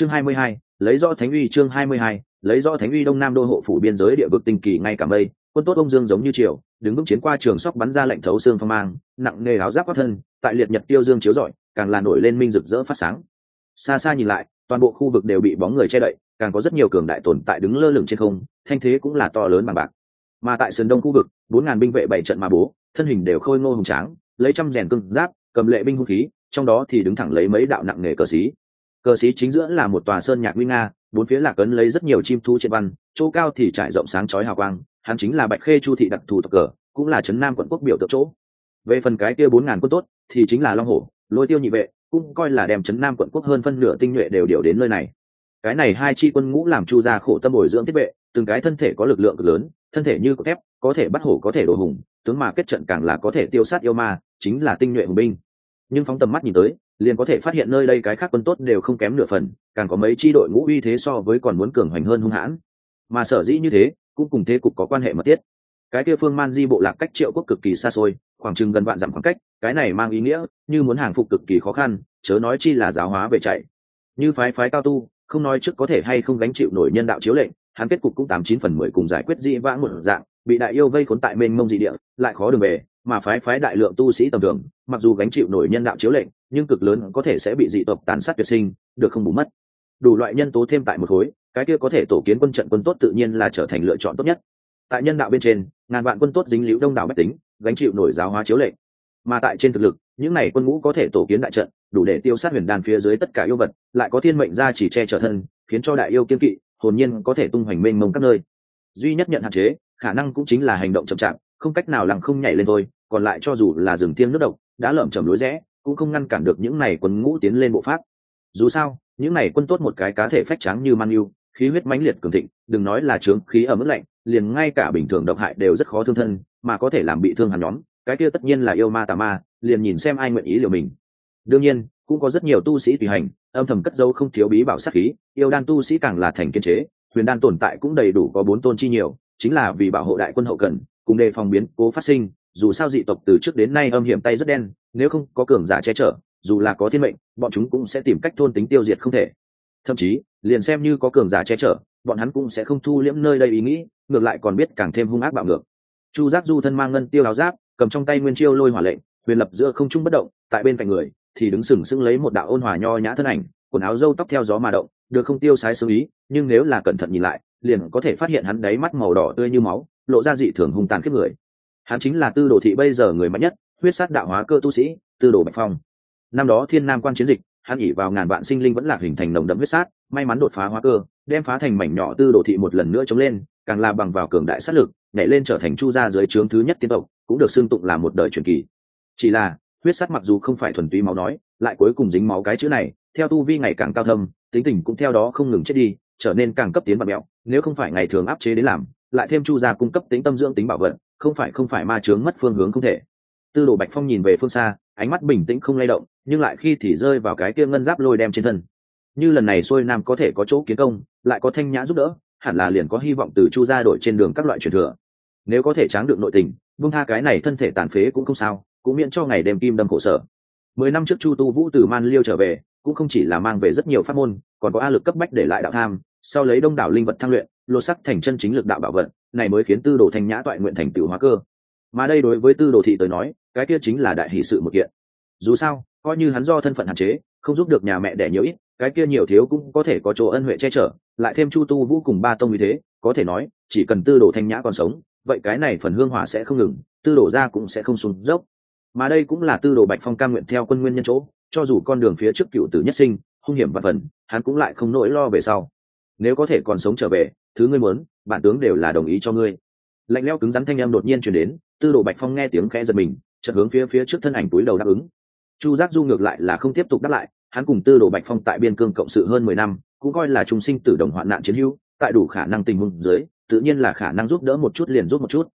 chương 22, lấy rõ thánh uy chương 22, lấy rõ thánh uy đông nam đô hộ phủ biên giới địa vực tinh kỳ ngay cả mây quân tốt ông dương giống như triều đứng vững chiến qua trường sóc bắn ra lệnh thấu xương phong mang nặng nề áo giáp quát thân tại liệt nhật tiêu dương chiếu rọi càng là nổi lên minh rực rỡ phát sáng. Xa xa nhìn lại toàn bộ khu vực đều bị bóng người che đậy càng có rất nhiều cường đại tồn tại đứng lơ lửng trên không thanh thế cũng là to lớn bằng bạc. Mà tại sườn đông khu vực bốn ngàn binh vệ bảy trận mà bố thân hình đều khôi ngô hùng tráng lấy trăm rèn cưng giáp cầm lệ binh hung khí trong đó thì đứng thẳng lấy mấy đạo nặng nghề cờ xí cờ xí chính giữa là một tòa sơn nhạc nguy nga, bốn phía lạc ấn lấy rất nhiều chim thu trên văn, chỗ cao thì trải rộng sáng chói hào quang, hắn chính là bạch khê chu thị đặc thù tộc cờ, cũng là trấn nam quận quốc biểu tượng chỗ. Về phần cái kia bốn ngàn quân tốt, thì chính là long hổ, lôi tiêu nhị vệ, cũng coi là đem trấn nam quận quốc hơn phân nửa tinh nhuệ đều điều đến nơi này. Cái này hai chi quân ngũ làm chu gia khổ tâm bồi dưỡng thiết vệ, từng cái thân thể có lực lượng cực lớn, thân thể như cốt thép, có thể bắt hổ có thể đồ hùng, tướng mà kết trận càng là có thể tiêu sát yêu ma, chính là tinh nhuệ hùng binh. Nhưng phóng tầm mắt nhìn tới liền có thể phát hiện nơi đây cái khác quân tốt đều không kém nửa phần, càng có mấy chi đội ngũ uy thế so với còn muốn cường hoành hơn hung hãn. Mà sở dĩ như thế, cũng cùng thế cục có quan hệ mật thiết. Cái kia phương man di bộ lạc cách triệu quốc cực kỳ xa xôi, khoảng chừng gần vạn dặm khoảng cách, cái này mang ý nghĩa, như muốn hàng phục cực kỳ khó khăn, chớ nói chi là giáo hóa về chạy. Như phái phái cao tu, không nói trước có thể hay không gánh chịu nổi nhân đạo chiếu lệnh, hắn kết cục cũng tám chín phần mười cùng giải quyết dị vãng một dạng, bị đại yêu vây khốn tại mênh mông dị địa, lại khó đường về mà phái phái đại lượng tu sĩ tầm thường, mặc dù gánh chịu nổi nhân đạo chiếu lệnh, nhưng cực lớn có thể sẽ bị dị tộc tàn sát tuyệt sinh, được không bù mất. Đủ loại nhân tố thêm tại một khối, cái kia có thể tổ kiến quân trận quân tốt tự nhiên là trở thành lựa chọn tốt nhất. Tại nhân đạo bên trên, ngàn vạn quân tốt dính liễu đông đảo bách tính, gánh chịu nổi giáo hóa chiếu lệnh. Mà tại trên thực lực, những này quân ngũ có thể tổ kiến đại trận, đủ để tiêu sát huyền đan phía dưới tất cả yêu vật, lại có thiên mệnh ra chỉ che chở thân, khiến cho đại yêu kiên kỵ, hồn nhiên có thể tung hoành mênh mông các nơi. Duy nhất nhận hạn chế, khả năng cũng chính là hành động chậm chạp không cách nào lặng không nhảy lên thôi, còn lại cho dù là rừng tiêm nước độc, đã lởm chầm lối rẽ, cũng không ngăn cản được những này quân ngũ tiến lên bộ pháp. Dù sao, những này quân tốt một cái cá thể phách trắng như man yêu khí huyết mãnh liệt cường thịnh, đừng nói là trướng, khí ở mức lạnh, liền ngay cả bình thường độc hại đều rất khó thương thân, mà có thể làm bị thương hàn nhóm, cái kia tất nhiên là yêu ma tà ma, liền nhìn xem ai nguyện ý liều mình. Đương nhiên, cũng có rất nhiều tu sĩ tùy hành, âm thầm cất dấu không thiếu bí bảo sát khí, yêu đan tu sĩ càng là thành kiên chế, huyền đan tồn tại cũng đầy đủ có bốn tôn chi nhiều, chính là vì bảo hộ đại quân hậu cần cùng đề phòng biến cố phát sinh, dù sao dị tộc từ trước đến nay âm hiểm tay rất đen, nếu không có cường giả che chở, dù là có thiên mệnh, bọn chúng cũng sẽ tìm cách thôn tính tiêu diệt không thể. Thậm chí, liền xem như có cường giả che chở, bọn hắn cũng sẽ không thu liễm nơi đây ý nghĩ, ngược lại còn biết càng thêm hung ác bạo ngược. Chu giác du thân mang ngân tiêu áo giáp, cầm trong tay nguyên chiêu lôi hỏa lệnh, huyền lập giữa không trung bất động, tại bên cạnh người, thì đứng sừng sững lấy một đạo ôn hòa nho nhã thân ảnh, quần áo râu tóc theo gió mà động, được không tiêu sái sơ ý, nhưng nếu là cẩn thận nhìn lại, liền có thể phát hiện hắn đáy mắt màu đỏ tươi như máu lộ ra dị thường hung tàn kiếp người. Hắn chính là tư đồ thị bây giờ người mạnh nhất, huyết sát đạo hóa cơ tu sĩ, tư đồ bạch phong. Năm đó thiên nam quan chiến dịch, hắn ỉ vào ngàn vạn sinh linh vẫn lạc hình thành nồng đậm huyết sát, may mắn đột phá hóa cơ, đem phá thành mảnh nhỏ tư đồ thị một lần nữa chống lên, càng là bằng vào cường đại sát lực, nhảy lên trở thành chu gia dưới trướng thứ nhất tiên tộc, cũng được xưng tụng là một đời truyền kỳ. Chỉ là, huyết sát mặc dù không phải thuần túy máu nói, lại cuối cùng dính máu cái chữ này, theo tu vi ngày càng cao thâm, tính tình cũng theo đó không ngừng chết đi, trở nên càng cấp tiến và mẹo, nếu không phải ngày thường áp chế đến làm lại thêm chu gia cung cấp tính tâm dưỡng tính bảo vận không phải không phải ma chướng mất phương hướng không thể. Tư đồ bạch phong nhìn về phương xa, ánh mắt bình tĩnh không lay động, nhưng lại khi thì rơi vào cái kia ngân giáp lôi đem trên thân. Như lần này xuôi nam có thể có chỗ kiến công, lại có thanh nhã giúp đỡ, hẳn là liền có hy vọng từ chu Gia đổi trên đường các loại truyền thừa. Nếu có thể tráng được nội tình, buông tha cái này thân thể tàn phế cũng không sao, cũng miễn cho ngày đêm kim đâm khổ sở. Mười năm trước chu tu vũ từ man liêu trở về, cũng không chỉ là mang về rất nhiều pháp môn, còn có a lực cấp bách để lại đạo tham, sau lấy đông đảo linh vật thăng luyện lột sắc thành chân chính lực đạo bảo vật, này mới khiến tư đồ thanh nhã toại nguyện thành tựu hóa cơ. Mà đây đối với tư đồ thị tới nói, cái kia chính là đại hỷ sự một kiện. Dù sao, coi như hắn do thân phận hạn chế, không giúp được nhà mẹ đẻ nhiều ít, cái kia nhiều thiếu cũng có thể có chỗ ân huệ che chở, lại thêm chu tu vũ cùng ba tông như thế, có thể nói, chỉ cần tư đồ thanh nhã còn sống, vậy cái này phần hương hỏa sẽ không ngừng, tư đồ ra cũng sẽ không sụn dốc. Mà đây cũng là tư đồ bạch phong ca nguyện theo quân nguyên nhân chỗ, cho dù con đường phía trước cựu tử nhất sinh, hung hiểm và phần, hắn cũng lại không nỗi lo về sau. Nếu có thể còn sống trở về thứ ngươi muốn, bản tướng đều là đồng ý cho ngươi. Lạnh leo cứng rắn thanh em đột nhiên chuyển đến, tư đồ bạch phong nghe tiếng khẽ giật mình, chợt hướng phía phía trước thân ảnh túi đầu đáp ứng. Chu giác du ngược lại là không tiếp tục đáp lại, hắn cùng tư đồ bạch phong tại biên cương cộng sự hơn mười năm, cũng coi là trung sinh tử đồng hoạn nạn chiến hữu, tại đủ khả năng tình huống dưới, tự nhiên là khả năng giúp đỡ một chút liền giúp một chút.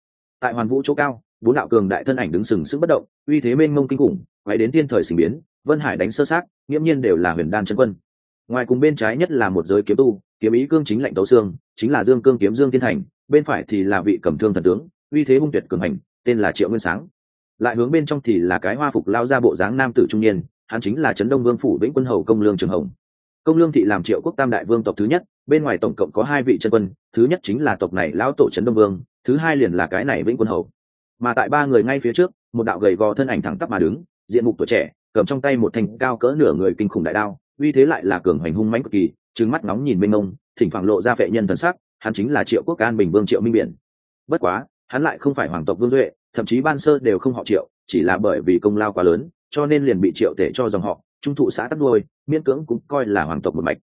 Tại hoàn vũ chỗ cao, bốn đạo cường đại thân ảnh đứng sừng sững bất động, uy thế mênh mông kinh khủng, quay đến tiên thời sinh biến, vân hải đánh sơ sát, nghiễm nhiên đều là huyền đan chân quân. Ngoài cùng bên trái nhất là một giới kiếm tu kiếm ý cương chính lạnh tấu xương, chính là dương cương kiếm dương thiên thành, bên phải thì là vị cầm thương thần tướng, uy thế hung tuyệt cường hành, tên là triệu nguyên sáng. Lại hướng bên trong thì là cái hoa phục lao ra bộ dáng nam tử trung niên, hắn chính là trấn đông vương phủ vĩnh quân hầu công lương trường hồng. Công lương thị làm triệu quốc tam đại vương tộc thứ nhất, bên ngoài tổng cộng có hai vị chân quân, thứ nhất chính là tộc này lão tổ trấn đông vương, thứ hai liền là cái này vĩnh quân hầu. Mà tại ba người ngay phía trước, một đạo gầy gò thân ảnh thẳng tắp mà đứng, diện mục tuổi trẻ, cầm trong tay một thanh cao cỡ nửa người kinh khủng đại đao, uy thế lại là cường hoành hung mãnh cực kỳ trừng mắt nóng nhìn minh ông thỉnh thoảng lộ ra vệ nhân thần sắc, hắn chính là triệu quốc an bình vương triệu minh biển. Bất quá, hắn lại không phải hoàng tộc vương duệ, thậm chí ban sơ đều không họ triệu, chỉ là bởi vì công lao quá lớn, cho nên liền bị triệu tể cho dòng họ, trung thụ xã tắc nuôi, miễn cưỡng cũng coi là hoàng tộc một mạch.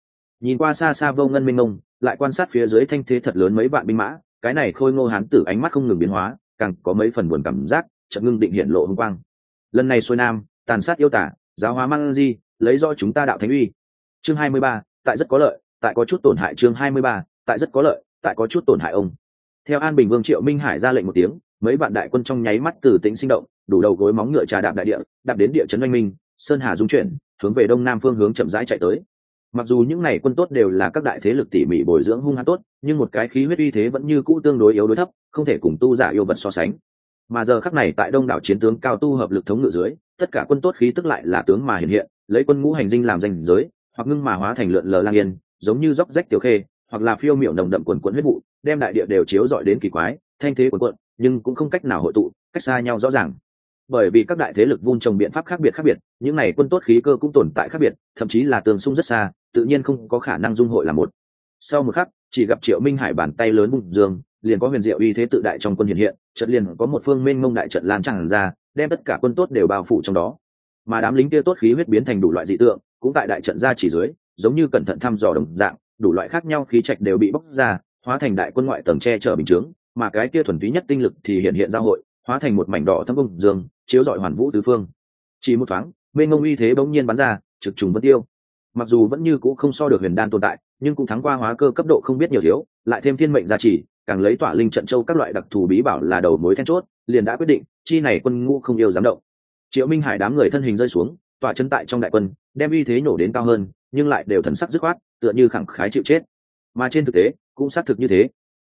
Nhìn qua xa xa vô ngân minh ông lại quan sát phía dưới thanh thế thật lớn mấy vạn binh mã, cái này khôi ngô hán tử ánh mắt không ngừng biến hóa, càng có mấy phần buồn cảm giác, chợt ngưng định hiện lộ hung quang. Lần này xuôi nam, tàn sát yêu tả, giáo hóa mang di, lấy do chúng ta đạo thánh uy. Chương hai mươi ba tại rất có lợi, tại có chút tổn hại chương hai mươi ba, tại rất có lợi, tại có chút tổn hại ông. Theo an bình vương triệu minh hải ra lệnh một tiếng, mấy vạn đại quân trong nháy mắt từ tĩnh sinh động, đủ đầu gối móng ngựa trà đạp đại địa, đạp đến địa trấn oanh minh, sơn hà dung chuyển, hướng về đông nam phương hướng chậm rãi chạy tới. Mặc dù những này quân tốt đều là các đại thế lực tỉ mỉ bồi dưỡng hung hăng tốt, nhưng một cái khí huyết uy thế vẫn như cũ tương đối yếu đối thấp, không thể cùng tu giả yêu vật so sánh. Mà giờ khắc này tại đông đảo chiến tướng cao tu hợp lực thống ngự dưới, tất cả quân tốt khí tức lại là tướng mà hiện hiện, lấy quân ngũ hành dinh làm danh giới hoặc ngưng mà hóa thành lượn lờ lang yên, giống như róc rách tiểu khê, hoặc là phiêu miệu nồng đậm quần quận huyết vụ, đem đại địa đều chiếu dọi đến kỳ quái, thanh thế quần quận, nhưng cũng không cách nào hội tụ, cách xa nhau rõ ràng. Bởi vì các đại thế lực vun trồng biện pháp khác biệt khác biệt, những này quân tốt khí cơ cũng tồn tại khác biệt, thậm chí là tường sung rất xa, tự nhiên không có khả năng dung hội là một. Sau một khắc, chỉ gặp triệu minh hải bàn tay lớn bùng dương liền có huyền diệu uy thế tự đại trong quân hiện hiện trận liền có một phương mênh mông đại trận lan tràn ra, đem tất cả quân tốt đều bao phủ trong đó. Mà đám lính kia tốt khí huyết biến thành đủ loại dị tượng cũng tại đại trận ra chỉ dưới, giống như cẩn thận thăm dò đồng dạng, đủ loại khác nhau khí trạch đều bị bóc ra, hóa thành đại quân ngoại tầng che chở bình chướng, mà cái kia thuần túy nhất tinh lực thì hiện hiện giao hội, hóa thành một mảnh đỏ thâm bông dương, chiếu dọi hoàn vũ tứ phương. Chỉ một thoáng bên mông uy thế bỗng nhiên bắn ra, trực trùng vân tiêu. Mặc dù vẫn như cũ không so được huyền đan tồn tại, nhưng cũng thắng qua hóa cơ cấp độ không biết nhiều thiếu, lại thêm thiên mệnh gia trì, càng lấy tỏa linh trận châu các loại đặc thù bí bảo là đầu mối then chốt, liền đã quyết định, chi này quân ngu không yêu dám động. Triệu minh hải đám người thân hình rơi xuống tọa chân tại trong đại quân, đem uy thế nổ đến cao hơn, nhưng lại đều thần sắc dứt khoát, tựa như khẳng khái chịu chết. Mà trên thực tế, cũng xác thực như thế.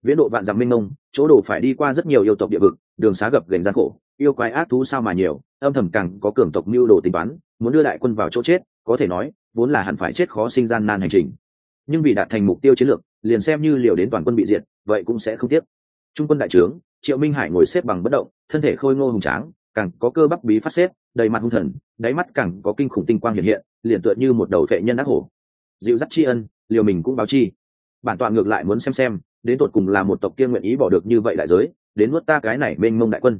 Viễn độ vạn dặm minh mông, chỗ đổ phải đi qua rất nhiều yêu tộc địa vực, đường xá gập gành gian khổ, yêu quái ác thú sao mà nhiều, âm thầm càng có cường tộc mưu đồ tình toán, muốn đưa đại quân vào chỗ chết, có thể nói, vốn là hẳn phải chết khó sinh gian nan hành trình. Nhưng vì đạt thành mục tiêu chiến lược, liền xem như liều đến toàn quân bị diệt, vậy cũng sẽ không tiếc. Trung quân đại trướng, triệu minh hải ngồi xếp bằng bất động, thân thể khôi ngô hùng tráng, càng có cơ bắp bí phát xếp đầy mặt hung thần, đáy mắt càng có kinh khủng tinh quang hiện hiện, liền tựa như một đầu vệ nhân ác hổ. Dịu dắt tri ân, liều mình cũng báo chi. Bản tọa ngược lại muốn xem xem, đến tột cùng là một tộc kia nguyện ý bỏ được như vậy đại giới, đến nuốt ta cái này mênh mông đại quân.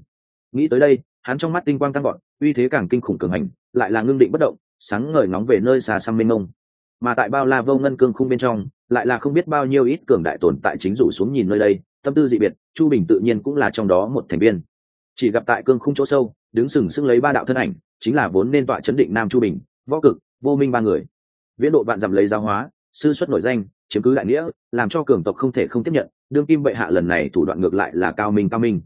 Nghĩ tới đây, hắn trong mắt tinh quang tăng gọn uy thế càng kinh khủng cường hành, lại là ngưng định bất động, sáng ngời ngóng về nơi xa xăm mênh mông. Mà tại bao la vô ngân cương khung bên trong, lại là không biết bao nhiêu ít cường đại tồn tại chính rủ xuống nhìn nơi đây, tâm tư dị biệt, chu bình tự nhiên cũng là trong đó một thành viên chỉ gặp tại cương khung chỗ sâu, đứng sừng sững lấy ba đạo thân ảnh, chính là vốn nên tọa chấn định nam chu bình, võ cực, vô minh ba người. Viễn độ bạn dặm lấy giáo hóa, sư xuất nổi danh, chiếm cứ đại nghĩa, làm cho cường tộc không thể không tiếp nhận, đương kim bệ hạ lần này thủ đoạn ngược lại là cao minh cao minh.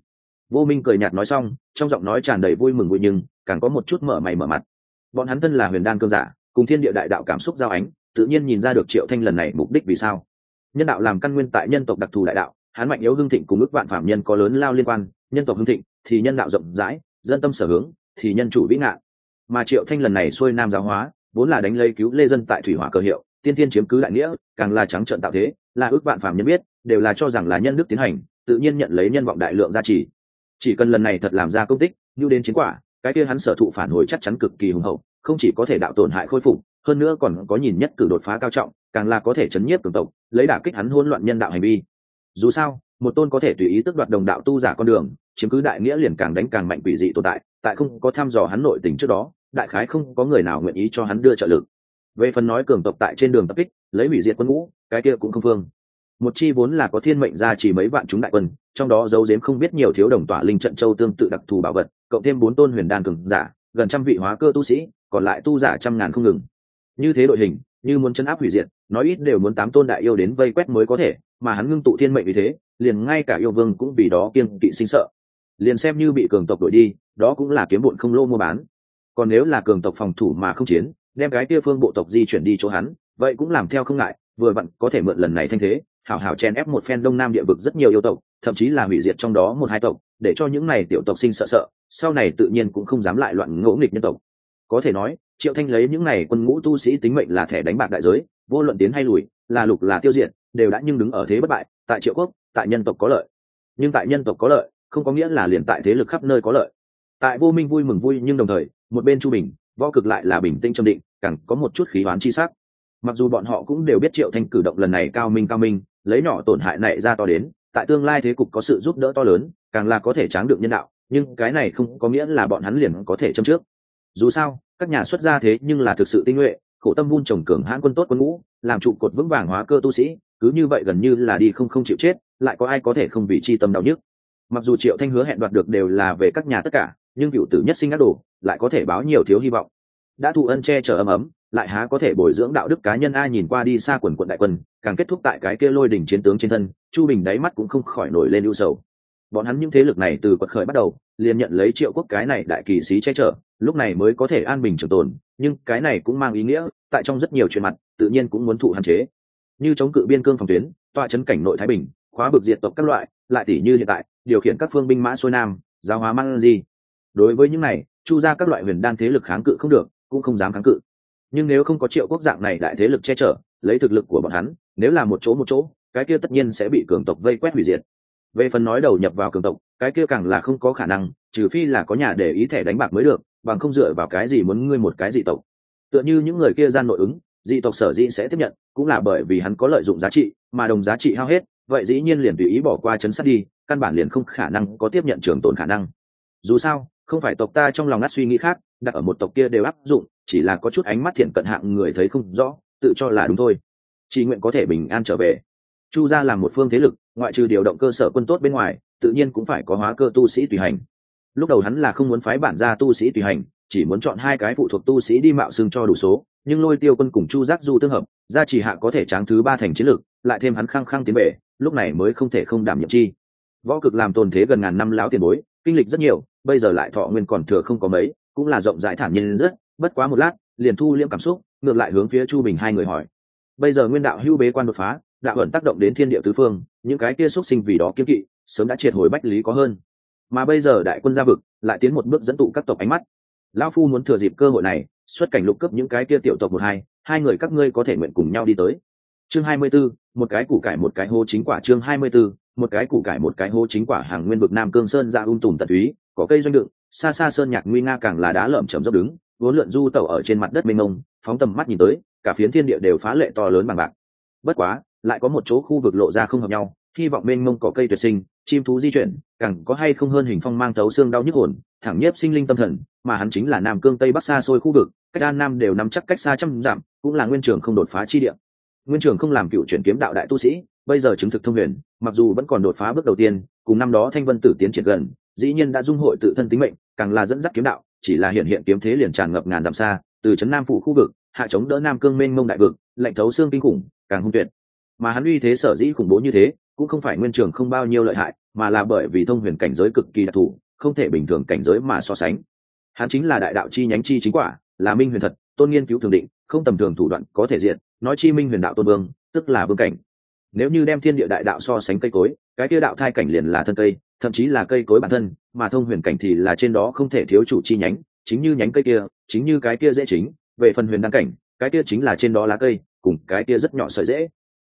Vô minh cười nhạt nói xong, trong giọng nói tràn đầy vui mừng vui nhưng, càng có một chút mở mày mở mặt. Bọn hắn thân là huyền đan cương giả, cùng thiên địa đại đạo cảm xúc giao ánh, tự nhiên nhìn ra được triệu thanh lần này mục đích vì sao. Nhân đạo làm căn nguyên tại nhân tộc đặc thù đại đạo, hắn mạnh yếu hương thịnh cùng ước vạn phạm nhân có lớn lao liên quan, nhân tộc hương thịnh thì nhân đạo rộng rãi, dân tâm sở hướng, thì nhân chủ vĩ ngạn. Mà triệu thanh lần này xuôi nam giáo hóa, vốn là đánh lấy cứu lê dân tại thủy hỏa cơ hiệu, tiên tiên chiếm cứ đại nghĩa, càng là trắng trợn tạo thế, là ước vạn phàm nhân biết, đều là cho rằng là nhân đức tiến hành, tự nhiên nhận lấy nhân vọng đại lượng gia trì. Chỉ cần lần này thật làm ra công tích, như đến chiến quả, cái kia hắn sở thụ phản hồi chắc chắn cực kỳ hùng hậu, không chỉ có thể đạo tổn hại khôi phục, hơn nữa còn có nhìn nhất cử đột phá cao trọng, càng là có thể chấn nhiếp cường tộc, lấy đả kích hắn hỗn loạn nhân đạo hành vi. Dù sao một tôn có thể tùy ý tức đoạt đồng đạo tu giả con đường, chiếm cứ đại nghĩa liền càng đánh càng mạnh quỷ dị tồn tại tại không có thăm dò hắn nội tình trước đó, đại khái không có người nào nguyện ý cho hắn đưa trợ lực. Về phần nói cường tộc tại trên đường tập kích, lấy hủy diệt quân ngũ, cái kia cũng không phương. Một chi vốn là có thiên mệnh ra chỉ mấy vạn chúng đại quân, trong đó giấu giếm không biết nhiều thiếu đồng tỏa linh trận châu tương tự đặc thù bảo vật, cộng thêm bốn tôn huyền đan cường giả, gần trăm vị hóa cơ tu sĩ, còn lại tu giả trăm ngàn không ngừng. Như thế đội hình, như muốn chấn áp hủy diệt nói ít đều muốn tám tôn đại yêu đến vây quét mới có thể, mà hắn ngưng tụ thiên mệnh vì thế, liền ngay cả yêu vương cũng vì đó kiên kỵ sinh sợ. Liền xem như bị cường tộc đuổi đi, đó cũng là kiếm bụn không lô mua bán. Còn nếu là cường tộc phòng thủ mà không chiến, đem cái kia phương bộ tộc di chuyển đi chỗ hắn, vậy cũng làm theo không ngại, vừa vặn có thể mượn lần này thanh thế, hảo hảo chen ép một phen đông nam địa vực rất nhiều yêu tộc, thậm chí là hủy diệt trong đó một hai tộc, để cho những này tiểu tộc sinh sợ sợ, sau này tự nhiên cũng không dám lại loạn ngỗ nghịch nhân tộc. Có thể nói, triệu thanh lấy những này quân ngũ tu sĩ tính mệnh là thẻ đánh bạc đại giới vô luận tiến hay lùi, là lục là tiêu diệt, đều đã nhưng đứng ở thế bất bại, tại triệu quốc, tại nhân tộc có lợi. Nhưng tại nhân tộc có lợi, không có nghĩa là liền tại thế lực khắp nơi có lợi. Tại vô minh vui mừng vui nhưng đồng thời, một bên chu bình, võ cực lại là bình tĩnh trầm định, càng có một chút khí oán chi sắc. Mặc dù bọn họ cũng đều biết triệu thanh cử động lần này cao minh cao minh, lấy nhỏ tổn hại này ra to đến, tại tương lai thế cục có sự giúp đỡ to lớn, càng là có thể tráng được nhân đạo, nhưng cái này không có nghĩa là bọn hắn liền có thể châm trước. Dù sao, các nhà xuất gia thế nhưng là thực sự tinh nhuệ khổ tâm vun trồng cường hãn quân tốt quân ngũ, làm trụ cột vững vàng hóa cơ tu sĩ, cứ như vậy gần như là đi không không chịu chết, lại có ai có thể không vì chi tâm đau nhức. Mặc dù triệu thanh hứa hẹn đoạt được đều là về các nhà tất cả, nhưng cựu tử nhất sinh ác đồ, lại có thể báo nhiều thiếu hy vọng. Đã thụ ân che chở ấm ấm, lại há có thể bồi dưỡng đạo đức cá nhân ai nhìn qua đi xa quần quận đại quân, càng kết thúc tại cái kia lôi đỉnh chiến tướng trên thân, chu bình đáy mắt cũng không khỏi nổi lên ưu sầu. Bọn hắn những thế lực này từ quật khởi bắt đầu, liền nhận lấy triệu quốc cái này đại kỳ sĩ che chở lúc này mới có thể an bình trường tồn, nhưng cái này cũng mang ý nghĩa, tại trong rất nhiều chuyện mặt, tự nhiên cũng muốn thụ hạn chế. Như chống cự biên cương phòng tuyến, tọa chấn cảnh nội thái bình, khóa bực diệt tộc các loại, lại tỷ như hiện tại, điều khiển các phương binh mã xuôi nam giáo hóa mang gì đối với những này, chu ra các loại huyền đan thế lực kháng cự không được, cũng không dám kháng cự. Nhưng nếu không có triệu quốc dạng này đại thế lực che chở, lấy thực lực của bọn hắn, nếu là một chỗ một chỗ, cái kia tất nhiên sẽ bị cường tộc vây quét hủy diệt. Về phần nói đầu nhập vào cường tộc, cái kia càng là không có khả năng, trừ phi là có nhà để ý thẻ đánh bạc mới được bằng không dựa vào cái gì muốn ngươi một cái dị tộc. Tựa như những người kia gian nội ứng, dị tộc sở dĩ sẽ tiếp nhận, cũng là bởi vì hắn có lợi dụng giá trị, mà đồng giá trị hao hết, vậy dĩ nhiên liền tùy ý bỏ qua chấn sát đi, căn bản liền không khả năng có tiếp nhận trường tồn khả năng. Dù sao, không phải tộc ta trong lòng ngắt suy nghĩ khác, đặt ở một tộc kia đều áp dụng, chỉ là có chút ánh mắt thiện cận hạng người thấy không rõ, tự cho là đúng thôi. Chỉ nguyện có thể bình an trở về. Chu gia là một phương thế lực, ngoại trừ điều động cơ sở quân tốt bên ngoài, tự nhiên cũng phải có hóa cơ tu sĩ tùy hành lúc đầu hắn là không muốn phái bản gia tu sĩ tùy hành, chỉ muốn chọn hai cái phụ thuộc tu sĩ đi mạo xưng cho đủ số, nhưng lôi tiêu quân cùng chu giác du tương hợp, gia chỉ hạ có thể tráng thứ ba thành chiến lược, lại thêm hắn khăng khăng tiến về, lúc này mới không thể không đảm nhiệm chi. Võ cực làm tồn thế gần ngàn năm lão tiền bối, kinh lịch rất nhiều, bây giờ lại thọ nguyên còn thừa không có mấy, cũng là rộng rãi thản nhiên rất, bất quá một lát, liền thu liễm cảm xúc, ngược lại hướng phía chu bình hai người hỏi. Bây giờ nguyên đạo hưu bế quan đột phá, đạo ẩn tác động đến thiên địa tứ phương, những cái kia xuất sinh vì đó kiên kỵ, sớm đã triệt hồi bách lý có hơn mà bây giờ đại quân ra vực lại tiến một bước dẫn tụ các tộc ánh mắt. Lão phu muốn thừa dịp cơ hội này xuất cảnh lục cấp những cái kia tiểu tộc một hai hai người các ngươi có thể nguyện cùng nhau đi tới. Chương hai mươi 24, một cái củ cải một cái hô chính quả chương hai mươi 24, một cái củ cải một cái hô chính quả hàng nguyên vực nam cương sơn ra ung tùm tật úy có cây doanh đựng xa xa sơn nhạc nguy nga càng là đá lởm chầm dốc đứng vốn lượn du tẩu ở trên mặt đất mênh mông phóng tầm mắt nhìn tới cả phiến thiên địa đều phá lệ to lớn bằng bạc. Bất quá lại có một chỗ khu vực lộ ra không hợp nhau hy vọng mênh mông cỏ cây tuyệt sinh, chim thú di chuyển, càng có hay không hơn hình phong mang thấu xương đau nhức hồn, thẳng nhiếp sinh linh tâm thần, mà hắn chính là nam cương tây bắc xa xôi khu vực, cách an nam đều nắm chắc cách xa trăm dặm, cũng là nguyên trường không đột phá chi địa. Nguyên trường không làm cựu chuyển kiếm đạo đại tu sĩ, bây giờ chứng thực thông huyền, mặc dù vẫn còn đột phá bước đầu tiên, cùng năm đó thanh vân tử tiến triển gần, dĩ nhiên đã dung hội tự thân tính mệnh, càng là dẫn dắt kiếm đạo, chỉ là hiện hiện kiếm thế liền tràn ngập ngàn dặm xa, từ trấn nam phủ khu vực, hạ chống đỡ nam cương mênh mông đại vực, lạnh thấu xương kinh khủng, càng hung tuyệt. Mà hắn uy thế sở dĩ khủng bố như thế cũng không phải nguyên trường không bao nhiêu lợi hại, mà là bởi vì thông huyền cảnh giới cực kỳ đặc thù, không thể bình thường cảnh giới mà so sánh. Hắn chính là đại đạo chi nhánh chi chính quả, là minh huyền thật, tôn nghiên cứu thường định, không tầm thường thủ đoạn có thể diện nói chi minh huyền đạo tôn vương, tức là vương cảnh. Nếu như đem thiên địa đại đạo so sánh cây cối, cái kia đạo thai cảnh liền là thân cây, thậm chí là cây cối bản thân, mà thông huyền cảnh thì là trên đó không thể thiếu chủ chi nhánh, chính như nhánh cây kia, chính như cái kia dễ chính, về phần huyền đăng cảnh, cái kia chính là trên đó lá cây, cùng cái kia rất nhỏ sợi dễ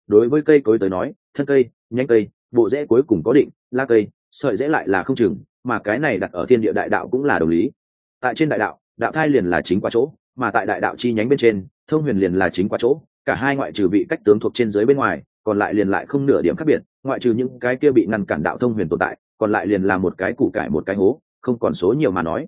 đối với cây cối tới nói, thân cây, nhánh cây, bộ rễ cuối cùng có định, la cây, sợi rễ lại là không chừng, mà cái này đặt ở thiên địa đại đạo cũng là đồng lý. Tại trên đại đạo đạo thai liền là chính qua chỗ, mà tại đại đạo chi nhánh bên trên, thông huyền liền là chính qua chỗ, cả hai ngoại trừ vị cách tướng thuộc trên dưới bên ngoài, còn lại liền lại không nửa điểm khác biệt, ngoại trừ những cái kia bị ngăn cản đạo thông huyền tồn tại, còn lại liền là một cái củ cải một cái hố, không còn số nhiều mà nói.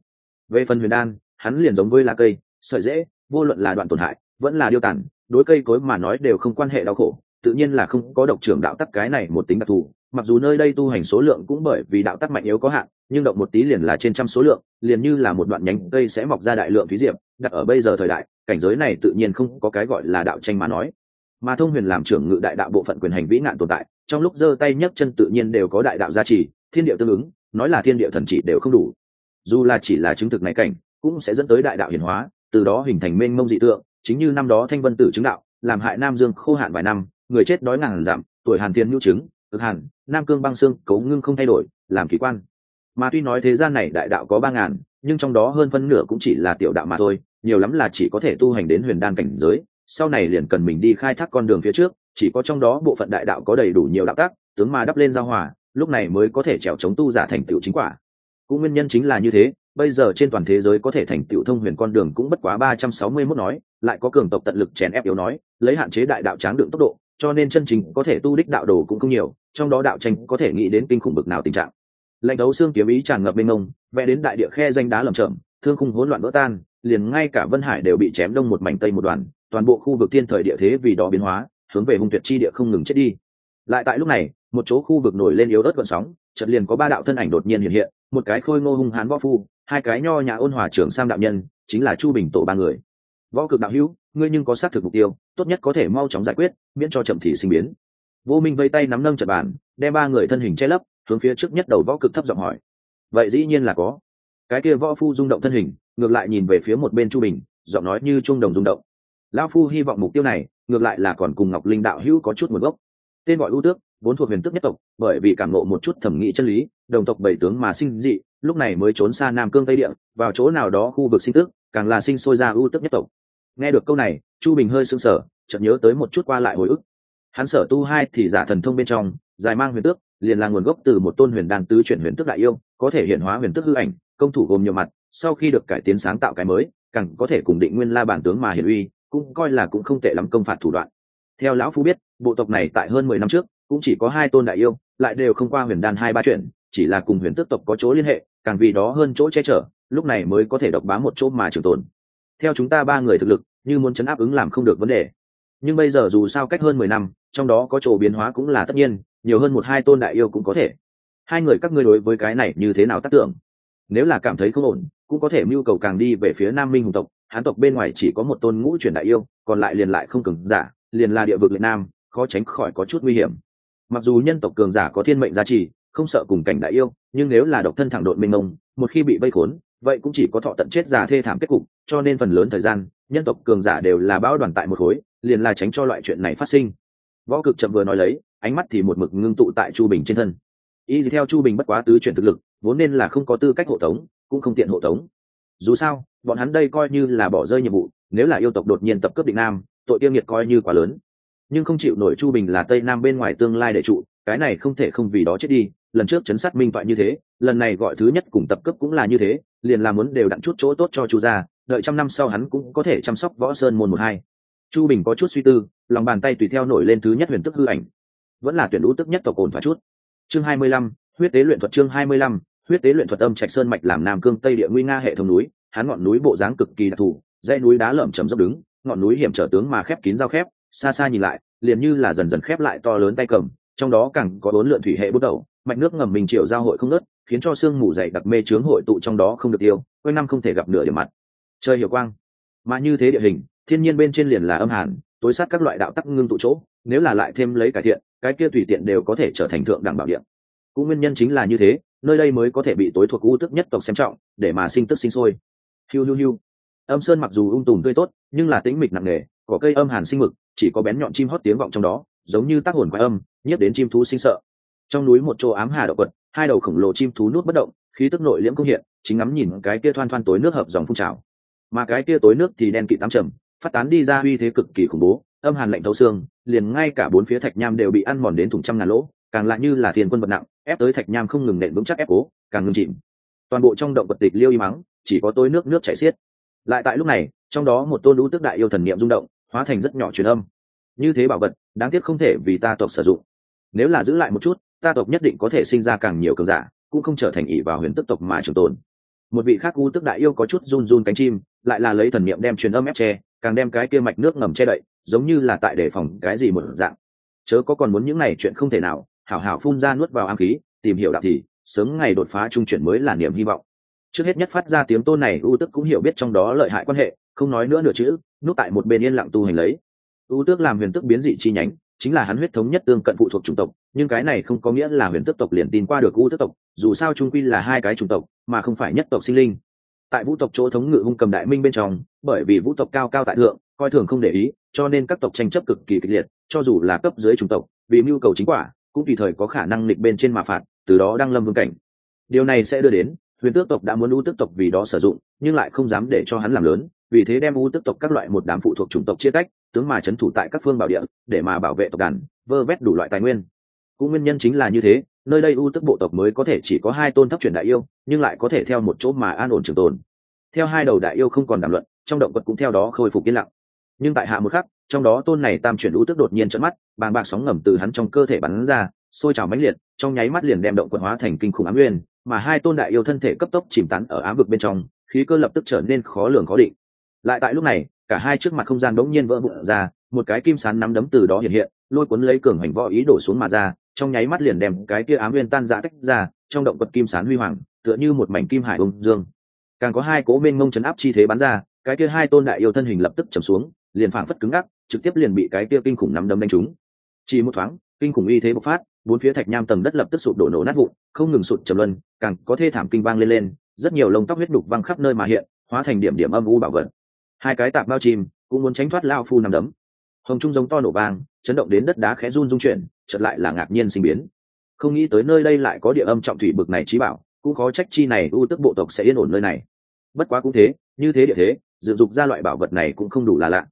Về phần huyền đan, hắn liền giống với lá cây, sợi dễ vô luận là đoạn tổn hại, vẫn là điêu tàn, đối cây cối mà nói đều không quan hệ đau khổ tự nhiên là không có độc trưởng đạo tắc cái này một tính đặc thù, mặc dù nơi đây tu hành số lượng cũng bởi vì đạo tắc mạnh yếu có hạn, nhưng động một tí liền là trên trăm số lượng, liền như là một đoạn nhánh cây sẽ mọc ra đại lượng phí diệp, đặt ở bây giờ thời đại, cảnh giới này tự nhiên không có cái gọi là đạo tranh mà nói. Mà thông huyền làm trưởng ngự đại đạo bộ phận quyền hành vĩ ngạn tồn tại, trong lúc giơ tay nhấc chân tự nhiên đều có đại đạo gia trì, thiên địa tương ứng, nói là thiên địa thần chỉ đều không đủ. Dù là chỉ là chứng thực này cảnh, cũng sẽ dẫn tới đại đạo hiển hóa, từ đó hình thành mênh mông dị tượng, chính như năm đó thanh vân tử chứng đạo, làm hại nam dương khô hạn vài năm người chết đói ngàn giảm tuổi hàn thiên nhu chứng, cực hàn, nam cương băng xương, cấu ngưng không thay đổi, làm kỳ quan. Mà tuy nói thế gian này đại đạo có ba ngàn, nhưng trong đó hơn phân nửa cũng chỉ là tiểu đạo mà thôi, nhiều lắm là chỉ có thể tu hành đến huyền đan cảnh giới, sau này liền cần mình đi khai thác con đường phía trước, chỉ có trong đó bộ phận đại đạo có đầy đủ nhiều đạo tác, tướng mà đắp lên giao hòa, lúc này mới có thể trèo chống tu giả thành tựu chính quả. Cũng nguyên nhân chính là như thế, bây giờ trên toàn thế giới có thể thành tựu thông huyền con đường cũng bất quá ba trăm sáu mươi 361 nói, lại có cường tộc tận lực chèn ép yếu nói, lấy hạn chế đại đạo tráng đựng tốc độ cho nên chân chính có thể tu đích đạo đồ cũng không nhiều, trong đó đạo tranh có thể nghĩ đến kinh khủng bực nào tình trạng. Lệnh đấu xương kiếm ý tràn ngập bên ngông vẽ đến đại địa khe danh đá lầm chậm thương khung hỗn loạn vỡ tan, liền ngay cả vân hải đều bị chém đông một mảnh tây một đoàn, toàn bộ khu vực thiên thời địa thế vì đó biến hóa, hướng về hung tuyệt chi địa không ngừng chết đi. Lại tại lúc này, một chỗ khu vực nổi lên yếu ớt gọn sóng, chợt liền có ba đạo thân ảnh đột nhiên hiện hiện, một cái khôi ngô hung hán võ phu, hai cái nho nhà ôn hòa trưởng sang đạo nhân, chính là chu bình tổ ba người võ cực đạo hữu, ngươi nhưng có xác thực mục tiêu, tốt nhất có thể mau chóng giải quyết, miễn cho chậm thì sinh biến. Vô minh vây tay nắm nâng trận bàn, đem ba người thân hình che lấp, hướng phía trước nhất đầu võ cực thấp giọng hỏi. Vậy dĩ nhiên là có. Cái kia võ phu rung động thân hình, ngược lại nhìn về phía một bên chu bình, giọng nói như trung đồng rung động. Lao phu hy vọng mục tiêu này, ngược lại là còn cùng ngọc linh đạo hữu có chút nguồn gốc. Tên gọi ưu tước, vốn thuộc huyền tước nhất tộc, bởi vì cảm nộ một chút thẩm nghĩ chân lý, đồng tộc bảy tướng mà sinh dị, lúc này mới trốn xa nam cương tây địa, vào chỗ nào đó khu vực sinh tước, càng là sinh sôi ra ưu tước nhất tộc nghe được câu này, chu bình hơi sưng sở chợt nhớ tới một chút qua lại hồi ức. Hắn sở tu hai thì giả thần thông bên trong, dài mang huyền tước, liền là nguồn gốc từ một tôn huyền đan tứ chuyển huyền tước đại yêu, có thể hiện hóa huyền tước hư ảnh, công thủ gồm nhiều mặt, sau khi được cải tiến sáng tạo cái mới, càng có thể cùng định nguyên la bản tướng mà hiển uy, cũng coi là cũng không tệ lắm công phạt thủ đoạn. Theo lão phu biết, bộ tộc này tại hơn mười năm trước, cũng chỉ có hai tôn đại yêu, lại đều không qua huyền đan hai ba chuyện chỉ là cùng huyền tước tộc có chỗ liên hệ, càng vì đó hơn chỗ che chở, lúc này mới có thể độc bám một chỗ mà trường tồn theo chúng ta ba người thực lực, như muốn chấn áp ứng làm không được vấn đề. Nhưng bây giờ dù sao cách hơn mười năm, trong đó có chỗ biến hóa cũng là tất nhiên, nhiều hơn một hai tôn đại yêu cũng có thể. Hai người các ngươi đối với cái này như thế nào tác tưởng? Nếu là cảm thấy không ổn, cũng có thể mưu cầu càng đi về phía nam minh hùng tộc. Hán tộc bên ngoài chỉ có một tôn ngũ truyền đại yêu, còn lại liền lại không cường giả, liền là địa vực liệt nam, khó tránh khỏi có chút nguy hiểm. Mặc dù nhân tộc cường giả có thiên mệnh giá trị, không sợ cùng cảnh đại yêu, nhưng nếu là độc thân thẳng đội minh ông một khi bị vây khốn vậy cũng chỉ có thọ tận chết già thê thảm kết cục, cho nên phần lớn thời gian, nhân tộc cường giả đều là bão đoàn tại một khối, liền là tránh cho loại chuyện này phát sinh. Võ cực chậm vừa nói lấy, ánh mắt thì một mực ngưng tụ tại chu bình trên thân. Y theo chu bình bất quá tứ chuyển thực lực, vốn nên là không có tư cách hộ tống, cũng không tiện hộ tống. Dù sao, bọn hắn đây coi như là bỏ rơi nhiệm vụ, nếu là yêu tộc đột nhiên tập cướp định nam, tội tiêu nghiệt coi như quá lớn. Nhưng không chịu nổi chu bình là tây nam bên ngoài tương lai để trụ, cái này không thể không vì đó chết đi. Lần trước chấn sát minh toại như thế, lần này gọi thứ nhất cùng tập cấp cũng là như thế liền là muốn đều đặn chút chỗ tốt cho chu gia, đợi trăm năm sau hắn cũng có thể chăm sóc võ sơn môn một hai. Chu bình có chút suy tư, lòng bàn tay tùy theo nổi lên thứ nhất huyền tức hư ảnh. Vẫn là tuyển lũ tức nhất tộc ổn thoát chút. Chương hai mươi lăm, huyết tế luyện thuật chương hai mươi lăm, huyết tế luyện thuật âm trạch sơn mạch làm nam cương tây địa nguy nga hệ thống núi, hắn ngọn núi bộ dáng cực kỳ đặc thù, dãy núi đá lởm chầm dốc đứng, ngọn núi hiểm trở tướng mà khép kín giao khép, xa xa nhìn lại, liền như là dần dần khép lại to lớn tay cầm, trong đó càng có bốn lượn thủy hệ bước đầu, mạch nước ngầm mình triệu giao hội không nớt khiến cho sương mù dày đặc mê chướng hội tụ trong đó không được tiêu quanh năm không thể gặp nửa điểm mặt. Chơi hiểu quang. Mà như thế địa hình, thiên nhiên bên trên liền là âm hàn, tối sát các loại đạo tắc ngưng tụ chỗ, nếu là lại thêm lấy cải thiện, cái kia tùy tiện đều có thể trở thành thượng đẳng bảo điện cũng nguyên nhân chính là như thế, nơi đây mới có thể bị tối thuộc u tức nhất tộc xem trọng, để mà sinh tức sinh sôi. Hiu hiu hiu. Âm sơn mặc dù ung tùm tươi tốt, nhưng là tĩnh mịch nặng nề, có cây âm hàn sinh mực, chỉ có bén nhọn chim hót tiếng vọng trong đó, giống như tác hồn quái âm, nhiếp đến chim thú sinh sợ. Trong núi một chỗ ám hà động quật hai đầu khổng lồ chim thú nuốt bất động, khí tức nội liễm công hiện, chính ngắm nhìn cái kia thoan thoan tối nước hợp dòng phun trào. Mà cái kia tối nước thì đen kịt tám trầm phát tán đi ra uy thế cực kỳ khủng bố, âm hàn lạnh thấu xương, liền ngay cả bốn phía thạch nham đều bị ăn mòn đến thùng trăm ngàn lỗ, càng lại như là thiên quân vật nặng, ép tới thạch nham không ngừng nện vững chắc ép cố, càng ngừng chìm. Toàn bộ trong động vật tịch liêu y mắng chỉ có tối nước nước chảy xiết. Lại tại lúc này, trong đó một tôn lũ tức đại yêu thần niệm rung động, hóa thành rất nhỏ truyền âm. Như thế bảo vật, đáng tiếc không thể vì ta tộc sử dụng. Nếu là giữ lại một chút ta tộc nhất định có thể sinh ra càng nhiều cường giả, cũng không trở thành ỷ vào huyền tức tộc mà trường tồn. Một vị khác u tức đại yêu có chút run run cánh chim, lại là lấy thần niệm đem truyền âm ép che, càng đem cái kia mạch nước ngầm che đậy, giống như là tại đề phòng cái gì một dạng. Chớ có còn muốn những này chuyện không thể nào, hảo hảo phun ra nuốt vào am khí, tìm hiểu đạo thì, sớm ngày đột phá trung chuyển mới là niềm hy vọng. Trước hết nhất phát ra tiếng tôn này, u tức cũng hiểu biết trong đó lợi hại quan hệ, không nói nữa nửa chữ, núp tại một bên yên lặng tu hành lấy. U tước làm huyền tức biến dị chi nhánh, chính là hắn huyết thống nhất tương cận phụ thuộc chủng tộc nhưng cái này không có nghĩa là huyền tức tộc liền tin qua được u tước tộc, dù sao trung quy là hai cái chủng tộc, mà không phải nhất tộc sinh linh. Tại vũ tộc chỗ thống ngự hung cầm đại minh bên trong, bởi vì vũ tộc cao cao tại thượng, coi thường không để ý, cho nên các tộc tranh chấp cực kỳ kịch liệt, cho dù là cấp dưới chủng tộc, vì mưu cầu chính quả, cũng tùy thời có khả năng lịch bên trên mà phạt, từ đó đăng lâm vương cảnh. Điều này sẽ đưa đến, huyền tước tộc đã muốn u tước tộc vì đó sử dụng, nhưng lại không dám để cho hắn làm lớn, vì thế đem u tức tộc các loại một đám phụ thuộc chủng tộc chia cách tướng mà trấn thủ tại các phương bảo địa, để mà bảo vệ tộc đàn, vơ vét đủ loại tài nguyên cũng nguyên nhân chính là như thế, nơi đây u tức bộ tộc mới có thể chỉ có hai tôn thấp chuyển đại yêu, nhưng lại có thể theo một chỗ mà an ổn trường tồn. Theo hai đầu đại yêu không còn đàm luận, trong động vật cũng theo đó khôi phục yên lặng. Nhưng tại hạ một khắc, trong đó tôn này tam chuyển u tức đột nhiên trận mắt, bàng bạc sóng ngầm từ hắn trong cơ thể bắn ra, sôi trào mãnh liệt, trong nháy mắt liền đem động quật hóa thành kinh khủng ám nguyên, mà hai tôn đại yêu thân thể cấp tốc chìm tán ở ám vực bên trong, khí cơ lập tức trở nên khó lường khó định. Lại tại lúc này, cả hai trước mặt không gian bỗng nhiên vỡ vụn ra, một cái kim sán nắm đấm từ đó hiện hiện, lôi cuốn lấy cường hành võ ý đổ xuống mà ra trong nháy mắt liền đem cái kia ám nguyên tan ra tách ra, trong động vật kim sán huy hoàng, tựa như một mảnh kim hải bông dương. Càng có hai cố bên ngông chấn áp chi thế bắn ra, cái kia hai tôn đại yêu thân hình lập tức trầm xuống, liền phảng phất cứng ngắc, trực tiếp liền bị cái kia kinh khủng nắm đấm đánh trúng. Chỉ một thoáng, kinh khủng uy thế bộc phát, bốn phía thạch nham tầng đất lập tức sụp đổ nổ nát vụn, không ngừng sụt trầm luân, càng có thê thảm kinh vang lên lên, rất nhiều lông tóc huyết đục văng khắp nơi mà hiện, hóa thành điểm điểm âm u bảo vật. Hai cái tạp bao chìm cũng muốn tránh thoát lao phu nằm đấm. Hồng trung giống to nổ vang, chấn động đến đất đá khẽ run rung chuyển chợt lại là ngạc nhiên sinh biến. Không nghĩ tới nơi đây lại có địa âm trọng thủy bực này trí bảo, cũng khó trách chi này u tức bộ tộc sẽ yên ổn nơi này. Bất quá cũng thế, như thế địa thế dự dục ra loại bảo vật này cũng không đủ là lạ.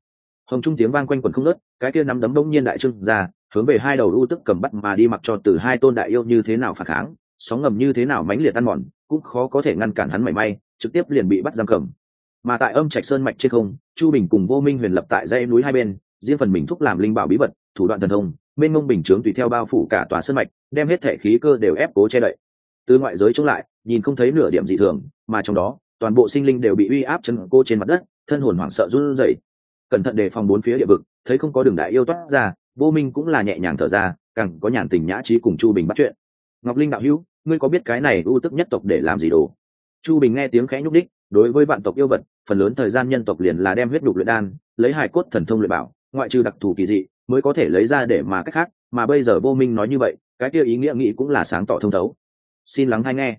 Hồng trung tiếng vang quanh quần không nớt cái kia nắm đấm đông nhiên đại trưng ra, hướng về hai đầu u tức cầm bắt mà đi mặc cho từ hai tôn đại yêu như thế nào phản kháng, sóng ngầm như thế nào mãnh liệt ăn mòn, cũng khó có thể ngăn cản hắn mảy may, trực tiếp liền bị bắt giam cầm. Mà tại âm trạch sơn mạch trên không, chu bình cùng vô minh huyền lập tại dãy núi hai bên, riêng phần mình thúc làm linh bảo bí vật, thủ đoạn thần thông mênh mông bình chướng tùy theo bao phủ cả tòa sơn mạch, đem hết thể khí cơ đều ép cố che đậy. Từ ngoại giới chống lại, nhìn không thấy nửa điểm dị thường, mà trong đó, toàn bộ sinh linh đều bị uy áp chân cô trên mặt đất, thân hồn hoảng sợ run rẩy. Cẩn thận đề phòng bốn phía địa vực, thấy không có đường đại yêu toát ra, vô minh cũng là nhẹ nhàng thở ra, càng có nhàn tình nhã trí cùng chu bình bắt chuyện. Ngọc linh đạo hữu, ngươi có biết cái này ưu tức nhất tộc để làm gì đồ? Chu bình nghe tiếng khẽ nhúc đích đối với vạn tộc yêu vật, phần lớn thời gian nhân tộc liền là đem huyết đục luyện đan, lấy hải cốt thần thông luyện bảo, ngoại trừ đặc thù kỳ dị mới có thể lấy ra để mà cách khác, mà bây giờ vô minh nói như vậy, cái kia ý nghĩa nghĩ cũng là sáng tỏ thông thấu. Xin lắng hay nghe.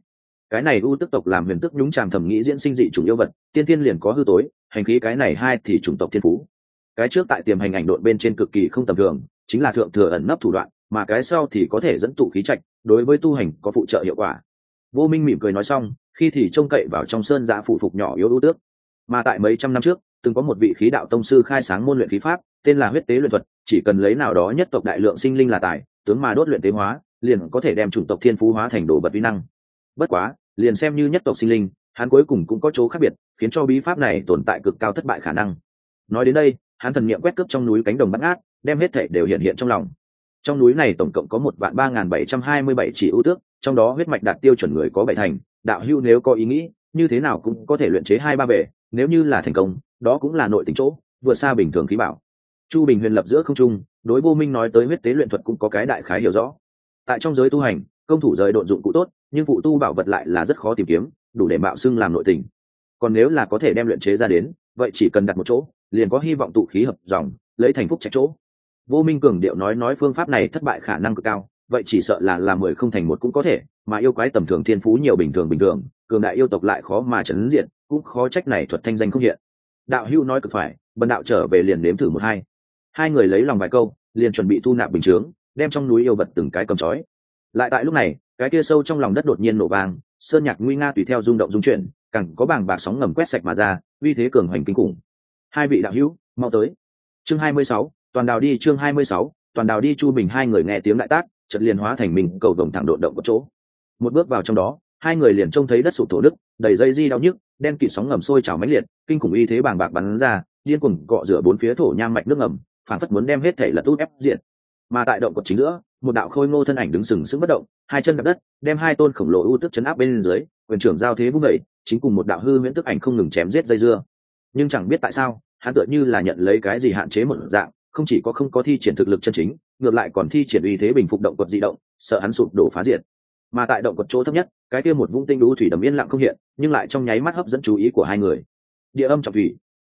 Cái này u tức tộc làm huyền tức nhúng tràng thẩm nghĩ diễn sinh dị chủng yêu vật, tiên tiên liền có hư tối, hành khí cái này hai thì chủng tộc thiên phú. Cái trước tại tiềm hành ảnh đội bên trên cực kỳ không tầm thường, chính là thượng thừa ẩn nấp thủ đoạn, mà cái sau thì có thể dẫn tụ khí trạch, đối với tu hành có phụ trợ hiệu quả. Vô minh mỉm cười nói xong, khi thì trông cậy vào trong sơn giã phụ phục nhỏ yếu ưu tước. Mà tại mấy trăm năm trước, từng có một vị khí đạo tông sư khai sáng môn luyện khí pháp tên là huyết tế luyện thuật, chỉ cần lấy nào đó nhất tộc đại lượng sinh linh là tài, tướng mà đốt luyện tế hóa, liền có thể đem chủng tộc thiên phú hóa thành đồ vật vi năng. Bất quá, liền xem như nhất tộc sinh linh, hắn cuối cùng cũng có chỗ khác biệt, khiến cho bí pháp này tồn tại cực cao thất bại khả năng. Nói đến đây, hắn thần niệm quét cướp trong núi cánh đồng bắt ngát, đem hết thể đều hiện hiện trong lòng. Trong núi này tổng cộng có một vạn ba nghìn bảy trăm hai mươi bảy chỉ ưu tước, trong đó huyết mạch đạt tiêu chuẩn người có bảy thành, đạo hưu nếu có ý nghĩ, như thế nào cũng có thể luyện chế hai ba bể, nếu như là thành công, đó cũng là nội tính chỗ, vượt xa bình thường khí bảo chu bình huyền lập giữa không trung, đối vô minh nói tới huyết tế luyện thuật cũng có cái đại khái hiểu rõ. Tại trong giới tu hành, công thủ rời độn dụng cụ tốt, nhưng phụ tu bảo vật lại là rất khó tìm kiếm, đủ để mạo xưng làm nội tình. Còn nếu là có thể đem luyện chế ra đến, vậy chỉ cần đặt một chỗ, liền có hy vọng tụ khí hợp dòng, lấy thành phúc trạch chỗ. Vô minh cường điệu nói nói phương pháp này thất bại khả năng cực cao, vậy chỉ sợ là làm mười không thành một cũng có thể, mà yêu quái tầm thường thiên phú nhiều bình thường bình thường, cường đại yêu tộc lại khó mà chấn diện, cũng khó trách này thuật thanh danh không hiện. Đạo hữu nói cực phải, bần đạo trở về liền nếm thử một hai hai người lấy lòng vài câu, liền chuẩn bị thu nạp bình chướng, đem trong núi yêu vật từng cái cầm chói lại tại lúc này, cái kia sâu trong lòng đất đột nhiên nổ vang, sơn nhạc nguy nga tùy theo rung động rung chuyển, càng có bảng bạc sóng ngầm quét sạch mà ra, uy thế cường hoành kinh khủng. Hai vị đạo hữu, mau tới. Chương hai mươi sáu, toàn đào đi chương hai mươi sáu, toàn đào đi chu bình hai người nghe tiếng đại tác, chợt liền hóa thành mình, cầu vồng thẳng đột động một chỗ. Một bước vào trong đó, hai người liền trông thấy đất sụp thổ đức đầy dây di đau nhức, đen kịt sóng ngầm sôi trào mãnh liệt, kinh khủng y thế bàng bạc bắn ra, điên cuồng cọ rửa bốn phía thổ nham mạch nước ngầm phản phất muốn đem hết thể lật út ép diện. Mà tại động cột chính giữa, một đạo khôi ngô thân ảnh đứng sừng sững bất động, hai chân đập đất, đem hai tôn khổng lồ ưu tức chấn áp bên dưới, quyền trưởng giao thế vung vẩy chính cùng một đạo hư huyễn tức ảnh không ngừng chém giết dây dưa. Nhưng chẳng biết tại sao, hắn tựa như là nhận lấy cái gì hạn chế một dạng, không chỉ có không có thi triển thực lực chân chính, ngược lại còn thi triển uy thế bình phục động quật di động, sợ hắn sụp đổ phá diệt mà tại động quật chỗ thấp nhất, cái kia một vũng tinh đũ thủy đầm yên lặng không hiện, nhưng lại trong nháy mắt hấp dẫn chú ý của hai người. Địa âm trọng thủy.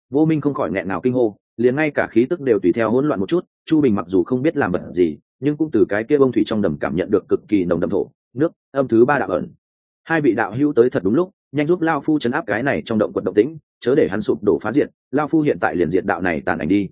Vô minh không khỏi nghẹn nào kinh hô liền ngay cả khí tức đều tùy theo hỗn loạn một chút, chu bình mặc dù không biết làm vật gì, nhưng cũng từ cái kia bông thủy trong đầm cảm nhận được cực kỳ nồng đậm thổ, nước, âm thứ ba đạo ẩn. Hai vị đạo hữu tới thật đúng lúc, nhanh giúp lao phu chấn áp cái này trong động quật động tĩnh, chớ để hắn sụp đổ phá diệt, lao phu hiện tại liền diệt đạo này tàn ảnh đi.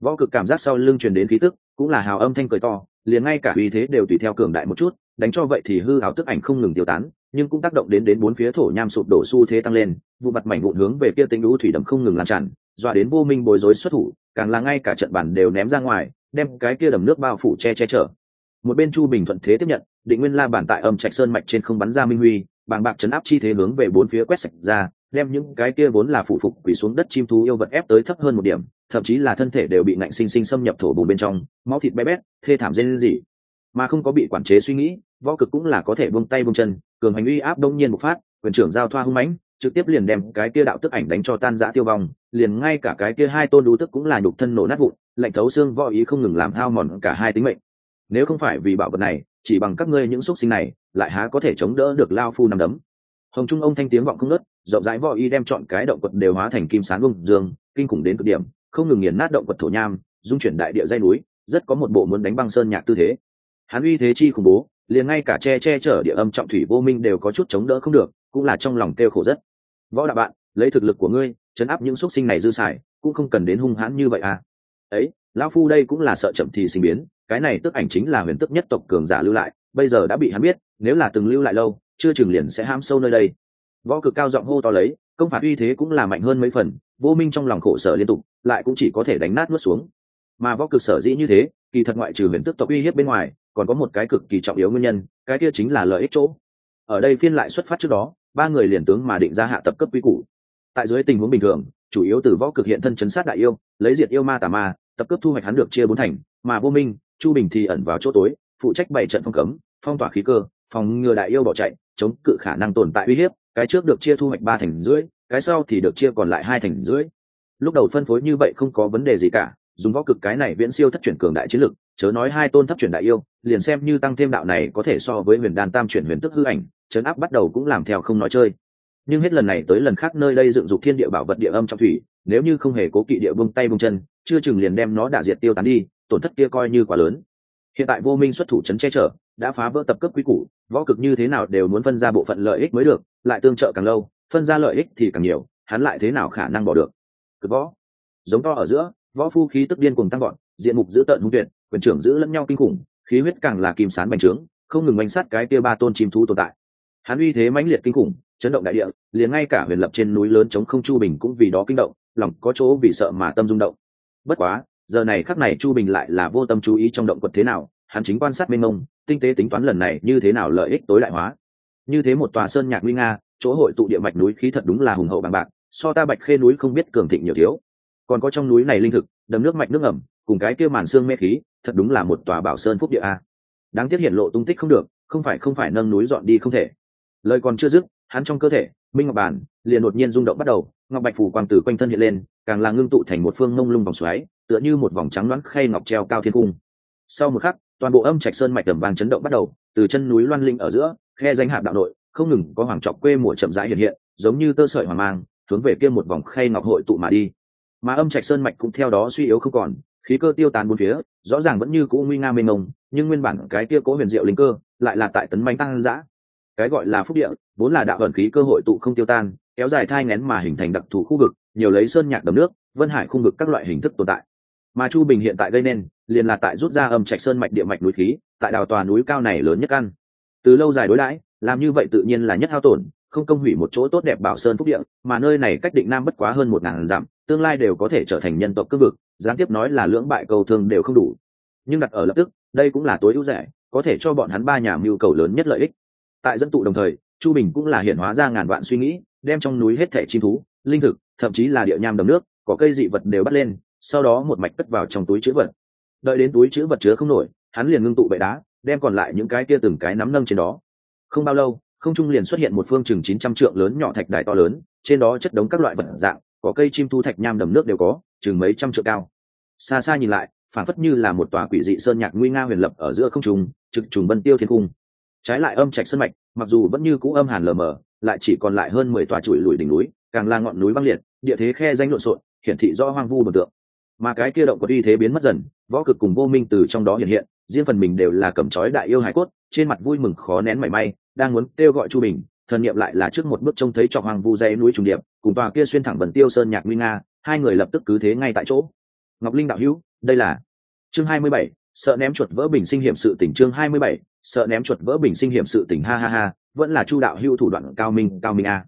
Võ cực cảm giác sau lưng truyền đến khí tức, cũng là hào âm thanh cười to, liền ngay cả uy thế đều tùy theo cường đại một chút, đánh cho vậy thì hư hào tức ảnh không ngừng tiêu tán, nhưng cũng tác động đến đến bốn phía thổ nham sụp đổ xu thế tăng lên, vụ mặt mảnh vụn hướng về kia tinh lũ thủy đầm không ngừng lan tràn dọa đến vô minh bối rối xuất thủ, càng là ngay cả trận bản đều ném ra ngoài, đem cái kia đầm nước bao phủ che che chở. Một bên chu bình thuận thế tiếp nhận, định nguyên la bản tại âm trạch sơn mạch trên không bắn ra minh huy, bàng bạc chấn áp chi thế hướng về bốn phía quét sạch ra, đem những cái kia vốn là phụ phục quỳ xuống đất chim thú yêu vật ép tới thấp hơn một điểm, thậm chí là thân thể đều bị nạnh sinh sinh xâm nhập thổ bùn bên trong, máu thịt bé bét, thê thảm dên gì mà không có bị quản chế suy nghĩ, võ cực cũng là có thể buông tay buông chân, cường hành uy áp đông nhiên một phát, quyền trưởng giao thoa hung mãnh trực tiếp liền đem cái kia đạo tức ảnh đánh cho tan rã tiêu vong, liền ngay cả cái kia hai tôn đú tức cũng là nhục thân nổ nát vụn, lạnh thấu xương võ ý không ngừng làm hao mòn cả hai tính mệnh. Nếu không phải vì bảo vật này, chỉ bằng các ngươi những xúc sinh này, lại há có thể chống đỡ được lao phu nằm đấm. Hồng trung ông thanh tiếng vọng không ngớt, rộng rãi võ y đem chọn cái động quật đều hóa thành kim sán vùng dương, kinh khủng đến cực điểm, không ngừng nghiền nát động quật thổ nham, dung chuyển đại địa dây núi, rất có một bộ muốn đánh băng sơn nhạc tư thế. Hắn uy thế chi khủng bố, liền ngay cả che che chở địa âm trọng thủy vô minh đều có chút chống đỡ không được, cũng là trong lòng kêu khổ rất võ đạo bạn, lấy thực lực của ngươi, chấn áp những x u ấ t sinh này dư xài, cũng không cần đến hung hãn như vậy à. Ấy, lão phu đây cũng là sợ chậm thì sinh biến, cái này tức ảnh chính là huyền tức nhất tộc cường giả lưu lại, bây giờ đã bị hắn biết, nếu là từng lưu lại lâu, chưa chừng liền sẽ ham sâu nơi đây. Võ cực cao giọng hô to lấy, công phạt uy thế cũng là mạnh hơn mấy phần, vô minh trong lòng khổ sở liên tục, lại cũng chỉ có thể đánh nát nuốt xuống. Mà võ cực sở dĩ như thế, kỳ thật ngoại trừ huyền tức tộc uy hiếp bên ngoài, còn có một cái cực kỳ trọng yếu nguyên nhân, cái kia chính là lợi ích chỗ. Ở đây phiên lại xuất phát trước đó ba người liền tướng mà định ra hạ tập cấp quy củ. Tại dưới tình huống bình thường, chủ yếu từ võ cực hiện thân chấn sát đại yêu, lấy diệt yêu ma tà ma, tập cấp thu hoạch hắn được chia bốn thành, mà vô minh, chu bình thì ẩn vào chỗ tối, phụ trách bảy trận phong cấm, phong tỏa khí cơ, phòng ngừa đại yêu bỏ chạy, chống cự khả năng tồn tại uy hiếp, cái trước được chia thu hoạch ba thành rưỡi, cái sau thì được chia còn lại hai thành rưỡi. Lúc đầu phân phối như vậy không có vấn đề gì cả, dùng võ cực cái này viễn siêu thất chuyển cường đại chiến lực, chớ nói hai tôn thấp chuyển đại yêu, liền xem như tăng thêm đạo này có thể so với huyền đan tam chuyển huyền tức hư ảnh chấn áp bắt đầu cũng làm theo không nói chơi. Nhưng hết lần này tới lần khác nơi đây dựng dục thiên địa bảo vật địa âm trong thủy, nếu như không hề cố kỵ địa bông tay bông chân, chưa chừng liền đem nó đả diệt tiêu tán đi, tổn thất kia coi như quá lớn. Hiện tại vô minh xuất thủ chấn che chở, đã phá vỡ tập cấp quý củ, võ cực như thế nào đều muốn phân ra bộ phận lợi ích mới được, lại tương trợ càng lâu, phân ra lợi ích thì càng nhiều, hắn lại thế nào khả năng bỏ được? Cực võ. Giống to ở giữa, võ phu khí tức điên cùng tăng gọn diện mục giữ tợn hung tuyệt, quyền trưởng giữ lẫn nhau kinh khủng, khí huyết càng là kim sán bành trướng, không ngừng bánh sát cái tia ba tôn chim thú tồn tại hắn uy thế mãnh liệt kinh khủng, chấn động đại địa, liền ngay cả huyền lập trên núi lớn chống không chu bình cũng vì đó kinh động, lòng có chỗ vì sợ mà tâm rung động. Bất quá, giờ này khắc này chu bình lại là vô tâm chú ý trong động quật thế nào, hắn chính quan sát mênh mông, tinh tế tính toán lần này như thế nào lợi ích tối đại hóa. Như thế một tòa sơn nhạc nguy nga, chỗ hội tụ địa mạch núi khí thật đúng là hùng hậu bằng bạc, so ta bạch khê núi không biết cường thịnh nhiều thiếu. Còn có trong núi này linh thực, đầm nước mạch nước ẩm cùng cái kia màn xương mê khí, thật đúng là một tòa bảo sơn phúc địa a. Đáng tiếc hiện lộ tung tích không được, không phải không phải nâng núi dọn đi không thể lời còn chưa dứt, hắn trong cơ thể, minh ngọc bản, liền đột nhiên rung động bắt đầu. Ngọc bạch phủ quang từ quanh thân hiện lên, càng là ngưng tụ thành một phương mông lung vòng xoáy, tựa như một vòng trắng loãng khay ngọc treo cao thiên cung. Sau một khắc, toàn bộ âm trạch sơn mạch tầm vàng chấn động bắt đầu, từ chân núi loan linh ở giữa, khe danh hạ đạo nội, không ngừng có hoàng trọc quê mùa chậm rãi hiện hiện, giống như tơ sợi hoàng mang, hướng về kia một vòng khay ngọc hội tụ mà đi. Mà âm trạch sơn mạch cũng theo đó suy yếu không còn, khí cơ tiêu tán bốn phía, rõ ràng vẫn như cũ nguy nga mênh mông, nhưng nguyên bản cái kia cố huyền diệu linh cơ, lại là tại tấn manh tăng dã cái gọi là phúc địa, vốn là đạo ẩn khí cơ hội tụ không tiêu tan, kéo dài thai ngén mà hình thành đặc thù khu vực, nhiều lấy sơn nhạc đầm nước, vân hải khung vực các loại hình thức tồn tại. Mà chu bình hiện tại gây nên, liền là tại rút ra âm trạch sơn mạch địa mạch núi khí, tại đào tòa núi cao này lớn nhất ăn từ lâu dài đối đãi, làm như vậy tự nhiên là nhất hao tổn, không công hủy một chỗ tốt đẹp bảo sơn phúc địa, mà nơi này cách định nam bất quá hơn một ngàn dặm, tương lai đều có thể trở thành nhân tộc cương vực, gián tiếp nói là lưỡng bại cầu thương đều không đủ. Nhưng đặt ở lập tức, đây cũng là tối ưu rẻ, có thể cho bọn hắn ba nhà mưu cầu lớn nhất lợi ích tại dẫn tụ đồng thời, chu bình cũng là hiện hóa ra ngàn vạn suy nghĩ, đem trong núi hết thẻ chim thú, linh thực, thậm chí là địa nham đầm nước, có cây dị vật đều bắt lên, sau đó một mạch cất vào trong túi chữ vật. Đợi đến túi chữ vật chứa không nổi, hắn liền ngưng tụ bệ đá, đem còn lại những cái kia từng cái nắm nâng trên đó. Không bao lâu, không trung liền xuất hiện một phương chừng chín trăm trượng lớn nhỏ thạch đài to lớn, trên đó chất đống các loại vật dạng, có cây chim thu thạch nham đầm nước đều có, chừng mấy trăm trượng cao. Xa xa nhìn lại, phản phất như là một tòa quỷ dị sơn nhạc nguy nga huyền lập ở giữa không trung, trực trùng bân tiêu thiên cung trái lại âm trạch sân mạch, mặc dù vẫn như cũ âm hàn lờ mờ, lại chỉ còn lại hơn mười tòa chuỗi lùi đỉnh núi, càng là ngọn núi băng liệt, địa thế khe danh lộn xộn, hiển thị do hoang vu một tượng. Mà cái kia động có uy thế biến mất dần, võ cực cùng vô minh từ trong đó hiện hiện, riêng phần mình đều là cầm chói đại yêu hải cốt, trên mặt vui mừng khó nén mảy may, đang muốn kêu gọi chu bình, thần niệm lại là trước một bước trông thấy trọc hoàng vu dây núi trùng điệp, cùng tòa kia xuyên thẳng bẩn tiêu sơn nhạc nguy nga, hai người lập tức cứ thế ngay tại chỗ. Ngọc linh đạo hữu, đây là chương hai mươi bảy, sợ ném chuột vỡ bình sinh hiểm sự tỉnh chương hai mươi bảy sợ ném chuột vỡ bình sinh hiểm sự tình, ha ha ha, vẫn là chu đạo hưu thủ đoạn cao minh cao minh a.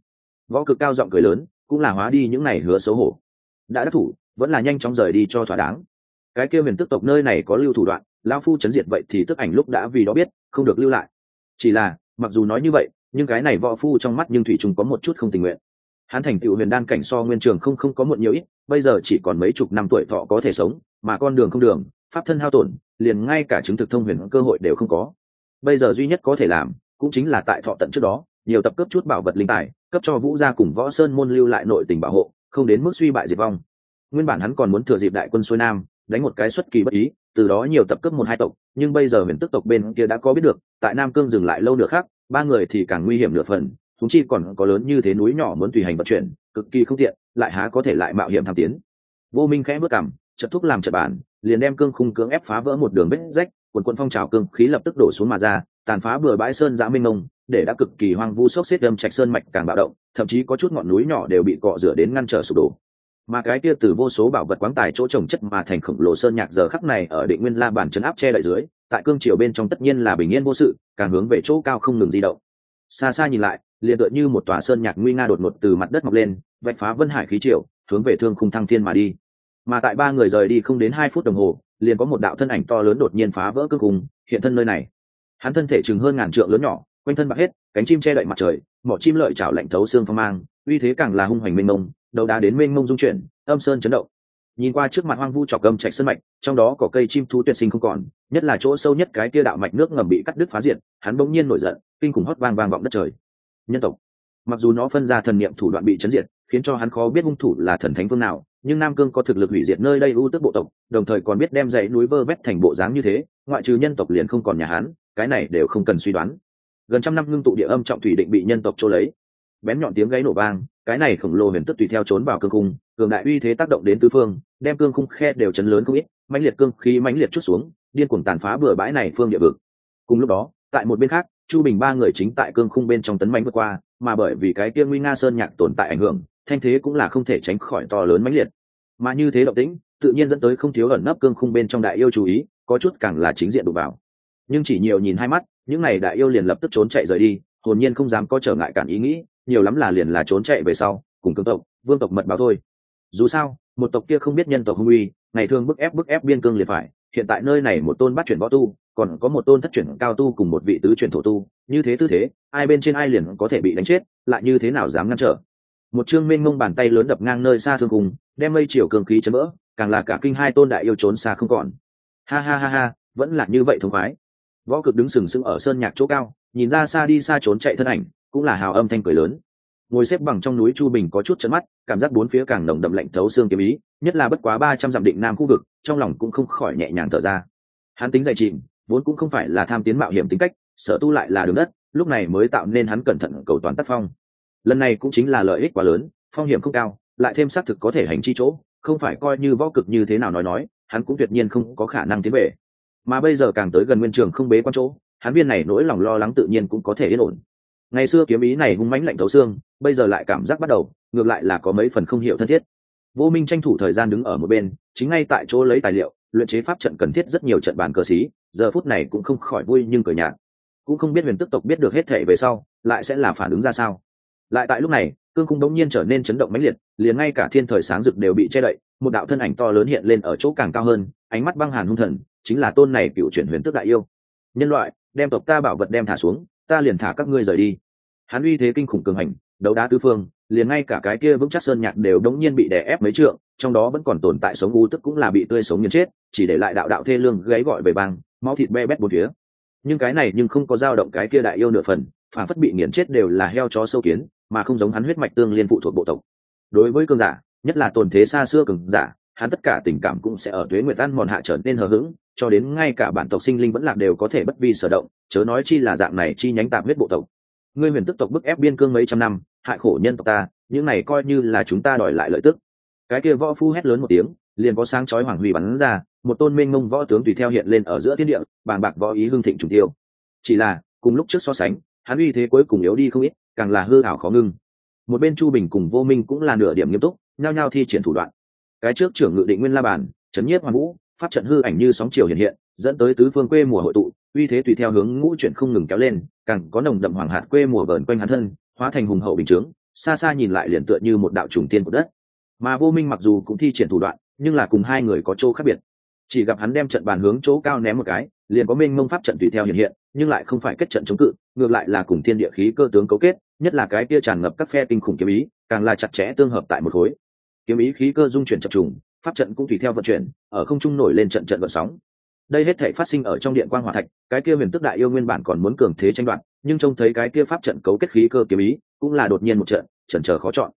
Võ cực cao giọng cười lớn, cũng là hóa đi những này hứa xấu hổ. Đã đắc thủ, vẫn là nhanh chóng rời đi cho thỏa đáng. Cái kia huyền tức tộc nơi này có lưu thủ đoạn lao phu chấn diệt vậy thì tức ảnh lúc đã vì đó biết, không được lưu lại. Chỉ là, mặc dù nói như vậy, nhưng cái này võ phu trong mắt nhưng thủy trùng có một chút không tình nguyện. Hắn thành tựu huyền đan cảnh so nguyên trường không không có muộn nhiều ít, bây giờ chỉ còn mấy chục năm tuổi thọ có thể sống, mà con đường không đường, pháp thân hao tổn, liền ngay cả chứng thực thông huyền cơ hội đều không có bây giờ duy nhất có thể làm cũng chính là tại thọ tận trước đó, nhiều tập cấp chút bảo vật linh tài, cấp cho vũ gia cùng võ sơn môn lưu lại nội tình bảo hộ, không đến mức suy bại diệt vong. Nguyên bản hắn còn muốn thừa dịp đại quân xuôi nam, đánh một cái xuất kỳ bất ý, từ đó nhiều tập cấp một hai tộc, nhưng bây giờ huyền tức tộc bên kia đã có biết được, tại nam cương dừng lại lâu được khác ba người thì càng nguy hiểm nửa phần thúng chi còn có lớn như thế núi nhỏ muốn tùy hành vận chuyển, cực kỳ không tiện, lại há có thể lại mạo hiểm tham tiến. Vô minh khẽ bước cảm chật thúc làm chật bản, liền đem cương khung cưỡng ép phá vỡ một đường vết rách quần quân phong trào cương khí lập tức đổ xuống mà ra, tàn phá bừa bãi sơn giã minh ngông để đã cực kỳ hoang vu sốc xếp đâm trạch sơn mạch càng bạo động, thậm chí có chút ngọn núi nhỏ đều bị cọ rửa đến ngăn trở sụp đổ. Mà cái kia từ vô số bảo vật quáng tài chỗ trồng chất mà thành khổng lồ sơn nhạc giờ khắc này ở định nguyên la bản chấn áp che đậy dưới, tại cương triều bên trong tất nhiên là bình yên vô sự, càng hướng về chỗ cao không ngừng di động. Xa xa nhìn lại, liền tựa như một tòa sơn nhạc nguy nga đột ngột từ mặt đất mọc lên, vạch phá vân hải khí triều, hướng về thương khung thăng thiên mà đi. Mà tại ba người rời đi không đến hai phút đồng hồ liền có một đạo thân ảnh to lớn đột nhiên phá vỡ cương khung hiện thân nơi này. Hắn thân thể chừng hơn ngàn trượng lớn nhỏ, quanh thân bạc hết, cánh chim che đậy mặt trời, mỏ chim lợi chảo lạnh thấu xương phong mang, uy thế càng là hung hoành mênh mông, đầu đá đến mênh mông dung chuyển, âm sơn chấn động. Nhìn qua trước mặt hoang vu trọc gâm chạy sơn mạch, trong đó có cây chim thú tuyệt sinh không còn, nhất là chỗ sâu nhất cái kia đạo mạch nước ngầm bị cắt đứt phá diệt, hắn bỗng nhiên nổi giận, kinh khủng hót vang vang vọng đất trời. Nhân tộc. Mặc dù nó phân ra thần niệm thủ đoạn bị chấn diệt, khiến cho hắn khó biết hung thủ là thần thánh phương nào nhưng nam cương có thực lực hủy diệt nơi đây ưu tức bộ tộc, đồng thời còn biết đem dãy núi vơ vét thành bộ dáng như thế, ngoại trừ nhân tộc liền không còn nhà hán, cái này đều không cần suy đoán. Gần trăm năm ngưng tụ địa âm trọng thủy định bị nhân tộc trô lấy. Bén nhọn tiếng gáy nổ vang, cái này khổng lồ huyền tức tùy theo trốn vào cương cung, cường đại uy thế tác động đến tứ phương, đem cương khung khe đều chấn lớn không ít, mãnh liệt cương khí mãnh liệt chút xuống, điên cuồng tàn phá bừa bãi này phương địa vực. Cùng lúc đó, tại một bên khác, chu bình ba người chính tại cương khung bên trong tấn mánh vượt qua, mà bởi vì cái kia nguy nga sơn nhạc tồn tại ảnh hưởng thanh thế cũng là không thể tránh khỏi to lớn mãnh liệt. Mà như thế động tĩnh, tự nhiên dẫn tới không thiếu ẩn nấp cương khung bên trong đại yêu chú ý, có chút càng là chính diện đụng vào. Nhưng chỉ nhiều nhìn hai mắt, những này đại yêu liền lập tức trốn chạy rời đi, hồn nhiên không dám có trở ngại cản ý nghĩ, nhiều lắm là liền là trốn chạy về sau, cùng cương tộc, vương tộc mật báo thôi. Dù sao, một tộc kia không biết nhân tộc hung uy, ngày thường bức ép bức ép biên cương liền phải, hiện tại nơi này một tôn bắt chuyển võ tu, còn có một tôn thất chuyển cao tu cùng một vị tứ chuyển thổ tu, như thế tư thế, ai bên trên ai liền có thể bị đánh chết, lại như thế nào dám ngăn trở? Một chương mênh mông bàn tay lớn đập ngang nơi xa thương cùng, đem mây chiều cường khí chấn vỡ, càng là cả kinh hai tôn đại yêu trốn xa không còn. Ha ha ha ha, vẫn là như vậy thông khoái. Võ cực đứng sừng sững ở sơn nhạc chỗ cao, nhìn ra xa đi xa trốn chạy thân ảnh, cũng là hào âm thanh cười lớn. Ngồi xếp bằng trong núi chu bình có chút chấn mắt, cảm giác bốn phía càng nồng đậm lạnh thấu xương kiếm ý, nhất là bất quá ba trăm dặm định nam khu vực, trong lòng cũng không khỏi nhẹ nhàng thở ra. Hắn tính dày chìm, vốn cũng không phải là tham tiến mạo hiểm tính cách sở tu lại là đường đất, lúc này mới tạo nên hắn cẩn thận cầu toàn tác phong lần này cũng chính là lợi ích quá lớn, phong hiểm không cao, lại thêm xác thực có thể hành chi chỗ, không phải coi như võ cực như thế nào nói nói, hắn cũng tuyệt nhiên không có khả năng tiến về. Mà bây giờ càng tới gần nguyên trường không bế quan chỗ, hắn viên này nỗi lòng lo lắng tự nhiên cũng có thể yên ổn. Ngày xưa kiếm ý này hung mãnh lạnh thấu xương, bây giờ lại cảm giác bắt đầu, ngược lại là có mấy phần không hiểu thân thiết. Vô minh tranh thủ thời gian đứng ở một bên, chính ngay tại chỗ lấy tài liệu, luyện chế pháp trận cần thiết rất nhiều trận bàn cờ xí, giờ phút này cũng không khỏi vui nhưng cờ nhạt. Cũng không biết huyền tức tộc biết được hết thể về sau, lại sẽ là phản ứng ra sao lại tại lúc này, cương cung đống nhiên trở nên chấn động mãnh liệt, liền ngay cả thiên thời sáng rực đều bị che đậy, một đạo thân ảnh to lớn hiện lên ở chỗ càng cao hơn, ánh mắt băng hàn hung thần, chính là tôn này cựu chuyển huyền tước đại yêu. Nhân loại, đem tộc ta bảo vật đem thả xuống, ta liền thả các ngươi rời đi. Hắn uy thế kinh khủng cường hành, đấu đá tứ phương, liền ngay cả cái kia vững chắc sơn nhạc đều đống nhiên bị đè ép mấy trượng, trong đó vẫn còn tồn tại sống u tức cũng là bị tươi sống nhân chết, chỉ để lại đạo đạo thê lương gáy gọi về băng máu thịt be bét một phía. Nhưng cái này nhưng không có dao động cái kia đại yêu nửa phần phản phất bị nghiền chết đều là heo chó sâu kiến, mà không giống hắn huyết mạch tương liên phụ thuộc bộ tộc. Đối với cường giả, nhất là tồn thế xa xưa cường giả, hắn tất cả tình cảm cũng sẽ ở tuế nguyệt ăn mòn hạ trở nên hờ hững, cho đến ngay cả bản tộc sinh linh vẫn lạc đều có thể bất vi sở động, chớ nói chi là dạng này chi nhánh tạm huyết bộ tộc. Ngươi huyền tức tộc bức ép biên cương mấy trăm năm, hại khổ nhân tộc ta, những này coi như là chúng ta đòi lại lợi tức. Cái kia võ phu hét lớn một tiếng, liền có sáng chói hoàng huy bắn ra, một tôn minh mông võ tướng tùy theo hiện lên ở giữa thiên địa bàn bạc võ ý hương thịnh trùng tiêu. Chỉ là, cùng lúc trước so sánh hắn uy thế cuối cùng yếu đi không ít, càng là hư hảo khó ngưng. Một bên chu bình cùng vô minh cũng là nửa điểm nghiêm túc, nhao nhao thi triển thủ đoạn. Cái trước trưởng ngự định nguyên la bản chấn nhiếp hoàng vũ, pháp trận hư ảnh như sóng chiều hiện hiện, dẫn tới tứ phương quê mùa hội tụ, uy thế tùy theo hướng ngũ chuyển không ngừng kéo lên, càng có nồng đậm hoàng hạt quê mùa vờn quanh hắn thân, hóa thành hùng hậu bình chướng, xa xa nhìn lại liền tựa như một đạo trùng tiên của đất. Mà vô minh mặc dù cũng thi triển thủ đoạn, nhưng là cùng hai người có chỗ khác biệt. Chỉ gặp hắn đem trận bàn hướng chỗ cao ném một cái, liền có minh mông pháp trận tùy theo hiện hiện, nhưng lại không phải kết trận chống cự ngược lại là cùng thiên địa khí cơ tướng cấu kết, nhất là cái kia tràn ngập các phe kinh khủng kiếm ý, càng là chặt chẽ tương hợp tại một khối. Kiếm ý khí cơ dung chuyển chập trùng, pháp trận cũng tùy theo vận chuyển, ở không trung nổi lên trận trận vận sóng. Đây hết thể phát sinh ở trong điện quan hòa thạch, cái kia huyền tức đại yêu nguyên bản còn muốn cường thế tranh đoạt, nhưng trông thấy cái kia pháp trận cấu kết khí cơ kiếm ý, cũng là đột nhiên một trận, chần chờ khó chọn.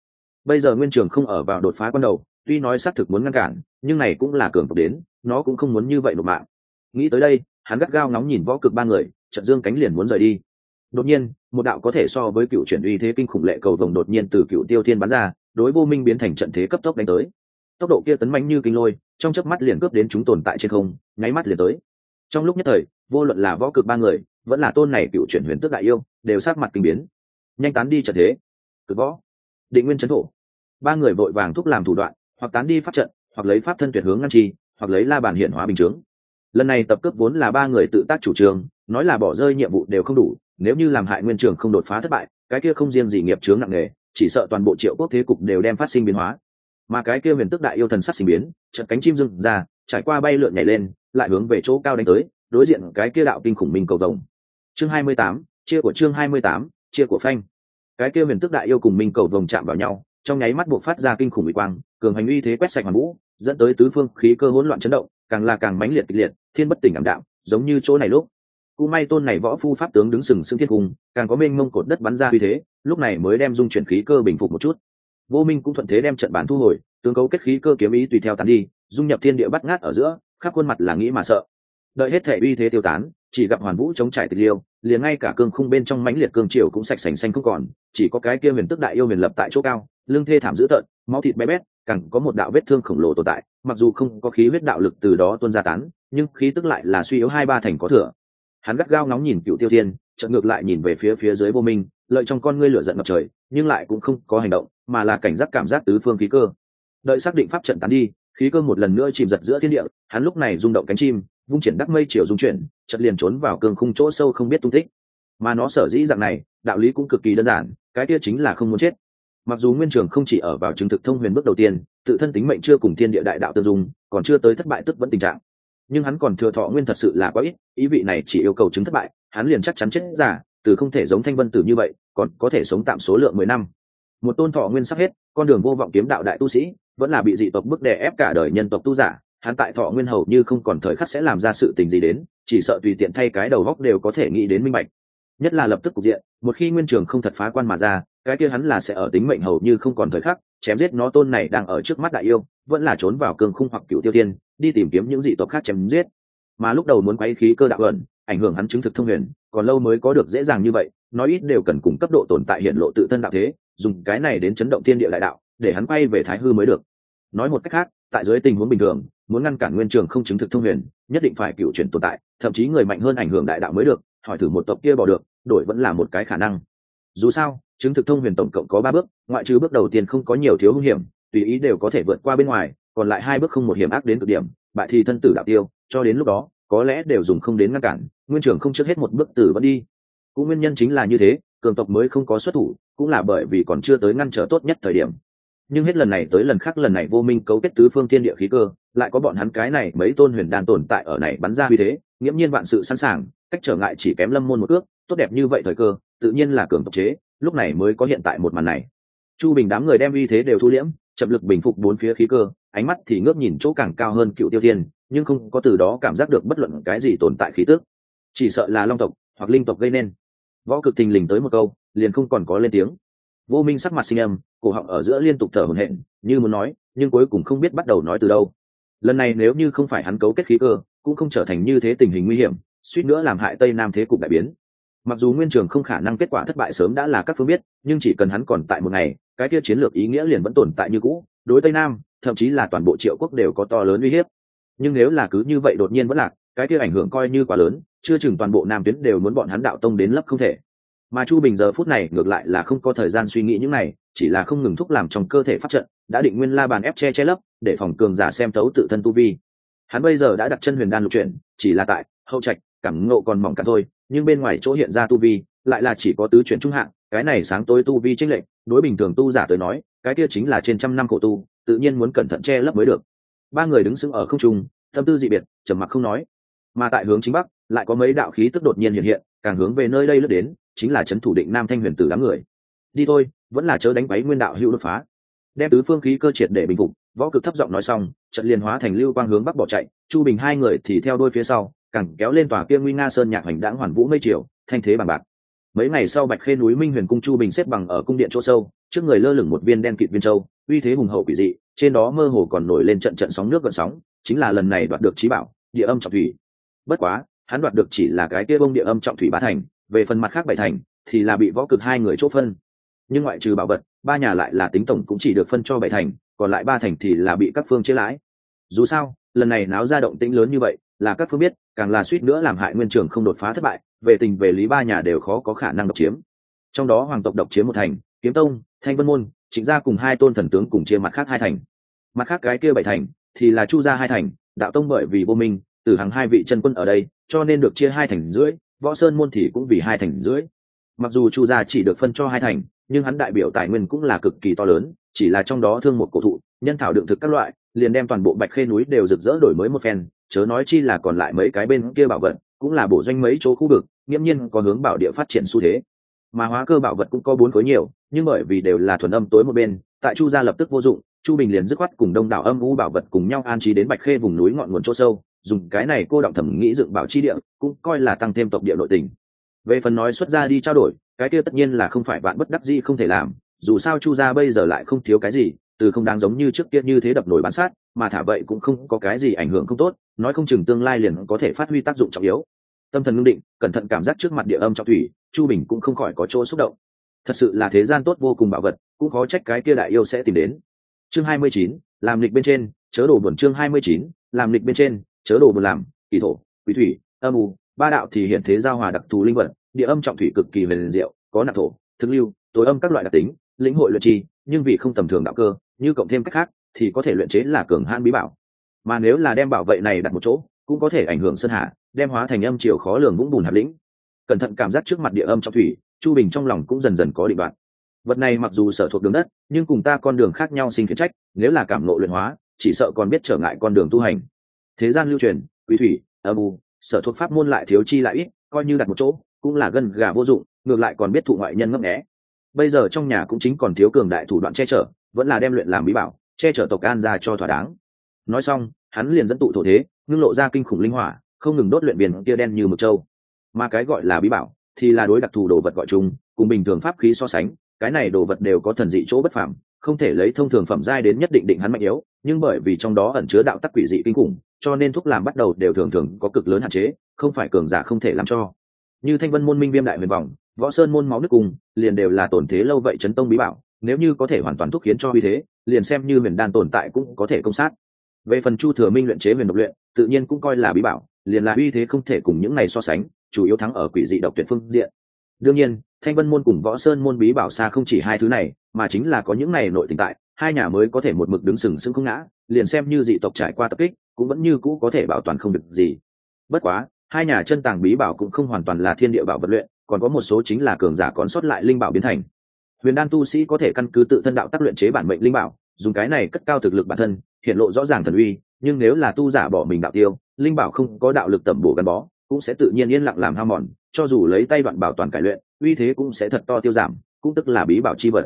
Bây giờ nguyên trường không ở vào đột phá ban đầu, tuy nói xác thực muốn ngăn cản, nhưng này cũng là cường tộc đến, nó cũng không muốn như vậy nộp mạng. Nghĩ tới đây, hắn gắt gao nóng nhìn võ cực ba người, trận dương cánh liền muốn rời đi đột nhiên, một đạo có thể so với cựu chuyển uy thế kinh khủng lệ cầu vồng đột nhiên từ cựu tiêu thiên bắn ra, đối vô minh biến thành trận thế cấp tốc đánh tới. Tốc độ kia tấn manh như kinh lôi, trong chớp mắt liền cướp đến chúng tồn tại trên không, nháy mắt liền tới. Trong lúc nhất thời, vô luận là võ cực ba người, vẫn là tôn này cựu chuyển huyền tước đại yêu, đều sát mặt kinh biến. Nhanh tán đi trận thế. Cực võ. Định nguyên trấn thổ. Ba người vội vàng thúc làm thủ đoạn, hoặc tán đi pháp trận, hoặc lấy pháp thân tuyệt hướng ngăn chi hoặc lấy la bàn hiện hóa bình chướng. Lần này tập cướp vốn là ba người tự tác chủ trương nói là bỏ rơi nhiệm vụ đều không đủ, nếu như làm hại nguyên trường không đột phá thất bại, cái kia không riêng gì nghiệp chướng nặng nề, chỉ sợ toàn bộ triệu quốc thế cục đều đem phát sinh biến hóa. Mà cái kia huyền tức đại yêu thần sắc sinh biến trận cánh chim dưng ra, trải qua bay lượn nhảy lên, lại hướng về chỗ cao đánh tới, đối diện cái kia đạo kinh khủng minh cầu vồng. Chương hai mươi tám, chia của chương hai mươi tám, chia của phanh. Cái kia huyền tức đại yêu cùng minh cầu vồng chạm vào nhau, trong nháy mắt buộc phát ra kinh khủng bị quang, cường hành uy thế quét sạch hoàn vũ, dẫn tới tứ phương khí cơ hỗn loạn chấn động, càng là càng mãnh liệt kịch liệt, thiên bất tỉnh ảm đạm, giống như chỗ này lúc cú may tôn này võ phu pháp tướng đứng sừng sững thiên cung, càng có mênh mông cột đất bắn ra uy thế, lúc này mới đem dung chuyển khí cơ bình phục một chút. Vô minh cũng thuận thế đem trận bản thu hồi, tướng cấu kết khí cơ kiếm ý tùy theo tán đi, dung nhập thiên địa bắt ngát ở giữa, khắp khuôn mặt là nghĩ mà sợ. Đợi hết thể uy thế tiêu tán, chỉ gặp hoàn vũ chống trải tịch liêu, liền ngay cả cương khung bên trong mãnh liệt cương triều cũng sạch sành xanh không còn, chỉ có cái kia huyền tức đại yêu huyền lập tại chỗ cao lương thê thảm dữ tợn, máu thịt bé bét, càng có một đạo vết thương khổng lồ tồn tại, mặc dù không có khí huyết đạo lực từ đó tuôn ra tán, nhưng khí tức lại là suy yếu hai ba thành có thừa hắn gắt gao ngóng nhìn cựu tiêu thiên, chợt ngược lại nhìn về phía phía dưới vô minh, lợi trong con ngươi lửa giận ngập trời, nhưng lại cũng không có hành động, mà là cảnh giác cảm giác tứ phương khí cơ. Đợi xác định pháp trận tán đi, khí cơ một lần nữa chìm giật giữa thiên địa, hắn lúc này rung động cánh chim, vung triển đắc mây chiều dung chuyển chật liền trốn vào cương khung chỗ sâu không biết tung tích. Mà nó sở dĩ dạng này, đạo lý cũng cực kỳ đơn giản, cái kia chính là không muốn chết. Mặc dù nguyên trường không chỉ ở vào chứng thực thông huyền bước đầu tiên, tự thân tính mệnh chưa cùng thiên địa đại đạo tương dung, còn chưa tới thất bại tức vẫn tình trạng nhưng hắn còn thừa thọ nguyên thật sự là quá ít, ý vị này chỉ yêu cầu chứng thất bại, hắn liền chắc chắn chết giả từ không thể giống thanh vân tử như vậy, còn có thể sống tạm số lượng mười năm. Một tôn thọ nguyên sắp hết, con đường vô vọng kiếm đạo đại tu sĩ, vẫn là bị dị tộc bức đè ép cả đời nhân tộc tu giả, hắn tại thọ nguyên hầu như không còn thời khắc sẽ làm ra sự tình gì đến, chỉ sợ tùy tiện thay cái đầu góc đều có thể nghĩ đến minh bạch. Nhất là lập tức cục diện, một khi nguyên trường không thật phá quan mà ra, cái kia hắn là sẽ ở tính mệnh hầu như không còn thời khắc chém giết nó tôn này đang ở trước mắt đại yêu, vẫn là trốn vào cường khung hoặc cựu tiêu tiên đi tìm kiếm những dị tộc khác chém giết. Mà lúc đầu muốn quay khí cơ đạo ẩn, ảnh hưởng hắn chứng thực thông huyền, còn lâu mới có được dễ dàng như vậy, nói ít đều cần cùng cấp độ tồn tại hiện lộ tự thân đạo thế, dùng cái này đến chấn động thiên địa đại đạo, để hắn quay về thái hư mới được. Nói một cách khác, tại dưới tình huống bình thường, muốn ngăn cản nguyên trường không chứng thực thông huyền, nhất định phải cựu chuyển tồn tại, thậm chí người mạnh hơn ảnh hưởng đại đạo mới được, hỏi thử một tộc kia bỏ được, đổi vẫn là một cái khả năng. Dù sao chứng thực thông huyền tổng cộng có ba bước, ngoại trừ bước đầu tiên không có nhiều thiếu hung hiểm, tùy ý đều có thể vượt qua bên ngoài, còn lại hai bước không một hiểm ác đến cực điểm, bại thì thân tử đạo tiêu, cho đến lúc đó, có lẽ đều dùng không đến ngăn cản, nguyên trưởng không trước hết một bước tử vẫn đi. Cũng nguyên nhân chính là như thế, cường tộc mới không có xuất thủ, cũng là bởi vì còn chưa tới ngăn trở tốt nhất thời điểm. Nhưng hết lần này tới lần khác lần này vô minh cấu kết tứ phương thiên địa khí cơ, lại có bọn hắn cái này mấy tôn huyền đan tồn tại ở này bắn ra vì thế, nghiễm nhiên vạn sự sẵn sàng, cách trở ngại chỉ kém lâm môn một ước, tốt đẹp như vậy thời cơ, tự nhiên là cường tộc chế lúc này mới có hiện tại một màn này. Chu bình đám người đem uy thế đều thu liễm, chậm lực bình phục bốn phía khí cơ, ánh mắt thì ngước nhìn chỗ càng cao hơn cựu tiêu thiên, nhưng không có từ đó cảm giác được bất luận cái gì tồn tại khí tước chỉ sợ là long tộc hoặc linh tộc gây nên. Võ cực thình lình tới một câu, liền không còn có lên tiếng. Vô minh sắc mặt sinh âm, cổ họng ở giữa liên tục thở hổn hển, như muốn nói, nhưng cuối cùng không biết bắt đầu nói từ đâu. Lần này nếu như không phải hắn cấu kết khí cơ, cũng không trở thành như thế tình hình nguy hiểm, suýt nữa làm hại tây nam thế cục đại biến mặc dù nguyên trường không khả năng kết quả thất bại sớm đã là các phương biết, nhưng chỉ cần hắn còn tại một ngày, cái kia chiến lược ý nghĩa liền vẫn tồn tại như cũ. Đối tây nam, thậm chí là toàn bộ triệu quốc đều có to lớn uy hiếp. Nhưng nếu là cứ như vậy đột nhiên vẫn lạc, cái kia ảnh hưởng coi như quá lớn, chưa chừng toàn bộ nam tuyến đều muốn bọn hắn đạo tông đến lấp không thể. Mà chu bình giờ phút này ngược lại là không có thời gian suy nghĩ những này, chỉ là không ngừng thúc làm trong cơ thể phát trận, đã định nguyên la bàn ép che che lấp, để phòng cường giả xem tấu tự thân tu vi. Hắn bây giờ đã đặt chân huyền đan lục chuyển, chỉ là tại, hậu trạch, cảm ngộ còn mỏng cả thôi nhưng bên ngoài chỗ hiện ra tu vi, lại là chỉ có tứ chuyển trung hạng, cái này sáng tối tu vi trinh lệch, đối bình thường tu giả tới nói, cái kia chính là trên trăm năm khổ tu, tự nhiên muốn cẩn thận che lấp mới được. Ba người đứng sững ở không trung, tâm tư dị biệt, trầm mặc không nói. Mà tại hướng chính bắc, lại có mấy đạo khí tức đột nhiên hiện hiện, càng hướng về nơi đây lướt đến, chính là trấn thủ định nam thanh huyền tử đám người. Đi thôi, vẫn là chớ đánh váy nguyên đạo hữu đột phá. Đem tứ phương khí cơ triệt để bình phục, võ cực thấp giọng nói xong, trận liền hóa thành lưu quang hướng bắc bỏ chạy, chu bình hai người thì theo đôi phía sau càng kéo lên tòa kia nguy nga sơn nhạc hoành đãng hoàn vũ mây triều, thanh thế bằng bạc. Mấy ngày sau bạch khê núi minh huyền cung chu bình xếp bằng ở cung điện chỗ sâu, trước người lơ lửng một viên đen kịt viên châu, uy thế hùng hậu quỷ dị, trên đó mơ hồ còn nổi lên trận trận sóng nước gợn sóng, chính là lần này đoạt được trí bảo, địa âm trọng thủy. Bất quá, hắn đoạt được chỉ là cái kia bông địa âm trọng thủy bá thành, về phần mặt khác bảy thành, thì là bị võ cực hai người chốt phân. Nhưng ngoại trừ bảo vật, ba nhà lại là tính tổng cũng chỉ được phân cho bảy thành, còn lại ba thành thì là bị các phương chế lãi. Dù sao, lần này náo ra động tĩnh lớn như vậy là các phương biết, càng là suýt nữa làm hại nguyên trường không đột phá thất bại, về tình về lý ba nhà đều khó có khả năng độc chiếm. Trong đó hoàng tộc độc chiếm một thành, kiếm tông, thanh vân môn, trịnh gia cùng hai tôn thần tướng cùng chia mặt khác hai thành. Mặt khác cái kia bảy thành thì là chu gia hai thành, đạo tông bởi vì vô minh, từ hàng hai vị chân quân ở đây, cho nên được chia hai thành rưỡi, võ sơn môn thì cũng vì hai thành rưỡi. Mặc dù chu gia chỉ được phân cho hai thành, nhưng hắn đại biểu tài nguyên cũng là cực kỳ to lớn, chỉ là trong đó thương một cổ thụ, nhân thảo đựng thực các loại, liền đem toàn bộ bạch khê núi đều rực rỡ đổi mới một phen chớ nói chi là còn lại mấy cái bên kia bảo vật, cũng là bổ doanh mấy chỗ khu vực, nghiễm nhiên có hướng bảo địa phát triển xu thế. Mà hóa cơ bảo vật cũng có bốn khối nhiều, nhưng bởi vì đều là thuần âm tối một bên, tại chu gia lập tức vô dụng, chu bình liền dứt khoát cùng đông đảo âm u bảo vật cùng nhau an trí đến bạch khê vùng núi ngọn nguồn chỗ sâu, dùng cái này cô động thẩm nghĩ dựng bảo chi địa, cũng coi là tăng thêm tộc địa nội tình. Về phần nói xuất ra đi trao đổi, cái kia tất nhiên là không phải bạn bất đắc gì không thể làm, dù sao chu gia bây giờ lại không thiếu cái gì, từ không đáng giống như trước kia như thế đập nổi bán sát mà thả vậy cũng không có cái gì ảnh hưởng không tốt, nói không chừng tương lai liền có thể phát huy tác dụng trọng yếu. Tâm thần ngưng định, cẩn thận cảm giác trước mặt địa âm trọng thủy, chu bình cũng không khỏi có chỗ xúc động. Thật sự là thế gian tốt vô cùng bảo vật, cũng khó trách cái kia đại yêu sẽ tìm đến. Chương hai mươi chín, làm lịch bên trên, chớ đồ buồn chương hai mươi chín, làm lịch bên trên, chớ đồ buồn làm, kỳ thổ quý thủy, âm u, ba đạo thì hiện thế giao hòa đặc thù linh vật, địa âm trọng thủy cực kỳ huyền diệu, có nạp thổ, thực lưu, tối âm các loại đặc tính, lĩnh hội luật chi, nhưng vì không tầm thường đạo cơ, như cộng thêm cách khác thì có thể luyện chế là cường hãn bí bảo. Mà nếu là đem bảo vệ này đặt một chỗ, cũng có thể ảnh hưởng sơn hạ, đem hóa thành âm chiều khó lường vũng bùn hạt lĩnh. Cẩn thận cảm giác trước mặt địa âm trong thủy, chu bình trong lòng cũng dần dần có định đoạn vật này mặc dù sở thuộc đường đất, nhưng cùng ta con đường khác nhau sinh khiến trách, nếu là cảm nộ luyện hóa, chỉ sợ còn biết trở ngại con đường tu hành. Thế gian lưu truyền, quỷ thủy, âm u, sở thuộc pháp môn lại thiếu chi lại ít, coi như đặt một chỗ, cũng là gân gà vô dụng, ngược lại còn biết thụ ngoại nhân ngấp nghé. Bây giờ trong nhà cũng chính còn thiếu cường đại thủ đoạn che chở, vẫn là đem luyện làm bí bảo che chở tộc an ra cho thỏa đáng. Nói xong, hắn liền dẫn tụ thổ thế ngưng lộ ra kinh khủng linh hỏa, không ngừng đốt luyện biển kia đen như mực châu. Mà cái gọi là bí bảo thì là đối đặc thù đồ vật gọi chung, cùng bình thường pháp khí so sánh, cái này đồ vật đều có thần dị chỗ bất phàm, không thể lấy thông thường phẩm giai đến nhất định định hắn mạnh yếu, nhưng bởi vì trong đó ẩn chứa đạo tắc quỷ dị kinh khủng, cho nên thuốc làm bắt đầu đều thường thường có cực lớn hạn chế, không phải cường giả không thể làm cho. Như thanh vân môn minh viêm đại huyền vòng võ sơn môn máu nước cùng, liền đều là tổn thế lâu vậy chấn tông bí bảo, nếu như có thể hoàn toàn thúc khiến cho uy thế liền xem như huyền đan tồn tại cũng có thể công sát. Về phần chu thừa minh luyện chế huyền độc luyện, tự nhiên cũng coi là bí bảo, liền là uy thế không thể cùng những này so sánh, chủ yếu thắng ở quỷ dị độc tuyệt phương diện. Đương nhiên, thanh vân môn cùng võ sơn môn bí bảo xa không chỉ hai thứ này, mà chính là có những này nội tình tại, hai nhà mới có thể một mực đứng sừng sững không ngã, liền xem như dị tộc trải qua tập kích, cũng vẫn như cũ có thể bảo toàn không được gì. Bất quá, hai nhà chân tàng bí bảo cũng không hoàn toàn là thiên địa bảo vật luyện, còn có một số chính là cường giả còn sót lại linh bảo biến thành huyền đan tu sĩ có thể căn cứ tự thân đạo tác luyện chế bản mệnh linh bảo, dùng cái này cất cao thực lực bản thân, hiện lộ rõ ràng thần uy, nhưng nếu là tu giả bỏ mình đạo tiêu, linh bảo không có đạo lực tẩm bổ gắn bó, cũng sẽ tự nhiên yên lặng làm hao mòn, cho dù lấy tay đoạn bảo toàn cải luyện, uy thế cũng sẽ thật to tiêu giảm, cũng tức là bí bảo chi vật.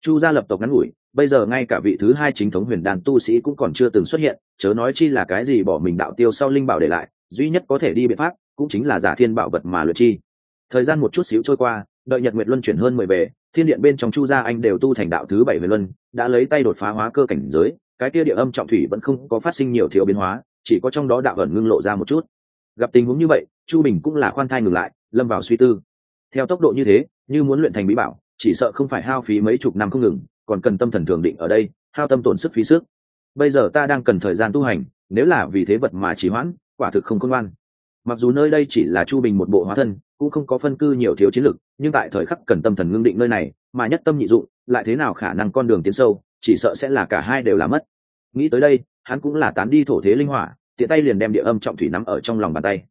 Chu gia lập tộc ngắn ngủi, bây giờ ngay cả vị thứ hai chính thống huyền đan tu sĩ cũng còn chưa từng xuất hiện, chớ nói chi là cái gì bỏ mình đạo tiêu sau linh bảo để lại, duy nhất có thể đi biện pháp, cũng chính là giả thiên bảo vật mà luyện chi. Thời gian một chút xíu trôi qua, đợi nhật nguyệt luân chuyển hơn mười về thiên điện bên trong chu gia anh đều tu thành đạo thứ bảy về luân, đã lấy tay đột phá hóa cơ cảnh giới, cái kia địa âm trọng thủy vẫn không có phát sinh nhiều thiếu biến hóa, chỉ có trong đó đạo ẩn ngưng lộ ra một chút. Gặp tình huống như vậy, chu bình cũng là khoan thai ngừng lại, lâm vào suy tư. Theo tốc độ như thế, như muốn luyện thành bí bảo, chỉ sợ không phải hao phí mấy chục năm không ngừng, còn cần tâm thần thường định ở đây, hao tâm tổn sức phí sức. Bây giờ ta đang cần thời gian tu hành, nếu là vì thế vật mà trì hoãn, quả thực không khôn ngoan. Mặc dù nơi đây chỉ là chu bình một bộ hóa thân cũng không có phân cư nhiều thiếu chiến lực nhưng tại thời khắc cần tâm thần ngưng định nơi này, mà nhất tâm nhị dụng, lại thế nào khả năng con đường tiến sâu, chỉ sợ sẽ là cả hai đều là mất. Nghĩ tới đây, hắn cũng là tán đi thổ thế linh hỏa, tiện tay liền đem địa âm trọng thủy nắm ở trong lòng bàn tay.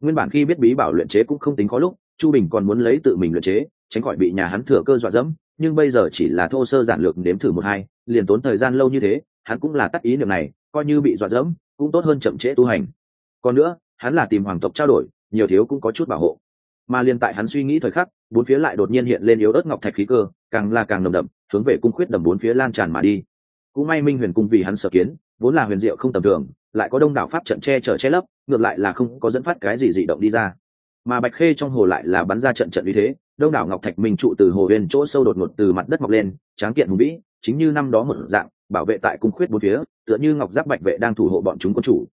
Nguyên bản khi biết bí bảo luyện chế cũng không tính có lúc, chu bình còn muốn lấy tự mình luyện chế, tránh khỏi bị nhà hắn thừa cơ dọa dẫm, nhưng bây giờ chỉ là thô sơ giản lược nếm thử một hai, liền tốn thời gian lâu như thế, hắn cũng là tắt ý niệm này, coi như bị dọa dẫm, cũng tốt hơn chậm trễ tu hành. Còn nữa, hắn là tìm hoàng tộc trao đổi, nhiều thiếu cũng có chút bảo hộ mà liền tại hắn suy nghĩ thời khắc, bốn phía lại đột nhiên hiện lên yếu ớt ngọc thạch khí cơ, càng là càng nồng đậm, hướng về cung khuyết đầm bốn phía lan tràn mà đi. Cũng may minh huyền cung vì hắn sở kiến, vốn là huyền diệu không tầm thường, lại có đông đảo pháp trận che chở che lấp, ngược lại là không có dẫn phát cái gì dị động đi ra. Mà bạch khê trong hồ lại là bắn ra trận trận như thế, đông đảo ngọc thạch minh trụ từ hồ huyền chỗ sâu đột ngột từ mặt đất mọc lên, tráng kiện hùng vĩ, chính như năm đó một dạng, bảo vệ tại cung khuyết bốn phía, tựa như ngọc giáp bạch vệ đang thủ hộ bọn chúng quân chủ.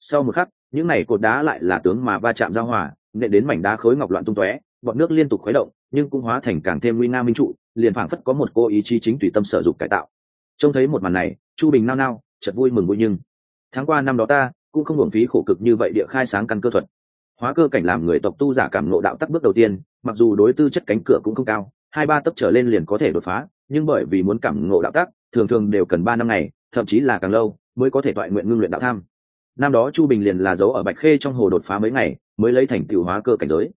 Sau một khắc, những này cột đá lại là tướng mà va chạm giao hòa nệ đến mảnh đá khối ngọc loạn tung tóe, bọn nước liên tục khuấy động, nhưng cũng hóa thành càng thêm nguy nga minh trụ, liền phảng phất có một cô ý chí chính tùy tâm sở dục cải tạo. Trông thấy một màn này, chu bình nao nao, chợt vui mừng vui nhưng. Tháng qua năm đó ta, cũng không hưởng phí khổ cực như vậy địa khai sáng căn cơ thuật. Hóa cơ cảnh làm người tộc tu giả cảm ngộ đạo tắc bước đầu tiên, mặc dù đối tư chất cánh cửa cũng không cao, hai ba tấc trở lên liền có thể đột phá, nhưng bởi vì muốn cảm ngộ đạo tắc, thường thường đều cần ba năm ngày, thậm chí là càng lâu, mới có thể toại nguyện ngưng luyện đạo tham năm đó chu bình liền là dấu ở bạch khê trong hồ đột phá mấy ngày, mới lấy thành tiểu hóa cơ cảnh giới.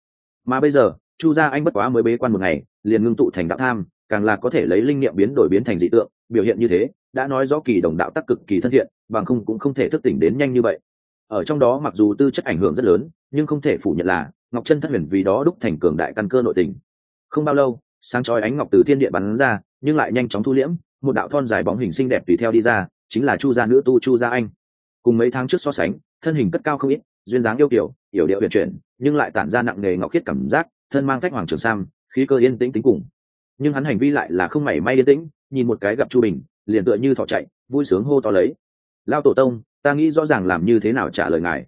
Mà bây giờ, chu gia anh bất quá mới bế quan một ngày, liền ngưng tụ thành đạo tham, càng là có thể lấy linh nghiệm biến đổi biến thành dị tượng, biểu hiện như thế, đã nói rõ kỳ đồng đạo tắc cực kỳ thân thiện, bằng không cũng không thể thức tỉnh đến nhanh như vậy. Ở trong đó mặc dù tư chất ảnh hưởng rất lớn, nhưng không thể phủ nhận là, ngọc chân thất huyền vì đó đúc thành cường đại căn cơ nội tình. Không bao lâu, sáng chói ánh ngọc từ thiên địa bắn ra, nhưng lại nhanh chóng thu liễm, một đạo thon dài bóng hình xinh đẹp tùy theo đi ra, chính là chu gia nữ tu chu gia anh cùng mấy tháng trước so sánh, thân hình cất cao không ít, duyên dáng yêu kiểu yểu điệu huyền chuyển, nhưng lại tản ra nặng nề ngọc khiết cảm giác, thân mang phách hoàng trường sam, khí cơ yên tĩnh tính cùng. Nhưng hắn hành vi lại là không mảy may yên tĩnh, nhìn một cái gặp chu bình, liền tựa như thọ chạy, vui sướng hô to lấy. Lao tổ tông, ta nghĩ rõ ràng làm như thế nào trả lời ngài.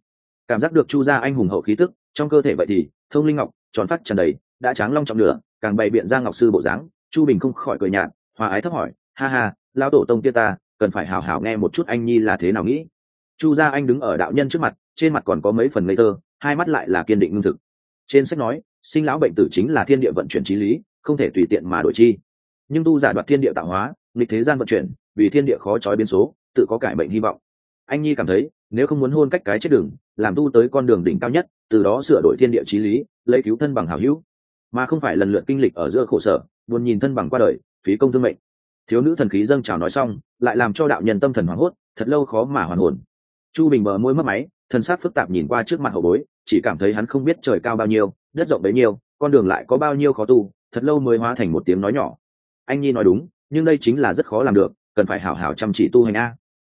Cảm giác được chu gia anh hùng hậu khí tức, trong cơ thể vậy thì, thông linh ngọc, tròn phát tràn đầy, đã tráng long trọng lửa, càng bày biện ra ngọc sư bộ dáng, chu bình không khỏi cười nhạt, hòa ái thấp hỏi, ha ha, lao tổ tông kia ta, cần phải hào hào nghe một chút anh nhi là thế nào nghĩ? Chu gia anh đứng ở đạo nhân trước mặt, trên mặt còn có mấy phần ngây thơ, hai mắt lại là kiên định ngưng thực. Trên sách nói, sinh lão bệnh tử chính là thiên địa vận chuyển trí lý, không thể tùy tiện mà đổi chi. Nhưng tu giả đoạt thiên địa tạo hóa, nghịch thế gian vận chuyển, vì thiên địa khó trói biến số, tự có cải bệnh hy vọng. Anh nhi cảm thấy, nếu không muốn hôn cách cái chết đường, làm tu tới con đường đỉnh cao nhất, từ đó sửa đổi thiên địa trí lý, lấy cứu thân bằng hảo hữu. Mà không phải lần lượt kinh lịch ở giữa khổ sở, buồn nhìn thân bằng qua đời, phí công thương mệnh. Thiếu nữ thần khí dâng trào nói xong, lại làm cho đạo nhân tâm thần hoảng hốt, thật lâu khó mà hoàn hồn chu bình bờ môi mất máy, thân xác phức tạp nhìn qua trước mặt hậu bối, chỉ cảm thấy hắn không biết trời cao bao nhiêu, đất rộng bấy nhiêu, con đường lại có bao nhiêu khó tu, thật lâu mới hóa thành một tiếng nói nhỏ. Anh nhi nói đúng, nhưng đây chính là rất khó làm được, cần phải hảo hảo chăm chỉ tu hành a.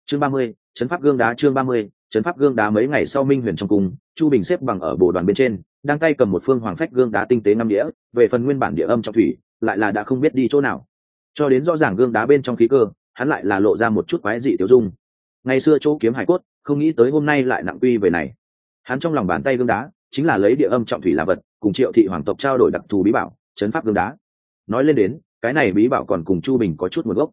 Chương ba mươi, chấn pháp gương đá chương ba mươi, chấn pháp gương đá mấy ngày sau minh huyền trong cung, chu bình xếp bằng ở bộ đoàn bên trên, đang tay cầm một phương hoàng phách gương đá tinh tế năm đĩa, về phần nguyên bản địa âm trong thủy, lại là đã không biết đi chỗ nào. Cho đến rõ ràng gương đá bên trong khí cơ, hắn lại là lộ ra một chút quái dị tiêu dung ngày xưa chỗ kiếm hải cốt, không nghĩ tới hôm nay lại nặng quy về này. Hắn trong lòng bàn tay gương đá, chính là lấy địa âm trọng thủy là vật, cùng triệu thị hoàng tộc trao đổi đặc thù bí bảo, chấn pháp gương đá. Nói lên đến, cái này bí bảo còn cùng chu bình có chút nguồn gốc.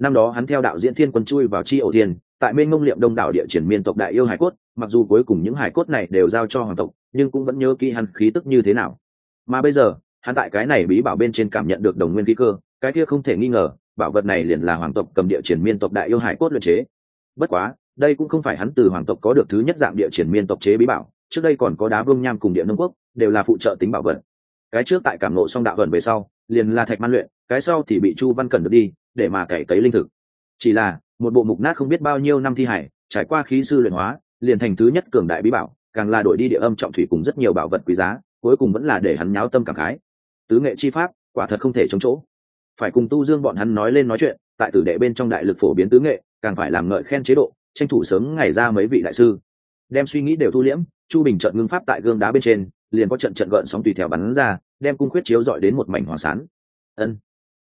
Năm đó hắn theo đạo diễn thiên quân chui vào chi ổ thiên, tại bên ngông liệm đông đảo địa triển miên tộc đại yêu hải cốt, mặc dù cuối cùng những hải cốt này đều giao cho hoàng tộc, nhưng cũng vẫn nhớ kỹ hắn khí tức như thế nào. Mà bây giờ, hắn tại cái này bí bảo bên trên cảm nhận được đồng nguyên khí cơ, cái kia không thể nghi ngờ, bảo vật này liền là hoàng tộc cầm địa triển miên tộc đại yêu hải cốt luyện chế bất quá, đây cũng không phải hắn từ hoàng tộc có được thứ nhất dạng địa triển miên tộc chế bí bảo, trước đây còn có đá vương nham cùng địa nông quốc, đều là phụ trợ tính bảo vật. Cái trước tại cảm nộ xong đạo vần về sau, liền là thạch man luyện, cái sau thì bị chu văn cẩn được đi, để mà cày cấy linh thực. Chỉ là, một bộ mục nát không biết bao nhiêu năm thi hải, trải qua khí sư luyện hóa, liền thành thứ nhất cường đại bí bảo, càng là đổi đi địa âm trọng thủy cùng rất nhiều bảo vật quý giá, cuối cùng vẫn là để hắn nháo tâm cảm khái. Tứ nghệ chi pháp, quả thật không thể chống chỗ. Phải cùng tu dương bọn hắn nói lên nói chuyện, tại tử đệ bên trong đại lực phổ biến tứ nghệ càng phải làm ngợi khen chế độ, tranh thủ sớm ngày ra mấy vị đại sư. Đem suy nghĩ đều thu liễm, chu bình trận ngưng pháp tại gương đá bên trên, liền có trận trận gợn sóng tùy theo bắn ra, đem cung khuyết chiếu dọi đến một mảnh hoàng sán. Ân.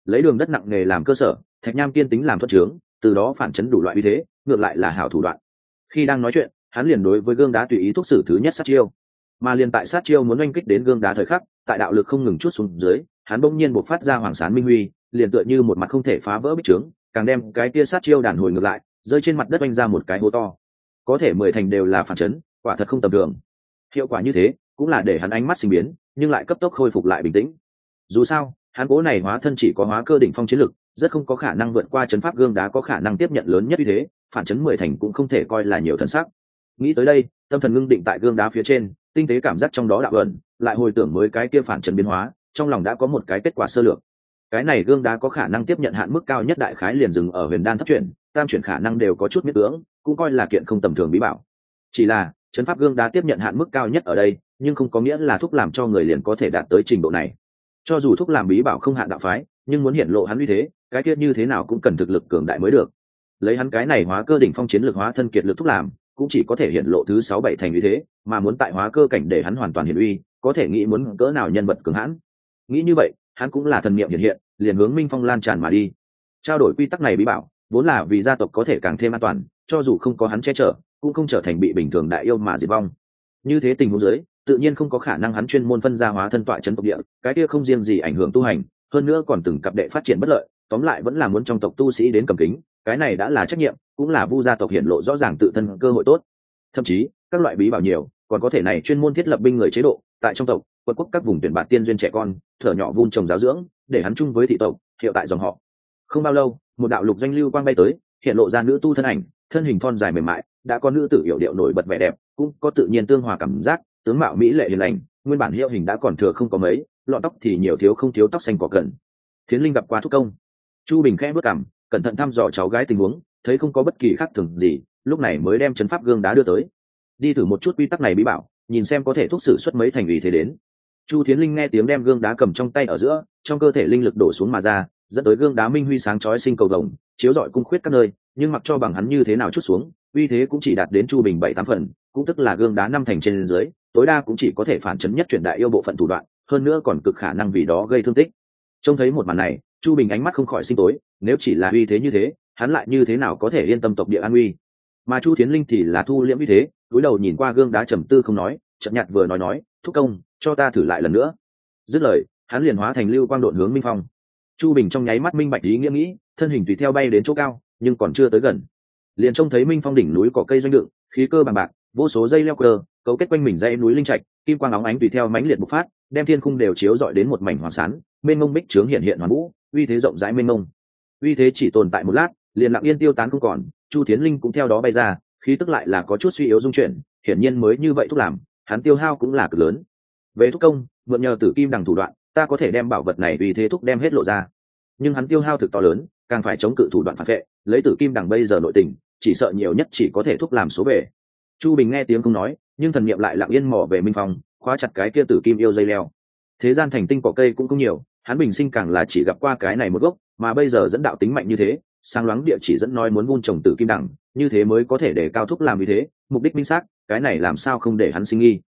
Lấy đường đất nặng nghề làm cơ sở, thạch nham kiên tính làm thuật trướng từ đó phản chấn đủ loại uy thế, ngược lại là hảo thủ đoạn. Khi đang nói chuyện, hắn liền đối với gương đá tùy ý thuốc sử thứ nhất sát chiêu. Mà liền tại sát chiêu muốn oanh kích đến gương đá thời khắc, tại đạo lực không ngừng chút xuống dưới, hắn bỗng nhiên buộc phát ra hoàng sán minh huy, liền tựa như một mặt không thể phá vỡ bích trướng càng đem cái kia sát chiêu đàn hồi ngược lại, rơi trên mặt đất oanh ra một cái hố to. Có thể mười thành đều là phản chấn, quả thật không tầm thường. Hiệu quả như thế, cũng là để hắn ánh mắt sinh biến, nhưng lại cấp tốc khôi phục lại bình tĩnh. Dù sao, hắn cố này hóa thân chỉ có hóa cơ đỉnh phong chiến lực, rất không có khả năng vượt qua chấn pháp gương đá có khả năng tiếp nhận lớn nhất như thế, phản chấn mười thành cũng không thể coi là nhiều thần sắc. Nghĩ tới đây, tâm thần ngưng định tại gương đá phía trên, tinh tế cảm giác trong đó đạo ẩn lại hồi tưởng mới cái kia phản chấn biến hóa, trong lòng đã có một cái kết quả sơ lược cái này gương đá có khả năng tiếp nhận hạn mức cao nhất đại khái liền dừng ở huyền đan thấp chuyển, tam chuyển khả năng đều có chút miết tướng cũng coi là kiện không tầm thường bí bảo. Chỉ là, chấn pháp gương đá tiếp nhận hạn mức cao nhất ở đây, nhưng không có nghĩa là thuốc làm cho người liền có thể đạt tới trình độ này. Cho dù thuốc làm bí bảo không hạn đạo phái, nhưng muốn hiện lộ hắn uy thế, cái tiết như thế nào cũng cần thực lực cường đại mới được. Lấy hắn cái này hóa cơ đỉnh phong chiến lược hóa thân kiệt lực thúc làm, cũng chỉ có thể hiện lộ thứ sáu bảy thành uy thế, mà muốn tại hóa cơ cảnh để hắn hoàn toàn hiện uy, có thể nghĩ muốn cỡ nào nhân vật cường hãn. Nghĩ như vậy hắn cũng là thần niệm hiện hiện, liền hướng minh phong lan tràn mà đi. Trao đổi quy tắc này bí bảo, vốn là vì gia tộc có thể càng thêm an toàn, cho dù không có hắn che chở, cũng không trở thành bị bình thường đại yêu mà diệt vong. Như thế tình huống giới tự nhiên không có khả năng hắn chuyên môn phân gia hóa thân tọa chấn tộc địa, cái kia không riêng gì ảnh hưởng tu hành, hơn nữa còn từng cặp đệ phát triển bất lợi, tóm lại vẫn là muốn trong tộc tu sĩ đến cầm kính, cái này đã là trách nhiệm, cũng là vu gia tộc hiện lộ rõ ràng tự thân cơ hội tốt. Thậm chí, các loại bí bảo nhiều, còn có thể này chuyên môn thiết lập binh người chế độ, tại trong tộc quân quốc các vùng tuyển bạt tiên duyên trẻ con, thở nhỏ vun trồng giáo dưỡng, để hắn chung với thị tộc, hiệu tại dòng họ. Không bao lâu, một đạo lục doanh lưu quang bay tới, hiện lộ ra nữ tu thân ảnh, thân hình thon dài mềm mại, đã có nữ tử hiệu điệu nổi bật vẻ đẹp, cũng có tự nhiên tương hòa cảm giác, tướng mạo mỹ lệ hiền lành, nguyên bản hiệu hình đã còn thừa không có mấy, lọn tóc thì nhiều thiếu không thiếu tóc xanh cỏ cận. thiến linh gặp qua thúc công. Chu bình khẽ bước cảm cẩn thận thăm dò cháu gái tình huống, thấy không có bất kỳ khác thường gì, lúc này mới đem chấn pháp gương đá đưa tới. Đi thử một chút quy tắc này bí bảo, nhìn xem có thể thúc xử xuất mấy thành ủy thế đến chu thiến linh nghe tiếng đem gương đá cầm trong tay ở giữa, trong cơ thể linh lực đổ xuống mà ra, dẫn tới gương đá minh huy sáng chói sinh cầu đồng, chiếu rọi cung khuyết các nơi, nhưng mặc cho bằng hắn như thế nào chút xuống, uy thế cũng chỉ đạt đến chu bình bảy tám phần, cũng tức là gương đá năm thành trên dưới, tối đa cũng chỉ có thể phản chấn nhất chuyển đại yêu bộ phận thủ đoạn, hơn nữa còn cực khả năng vì đó gây thương tích. Trông thấy một màn này, chu bình ánh mắt không khỏi sinh tối, nếu chỉ là uy thế như thế, hắn lại như thế nào có thể yên tâm tộc địa an uy mà chu thiến linh thì là thu liễm uy thế cúi đầu nhìn qua gương đá trầm tư không nói chậm nhạt vừa nói nói, thúc công, cho ta thử lại lần nữa. Dứt lời, hắn liền hóa thành lưu quang độn hướng minh phong. Chu bình trong nháy mắt minh bạch ý nghĩa nghĩ, thân hình tùy theo bay đến chỗ cao, nhưng còn chưa tới gần. Liền trông thấy minh phong đỉnh núi có cây doanh đựng, khí cơ bằng bạc, vô số dây leo cơ cấu kết quanh mình dây núi linh trạch, kim quang óng ánh tùy theo mãnh liệt bộc phát, đem thiên khung đều chiếu dọi đến một mảnh hoàng sán, mênh mông bích trướng hiện hiện hoàn vũ, uy thế rộng rãi mênh mông. Uy thế chỉ tồn tại một lát, liền lặng yên tiêu tán không còn, chu tiến linh cũng theo đó bay ra, khí tức lại là có chút suy yếu dung chuyển, hiển nhiên mới như vậy thúc làm hắn tiêu hao cũng là cực lớn. Về thúc công, mượn nhờ tử kim đằng thủ đoạn, ta có thể đem bảo vật này vì thế thúc đem hết lộ ra. Nhưng hắn tiêu hao thực to lớn, càng phải chống cự thủ đoạn phản vệ, lấy tử kim đằng bây giờ nội tình, chỉ sợ nhiều nhất chỉ có thể thúc làm số về chu bình nghe tiếng không nói, nhưng thần niệm lại lặng yên mỏ về minh phong, khóa chặt cái kia tử kim yêu dây leo. Thế gian thành tinh cỏ cây cũng không nhiều, hắn bình sinh càng là chỉ gặp qua cái này một gốc, mà bây giờ dẫn đạo tính mạnh như thế sang loáng địa chỉ dẫn nói muốn vun trồng tử kim đẳng, như thế mới có thể để cao thúc làm như thế, mục đích minh xác, cái này làm sao không để hắn sinh nghi.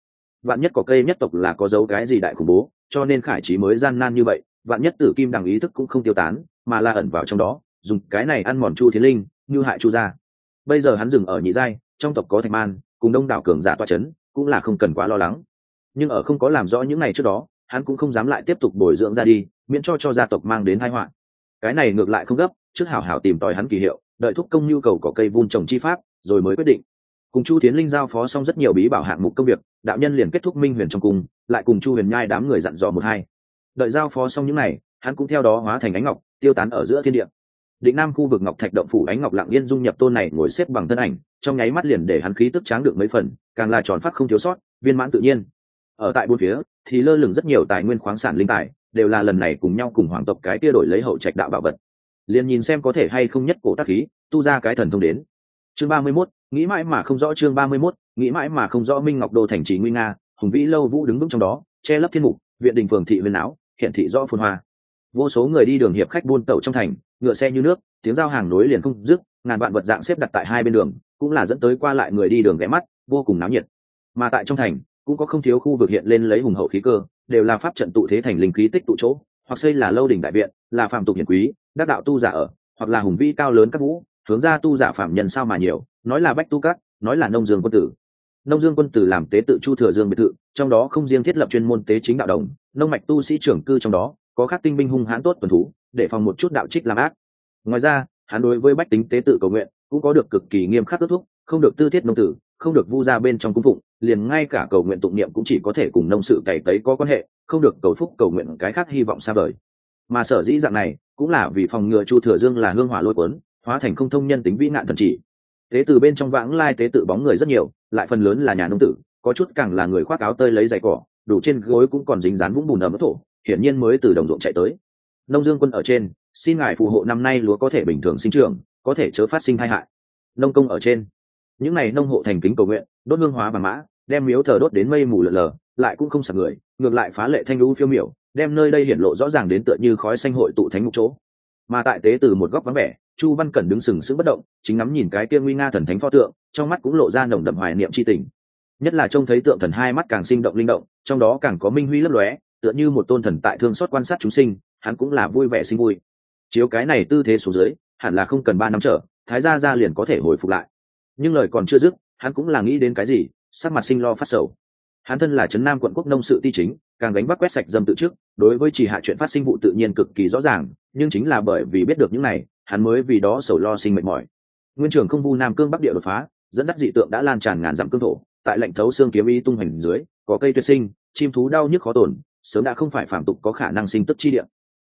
Vạn nhất có cây nhất tộc là có dấu cái gì đại khủng bố, cho nên khải trí mới gian nan như vậy, vạn nhất tử kim đằng ý thức cũng không tiêu tán, mà là ẩn vào trong đó, dùng cái này ăn mòn chu thiên linh, như hại chu gia. Bây giờ hắn dừng ở nhị giai, trong tộc có thạch man, cùng đông đảo cường giả toa c h ấ n cũng là không cần quá lo lắng. Nhưng ở không có làm rõ những ngày trước đó, hắn cũng không dám lại tiếp tục bồi dưỡng ra đi, miễn cho cho gia tộc mang đến tai họa. Cái này ngược lại không gấp trước hảo hảo tìm tòi hắn kỳ hiệu, đợi thúc công nhu cầu có cây vun trồng chi pháp, rồi mới quyết định. Cùng chu tiến linh giao phó xong rất nhiều bí bảo hạng mục công việc, đạo nhân liền kết thúc minh huyền trong cung, lại cùng chu huyền nhai đám người dặn dò một hai. Đợi giao phó xong những n à y hắn cũng theo đó hóa thành ánh ngọc, tiêu tán ở giữa thiên địa. Định nam khu vực ngọc thạch động phủ ánh ngọc lặng yên dung nhập tôn này ngồi xếp bằng thân ảnh, trong nháy mắt liền để hắn khí tức tráng được mấy phần, càng là tròn phát không thiếu sót, viên mãn tự nhiên. Ở tại bốn phía, thì lơ lửng rất nhiều tài nguyên khoáng sản linh tài, đều là lần này cùng nhau cùng hoàng tộc cái tia đổi lấy hậu trạch đạo bảo vật liền nhìn xem có thể hay không nhất cổ tác khí tu ra cái thần thông đến. Chương ba mươi 31, nghĩ mãi mà không rõ chương ba mươi 31, nghĩ mãi mà không rõ minh ngọc đô thành trì nguy nga hùng vĩ lâu vũ đứng vững trong đó che lấp thiên mục viện đình phường thị huyền não hiện thị rõ phun hoa. Vô số người đi đường hiệp khách buôn tẩu trong thành ngựa xe như nước tiếng giao hàng nối liền không dứt ngàn vạn vật dạng xếp đặt tại hai bên đường cũng là dẫn tới qua lại người đi đường ghé mắt vô cùng náo nhiệt. Mà tại trong thành cũng có không thiếu khu vực hiện lên lấy hùng hậu khí cơ đều là pháp trận tụ thế thành linh khí tích tụ chỗ hoặc xây là lâu đỉnh đại viện là phạm tục hiển quý đắc đạo tu giả ở, hoặc là hùng vĩ cao lớn các vũ, hướng ra tu giả phạm nhân sao mà nhiều, nói là bách tu cát nói là nông dương quân tử. Nông dương quân tử làm tế tự chu thừa dương biệt thự, trong đó không riêng thiết lập chuyên môn tế chính đạo đồng, nông mạch tu sĩ trưởng cư trong đó, có khắc tinh binh hung hãn tốt tuần thú, để phòng một chút đạo trích làm ác. Ngoài ra, hắn đối với bách tính tế tự cầu nguyện, cũng có được cực kỳ nghiêm khắc kết thúc, không được tư thiết nông tử, không được vu ra bên trong cung phụng, liền ngay cả cầu nguyện tụng niệm cũng chỉ có thể cùng nông sự cày tấy có quan hệ, không được cầu phúc cầu nguyện cái khác hy vọng xa vời. Mà sở dĩ dạng này cũng là vì phòng ngừa chu thừa dương là hương hỏa lôi cuốn, hóa thành không thông nhân tính vĩ nạn thần chỉ. Tế từ bên trong vãng lai tế tự bóng người rất nhiều, lại phần lớn là nhà nông tử, có chút càng là người khoác áo tơi lấy giày cỏ, đủ trên gối cũng còn dính dán vũng bùn ẩm thổ, hiển nhiên mới từ đồng ruộng chạy tới. Nông dương quân ở trên, xin ngài phù hộ năm nay lúa có thể bình thường sinh trưởng, có thể chớ phát sinh tai hại. Nông công ở trên. Những n à y nông hộ thành kính cầu nguyện, đốt hương hóa bằng mã, đem miếu thờ đốt đến mây mù lờ lờ, lại cũng không sạc người, ngược lại phá lệ thanh lũ phiêu miểu đem nơi đây hiển lộ rõ ràng đến tựa như khói xanh hội tụ thánh mục chỗ. Mà tại tế từ một góc vắng vẻ, chu văn cẩn đứng sừng sững bất động, chính ngắm nhìn cái kia nguy nga thần thánh pho tượng, trong mắt cũng lộ ra nồng đậm hoài niệm c h i tình. Nhất là trông thấy tượng thần hai mắt càng sinh động linh động, trong đó càng có minh huy lấp lóe, tựa như một tôn thần tại thương xót quan sát chúng sinh, hắn cũng là vui vẻ sinh vui. Chiếu cái này tư thế xuống dưới, hẳn là không cần ba năm trở, thái gia ra liền có thể hồi phục lại. Nhưng lời còn chưa dứt, hắn cũng là nghĩ đến cái gì, sắc mặt sinh lo phát sầu. Hắn thân là trấn nam quận quốc nông sự ti chính càng gánh vác quét sạch dâm tự trước, đối với chỉ hạ chuyện phát sinh vụ tự nhiên cực kỳ rõ ràng, nhưng chính là bởi vì biết được những này, hắn mới vì đó sầu lo sinh mệt mỏi. Nguyên trưởng không vu nam cương bắc địa đột phá, dẫn dắt dị tượng đã lan tràn ngàn dặm cương thổ, tại lệnh thấu xương kiếm ý tung hành dưới, có cây tuyệt sinh, chim thú đau nhức khó tổn, sớm đã không phải phạm tục có khả năng sinh tức chi địa.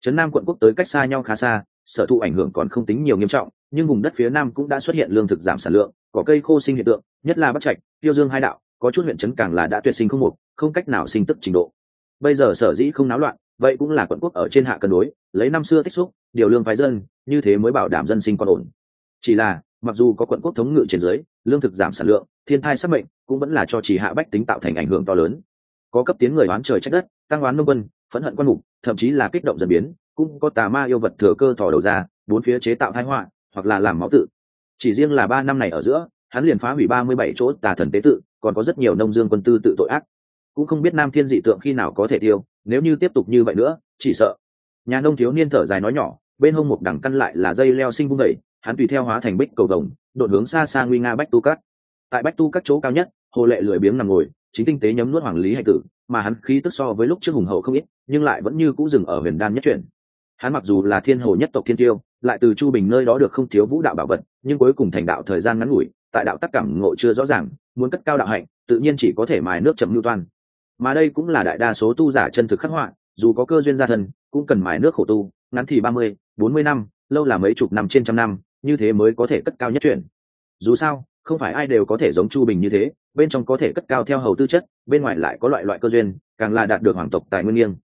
Trấn nam quận quốc tới cách xa nhau khá xa, sở thụ ảnh hưởng còn không tính nhiều nghiêm trọng, nhưng vùng đất phía nam cũng đã xuất hiện lương thực giảm sản lượng, có cây khô sinh hiện tượng, nhất là bắc trạch, tiêu dương hai đạo, có chút huyện trấn càng là đã tuyệt sinh không một, không cách nào sinh tức trình độ bây giờ sở dĩ không náo loạn, vậy cũng là quận quốc ở trên hạ cân đối, lấy năm xưa tích xúc, điều lương phái dân, như thế mới bảo đảm dân sinh còn ổn. Chỉ là, mặc dù có quận quốc thống ngự trên dưới, lương thực giảm sản lượng, thiên thai sắc mệnh cũng vẫn là cho chỉ hạ bách tính tạo thành ảnh hưởng to lớn. Có cấp tiến người oán trời trách đất, tăng oán nông quân, phẫn hận quan mục, thậm chí là kích động dần biến, cũng có tà ma yêu vật thừa cơ thò đầu ra, bốn phía chế tạo thái họa, hoặc là làm máu tự. Chỉ riêng là ba năm này ở giữa, hắn liền phá hủy ba mươi bảy chỗ tà thần tế tự, còn có rất nhiều nông dương quân tư tự tội ác cũng không biết nam thiên dị tượng khi nào có thể tiêu, nếu như tiếp tục như vậy nữa, chỉ sợ. Nhà nông thiếu niên thở dài nói nhỏ, bên hông một đẳng căn lại là dây leo sinh vung vẩy hắn tùy theo hóa thành bích cầu đồng đột hướng xa xa nguy nga bách tu cắt tại bách tu các chỗ cao nhất, hồ lệ lười biếng nằm ngồi, chính tinh tế nhấm nuốt hoàng lý hạnh tử, mà hắn khí tức so với lúc trước hùng hậu không ít, nhưng lại vẫn như cũ dừng ở huyền đan nhất chuyển. Hắn mặc dù là thiên hồ nhất tộc thiên tiêu, lại từ chu bình nơi đó được không thiếu vũ đạo bảo vật, nhưng cuối cùng thành đạo thời gian ngắn ngủi, tại đạo tắc cảm ngộ chưa rõ ràng, muốn cất cao đạo hạnh, tự nhiên chỉ có thể mài nước chậm lưu toan mà đây cũng là đại đa số tu giả chân thực khắc họa, dù có cơ duyên gia thân cũng cần mài nước khổ tu, ngắn thì ba mươi, bốn mươi năm, lâu là mấy chục năm trên trăm năm, như thế mới có thể cất cao nhất chuyển dù sao, không phải ai đều có thể giống chu bình như thế, bên trong có thể cất cao theo hầu tư chất, bên ngoài lại có loại loại cơ duyên, càng là đạt được hoàng tộc tài nguyên nghiêng.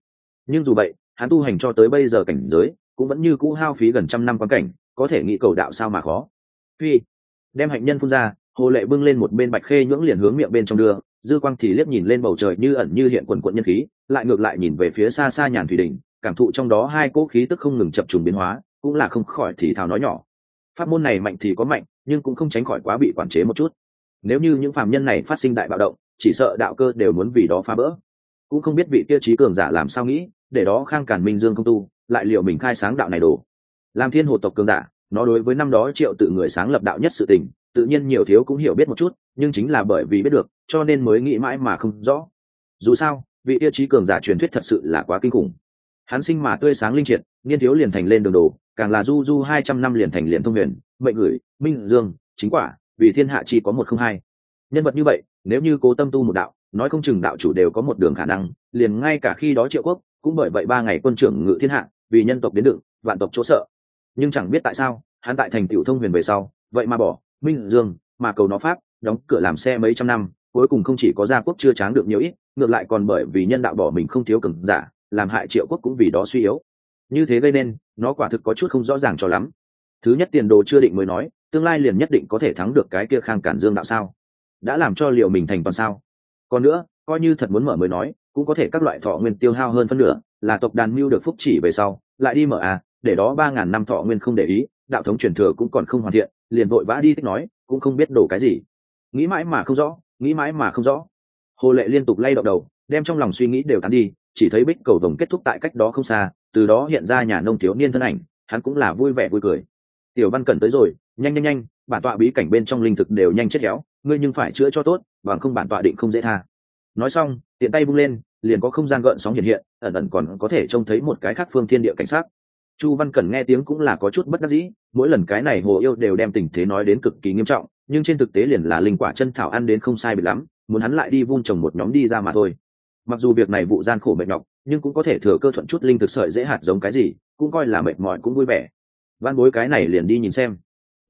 Nhưng dù vậy, hắn tu hành cho tới bây giờ cảnh giới, cũng vẫn như cũ hao phí gần trăm năm quan cảnh, có thể nghĩ cầu đạo sao mà khó. Phi, đem hạnh nhân phun ra, hồ lệ bưng lên một bên bạch khê nhưỡng liền hướng miệng bên trong đưa dư quang thì liếc nhìn lên bầu trời như ẩn như hiện quần quận nhân khí, lại ngược lại nhìn về phía xa xa nhàn thủy đình cảm thụ trong đó hai cỗ khí tức không ngừng chập trùng biến hóa, cũng là không khỏi thì thào nói nhỏ. Pháp môn này mạnh thì có mạnh, nhưng cũng không tránh khỏi quá bị quản chế một chút. Nếu như những phàm nhân này phát sinh đại bạo động, chỉ sợ đạo cơ đều muốn vì đó phá bỡ cũng không biết vị tiêu chí cường giả làm sao nghĩ, để đó khang cản minh dương công tu, lại liệu mình khai sáng đạo này đổ. Làm thiên hồ tộc cường giả, nó đối với năm đó triệu tự người sáng lập đạo nhất sự tình tự nhiên nhiều thiếu cũng hiểu biết một chút, nhưng chính là bởi vì biết được, cho nên mới nghĩ mãi mà không rõ. Dù sao, vị tiêu chí cường giả truyền thuyết thật sự là quá kinh khủng. Hắn sinh mà tươi sáng linh triệt, niên thiếu liền thành lên đường đồ, càng là du du hai trăm năm liền thành liền thông huyền, mệnh gửi minh dương, chính quả, vì thiên hạ chi có một không hai. Nhân vật như vậy, nếu như cố tâm tu một đạo, nói không chừng đạo chủ đều có một đường khả năng, liền ngay cả khi đó triệu quốc, cũng bởi vậy ba ngày quân trưởng ngự thiên hạ, vì nhân tộc đến đựng, vạn tộc chỗ sợ. Nhưng chẳng biết tại sao, hắn tại thành tiểu thông huyền về sau, vậy mà bỏ minh dương, mà cầu nó pháp, đóng cửa làm xe mấy trăm năm, cuối cùng không chỉ có gia quốc chưa tráng được nhiều ít, ngược lại còn bởi vì nhân đạo bỏ mình không thiếu cường giả, làm hại triệu quốc cũng vì đó suy yếu. Như thế gây nên, nó quả thực có chút không rõ ràng cho lắm. Thứ nhất tiền đồ chưa định mới nói, tương lai liền nhất định có thể thắng được cái kia khang cản dương đạo sao? Đã làm cho liệu mình thành toàn sao? Còn nữa, coi như thật muốn mở mới nói, cũng có thể các loại thọ nguyên tiêu hao hơn phân nửa, là tộc đàn mưu được phúc chỉ về sau, lại đi mở à để đó ba ngàn năm thọ nguyên không để ý, đạo thống truyền thừa cũng còn không hoàn thiện liền vội vã đi thích nói, cũng không biết đổ cái gì. Nghĩ mãi mà không rõ, nghĩ mãi mà không rõ. Hồ lệ liên tục lay động đầu, đem trong lòng suy nghĩ đều tán đi, chỉ thấy bích cầu đồng kết thúc tại cách đó không xa, từ đó hiện ra nhà nông thiếu niên thân ảnh, hắn cũng là vui vẻ vui cười. Tiểu văn cần tới rồi, nhanh nhanh nhanh, bản tọa bí cảnh bên trong linh thực đều nhanh chết héo, ngươi nhưng phải chữa cho tốt, bằng không bản tọa định không dễ tha. Nói xong, tiện tay bung lên, liền có không gian gợn sóng hiện hiện, ẩn ẩn còn có thể trông thấy một cái khác phương thiên địa cảnh sát chu văn cẩn nghe tiếng cũng là có chút bất đắc dĩ, mỗi lần cái này hồ yêu đều đem tình thế nói đến cực kỳ nghiêm trọng, nhưng trên thực tế liền là linh quả chân thảo ăn đến không sai bị lắm, muốn hắn lại đi vun trồng một nhóm đi ra mà thôi. Mặc dù việc này vụ gian khổ mệt nhọc, nhưng cũng có thể thừa cơ thuận chút linh thực sợi dễ hạt giống cái gì, cũng coi là mệt mỏi cũng vui vẻ. Van bối cái này liền đi nhìn xem.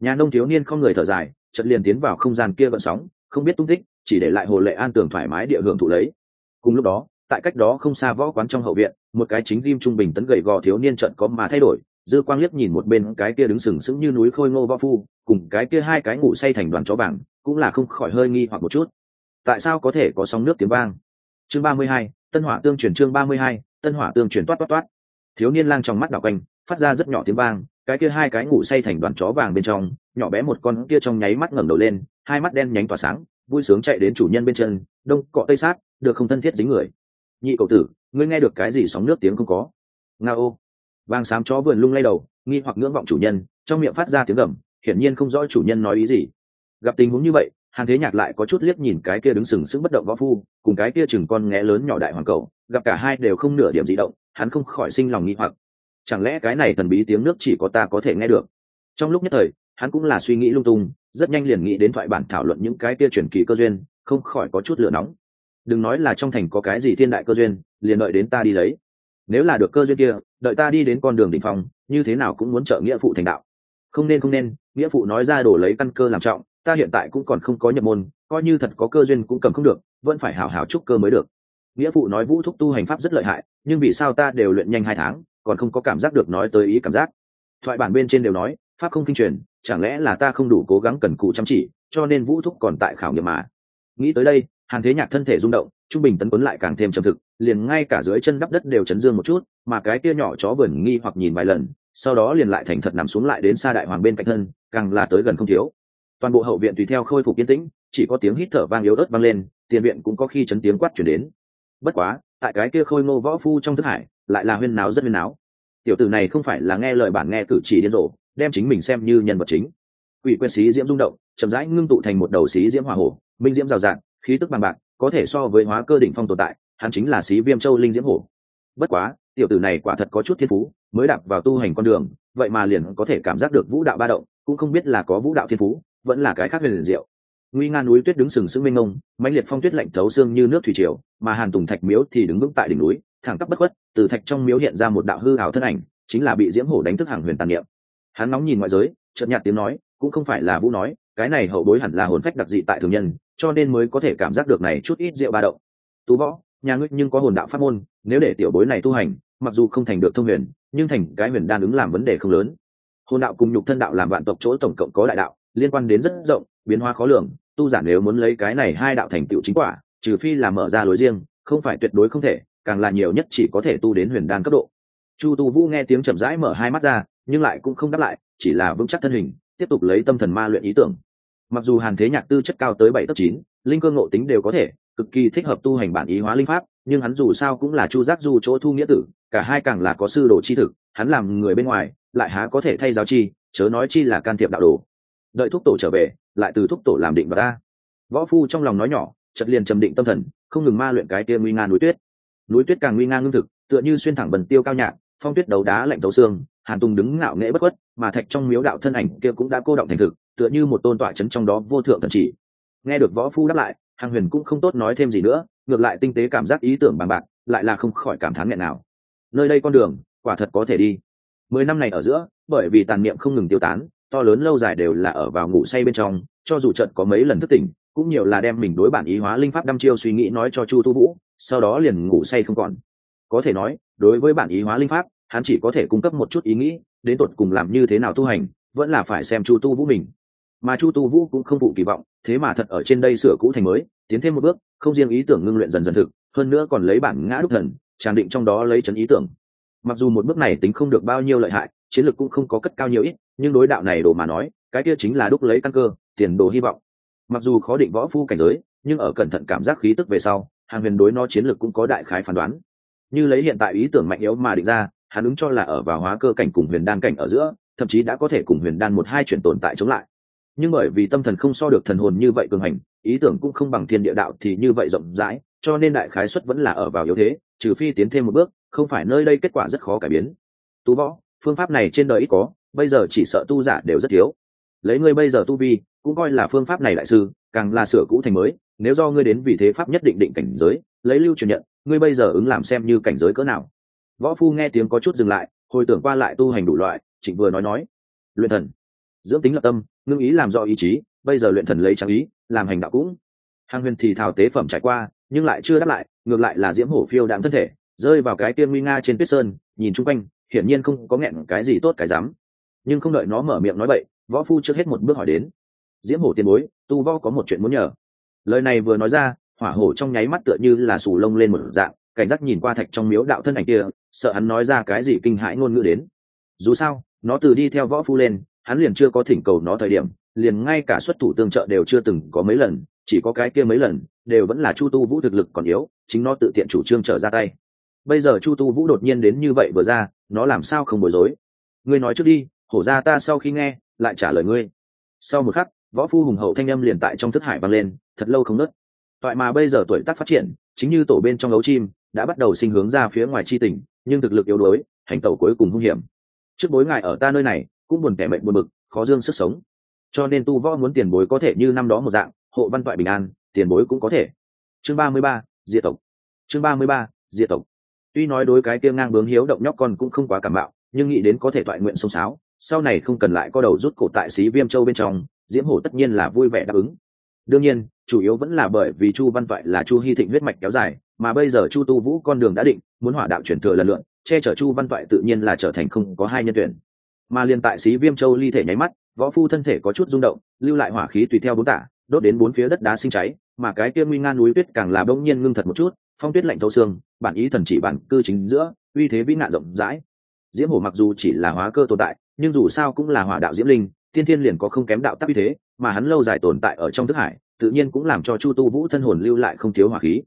Nhà nông thiếu niên không người thở dài, chợt liền tiến vào không gian kia vận sóng, không biết tung tích, chỉ để lại hồ lệ an tường thoải mái địa hưởng thụ lấy. Cùng lúc đó tại cách đó không xa võ quán trong hậu viện, một cái chính ghim trung bình tấn gầy gò thiếu niên trận có mà thay đổi, dư quang liếc nhìn một bên cái kia đứng sừng sững như núi khôi ngô võ phu, cùng cái kia hai cái ngủ say thành đoàn chó vàng cũng là không khỏi hơi nghi hoặc một chút. Tại sao có thể có sóng nước tiếng vang? Chương ba mươi hai, tân hỏa tương truyền chương ba mươi hai, tân hỏa tương truyền toát toát toát. Thiếu niên lang trong mắt đảo quanh, phát ra rất nhỏ tiếng vang, cái kia hai cái ngủ say thành đoàn chó vàng bên trong, nhỏ bé một con kia trong nháy mắt ngẩng đầu lên, hai mắt đen nhánh tỏa sáng, vui sướng chạy đến chủ nhân bên chân, đông cọ tây sát, được không thân thiết dính người nhị cậu tử, ngươi nghe được cái gì sóng nước tiếng không có? Nga ô. Vàng xám chó vườn lung lay đầu, nghi hoặc ngưỡng vọng chủ nhân, trong miệng phát ra tiếng gầm, hiển nhiên không rõ chủ nhân nói ý gì. Gặp tình huống như vậy, hàn thế nhạc lại có chút liếc nhìn cái kia đứng sừng sững bất động võ phu, cùng cái kia chừng con nghe lớn nhỏ đại hoàng cầu gặp cả hai đều không nửa điểm di động, hắn không khỏi sinh lòng nghi hoặc. Chẳng lẽ cái này thần bí tiếng nước chỉ có ta có thể nghe được? Trong lúc nhất thời, hắn cũng là suy nghĩ lung tung, rất nhanh liền nghĩ đến thoại bản thảo luận những cái kia truyền kỳ cơ duyên, không khỏi có chút lửa nóng đừng nói là trong thành có cái gì thiên đại cơ duyên, liền đợi đến ta đi lấy. Nếu là được cơ duyên kia, đợi ta đi đến con đường đỉnh phong, như thế nào cũng muốn trợ nghĩa phụ thành đạo. Không nên không nên, nghĩa phụ nói ra đổ lấy căn cơ làm trọng, ta hiện tại cũng còn không có nhập môn, coi như thật có cơ duyên cũng cầm không được, vẫn phải hảo hảo chúc cơ mới được. Nghĩa phụ nói vũ thúc tu hành pháp rất lợi hại, nhưng vì sao ta đều luyện nhanh hai tháng, còn không có cảm giác được nói tới ý cảm giác. Thoại bản bên trên đều nói, pháp không kinh truyền, chẳng lẽ là ta không đủ cố gắng cần cù chăm chỉ, cho nên vũ thúc còn tại khảo nghiệm mà. Nghĩ tới đây hàn thế nhạc thân thể rung động, trung bình tấn quấn lại càng thêm trầm thực, liền ngay cả dưới chân đắp đất đều chấn dương một chút, mà cái kia nhỏ chó vườn nghi hoặc nhìn vài lần, sau đó liền lại thành thật nằm xuống lại đến xa đại hoàng bên cạnh thân, càng là tới gần không thiếu. Toàn bộ hậu viện tùy theo khôi phục yên tĩnh, chỉ có tiếng hít thở vang yếu ớt vang lên, tiền viện cũng có khi chấn tiếng quát chuyển đến. Bất quá, tại cái kia khôi ngô võ phu trong thức hải, lại là huyên náo rất huyên náo. Tiểu tử này không phải là nghe lời bản nghe cử chỉ điên rồ, đem chính mình xem như nhân vật chính. Quỷ quen xí diễm rung động, chậm rãi ngưng tụ thành một đầu xí diễm hỏa hổ, minh diễm rào rạng khí tức bằng bạc, có thể so với hóa cơ đỉnh phong tồn tại, hắn chính là xí viêm châu linh diễm hổ. Bất quá, tiểu tử này quả thật có chút thiên phú, mới đạp vào tu hành con đường, vậy mà liền có thể cảm giác được vũ đạo ba động, cũng không biết là có vũ đạo thiên phú, vẫn là cái khác huyền liền diệu. Nguy nga núi tuyết đứng sừng sững mênh ngông mãnh liệt phong tuyết lạnh thấu xương như nước thủy triều, mà hàn tùng thạch miếu thì đứng vững tại đỉnh núi, thẳng tắp bất khuất, từ thạch trong miếu hiện ra một đạo hư hào thân ảnh, chính là bị diễm hổ đánh thức hàng huyền tàn niệm. Hắn nóng nhìn ngoại giới, chợt nhạt tiếng nói, cũng không phải là vũ nói, cái này hậu bối hẳn là hồn phách đặc dị tại thường nhân cho nên mới có thể cảm giác được này chút ít rượu ba động. Tú võ, nhà ngươi nhưng có hồn đạo pháp môn, nếu để tiểu bối này tu hành, mặc dù không thành được thông huyền, nhưng thành cái huyền đan ứng làm vấn đề không lớn. Hồn đạo cùng nhục thân đạo làm vạn tộc chỗ tổng cộng có đại đạo, liên quan đến rất rộng, biến hóa khó lường, tu giản nếu muốn lấy cái này hai đạo thành tựu chính quả, trừ phi là mở ra lối riêng, không phải tuyệt đối không thể, càng là nhiều nhất chỉ có thể tu đến huyền đan cấp độ. Chu tu vũ nghe tiếng chậm rãi mở hai mắt ra, nhưng lại cũng không đáp lại, chỉ là vững chắc thân hình, tiếp tục lấy tâm thần ma luyện ý tưởng mặc dù hàn thế nhạc tư chất cao tới bảy tấc chín, linh cơ ngộ tính đều có thể, cực kỳ thích hợp tu hành bản ý hóa linh pháp, nhưng hắn dù sao cũng là chu giác du chỗ thu nghĩa tử, cả hai càng là có sư đồ chi thực, hắn làm người bên ngoài, lại há có thể thay giáo chi, chớ nói chi là can thiệp đạo đồ. Đợi thúc tổ trở về, lại từ thúc tổ làm định và ta. Võ phu trong lòng nói nhỏ chật liền trầm định tâm thần, không ngừng ma luyện cái tia nguy nga núi tuyết. Núi tuyết càng nguy nga ngưng thực, tựa như xuyên thẳng bần tiêu cao nhạc, phong tuyết đấu đá lạnh tấu xương hàn tùng đứng ngạo nghễ bất khuất, mà thạch trong miếu đạo thân ảnh kia cũng đã cô động thành thực, tựa như một tôn tọa chấn trong đó vô thượng thần chỉ. Nghe được võ phu đáp lại hàng huyền cũng không tốt nói thêm gì nữa, ngược lại tinh tế cảm giác ý tưởng bằng bạc, lại là không khỏi cảm thán nghẹn nào. Nơi đây con đường, quả thật có thể đi. Mười năm này ở giữa, bởi vì tàn niệm không ngừng tiêu tán, to lớn lâu dài đều là ở vào ngủ say bên trong, cho dù trận có mấy lần thức tỉnh, cũng nhiều là đem mình đối bản ý hóa linh pháp đăm chiêu suy nghĩ nói cho chu tu vũ, sau đó liền ngủ say không còn. Có thể nói, đối với bản ý hóa linh pháp hắn chỉ có thể cung cấp một chút ý nghĩ, đến tột cùng làm như thế nào tu hành, vẫn là phải xem chu tu vũ mình. Mà chu tu vũ cũng không phụ kỳ vọng, thế mà thật ở trên đây sửa cũ thành mới, tiến thêm một bước, không riêng ý tưởng ngưng luyện dần dần thực, hơn nữa còn lấy bản ngã đúc thần tràn định trong đó lấy chấn ý tưởng. Mặc dù một bước này tính không được bao nhiêu lợi hại, chiến lược cũng không có cất cao nhiều ít, nhưng đối đạo này đồ mà nói, cái kia chính là đúc lấy căn cơ, tiền đồ hy vọng. Mặc dù khó định võ phu cảnh giới, nhưng ở cẩn thận cảm giác khí tức về sau, hàng huyền đối nó chiến lược cũng có đại khái phán đoán. Như lấy hiện tại ý tưởng mạnh yếu mà định ra hắn ứng cho là ở vào hóa cơ cảnh cùng huyền đan cảnh ở giữa, thậm chí đã có thể cùng huyền đan một hai chuyển tồn tại chống lại. Nhưng bởi vì tâm thần không so được thần hồn như vậy cường hành, ý tưởng cũng không bằng thiên địa đạo thì như vậy rộng rãi, cho nên đại khái xuất vẫn là ở vào yếu thế, trừ phi tiến thêm một bước, không phải nơi đây kết quả rất khó cải biến. Tu võ, phương pháp này trên đời ít có, bây giờ chỉ sợ tu giả đều rất thiếu. Lấy ngươi bây giờ tu vi, cũng coi là phương pháp này đại sư, càng là sửa cũ thành mới, nếu do ngươi đến vì thế pháp nhất định định cảnh giới, lấy lưu truyền nhận, ngươi bây giờ ứng làm xem như cảnh giới cỡ nào? Võ phu nghe tiếng có chút dừng lại, hồi tưởng qua lại tu hành đủ loại trịnh vừa nói nói. Luyện thần. Dưỡng tính lập tâm, ngưng ý làm do ý chí, bây giờ luyện thần lấy trang ý, làm hành đạo cũng. Hàng huyền thì thảo tế phẩm trải qua, nhưng lại chưa đáp lại, ngược lại là diễm hổ phiêu đạm thân thể, rơi vào cái tiên nguy nga trên tuyết sơn, nhìn chung quanh, hiển nhiên không có nghẹn cái gì tốt cái dám. Nhưng không đợi nó mở miệng nói bậy, võ phu trước hết một bước hỏi đến. Diễm hổ tiền bối, tu võ có một chuyện muốn nhờ. Lời này vừa nói ra, hỏa hổ trong nháy mắt tựa như là sù lông lên một dạng, cảnh giác nhìn qua thạch trong miếu đạo thân ảnh kia sợ hắn nói ra cái gì kinh hãi ngôn ngữ đến. Dù sao, nó từ đi theo võ phu lên, hắn liền chưa có thỉnh cầu nó thời điểm, liền ngay cả xuất thủ tương trợ đều chưa từng có mấy lần, chỉ có cái kia mấy lần, đều vẫn là chu tu vũ thực lực còn yếu, chính nó tự tiện chủ trương trở ra tay. Bây giờ chu tu vũ đột nhiên đến như vậy vừa ra, nó làm sao không bối rối? Ngươi nói trước đi, hổ ra ta sau khi nghe, lại trả lời ngươi. Sau một khắc, võ phu hùng hậu thanh âm liền tại trong thức hải vang lên, thật lâu không nớt toại mà bây giờ tuổi tác phát triển, chính như tổ bên trong ấu chim, đã bắt đầu sinh hướng ra phía ngoài chi tỉnh nhưng thực lực yếu đuối, hành tẩu cuối cùng hung hiểm. Trước bối ngài ở ta nơi này, cũng buồn kẻ mệnh buồn bực, khó dương sức sống. Cho nên tu võ muốn tiền bối có thể như năm đó một dạng, hộ văn toại bình an, tiền bối cũng có thể. Chương ba mươi ba, diệt tộc. Chương ba mươi ba, diệt tộc. Tuy nói đối cái kia ngang bướng hiếu động nhóc con cũng không quá cảm bạo nhưng nghĩ đến có thể toại nguyện sông sáo, sau này không cần lại có đầu rút cổ tại xí viêm châu bên trong, diễm hổ tất nhiên là vui vẻ đáp ứng. Đương nhiên, chủ yếu vẫn là bởi vì chu văn toại là chu hy thịnh huyết mạch kéo dài mà bây giờ chu tu vũ con đường đã định, muốn hỏa đạo chuyển thừa lần lượn che chở chu văn toại tự nhiên là trở thành không có hai nhân tuyển. Mà liền tại xí viêm châu ly thể nháy mắt, võ phu thân thể có chút rung động, lưu lại hỏa khí tùy theo bốn tả, đốt đến bốn phía đất đá sinh cháy, mà cái kia nguy nga núi tuyết càng là bỗng nhiên ngưng thật một chút, phong tuyết lạnh thấu xương, bản ý thần chỉ bản cư chính giữa, uy thế vĩ nạn rộng rãi. Diễm hổ mặc dù chỉ là hóa cơ tồn tại, nhưng dù sao cũng là hỏa đạo diễm linh, tiên thiên liền có không kém đạo tắc uy thế, mà hắn lâu dài tồn tại ở trong thức hải, tự nhiên cũng làm cho chu tu vũ thân hồn lưu lại không thiếu hỏa khí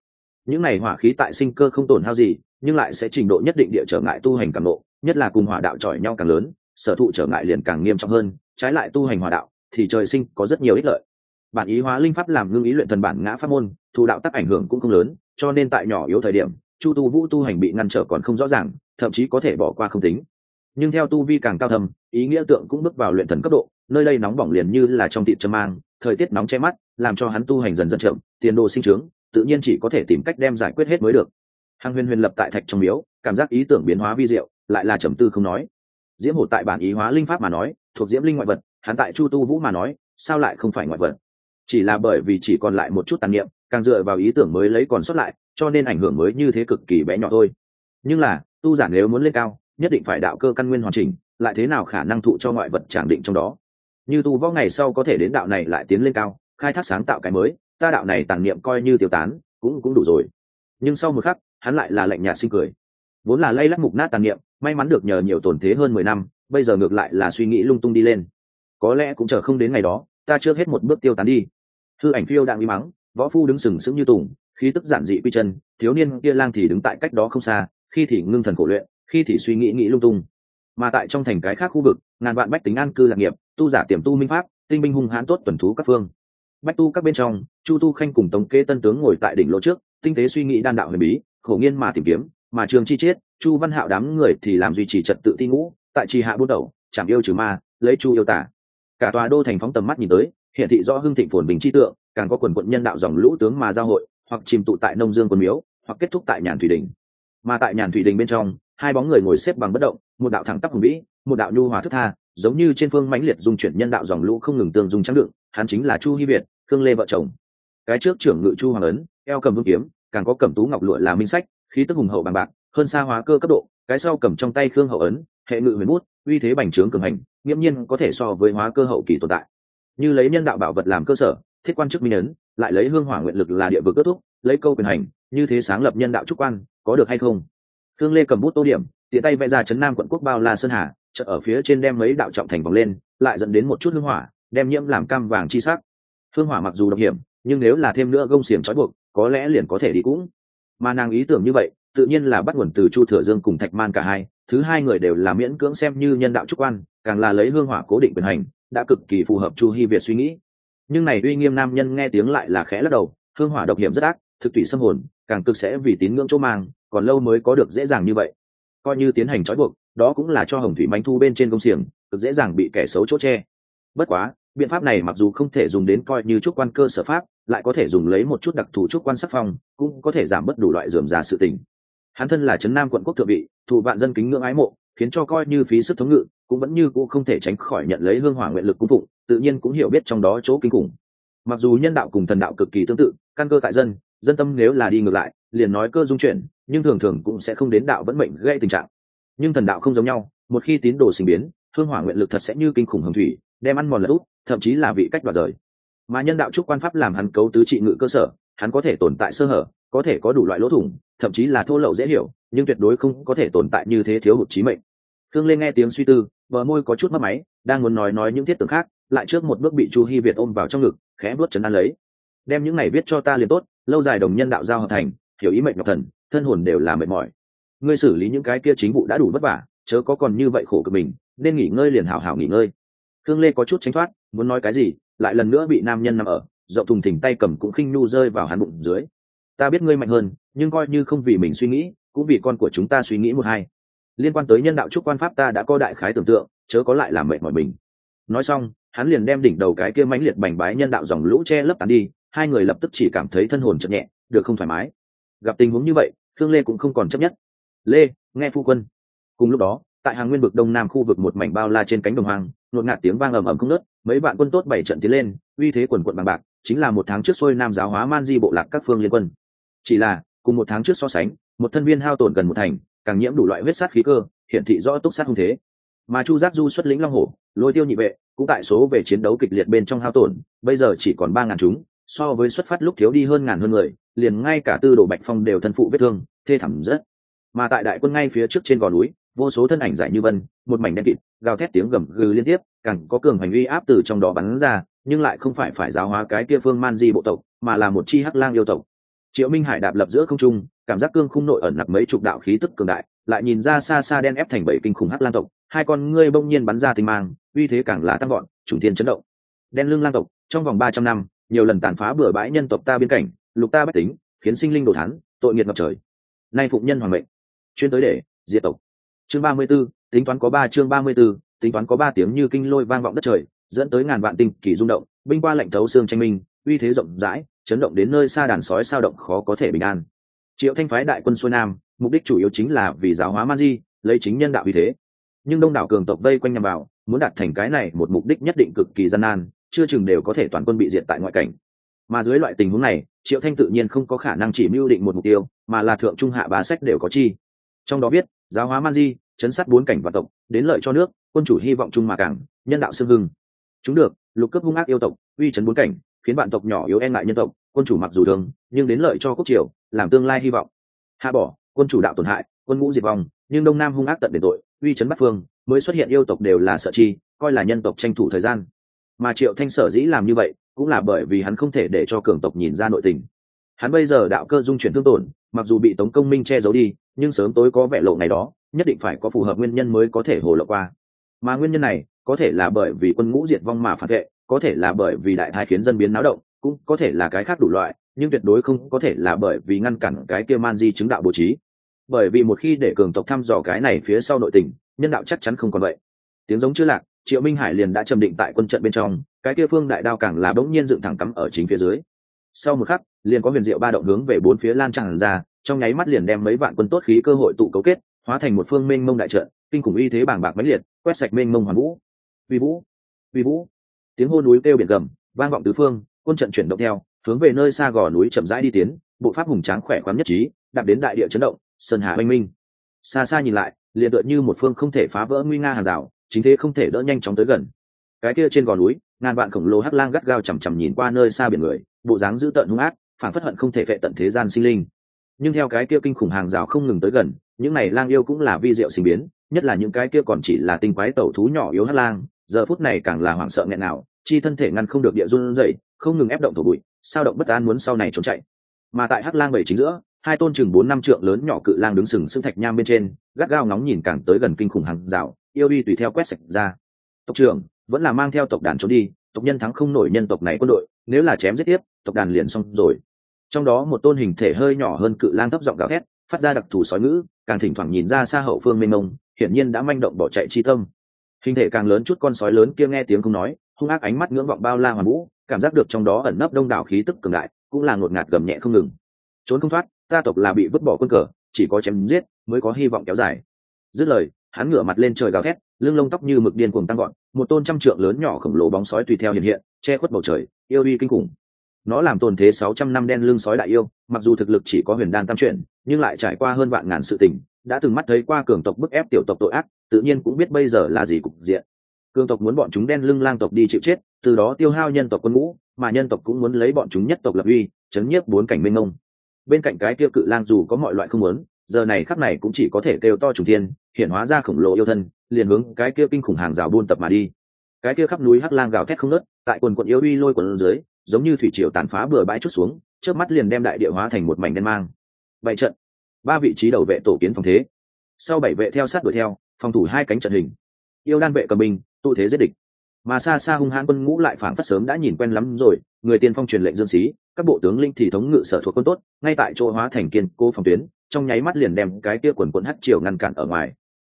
những này hỏa khí tại sinh cơ không tổn hao gì nhưng lại sẽ trình độ nhất định địa trở ngại tu hành càng lộ nhất là cùng hỏa đạo chọi nhau càng lớn sở thụ trở ngại liền càng nghiêm trọng hơn trái lại tu hành hỏa đạo thì trời sinh có rất nhiều ích lợi. Bản ý hóa linh pháp làm ngưng ý luyện thần bản ngã pháp môn thụ đạo tác ảnh hưởng cũng không lớn cho nên tại nhỏ yếu thời điểm chu tu vũ tu hành bị ngăn trở còn không rõ ràng thậm chí có thể bỏ qua không tính. Nhưng theo tu vi càng cao thầm, ý nghĩa tượng cũng bước vào luyện thần cấp độ nơi đây nóng bỏng liền như là trong thịt châm mang thời tiết nóng che mắt làm cho hắn tu hành dần dần chậm tiền đồ sinh trướng tự nhiên chỉ có thể tìm cách đem giải quyết hết mới được. Hàng huyền huyền lập tại thạch trong miếu, cảm giác ý tưởng biến hóa vi diệu, lại là trầm tư không nói. Diễm hổ tại bản ý hóa linh pháp mà nói, thuộc diễm linh ngoại vật, hắn tại chu tu vũ mà nói, sao lại không phải ngoại vật? Chỉ là bởi vì chỉ còn lại một chút tàn niệm, càng dựa vào ý tưởng mới lấy còn sót lại, cho nên ảnh hưởng mới như thế cực kỳ bé nhỏ thôi. Nhưng là, tu giản nếu muốn lên cao, nhất định phải đạo cơ căn nguyên hoàn chỉnh, lại thế nào khả năng thụ cho ngoại vật tràng định trong đó? Như tu võ ngày sau có thể đến đạo này lại tiến lên cao, khai thác sáng tạo cái mới ta đạo này tàn niệm coi như tiêu tán, cũng cũng đủ rồi. Nhưng sau một khắc, hắn lại là lạnh nhạt sinh cười. Vốn là lay lắc mục nát tàn niệm, may mắn được nhờ nhiều tổn thế hơn mười năm, bây giờ ngược lại là suy nghĩ lung tung đi lên. Có lẽ cũng chờ không đến ngày đó, ta chưa hết một bước tiêu tán đi. Thư ảnh phiêu đang đi mắng, võ phu đứng sừng sững như tùng, khí tức giản dị quy chân, thiếu niên kia lang thì đứng tại cách đó không xa, khi thì ngưng thần cổ luyện, khi thì suy nghĩ nghĩ lung tung. Mà tại trong thành cái khác khu vực, ngàn vạn bách tính an cư lạc nghiệp, tu giả tiềm tu minh pháp, tinh binh hung hãn tốt tuần thú các phương bách tu các bên trong, chu tu khanh cùng tống kê tân tướng ngồi tại đỉnh lỗ trước, tinh tế suy nghĩ đan đạo huyền bí, khổ nghiên mà tìm kiếm, mà trường chi chiết, chu văn hạo đám người thì làm duy trì trật tự thi ngũ, tại trì hạ buôn đầu, chạm yêu trừ ma, lấy chu yêu tả. Cả tòa đô thành phóng tầm mắt nhìn tới, hiện thị rõ hưng thịnh phồn bình chi tượng, càng có quần quận nhân đạo dòng lũ tướng mà giao hội, hoặc chìm tụ tại nông dương quân miếu, hoặc kết thúc tại nhàn thủy đình. Mà tại nhàn thủy đình bên trong, hai bóng người ngồi xếp bằng bất động, một đạo thẳng tắp hùng vĩ, một đạo nhu hòa thức tha, giống như trên phương mãnh liệt dung chuyển nhân đạo dòng lũ không ngừng tương dung trắng đựng, hắn chính là chu hy việt khương lê vợ chồng. Cái trước trưởng ngự chu hoàng ấn, eo cầm vương kiếm, càng có cầm tú ngọc lụa là minh sách, khí tức hùng hậu bằng bạc, hơn xa hóa cơ cấp độ, cái sau cầm trong tay khương hậu ấn, hệ ngự huyền bút, uy thế bành trướng cường hành, nghiễm nhiên có thể so với hóa cơ hậu kỳ tồn tại. Như lấy nhân đạo bảo vật làm cơ sở, thiết quan chức minh ấn, lại lấy hương hỏa nguyện lực là địa vực kết thúc, lấy câu quyền hành, như thế sáng lập nhân đạo trúc quan, có được hay không? Thương lê cầm bút tô điểm, tiện tay vẽ ra chấn nam quận quốc bao la sơn hà, chợ ở phía trên đem mấy đạo trọng thành vòng lên, lại dẫn đến một chút hương hỏa, đem nhiễm làm cam vàng chi sắc hương hỏa mặc dù độc hiểm, nhưng nếu là thêm nữa gông xiềng trói buộc, có lẽ liền có thể đi cũng. Mà nàng ý tưởng như vậy, tự nhiên là bắt nguồn từ chu thừa dương cùng thạch man cả hai, thứ hai người đều là miễn cưỡng xem như nhân đạo trúc quan, càng là lấy hương hỏa cố định quyền hành, đã cực kỳ phù hợp chu hy việt suy nghĩ. Nhưng này uy nghiêm nam nhân nghe tiếng lại là khẽ lắc đầu, hương hỏa độc hiểm rất ác, thực tụy xâm hồn, càng cực sẽ vì tín ngưỡng chỗ mang, còn lâu mới có được dễ dàng như vậy. Coi như tiến hành trói buộc, đó cũng là cho hồng thủy bánh thu bên trên công xiềng, cực dễ dàng bị kẻ xấu chốt che. Bất quá biện pháp này mặc dù không thể dùng đến coi như trúc quan cơ sở pháp, lại có thể dùng lấy một chút đặc thù trúc quan sắc phong, cũng có thể giảm bớt đủ loại dườm già sự tình. Hắn thân là trấn nam quận quốc thượng vị thủ vạn dân kính ngưỡng ái mộ, khiến cho coi như phí sức thống ngự, cũng vẫn như cũng không thể tránh khỏi nhận lấy hương hỏa nguyện lực cung phụng, tự nhiên cũng hiểu biết trong đó chỗ kinh khủng. Mặc dù nhân đạo cùng thần đạo cực kỳ tương tự, căn cơ tại dân dân tâm nếu là đi ngược lại, liền nói cơ dung chuyển nhưng thường thường cũng sẽ không đến đạo vẫn mệnh gây tình trạng. Nhưng thần đạo không giống nhau, một khi tín đồ sinh biến, hương hỏa nguyện lực thật sẽ như kinh khủng hồng thủy, đem ăn mòn lật út thậm chí là vị cách đoạt rời. Mà nhân đạo trúc quan pháp làm hắn cấu tứ trị ngự cơ sở, hắn có thể tồn tại sơ hở, có thể có đủ loại lỗ thủng, thậm chí là thô lậu dễ hiểu, nhưng tuyệt đối không có thể tồn tại như thế thiếu hụt trí mệnh. Thương lên nghe tiếng suy tư, bờ môi có chút mất máy, đang muốn nói nói những thiết tưởng khác, lại trước một bước bị chu hy việt ôm vào trong ngực, khẽ vuốt chấn an lấy. Đem những này viết cho ta liền tốt, lâu dài đồng nhân đạo giao hợp thành, hiểu ý mệnh ngọc thần, thân hồn đều là mệt mỏi. Ngươi xử lý những cái kia chính vụ đã đủ vất vả, chớ có còn như vậy khổ cực mình, nên nghỉ ngơi liền hảo hảo nghỉ ngơi. Thương lê có chút tránh thoát muốn nói cái gì, lại lần nữa bị nam nhân nằm ở, rộng thùng thỉnh tay cầm cũng khinh nhu rơi vào hắn bụng dưới. Ta biết ngươi mạnh hơn, nhưng coi như không vì mình suy nghĩ, cũng vì con của chúng ta suy nghĩ một hai. Liên quan tới nhân đạo trúc quan pháp ta đã có đại khái tưởng tượng, chớ có lại làm mệt mỏi mình. Nói xong, hắn liền đem đỉnh đầu cái kia mãnh liệt bành bái nhân đạo dòng lũ che lấp tàn đi, hai người lập tức chỉ cảm thấy thân hồn chậm nhẹ, được không thoải mái. Gặp tình huống như vậy thương lê cũng không còn chấp nhất. Lê, nghe phu quân. Cùng lúc đó, tại hàng nguyên vực đông nam khu vực một mảnh bao la trên cánh đồng hoang, ngột ngạt tiếng vang ầm ầm không nớt mấy bạn quân tốt bảy trận tiến lên, uy thế quần quận bằng bạc, chính là một tháng trước xuôi nam giáo hóa man di bộ lạc các phương liên quân. Chỉ là, cùng một tháng trước so sánh, một thân viên hao tổn gần một thành, càng nhiễm đủ loại huyết sát khí cơ hiện thị rõ túc sát hung thế. Mà chu giác du xuất lĩnh long hổ, lôi tiêu nhị vệ, cũng tại số về chiến đấu kịch liệt bên trong hao tổn, bây giờ chỉ còn ba ngàn chúng, so với xuất phát lúc thiếu đi hơn ngàn hơn người, liền ngay cả tư đồ bạch phong đều thân phụ vết thương, thê thảm rất. Mà tại đại quân ngay phía trước trên gò núi, vô số thân ảnh giải như vân, một mảnh đen kịt, gào thét tiếng gầm gừ liên tiếp càng có cường hành uy áp từ trong đó bắn ra nhưng lại không phải phải giáo hóa cái kia phương man di bộ tộc mà là một chi hắc lang yêu tộc. Triệu minh hải đạp lập giữa không trung cảm giác cương khung nội ẩn nặc mấy chục đạo khí tức cường đại lại nhìn ra xa xa đen ép thành bảy kinh khủng hắc lang tộc hai con ngươi bỗng nhiên bắn ra tinh mang uy thế càng là tăng gọn trùng thiên chấn động. Đen lưng lang tộc trong vòng ba trăm năm nhiều lần tàn phá bừa bãi nhân tộc ta biên cảnh lục ta bất tính khiến sinh linh đồ thán tội nghiệt ngập trời. Nay phụng nhân hoàng mệnh. Chuyên tới để diệt tộc. Chương ba mươi 34, tính toán có ba chương ba mươi 34, tính toán có ba tiếng như kinh lôi vang vọng đất trời, dẫn tới ngàn vạn tinh kỳ rung động, binh qua lệnh thấu xương tranh minh, uy thế rộng rãi, chấn động đến nơi xa đàn sói sao động khó có thể bình an. Triệu thanh phái đại quân xuôi nam, mục đích chủ yếu chính là vì giáo hóa man di, lấy chính nhân đạo uy thế. Nhưng đông đảo cường tộc vây quanh nhằm vào, muốn đạt thành cái này một mục đích nhất định cực kỳ gian nan, chưa chừng đều có thể toàn quân bị diệt tại ngoại cảnh. Mà dưới loại tình huống này, triệu thanh tự nhiên không có khả năng chỉ mưu định một mục tiêu, mà là thượng trung hạ ba sách đều có chi. Trong đó biết, giáo hóa man di, chấn sát bốn cảnh và tộc, đến lợi cho nước quân chủ hy vọng chung mà cảng nhân đạo xương hưng. Chúng được, lục cấp hung ác yêu tộc, uy chấn bốn cảnh, khiến bạn tộc nhỏ yếu e ngại nhân tộc, quân chủ mặc dù thường, nhưng đến lợi cho quốc triều, làm tương lai hy vọng. Hạ bỏ, quân chủ đạo tổn hại, quân ngũ diệt vong, nhưng đông nam hung ác tận đền tội, uy chấn bắc phương, mới xuất hiện yêu tộc đều là sợ chi, coi là nhân tộc tranh thủ thời gian. Mà triệu thanh sở dĩ làm như vậy, cũng là bởi vì hắn không thể để cho cường tộc nhìn ra nội tình. Hắn bây giờ đạo cơ dung chuyển thương tổn, mặc dù bị tống công minh che giấu đi, nhưng sớm tối có vẻ lộ này đó, nhất định phải có phù hợp nguyên nhân mới có thể hồ lộ qua mà nguyên nhân này có thể là bởi vì quân ngũ diệt vong mà phản vệ, có thể là bởi vì đại thai khiến dân biến náo động, cũng có thể là cái khác đủ loại, nhưng tuyệt đối không có thể là bởi vì ngăn cản cái kia man di chứng đạo bố trí. Bởi vì một khi để cường tộc thăm dò cái này phía sau nội tình, nhân đạo chắc chắn không còn vậy. Tiếng giống chưa lạc, triệu minh hải liền đã trầm định tại quân trận bên trong, cái kia phương đại đao càng là bỗng nhiên dựng thẳng cắm ở chính phía dưới. Sau một khắc, liền có huyền diệu ba động hướng về bốn phía lan tràn ra, trong nháy mắt liền đem mấy vạn quân tốt khí cơ hội tụ cấu kết, hóa thành một phương mênh mông đại trận kinh khủng uy thế bàng bạc mãnh liệt, quét sạch mênh mông hoàn vũ. Vi vũ vi vũ. Tiếng hô núi kêu biển gầm, vang vọng tứ phương, quân trận chuyển động theo, hướng về nơi xa gò núi chậm rãi đi tiến, bộ pháp hùng tráng khỏe khoắn nhất trí đạt đến đại địa chấn động, sơn hà oanh minh. Xa xa nhìn lại, liền tựa như một phương không thể phá vỡ nguy nga hàng rào, chính thế không thể đỡ nhanh chóng tới gần. Cái kia trên gò núi, ngàn vạn khổng lồ hắc lang gắt gao chằm chằm nhìn qua nơi xa biển người, bộ dáng dữ tợn hung ác phản phất hận không thể vệ tận thế gian sinh linh. Nhưng theo cái kia kinh khủng hàng rào không ngừng tới gần, những này lang yêu cũng là vi diệu sinh biến nhất là những cái kia còn chỉ là tinh quái tẩu thú nhỏ yếu hắc lang, giờ phút này càng là hoảng sợ nghẹn nào, chi thân thể ngăn không được địa run rẩy, không ngừng ép động thổ bụi, sao động bất an muốn sau này trốn chạy. Mà tại hắc lang bảy chính giữa, hai tôn chừng bốn năm trượng lớn nhỏ cự lang đứng sừng sững thạch nham bên trên, gắt gao ngóng nhìn càng tới gần kinh khủng hàng rào, yêu đi tùy theo quét sạch ra. Tộc trưởng, vẫn là mang theo tộc đàn trốn đi, tộc nhân thắng không nổi nhân tộc này quân đội, nếu là chém giết tiếp, tộc đàn liền xong rồi. Trong đó một tôn hình thể hơi nhỏ hơn cự lang thấp giọng gào thét, phát ra đặc thù sói ngữ càng thỉnh thoảng nhìn ra xa hậu phương mênh mông, hiển nhiên đã manh động bỏ chạy chi tâm. Hình thể càng lớn chút con sói lớn kia nghe tiếng không nói, hung ác ánh mắt ngưỡng vọng bao la hoàn vũ, cảm giác được trong đó ẩn nấp đông đảo khí tức cường đại, cũng là ngột ngạt gầm nhẹ không ngừng. Trốn không thoát, ta tộc là bị vứt bỏ quân cờ, chỉ có chém giết mới có hy vọng kéo dài. Dứt lời, hắn ngửa mặt lên trời gào thét, lưng lông tóc như mực điên cuồng tăng gọn một tôn trăm trượng lớn nhỏ khổng lồ bóng sói tùy theo hiện hiện, che khuất bầu trời, yêu uy kinh khủng. Nó làm tồn thế sáu trăm năm đen lưng sói đại yêu, mặc dù thực lực chỉ có huyền đan tam chuyển nhưng lại trải qua hơn vạn ngàn sự tình, đã từng mắt thấy qua cường tộc bức ép tiểu tộc tội ác, tự nhiên cũng biết bây giờ là gì cục diện. Cường tộc muốn bọn chúng đen lưng lang tộc đi chịu chết, từ đó tiêu hao nhân tộc quân ngũ, mà nhân tộc cũng muốn lấy bọn chúng nhất tộc lập uy, chấn nhiếp bốn cảnh minh ngông bên cạnh cái tiêu cự lang dù có mọi loại không muốn, giờ này khắc này cũng chỉ có thể kêu to trùng thiên hiện hóa ra khổng lồ yêu thân, liền hướng cái kia kinh khủng hàng rào buôn tập mà đi. Cái kia khắp núi hắc lang gào thét không nớt tại quần quận yêu uy lôi quần dưới, giống như thủy triều tàn phá bừa bãi chút xuống trước mắt liền đem đại địa hóa thành một mảnh đen mang bảy trận. Ba vị trí đầu vệ tổ kiến phòng thế. Sau bảy vệ theo sát đuổi theo, phòng thủ hai cánh trận hình. Yêu đan vệ cầm binh, tụ thế giết địch. Mà xa xa hung hãn quân ngũ lại phảng phất sớm đã nhìn quen lắm rồi, người tiên phong truyền lệnh dương sĩ, các bộ tướng linh thì thống ngự sở thuộc quân tốt, ngay tại chỗ hóa thành kiên cố phòng tuyến, trong nháy mắt liền đem cái kia quần quần hắt chiều ngăn cản ở ngoài.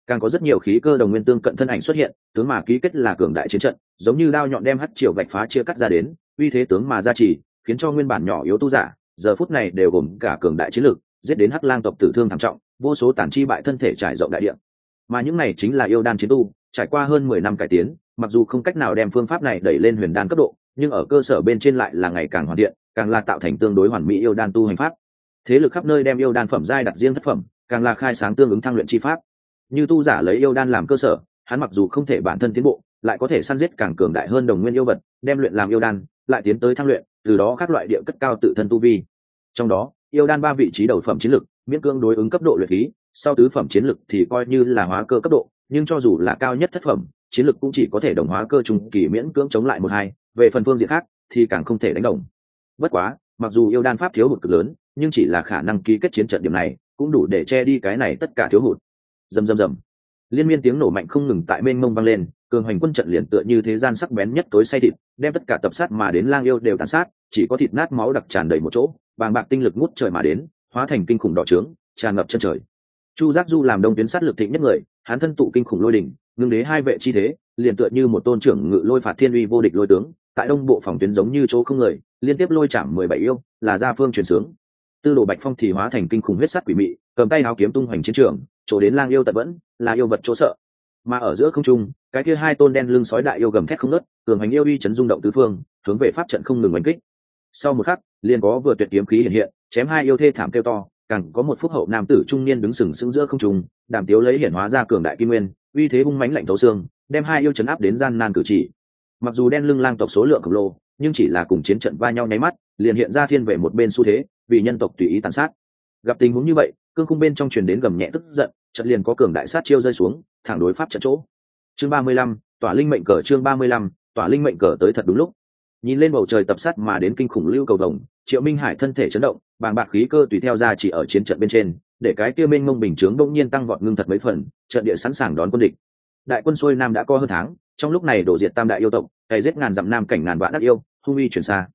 Càng có rất nhiều khí cơ đồng nguyên tương cận thân ảnh xuất hiện, tướng mà ký kết là cường đại chiến trận, giống như đao nhọn đem hắt chiều vạch phá chia cắt ra đến, uy thế tướng mà ra trì, khiến cho nguyên bản nhỏ yếu tu giả, giờ phút này đều gồm cả cường đại chiến lực giết đến hắc lang tộc tử thương thảm trọng, vô số tàn chi bại thân thể trải rộng đại địa. Mà những này chính là yêu đan chiến tu, trải qua hơn mười năm cải tiến, mặc dù không cách nào đem phương pháp này đẩy lên huyền đan cấp độ, nhưng ở cơ sở bên trên lại là ngày càng hoàn thiện, càng là tạo thành tương đối hoàn mỹ yêu đan tu hành pháp. Thế lực khắp nơi đem yêu đan phẩm giai đặt riêng thất phẩm, càng là khai sáng tương ứng thăng luyện chi pháp. Như tu giả lấy yêu đan làm cơ sở, hắn mặc dù không thể bản thân tiến bộ, lại có thể săn giết càng cường đại hơn đồng nguyên yêu vật, đem luyện làm yêu đan, lại tiến tới thăng luyện, từ đó các loại địa cất cao tự thân tu vi. Trong đó yêu đan ba vị trí đầu phẩm chiến lực, miễn cương đối ứng cấp độ luyện khí, sau tứ phẩm chiến lực thì coi như là hóa cơ cấp độ, nhưng cho dù là cao nhất thất phẩm, chiến lực cũng chỉ có thể đồng hóa cơ trung kỳ miễn cưỡng chống lại một hai, về phần phương diện khác thì càng không thể đánh đồng. Bất quá, mặc dù yêu đan pháp thiếu hụt cực lớn, nhưng chỉ là khả năng ký kết chiến trận điểm này cũng đủ để che đi cái này tất cả thiếu hụt. Rầm rầm rầm. Liên miên tiếng nổ mạnh không ngừng tại mênh mông vang lên cường hành quân trận liền tựa như thế gian sắc bén nhất tối say thịt, đem tất cả tập sát mà đến lang yêu đều tàn sát, chỉ có thịt nát máu đặc tràn đầy một chỗ, bàng bạc tinh lực ngút trời mà đến, hóa thành kinh khủng đỏ trướng, tràn ngập chân trời. Chu giác du làm đông tuyến sát lực thịnh nhất người, hắn thân tụ kinh khủng lôi đỉnh, ngưng đế hai vệ chi thế, liền tựa như một tôn trưởng ngự lôi phạt thiên uy vô địch lôi tướng, tại đông bộ phòng tuyến giống như chỗ không người, liên tiếp lôi chạm mười bảy yêu, là gia phương truyền sướng. Tư đồ bạch phong thì hóa thành kinh khủng huyết sắt quỷ mị, cầm tay áo kiếm tung hoành chiến trường, chỗ đến lang yêu tận vẫn, là yêu vật chỗ sợ. Mà ở giữa không trung cái kia hai tôn đen lưng sói đại yêu gầm thét không nớt cường hành yêu uy chấn rung động tứ phương, hướng về pháp trận không ngừng đánh kích. Sau một khắc, liền có vừa tuyệt kiếm khí hiện hiện, chém hai yêu thê thảm kêu to, càng có một phúc hậu nam tử trung niên đứng sừng sững giữa không trung, đàm tiếu lấy hiển hóa ra cường đại kim nguyên, uy thế hung mãnh lạnh thấu xương, đem hai yêu chấn áp đến gian nan cử chỉ. Mặc dù đen lưng lang tộc số lượng khổng lồ, nhưng chỉ là cùng chiến trận va nhau nháy mắt, liền hiện ra thiên về một bên xu thế, vì nhân tộc tùy ý tàn sát. Gặp tình huống như vậy, cương khung bên trong truyền đến gầm nhẹ tức giận trận liền có cường đại sát chiêu rơi xuống, thẳng đối pháp trận chỗ chương ba mươi lăm, tỏa linh mệnh cờ chương ba mươi lăm, tỏa linh mệnh cờ tới thật đúng lúc. Nhìn lên bầu trời tập sát mà đến kinh khủng lưu cầu đồng triệu minh hải thân thể chấn động, bàng bạc khí cơ tùy theo ra chỉ ở chiến trận bên trên, để cái kia mênh mông bình chướng bỗng nhiên tăng vọt ngưng thật mấy phần, trận địa sẵn sàng đón quân địch. Đại quân xuôi nam đã co hơn tháng, trong lúc này đổ diệt tam đại yêu tộc hay giết ngàn dặm nam cảnh ngàn vạn đắc yêu, hung uy chuyển xa.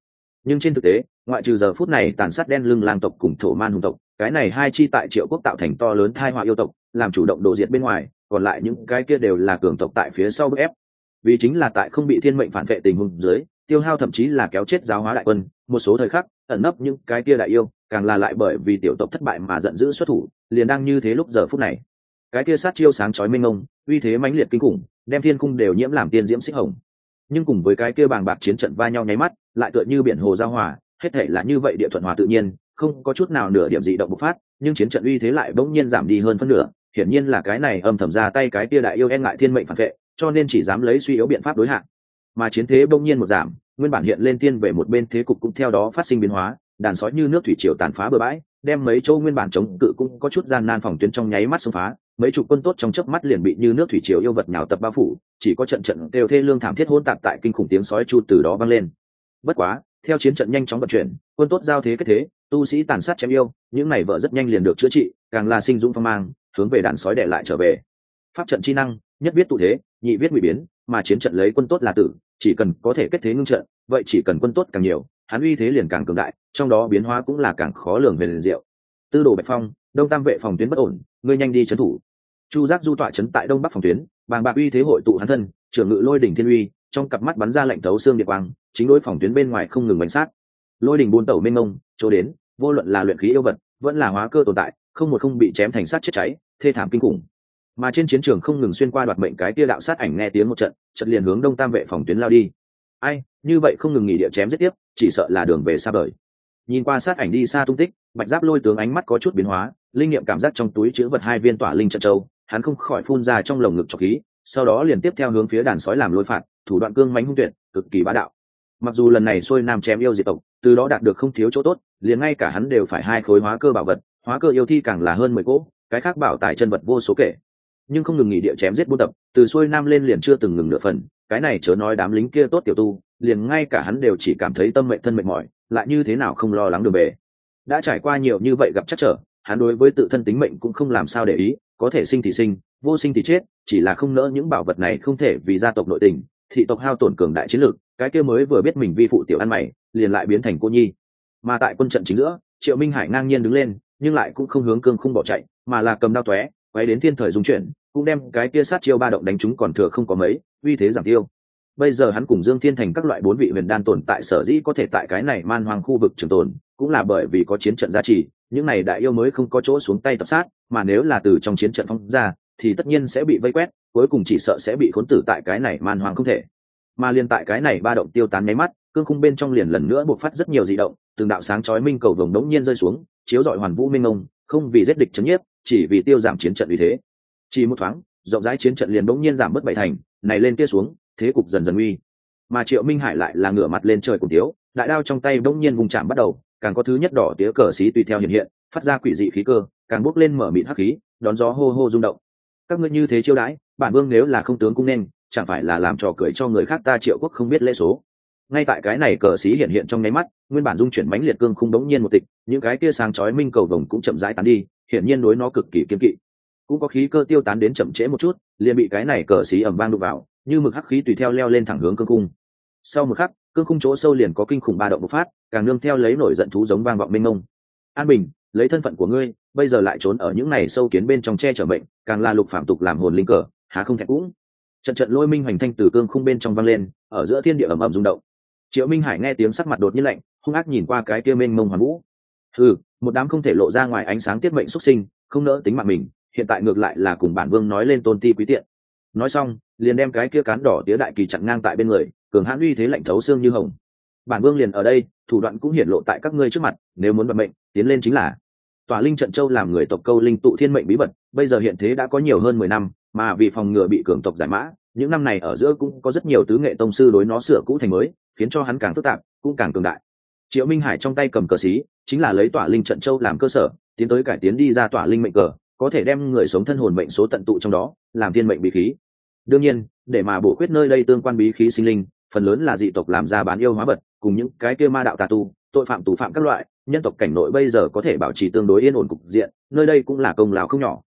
Nhưng trên thực tế, ngoại trừ giờ phút này tàn sát đen lưng lang tộc cùng thổ man hùng tộc, cái này hai chi tại triệu quốc tạo thành to lớn thai họa yêu tộc, làm chủ động đổ diệt bên ngoài còn lại những cái kia đều là cường tộc tại phía sau bức ép. Vì chính là tại không bị thiên mệnh phản vệ tình huống dưới, tiêu hao thậm chí là kéo chết giáo hóa đại quân, một số thời khắc, ẩn nấp những cái kia đại yêu, càng là lại bởi vì tiểu tộc thất bại mà giận dữ xuất thủ, liền đang như thế lúc giờ phút này. Cái kia sát chiêu sáng chói minh ông uy thế mãnh liệt kinh khủng, đem thiên cung đều nhiễm làm tiên diễm xích hồng. Nhưng cùng với cái kia bàng bạc chiến trận va nhau nháy mắt, lại tựa như biển hồ giao hòa, hết thể là như vậy địa thuận hòa tự nhiên, không có chút nào nửa điểm dị động bộc phát, nhưng chiến trận uy thế lại bỗng nhiên giảm đi hơn phân nửa hiển nhiên là cái này âm thầm ra tay cái kia đại yêu e ngại thiên mệnh phản vệ, cho nên chỉ dám lấy suy yếu biện pháp đối hạn mà chiến thế bỗng nhiên một giảm, nguyên bản hiện lên tiên về một bên thế cục cũng theo đó phát sinh biến hóa, đàn sói như nước thủy triều tàn phá bờ bãi, đem mấy châu nguyên bản chống cự cũng có chút gian nan phòng tuyến trong nháy mắt xông phá, mấy chục quân tốt trong chớp mắt liền bị như nước thủy triều yêu vật nhào tập bao phủ, chỉ có trận trận đều thê lương thảm thiết hỗn tạp tại kinh khủng tiếng sói chu từ đó vang lên. Bất quá, theo chiến trận nhanh chóng vận chuyển, quân tốt giao thế kết thế, tu sĩ tàn sát chém yêu, những này vợ rất nhanh liền được chữa trị, càng là sinh dũng phong mang hướng về đàn sói đệ lại trở về. Pháp trận chi năng, nhất viết tụ thế, nhị viết ngụy biến, mà chiến trận lấy quân tốt là tử, chỉ cần có thể kết thế ngưng trận, vậy chỉ cần quân tốt càng nhiều, hắn uy thế liền càng cường đại, trong đó biến hóa cũng là càng khó lường về liền diệu. Tư đồ bạch phong, đông tam vệ phòng tuyến bất ổn, ngươi nhanh đi trấn thủ. Chu giác du tọa trấn tại đông bắc phòng tuyến, bàng bạc uy thế hội tụ hắn thân, trưởng ngự lôi đỉnh thiên uy, trong cặp mắt bắn ra lệnh thấu xương địa quang, chính đối phòng tuyến bên ngoài không ngừng bánh sát. Lôi đỉnh buôn tẩu mênh mông, chỗ đến, vô luận là luyện khí yêu vật, vẫn là hóa cơ tồn tại không một không bị chém thành sát chết cháy, thê thảm kinh khủng. Mà trên chiến trường không ngừng xuyên qua đoạt mệnh cái tia đạo sát ảnh nghe tiếng một trận trận liền hướng đông tam vệ phòng tuyến lao đi. Ai, như vậy không ngừng nghỉ địa chém giết tiếp, chỉ sợ là đường về xa bời nhìn qua sát ảnh đi xa tung tích, bạch giáp lôi tướng ánh mắt có chút biến hóa, linh nghiệm cảm giác trong túi chứa vật hai viên tỏa linh trận châu, hắn không khỏi phun ra trong lồng ngực trọc khí, sau đó liền tiếp theo hướng phía đàn sói làm lôi phạt, thủ đoạn cương mánh hung tuyệt, cực kỳ bá đạo. Mặc dù lần này xuôi nam chém yêu diệt tộc, từ đó đạt được không thiếu chỗ tốt, liền ngay cả hắn đều phải hai khối hóa cơ bảo vật hóa cơ yêu thi càng là hơn mười cỗ, cái khác bảo tài chân vật vô số kể. Nhưng không ngừng nghỉ địa chém giết buôn tập, từ xuôi nam lên liền chưa từng ngừng nửa phần, cái này chớ nói đám lính kia tốt tiểu tu, liền ngay cả hắn đều chỉ cảm thấy tâm mệnh thân mệnh mỏi, lại như thế nào không lo lắng đường về. Đã trải qua nhiều như vậy gặp chắc trở, hắn đối với tự thân tính mệnh cũng không làm sao để ý, có thể sinh thì sinh, vô sinh thì chết, chỉ là không nỡ những bảo vật này không thể vì gia tộc nội tình, thị tộc hao tổn cường đại chiến lược, cái kia mới vừa biết mình vi phụ tiểu ăn mày, liền lại biến thành cô nhi. Mà tại quân trận chính giữa, triệu minh hải ngang nhiên đứng lên nhưng lại cũng không hướng cương không bỏ chạy, mà là cầm đao tóe, quay đến thiên thời dung chuyển, cũng đem cái kia sát chiêu ba động đánh chúng còn thừa không có mấy, uy thế giảm tiêu. Bây giờ hắn cùng dương thiên thành các loại bốn vị huyền đan tồn tại sở dĩ có thể tại cái này man hoang khu vực trường tồn, cũng là bởi vì có chiến trận gia trì, những này đại yêu mới không có chỗ xuống tay tập sát, mà nếu là từ trong chiến trận phong ra, thì tất nhiên sẽ bị vây quét, cuối cùng chỉ sợ sẽ bị khốn tử tại cái này man hoang không thể. Mà liên tại cái này ba động tiêu tán nháy mắt, cương khung bên trong liền lần nữa buộc phát rất nhiều dị động, từng đạo sáng chói minh cầu vồng đống nhiên rơi xuống chiếu dọi hoàn vũ minh ông, không vì giết địch chấm nhiếp, chỉ vì tiêu giảm chiến trận vì thế. Chỉ một thoáng, rộng rãi chiến trận liền đống nhiên giảm mất bảy thành, này lên kia xuống, thế cục dần dần uy. Mà triệu minh hải lại là ngửa mặt lên trời cùng tiếu, đại đao trong tay đống nhiên vùng chạm bắt đầu, càng có thứ nhất đỏ tía cờ xí tùy theo hiện hiện, phát ra quỷ dị khí cơ, càng bốc lên mở mịn hắc khí, đón gió hô hô rung động. Các ngươi như thế chiêu đãi, bản vương nếu là không tướng cũng nên, chẳng phải là làm trò cười cho người khác ta triệu quốc không biết lễ số ngay tại cái này cờ xí hiện hiện trong nháy mắt, nguyên bản dung chuyển mánh liệt cương không đống nhiên một tịch, những cái kia sáng chói minh cầu vồng cũng chậm rãi tán đi, hiển nhiên đối nó cực kỳ kiên kỵ. Cũng có khí cơ tiêu tán đến chậm trễ một chút, liền bị cái này cờ xí ẩm vang đụng vào, như mực hắc khí tùy theo leo lên thẳng hướng cương cung sau một khắc, cương khung chỗ sâu liền có kinh khủng ba động bộc phát, càng nương theo lấy nổi giận thú giống vang vọng mênh mông. An bình, lấy thân phận của ngươi, bây giờ lại trốn ở những này sâu kiến bên trong che chở bệnh càng là lục phạm tục làm hồn linh cờ, há không thẹn cũng. Trận trận lôi minh hoành thanh từ cương khung bên trong vang lên, ở giữa thiên địa ẩm ẩm rung động triệu minh hải nghe tiếng sắc mặt đột nhiên lạnh, hung ác nhìn qua cái kia mênh mông hoàn vũ. Ừ một đám không thể lộ ra ngoài ánh sáng tiết mệnh xuất sinh, không nỡ tính mạng mình, hiện tại ngược lại là cùng bản vương nói lên tôn ti quý tiện. Nói xong, liền đem cái kia cán đỏ tía đại kỳ chặn ngang tại bên người, cường hãn uy thế lạnh thấu xương như hồng. Bản vương liền ở đây, thủ đoạn cũng hiển lộ tại các ngươi trước mặt, nếu muốn vận mệnh, tiến lên chính là. Tòa linh trận châu làm người tộc câu linh tụ thiên mệnh bí mật, bây giờ hiện thế đã có nhiều hơn mười năm, mà vì phòng ngừa bị cường tộc giải mã, những năm này ở giữa cũng có rất nhiều tứ nghệ tông sư đối nó sửa cũ thành mới khiến cho hắn càng phức tạp, cũng càng cường đại. Triệu minh hải trong tay cầm cờ xí, chính là lấy tỏa linh trận châu làm cơ sở, tiến tới cải tiến đi ra tỏa linh mệnh cờ, có thể đem người sống thân hồn mệnh số tận tụ trong đó, làm thiên mệnh bí khí. Đương nhiên, để mà bổ khuyết nơi đây tương quan bí khí sinh linh, phần lớn là dị tộc làm ra bán yêu hóa vật, cùng những cái kia ma đạo tà tu, tội phạm tù phạm các loại, nhân tộc cảnh nội bây giờ có thể bảo trì tương đối yên ổn cục diện, nơi đây cũng là công lao không nhỏ.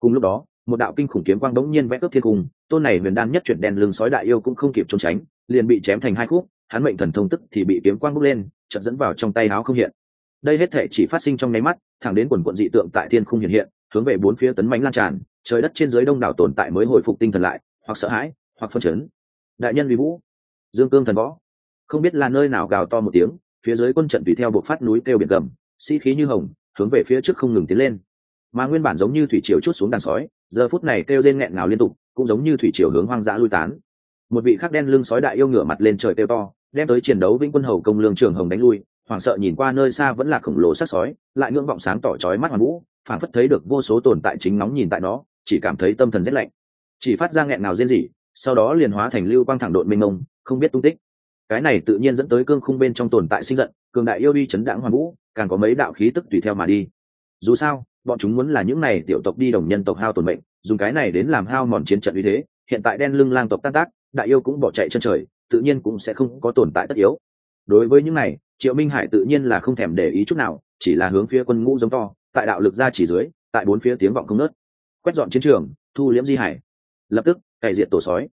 Cùng lúc đó, một đạo kinh khủng kiếm quang đống nhiên vẽ cướp thiên cung, tôn này huyền đan nhất chuyển đen lưng sói đại yêu cũng không kịp trốn tránh, liền bị chém thành hai khúc hắn mệnh thần thông tức thì bị kiếm quang bốc lên, chợt dẫn vào trong tay áo không hiện. Đây hết thể chỉ phát sinh trong nháy mắt, thẳng đến quần quận dị tượng tại thiên không hiện hiện, hướng về bốn phía tấn mãnh lan tràn, trời đất trên dưới đông đảo tồn tại mới hồi phục tinh thần lại, hoặc sợ hãi, hoặc phân chấn. Đại nhân vì vũ, dương cương thần võ. Không biết là nơi nào gào to một tiếng, phía dưới quân trận tùy theo bộ phát núi kêu biển gầm, sĩ khí như hồng, hướng về phía trước không ngừng tiến lên. Mà nguyên bản giống như thủy triều chút xuống đàn sói, giờ phút này kêu rên nghẹn ngào liên tục, cũng giống như thủy triều hướng hoang dã lui tán. Một vị khắc đen lưng sói đại yêu ngửa mặt lên trời kêu to đem tới chiến đấu vĩnh quân hầu công lương trường hồng đánh lui, hoảng sợ nhìn qua nơi xa vẫn là khổng lồ sắc sói, lại ngưỡng vọng sáng tỏ chói mắt hoàn vũ phản phất thấy được vô số tồn tại chính nóng nhìn tại nó, chỉ cảm thấy tâm thần rét lạnh. Chỉ phát ra nghẹn nào rên rỉ, sau đó liền hóa thành lưu quang thẳng độn mênh mông, không biết tung tích. Cái này tự nhiên dẫn tới cương khung bên trong tồn tại sinh giận, cường đại yêu đi chấn đãng hoàn vũ, càng có mấy đạo khí tức tùy theo mà đi. Dù sao, bọn chúng muốn là những này tiểu tộc đi đồng nhân tộc hao tổn mệnh, dùng cái này đến làm hao mòn chiến trận uy thế, hiện tại đen lưng lang tộc tan tác, đại yêu cũng bỏ chạy chân trời tự nhiên cũng sẽ không có tồn tại tất yếu. Đối với những này, triệu minh hải tự nhiên là không thèm để ý chút nào, chỉ là hướng phía quân ngũ giống to, tại đạo lực ra chỉ dưới, tại bốn phía tiếng vọng không nớt quét dọn chiến trường, thu liễm di hải. Lập tức, cày diện tổ sói.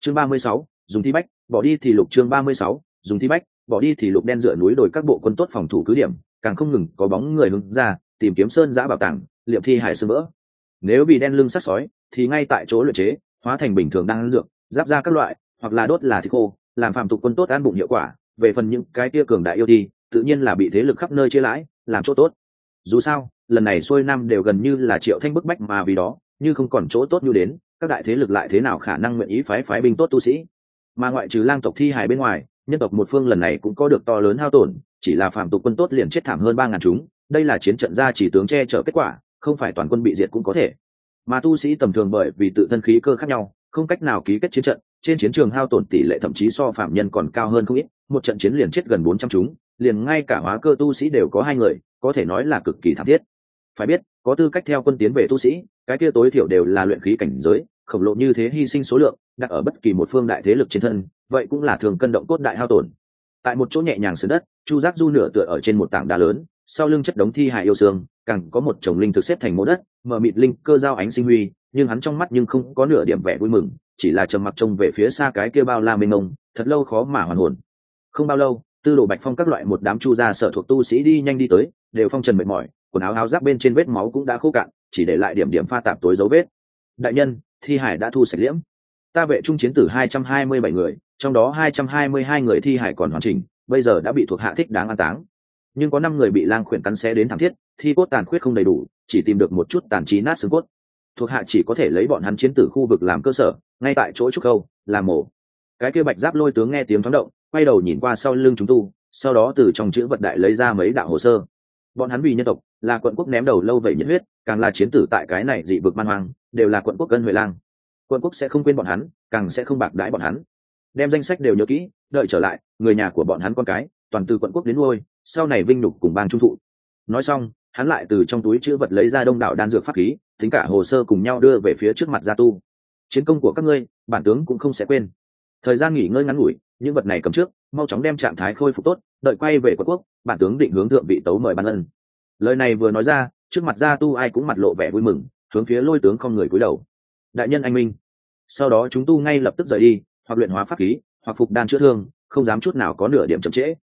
Chương ba mươi sáu, dùng thi bách, bỏ đi thì lục chương ba mươi sáu, dùng thi bách, bỏ đi thì lục đen dựa núi đồi các bộ quân tốt phòng thủ cứ điểm, càng không ngừng có bóng người hướng ra, tìm kiếm sơn giã bảo tàng, liệm thi hải sơ vỡ. Nếu bị đen lưng sắc sói, thì ngay tại chỗ luyện chế, hóa thành bình thường đang ăn dược, giáp ra các loại, hoặc là đốt là thịt khô làm phạm tục quân tốt ăn bụng hiệu quả, về phần những cái tia cường đại yêu thi tự nhiên là bị thế lực khắp nơi chia lãi, làm chỗ tốt. Dù sao, lần này xuôi nam đều gần như là triệu thanh bức bách mà vì đó, như không còn chỗ tốt như đến, các đại thế lực lại thế nào khả năng nguyện ý phái phái binh tốt tu sĩ? Mà ngoại trừ lang tộc thi hài bên ngoài, nhân tộc một phương lần này cũng có được to lớn hao tổn, chỉ là phạm tục quân tốt liền chết thảm hơn ba ngàn chúng, đây là chiến trận ra chỉ tướng che chở kết quả, không phải toàn quân bị diệt cũng có thể. Mà tu sĩ tầm thường bởi vì tự thân khí cơ khác nhau, không cách nào ký kết chiến trận trên chiến trường hao tổn tỷ lệ thậm chí so phạm nhân còn cao hơn không ít, một trận chiến liền chết gần bốn trăm chúng, liền ngay cả hóa cơ tu sĩ đều có hai người, có thể nói là cực kỳ thảm thiết. Phải biết, có tư cách theo quân tiến về tu sĩ, cái kia tối thiểu đều là luyện khí cảnh giới, khổng lồ như thế hy sinh số lượng, đặt ở bất kỳ một phương đại thế lực trên thân, vậy cũng là thường cân động cốt đại hao tổn. Tại một chỗ nhẹ nhàng sườn đất, chu giác du nửa tựa ở trên một tảng đá lớn, sau lưng chất đống thi hại yêu xương càng có một chồng linh thực xếp thành mẫu đất, mở mịt linh cơ giao ánh sinh huy, nhưng hắn trong mắt nhưng không có nửa điểm vẻ vui mừng chỉ là trầm mặc trông về phía xa cái kia bao la mênh mông, thật lâu khó mà hoàn hồn. Không bao lâu, tư đồ bạch phong các loại một đám chu gia sở thuộc tu sĩ đi nhanh đi tới, đều phong trần mệt mỏi, quần áo áo giáp bên trên vết máu cũng đã khô cạn, chỉ để lại điểm điểm pha tạp tối dấu vết. Đại nhân, thi hải đã thu sạch liễm. Ta vệ trung chiến tử hai trăm hai mươi bảy người, trong đó hai trăm hai mươi hai người thi hải còn hoàn chỉnh, bây giờ đã bị thuộc hạ thích đáng an táng. Nhưng có năm người bị lang khuyển cắn xé đến thảm thiết, thi cốt tàn khuyết không đầy đủ, chỉ tìm được một chút tàn trí nát xương cốt. Thuộc hạ chỉ có thể lấy bọn hắn chiến tử khu vực làm cơ sở ngay tại chỗ trúc khâu làm mổ. Cái kia bạch giáp lôi tướng nghe tiếng thoáng động, quay đầu nhìn qua sau lưng chúng tu, sau đó từ trong chữ vật đại lấy ra mấy đạo hồ sơ. Bọn hắn vì nhân tộc, là quận quốc ném đầu lâu vậy nhiệt huyết, càng là chiến tử tại cái này dị vực man hoang, đều là quận quốc cân huệ lang. Quận quốc sẽ không quên bọn hắn, càng sẽ không bạc đãi bọn hắn. Đem danh sách đều nhớ kỹ, đợi trở lại, người nhà của bọn hắn con cái, toàn từ quận quốc đến nuôi, sau này vinh nhục cùng bang trung thụ. Nói xong, hắn lại từ trong túi chữ vật lấy ra đông đảo đan dược pháp khí, tính cả hồ sơ cùng nhau đưa về phía trước mặt gia tu chiến công của các ngươi, bản tướng cũng không sẽ quên. Thời gian nghỉ ngơi ngắn ngủi, những vật này cầm trước, mau chóng đem trạng thái khôi phục tốt, đợi quay về quận quốc, bản tướng định hướng thượng vị tấu mời ban ân. Lời này vừa nói ra, trước mặt gia tu ai cũng mặt lộ vẻ vui mừng, hướng phía lôi tướng không người cúi đầu. Đại nhân anh minh, sau đó chúng tu ngay lập tức rời đi, hoặc luyện hóa pháp khí, hoặc phục đan chữa thương, không dám chút nào có nửa điểm chậm trễ.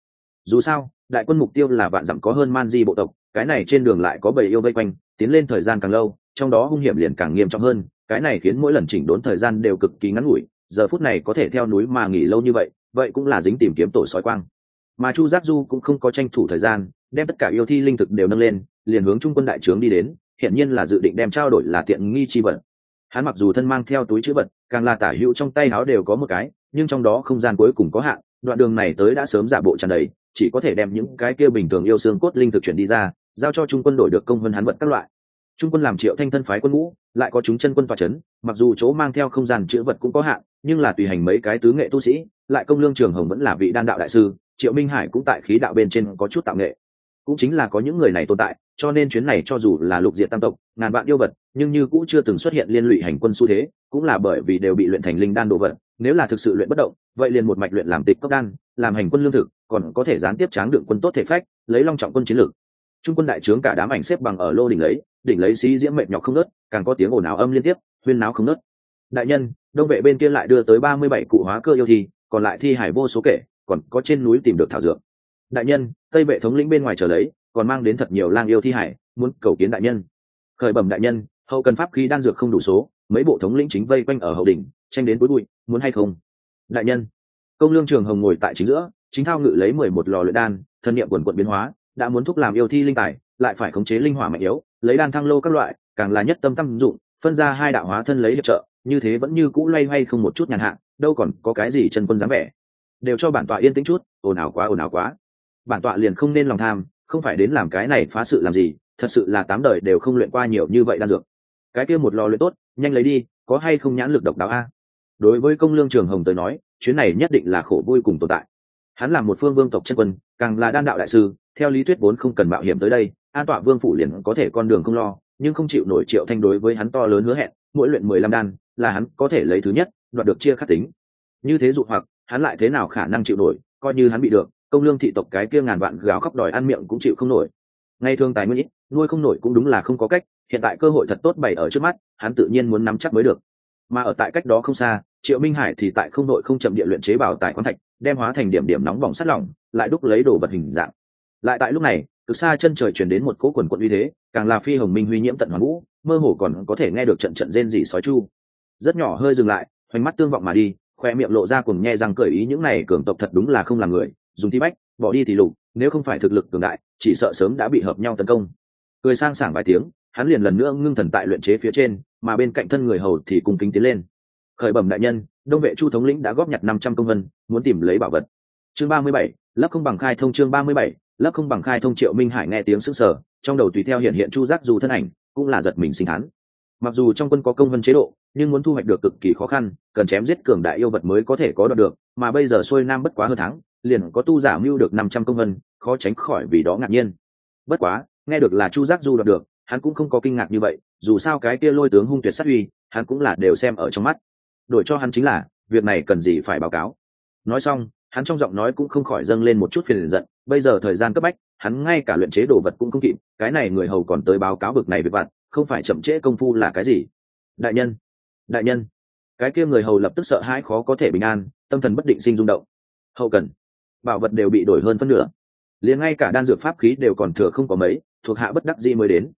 Dù sao, đại quân mục tiêu là vạn dặm có hơn man di bộ tộc, cái này trên đường lại có bầy yêu vây quanh, tiến lên thời gian càng lâu, trong đó hung hiểm liền càng nghiêm trọng hơn cái này khiến mỗi lần chỉnh đốn thời gian đều cực kỳ ngắn ngủi, giờ phút này có thể theo núi mà nghỉ lâu như vậy vậy cũng là dính tìm kiếm tổ sói quang. Mà chu giác du cũng không có tranh thủ thời gian, đem tất cả yêu thi linh thực đều nâng lên, liền hướng trung quân đại trướng đi đến hiện nhiên là dự định đem trao đổi là tiện nghi chi vật. Hắn mặc dù thân mang theo túi chữ vật, càng là tả hữu trong tay áo đều có một cái, nhưng trong đó không gian cuối cùng có hạn, đoạn đường này tới đã sớm giả bộ tràn đầy, chỉ có thể đem những cái kia bình thường yêu xương cốt linh thực chuyển đi ra, giao cho trung quân đổi được công hơn hắn vật các loại trung quân làm triệu thanh thân phái quân ngũ, lại có chúng chân quân tòa c h ấ n mặc dù chỗ mang theo không gian chữ vật cũng có hạn, nhưng là tùy hành mấy cái tứ nghệ tu sĩ, lại công lương trường hồng vẫn là vị đan đạo đại sư, triệu minh hải cũng tại khí đạo bên trên có chút tạo nghệ. Cũng chính là có những người này tồn tại, cho nên chuyến này cho dù là lục diện tam tộc, ngàn vạn yêu vật, nhưng như cũng chưa từng xuất hiện liên lụy hành quân xu thế, cũng là bởi vì đều bị luyện thành linh đan đồ vật. Nếu là thực sự luyện bất động, vậy liền một mạch luyện làm tịch cốc đan, làm hành quân lương thực, còn có thể gián tiếp tráng đựng quân tốt thể phách, lấy long trọng quân chiến lược trung quân đại trướng cả đám ảnh xếp bằng ở lô đỉnh lấy đỉnh lấy xí diễm mệt nhọc không nớt, càng có tiếng ồn ào âm liên tiếp, huyên náo không nớt. Đại nhân, đông vệ bên kia lại đưa tới ba mươi bảy cụ hóa cơ yêu thi, còn lại thi hải vô số kể, còn có trên núi tìm được thảo dược. Đại nhân, tây vệ thống lĩnh bên ngoài chờ lấy, còn mang đến thật nhiều lang yêu thi hải, muốn cầu kiến đại nhân. Khởi bẩm đại nhân, hậu cần pháp khi đan dược không đủ số, mấy bộ thống lĩnh chính vây quanh ở hậu đỉnh, tranh đến bối bụi, muốn hay không? Đại nhân, công lương trường hồng ngồi tại chính giữa, chính thao ngự lấy mười một lò luyện đan, thân nhiệm quần quận biến hóa đã muốn thúc làm yêu thi linh tài, lại phải khống chế linh hỏa mạnh yếu, lấy đan thăng lô các loại, càng là nhất tâm tâm dụng, phân ra hai đạo hóa thân lấy hiệp trợ, như thế vẫn như cũ loay hoay không một chút nhàn hạ, đâu còn có cái gì chân quân dáng vẻ. Đều cho bản tọa yên tĩnh chút, ồn ào quá, ồn ào quá. Bản tọa liền không nên lòng tham, không phải đến làm cái này phá sự làm gì, thật sự là tám đời đều không luyện qua nhiều như vậy đan dược. Cái kia một lò luyện tốt, nhanh lấy đi, có hay không nhãn lực độc đáo a? Đối với công lương trường hồng tới nói, chuyến này nhất định là khổ vui cùng tồn tại hắn là một phương vương tộc chân quân, càng là đan đạo đại sư, theo lý thuyết vốn không cần mạo hiểm tới đây, an tọa vương phủ liền có thể con đường không lo, nhưng không chịu nổi triệu thanh đối với hắn to lớn hứa hẹn, mỗi luyện mười lăm đan, là hắn có thể lấy thứ nhất, đoạt được chia khắc tính. Như thế dụ hoặc, hắn lại thế nào khả năng chịu nổi, coi như hắn bị được, công lương thị tộc cái kia ngàn vạn gáo khóc đòi ăn miệng cũng chịu không nổi. Ngay thường tài nguyên ít, nuôi không nổi cũng đúng là không có cách, hiện tại cơ hội thật tốt bày ở trước mắt, hắn tự nhiên muốn nắm chắc mới được. Mà ở tại cách đó không xa triệu minh hải thì tại không nội không chậm địa luyện chế bảo tại khoáng thạch, đem hóa thành điểm điểm nóng bỏng sắt lỏng, lại đúc lấy đồ vật hình dạng. Lại tại lúc này, từ xa chân trời chuyển đến một cỗ quần quận uy thế, càng là phi hồng minh huy nhiễm tận hoàn vũ, mơ hồ còn có thể nghe được trận trận rên rỉ sói chu. Rất nhỏ hơi dừng lại, hoành mắt tương vọng mà đi, khoe miệng lộ ra cùng nhe răng cởi ý những này cường tộc thật đúng là không là người, dùng thi bách, bỏ đi thì lục, nếu không phải thực lực cường đại, chỉ sợ sớm đã bị hợp nhau tấn công. Cười sang sảng vài tiếng, hắn liền lần nữa ngưng thần tại luyện chế phía trên, mà bên cạnh thân người hầu thì cùng kính tiến lên khởi bẩm đại nhân, đông vệ chu thống lĩnh đã góp nhặt năm trăm công vân, muốn tìm lấy bảo vật. Chương ba mươi bảy lấp không bằng khai thông chương ba mươi bảy lấp không bằng khai thông triệu minh hải nghe tiếng s ứ sở, trong đầu tùy theo hiện hiện chu giác dù thân ảnh, cũng là giật mình sinh thán. Mặc dù trong quân có công vân chế độ, nhưng muốn thu hoạch được cực kỳ khó khăn, cần chém giết cường đại yêu vật mới có thể có đoạt được, mà bây giờ xuôi nam bất quá hơn tháng, liền có tu giả mưu được năm trăm công vân, khó tránh khỏi vì đó ngạc nhiên. Bất quá, nghe được là chu giác du đoạt được, hắn cũng không có kinh ngạc như vậy, dù sao cái kia lôi tướng hung tuyệt sát uy, hắn cũng là đều xem ở trong mắt đổi cho hắn chính là, việc này cần gì phải báo cáo. Nói xong, hắn trong giọng nói cũng không khỏi dâng lên một chút phiền giận, bây giờ thời gian cấp bách, hắn ngay cả luyện chế đồ vật cũng không kịp, cái này người hầu còn tới báo cáo bực này với vặt không phải chậm trễ công phu là cái gì? Đại nhân đại nhân, cái kia người hầu lập tức sợ hãi khó có thể bình an, tâm thần bất định sinh rung động. Hậu cần, bảo vật đều bị đổi hơn phân nửa. Liền ngay cả đan dược pháp khí đều còn thừa không có mấy, thuộc hạ bất đắc dĩ mới đến.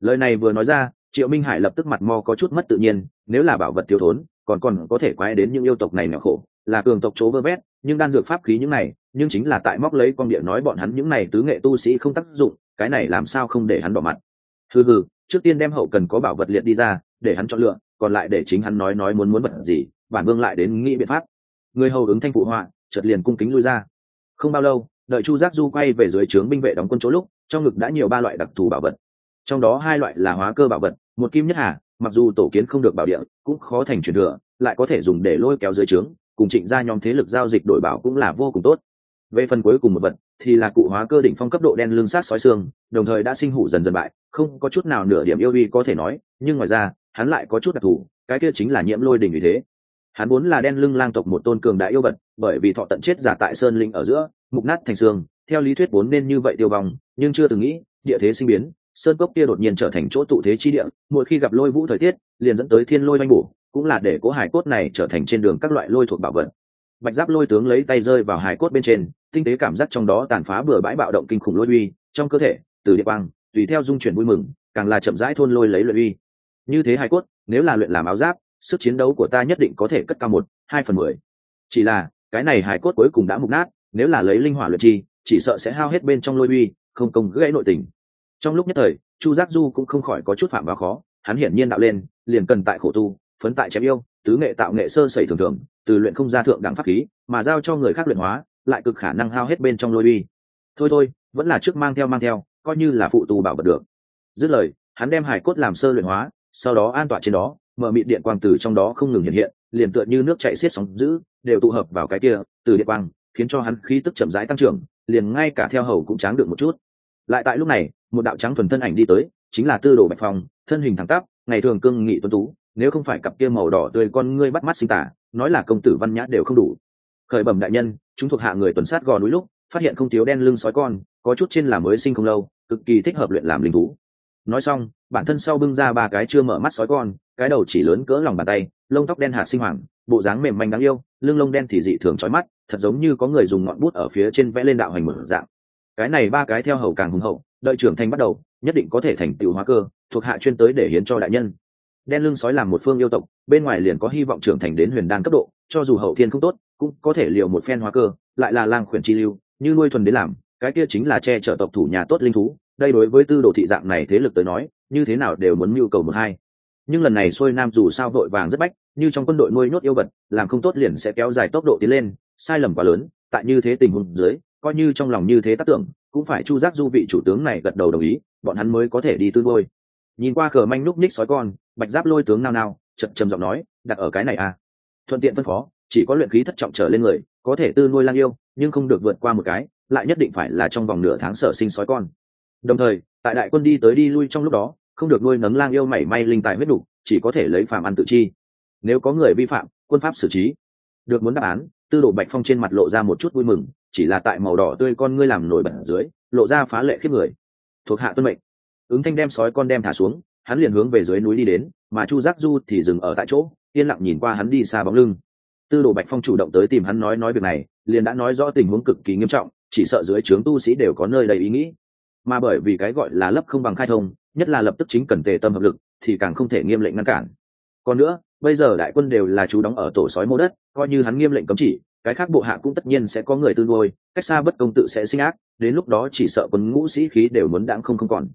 Lời này vừa nói ra, triệu minh hải lập tức mặt mo có chút mất tự nhiên, nếu là bảo vật thiếu thốn còn còn có thể quái đến những yêu tộc này nhỏ khổ, là cường tộc chỗ vơ vét, nhưng đan dược pháp khí những này, nhưng chính là tại móc lấy quan địa nói bọn hắn những này tứ nghệ tu sĩ không tác dụng, cái này làm sao không để hắn bỏ mặt. Hừ hừ, trước tiên đem hậu cần có bảo vật liệt đi ra, để hắn chọn lựa, còn lại để chính hắn nói nói muốn muốn vật gì, bản vương lại đến nghĩ biện pháp. Người hầu ứng thanh phụ họa, chợt liền cung kính lui ra. Không bao lâu, đợi chu giác du quay về dưới trướng binh vệ đóng quân chỗ lúc, trong ngực đã nhiều ba loại đặc thù bảo vật. Trong đó hai loại là hóa cơ bảo vật, một kim nhất hà mặc dù tổ kiến không được bảo địa, cũng khó thành truyền thừa, lại có thể dùng để lôi kéo dưới trướng, cùng trịnh ra nhóm thế lực giao dịch đổi bảo cũng là vô cùng tốt. Về phần cuối cùng một vật, thì là cụ hóa cơ đỉnh phong cấp độ đen lương sát sói xương, đồng thời đã sinh hủ dần dần bại, không có chút nào nửa điểm yêu uy có thể nói, nhưng ngoài ra, hắn lại có chút đặc thù, cái kia chính là nhiễm lôi đỉnh vì thế. Hắn vốn là đen lưng lang tộc một tôn cường đại yêu vật, bởi vì thọ tận chết giả tại sơn linh ở giữa, mục nát thành xương, theo lý thuyết vốn nên như vậy tiêu vong, nhưng chưa từng nghĩ, địa thế sinh biến sơn cốc kia đột nhiên trở thành chỗ tụ thế chi địa, mỗi khi gặp lôi vũ thời tiết, liền dẫn tới thiên lôi manh bổ, cũng là để cố hải cốt này trở thành trên đường các loại lôi thuộc bảo vật. Bạch giáp lôi tướng lấy tay rơi vào hải cốt bên trên, tinh tế cảm giác trong đó tàn phá bừa bãi bạo động kinh khủng lôi uy, trong cơ thể, từ địa băng tùy theo dung chuyển vui mừng, càng là chậm rãi thôn lôi lấy luyện uy. Như thế hải cốt, nếu là luyện làm áo giáp, sức chiến đấu của ta nhất định có thể cất cao một, hai phần mười. Chỉ là, cái này hải cốt cuối cùng đã mục nát, nếu là lấy linh hỏa luyện chi, chỉ sợ sẽ hao hết bên trong lôi uy, không công gãy nội tình trong lúc nhất thời chu giác du cũng không khỏi có chút phạm vào khó hắn hiển nhiên đạo lên liền cần tại khổ tu phấn tại chém yêu tứ nghệ tạo nghệ sơ sẩy thường thường từ luyện không ra thượng đẳng pháp khí mà giao cho người khác luyện hóa lại cực khả năng hao hết bên trong lôi uy. Thôi thôi vẫn là trước mang theo mang theo coi như là phụ tù bảo vật được. Dứt lời hắn đem hải cốt làm sơ luyện hóa sau đó an toàn trên đó mở mịt điện quang từ trong đó không ngừng hiện hiện liền tựa như nước chạy xiết sóng dữ, đều tụ hợp vào cái kia từ điện quang khiến cho hắn khí tức chậm rãi tăng trưởng liền ngay cả theo hầu cũng tráng được một chút lại tại lúc này, một đạo trắng thuần thân ảnh đi tới, chính là tư đồ bạch phong, thân hình thẳng tắp, ngày thường cương nghị tuấn tú, nếu không phải cặp kia màu đỏ tươi con ngươi bắt mắt sinh tả, nói là công tử văn nhã đều không đủ. Khởi bẩm đại nhân, chúng thuộc hạ người tuần sát gò núi lúc, phát hiện không thiếu đen lưng sói con, có chút trên là mới sinh không lâu, cực kỳ thích hợp luyện làm linh thú. Nói xong, bản thân sau bưng ra ba cái chưa mở mắt sói con, cái đầu chỉ lớn cỡ lòng bàn tay, lông tóc đen hạt sinh hoàng, bộ dáng mềm manh đáng yêu, lưng lông đen thì dị thường trói mắt, thật giống như có người dùng ngọn bút ở phía trên vẽ lên đạo hành mở dạng cái này ba cái theo hầu càng hùng hậu, đợi trưởng thành bắt đầu, nhất định có thể thành tựu hóa cơ, thuộc hạ chuyên tới để hiến cho đại nhân. Đen lưng sói làm một phương yêu tộc, bên ngoài liền có hy vọng trưởng thành đến huyền đan cấp độ, cho dù hậu thiên không tốt, cũng có thể liều một phen hóa cơ, lại là lang khuyển chi lưu, như nuôi thuần đến làm, cái kia chính là che chở tộc thủ nhà tốt linh thú, đây đối với tư đồ thị dạng này thế lực tới nói, như thế nào đều muốn mưu cầu một hai. Nhưng lần này xuôi nam dù sao vội vàng rất bách, như trong quân đội nuôi nhốt yêu vật, làm không tốt liền sẽ kéo dài tốc độ tiến lên, sai lầm quá lớn, tại như thế tình huống dưới coi như trong lòng như thế tác tưởng, cũng phải chu giác du vị chủ tướng này gật đầu đồng ý, bọn hắn mới có thể đi tư ngôi nhìn qua cờ manh núp ních sói con, bạch giáp lôi tướng nao nao, chậm trầm giọng nói, đặt ở cái này à? Thuận tiện phân phó, chỉ có luyện khí thất trọng trở lên người, có thể tư nuôi lang yêu, nhưng không được vượt qua một cái, lại nhất định phải là trong vòng nửa tháng sở sinh sói con. Đồng thời, tại đại quân đi tới đi lui trong lúc đó, không được nuôi nấng lang yêu mảy may linh tài huyết đủ, chỉ có thể lấy phàm ăn tự chi. Nếu có người vi phạm, quân pháp xử trí. Được muốn đáp án, tư đồ bạch phong trên mặt lộ ra một chút vui mừng chỉ là tại màu đỏ tươi con ngươi làm nổi bật dưới, lộ ra phá lệ khiếp người. Thuộc hạ tuân mệnh. Ứng thanh đem sói con đem thả xuống, hắn liền hướng về dưới núi đi đến, mà chu giác du thì dừng ở tại chỗ, yên lặng nhìn qua hắn đi xa bóng lưng. Tư đồ bạch phong chủ động tới tìm hắn nói nói việc này, liền đã nói rõ tình huống cực kỳ nghiêm trọng, chỉ sợ dưới trướng tu sĩ đều có nơi đầy ý nghĩ. Mà bởi vì cái gọi là lấp không bằng khai thông, nhất là lập tức chính cần tề tâm hợp lực, thì càng không thể nghiêm lệnh ngăn cản. Còn nữa, bây giờ đại quân đều là chú đóng ở tổ sói mô đất, coi như hắn nghiêm lệnh cấm chỉ cái khác bộ hạ cũng tất nhiên sẽ có người tư nuôi, cách xa bất công tự sẽ sinh ác, đến lúc đó chỉ sợ quân ngũ sĩ khí đều muốn đãng không không còn.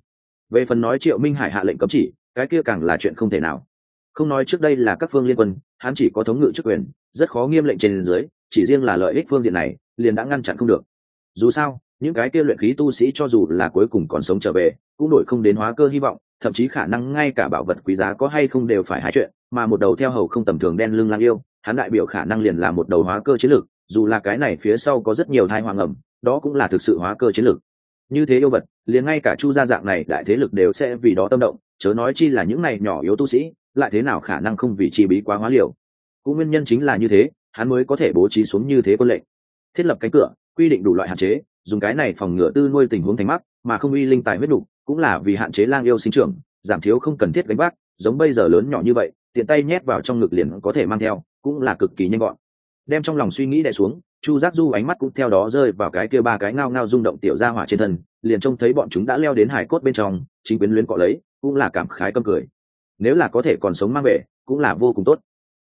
Về phần nói triệu minh hải hạ lệnh cấm chỉ, cái kia càng là chuyện không thể nào. Không nói trước đây là các phương liên quân, hắn chỉ có thống ngự chức quyền, rất khó nghiêm lệnh trên dưới, chỉ riêng là lợi ích phương diện này, liền đã ngăn chặn không được. Dù sao, những cái kia luyện khí tu sĩ cho dù là cuối cùng còn sống trở về, cũng đổi không đến hóa cơ hy vọng, thậm chí khả năng ngay cả bảo vật quý giá có hay không đều phải hái chuyện, mà một đầu theo hầu không tầm thường đen lưng lang yêu hắn đại biểu khả năng liền là một đầu hóa cơ chiến lược dù là cái này phía sau có rất nhiều thai hoàng ẩm đó cũng là thực sự hóa cơ chiến lược. Như thế yêu vật liền ngay cả chu gia dạng này đại thế lực đều sẽ vì đó tâm động chớ nói chi là những này nhỏ yếu tu sĩ lại thế nào khả năng không vì chi bí quá hóa liều. Cũng nguyên nhân chính là như thế hắn mới có thể bố trí xuống như thế quân lệnh. Thiết lập cánh cửa quy định đủ loại hạn chế dùng cái này phòng ngừa tư nuôi tình huống thành mắc mà không uy linh tài huyết đủ, cũng là vì hạn chế lang yêu sinh trưởng giảm thiếu không cần thiết gánh vác giống bây giờ lớn nhỏ như vậy tiện tay nhét vào trong ngực liền có thể mang theo cũng là cực kỳ nhanh gọn. Đem trong lòng suy nghĩ đè xuống, chu giác du ánh mắt cũng theo đó rơi vào cái kia ba cái ngao ngao rung động tiểu ra hỏa trên thân, liền trông thấy bọn chúng đã leo đến hải cốt bên trong, chính quyến luyến cọ lấy, cũng là cảm khái câm cười. Nếu là có thể còn sống mang về cũng là vô cùng tốt.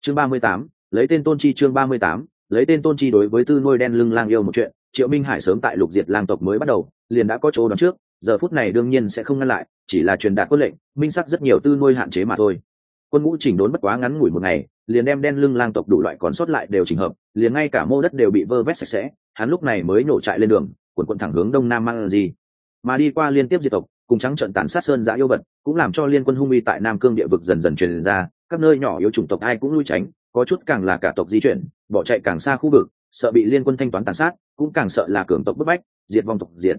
Chương ba mươi tám, lấy tên tôn chi chương ba mươi tám, lấy tên tôn chi đối với tư nuôi đen lưng lang yêu một chuyện, triệu minh hải sớm tại lục diệt lang tộc mới bắt đầu, liền đã có chỗ đón trước, giờ phút này đương nhiên sẽ không ngăn lại, chỉ là truyền đạt quân lệnh, minh sắc rất nhiều tư nuôi hạn chế mà thôi quân ngũ chỉnh đốn bất quá ngắn ngủi một ngày, liền đem đen lưng lang tộc đủ loại còn sót lại đều chỉnh hợp, liền ngay cả mô đất đều bị vơ vét sạch sẽ, hắn lúc này mới nổ trại lên đường, quần quận thẳng hướng đông nam mang gì mà đi qua liên tiếp diệt tộc, cùng trắng trận tàn sát sơn giã yêu vật, cũng làm cho liên quân hung uy tại nam cương địa vực dần dần truyền ra, các nơi nhỏ yếu chủng tộc ai cũng lui tránh, có chút càng là cả tộc di chuyển, bỏ chạy càng xa khu vực, sợ bị liên quân thanh toán tàn sát, cũng càng sợ là cường tộc bức bách, diệt vong tộc diệt.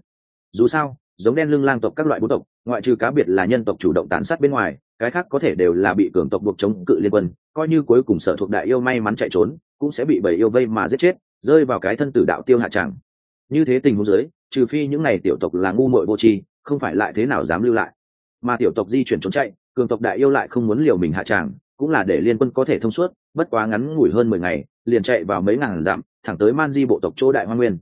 Dù sao giống đen lưng lang tộc các loại bốn tộc, ngoại trừ cá biệt là nhân tộc chủ động tàn sát bên ngoài, cái khác có thể đều là bị cường tộc buộc chống cự liên quân, coi như cuối cùng sợ thuộc đại yêu may mắn chạy trốn, cũng sẽ bị bầy yêu vây mà giết chết, rơi vào cái thân tử đạo tiêu hạ tràng như thế tình huống dưới, trừ phi những này tiểu tộc là ngu muội vô tri, không phải lại thế nào dám lưu lại. Mà tiểu tộc di chuyển trốn chạy, cường tộc đại yêu lại không muốn liều mình hạ tràng cũng là để liên quân có thể thông suốt, bất quá ngắn ngủi hơn mười ngày, liền chạy vào mấy ngàn dặm, thẳng tới man di bộ tộc chỗ đại hoa nguyên.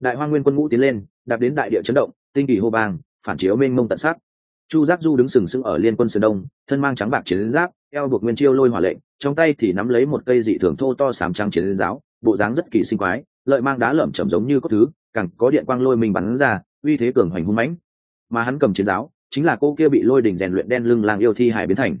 Đại hoa nguyên quân ngũ tiến lên, đạp đến đại địa chấn động tinh kỳ hô bang phản chiếu mênh mông tận sắc. Chu giác du đứng sừng sững ở liên quân sơn đông, thân mang trắng bạc chiến giáp, eo buộc nguyên chiêu lôi hỏa lệnh, trong tay thì nắm lấy một cây dị thường thô to sám trắng chiến giáo, bộ dáng rất kỳ sinh quái, lợi mang đá lởm chầm giống như có thứ, càng có điện quang lôi mình bắn ra, uy thế cường hoành hung mãnh. Mà hắn cầm chiến giáo, chính là cô kia bị lôi đỉnh rèn luyện đen lưng lang yêu thi hải biến thành.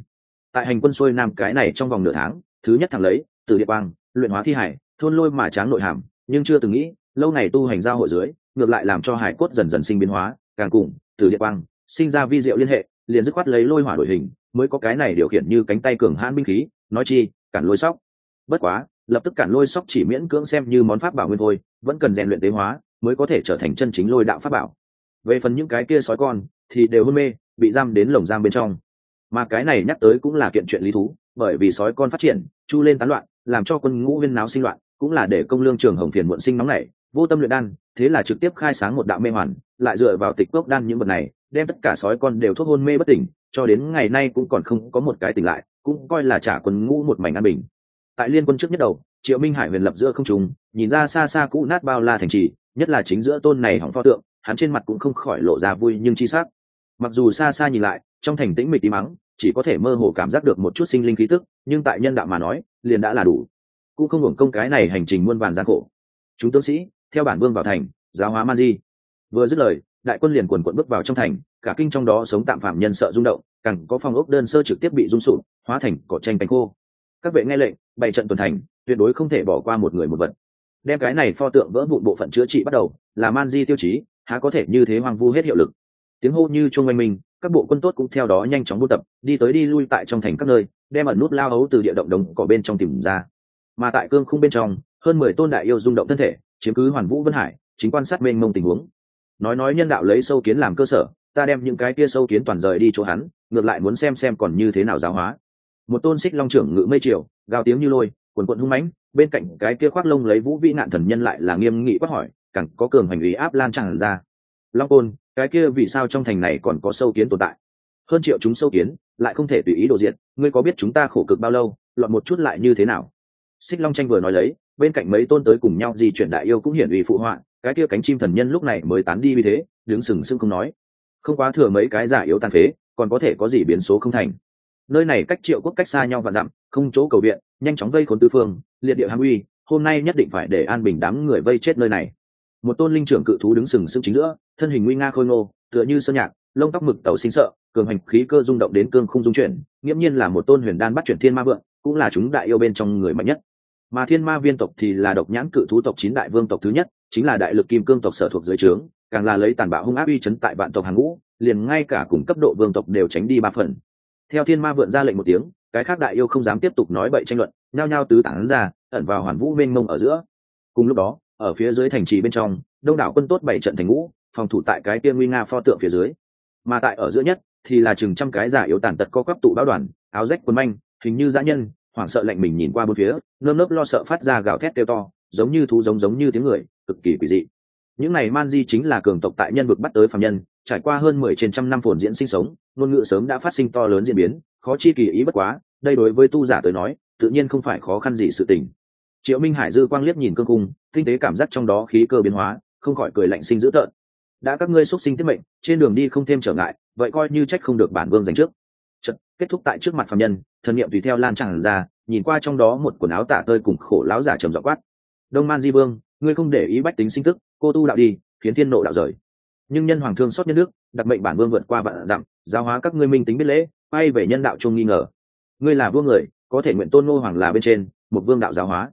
Tại hành quân xuôi nam cái này trong vòng nửa tháng, thứ nhất thẳng lấy từ địa quang, luyện hóa thi hải, thôn lôi mà tráng nội hàm, nhưng chưa từng nghĩ, lâu ngày tu hành giao hội dưới ngược lại làm cho hải cốt dần dần sinh biến hóa, càng cùng, từ địa quang, sinh ra vi diệu liên hệ, liền dứt khoát lấy lôi hỏa đổi hình, mới có cái này điều khiển như cánh tay cường hãn binh khí, nói chi, cản lôi sóc. Bất quá, lập tức cản lôi sóc chỉ miễn cưỡng xem như món pháp bảo nguyên thôi, vẫn cần rèn luyện tế hóa, mới có thể trở thành chân chính lôi đạo pháp bảo. Về phần những cái kia sói con, thì đều hôn mê, bị giam đến lồng giam bên trong. Mà cái này nhắc tới cũng là kiện chuyện lý thú, bởi vì sói con phát triển, chu lên tán loạn, làm cho quân ngũ viên náo sinh loạn, cũng là để công lương trường hồng phiền muộn sinh nóng này vô tâm luyện đan, thế là trực tiếp khai sáng một đạo mê hoàn, lại dựa vào tịch cốc đan những vật này, đem tất cả sói con đều thuốc hôn mê bất tỉnh, cho đến ngày nay cũng còn không có một cái tỉnh lại, cũng coi là trả quân ngũ một mảnh an bình. Tại liên quân trước nhất đầu, triệu minh hải huyền lập giữa không trùng nhìn ra xa xa cũ nát bao la thành trì, nhất là chính giữa tôn này hỏng pho tượng, hắn trên mặt cũng không khỏi lộ ra vui nhưng chi sắc. Mặc dù xa xa nhìn lại, trong thành tĩnh mịch tí mắng chỉ có thể mơ hồ cảm giác được một chút sinh linh khí tức, nhưng tại nhân đạo mà nói, liền đã là đủ. Cũng không hưởng công cái này hành trình muôn vàn gian khổ. Chúng tướng sĩ theo bản vương vào thành, giáo hóa man di. Vừa dứt lời, đại quân liền quần quận bước vào trong thành, cả kinh trong đó sống tạm phạm nhân sợ rung động, càng có phòng ốc đơn sơ trực tiếp bị rung sụp, hóa thành cỏ tranh cánh khô. Các vệ nghe lệnh, bày trận tuần thành, tuyệt đối không thể bỏ qua một người một vật. Đem cái này pho tượng vỡ vụn bộ phận chữa trị bắt đầu, là man di tiêu chí, há có thể như thế hoang vu hết hiệu lực. Tiếng hô như trung oanh minh, các bộ quân tốt cũng theo đó nhanh chóng buôn tập, đi tới đi lui tại trong thành các nơi, đem ẩn nút lao ấu từ địa động đống cỏ bên trong tìm ra. Mà tại cương khung bên trong, hơn mười tôn đại yêu rung động thân thể chiếm cứ hoàn vũ vân hải, chính quan sát mênh mông tình huống. Nói nói nhân đạo lấy sâu kiến làm cơ sở, ta đem những cái kia sâu kiến toàn rời đi chỗ hắn, ngược lại muốn xem xem còn như thế nào giáo hóa. Một tôn xích long trưởng ngự mây triều, gào tiếng như lôi, quần quận hung mãnh, bên cạnh cái kia khoác lông lấy vũ vĩ nạn thần nhân lại là nghiêm nghị quát hỏi, càng có cường hành ý áp lan tràn ra. Long côn, cái kia vì sao trong thành này còn có sâu kiến tồn tại? Hơn triệu chúng sâu kiến, lại không thể tùy ý đồ diện, ngươi có biết chúng ta khổ cực bao lâu, lọt một chút lại như thế nào? Xích long tranh vừa nói lấy, bên cạnh mấy tôn tới cùng nhau di chuyển đại yêu cũng hiển uy phụ họa, cái kia cánh chim thần nhân lúc này mới tán đi vì thế, đứng sừng sững không nói. Không quá thừa mấy cái giả yếu tàn phế, còn có thể có gì biến số không thành. Nơi này cách triệu quốc cách xa nhau và dặm, không chỗ cầu viện, nhanh chóng vây khốn tư phương, liệt địa hàm uy, hôm nay nhất định phải để an bình đám người vây chết nơi này. Một tôn linh trưởng cự thú đứng sừng sững chính giữa, thân hình nguy nga khôi ngô, tựa như sơn nhạc, lông tóc mực tàu sinh sợ, cường hành khí cơ rung động đến cương không dung chuyển, nghiễm nhiên là một tôn huyền đan bắt chuyển thiên ma vượng, cũng là chúng đại yêu bên trong người mạnh nhất mà thiên ma viên tộc thì là độc nhãn cự thú tộc chín đại vương tộc thứ nhất, chính là đại lực kim cương tộc sở thuộc dưới trướng, càng là lấy tàn bạo hung ác uy chấn tại vạn tộc hàng ngũ, liền ngay cả cùng cấp độ vương tộc đều tránh đi ba phần. Theo thiên ma vượn ra lệnh một tiếng, cái khác đại yêu không dám tiếp tục nói bậy tranh luận, nhao nhao tứ tản ra, ẩn vào hoàn vũ mênh mông ở giữa. Cùng lúc đó, ở phía dưới thành trì bên trong, đông đảo quân tốt bảy trận thành ngũ, phòng thủ tại cái tiên nguy nga pho tượng phía dưới. Mà tại ở giữa nhất, thì là chừng trăm cái giả yếu tàn tật co quắp tụ báo đoàn, áo rách quần manh, hình như dã nhân hoảng sợ lạnh mình nhìn qua bốn phía, nơm nớp lo sợ phát ra gào thét kêu to, giống như thú giống giống như tiếng người, cực kỳ quỷ dị. Những này man di chính là cường tộc tại nhân vực bắt tới phạm nhân, trải qua hơn mười trên trăm năm phồn diễn sinh sống, ngôn ngữ sớm đã phát sinh to lớn diễn biến, khó chi kỳ ý bất quá, đây đối với tu giả tới nói, tự nhiên không phải khó khăn gì sự tình. Triệu minh hải dư quang liếc nhìn cương cung, tinh tế cảm giác trong đó khí cơ biến hóa, không khỏi cười lạnh sinh dữ tợn. Đã các ngươi xuất sinh tiết mệnh, trên đường đi không thêm trở ngại, vậy coi như trách không được bản vương dành trước. Chật, kết thúc tại trước mặt phạm nhân thần niệm tùy theo lan tràn ra nhìn qua trong đó một quần áo tả tơi cùng khổ láo giả trầm dọ quát. Đông man di vương ngươi không để ý bách tính sinh tức cô tu đạo đi khiến thiên nộ đạo rời. Nhưng nhân hoàng thương xót nhân nước đặc mệnh bản vương vượt qua vạn dặm giáo hóa các ngươi minh tính biết lễ bay về nhân đạo chung nghi ngờ. Ngươi là vua người có thể nguyện tôn ngô hoàng là bên trên một vương đạo giáo hóa.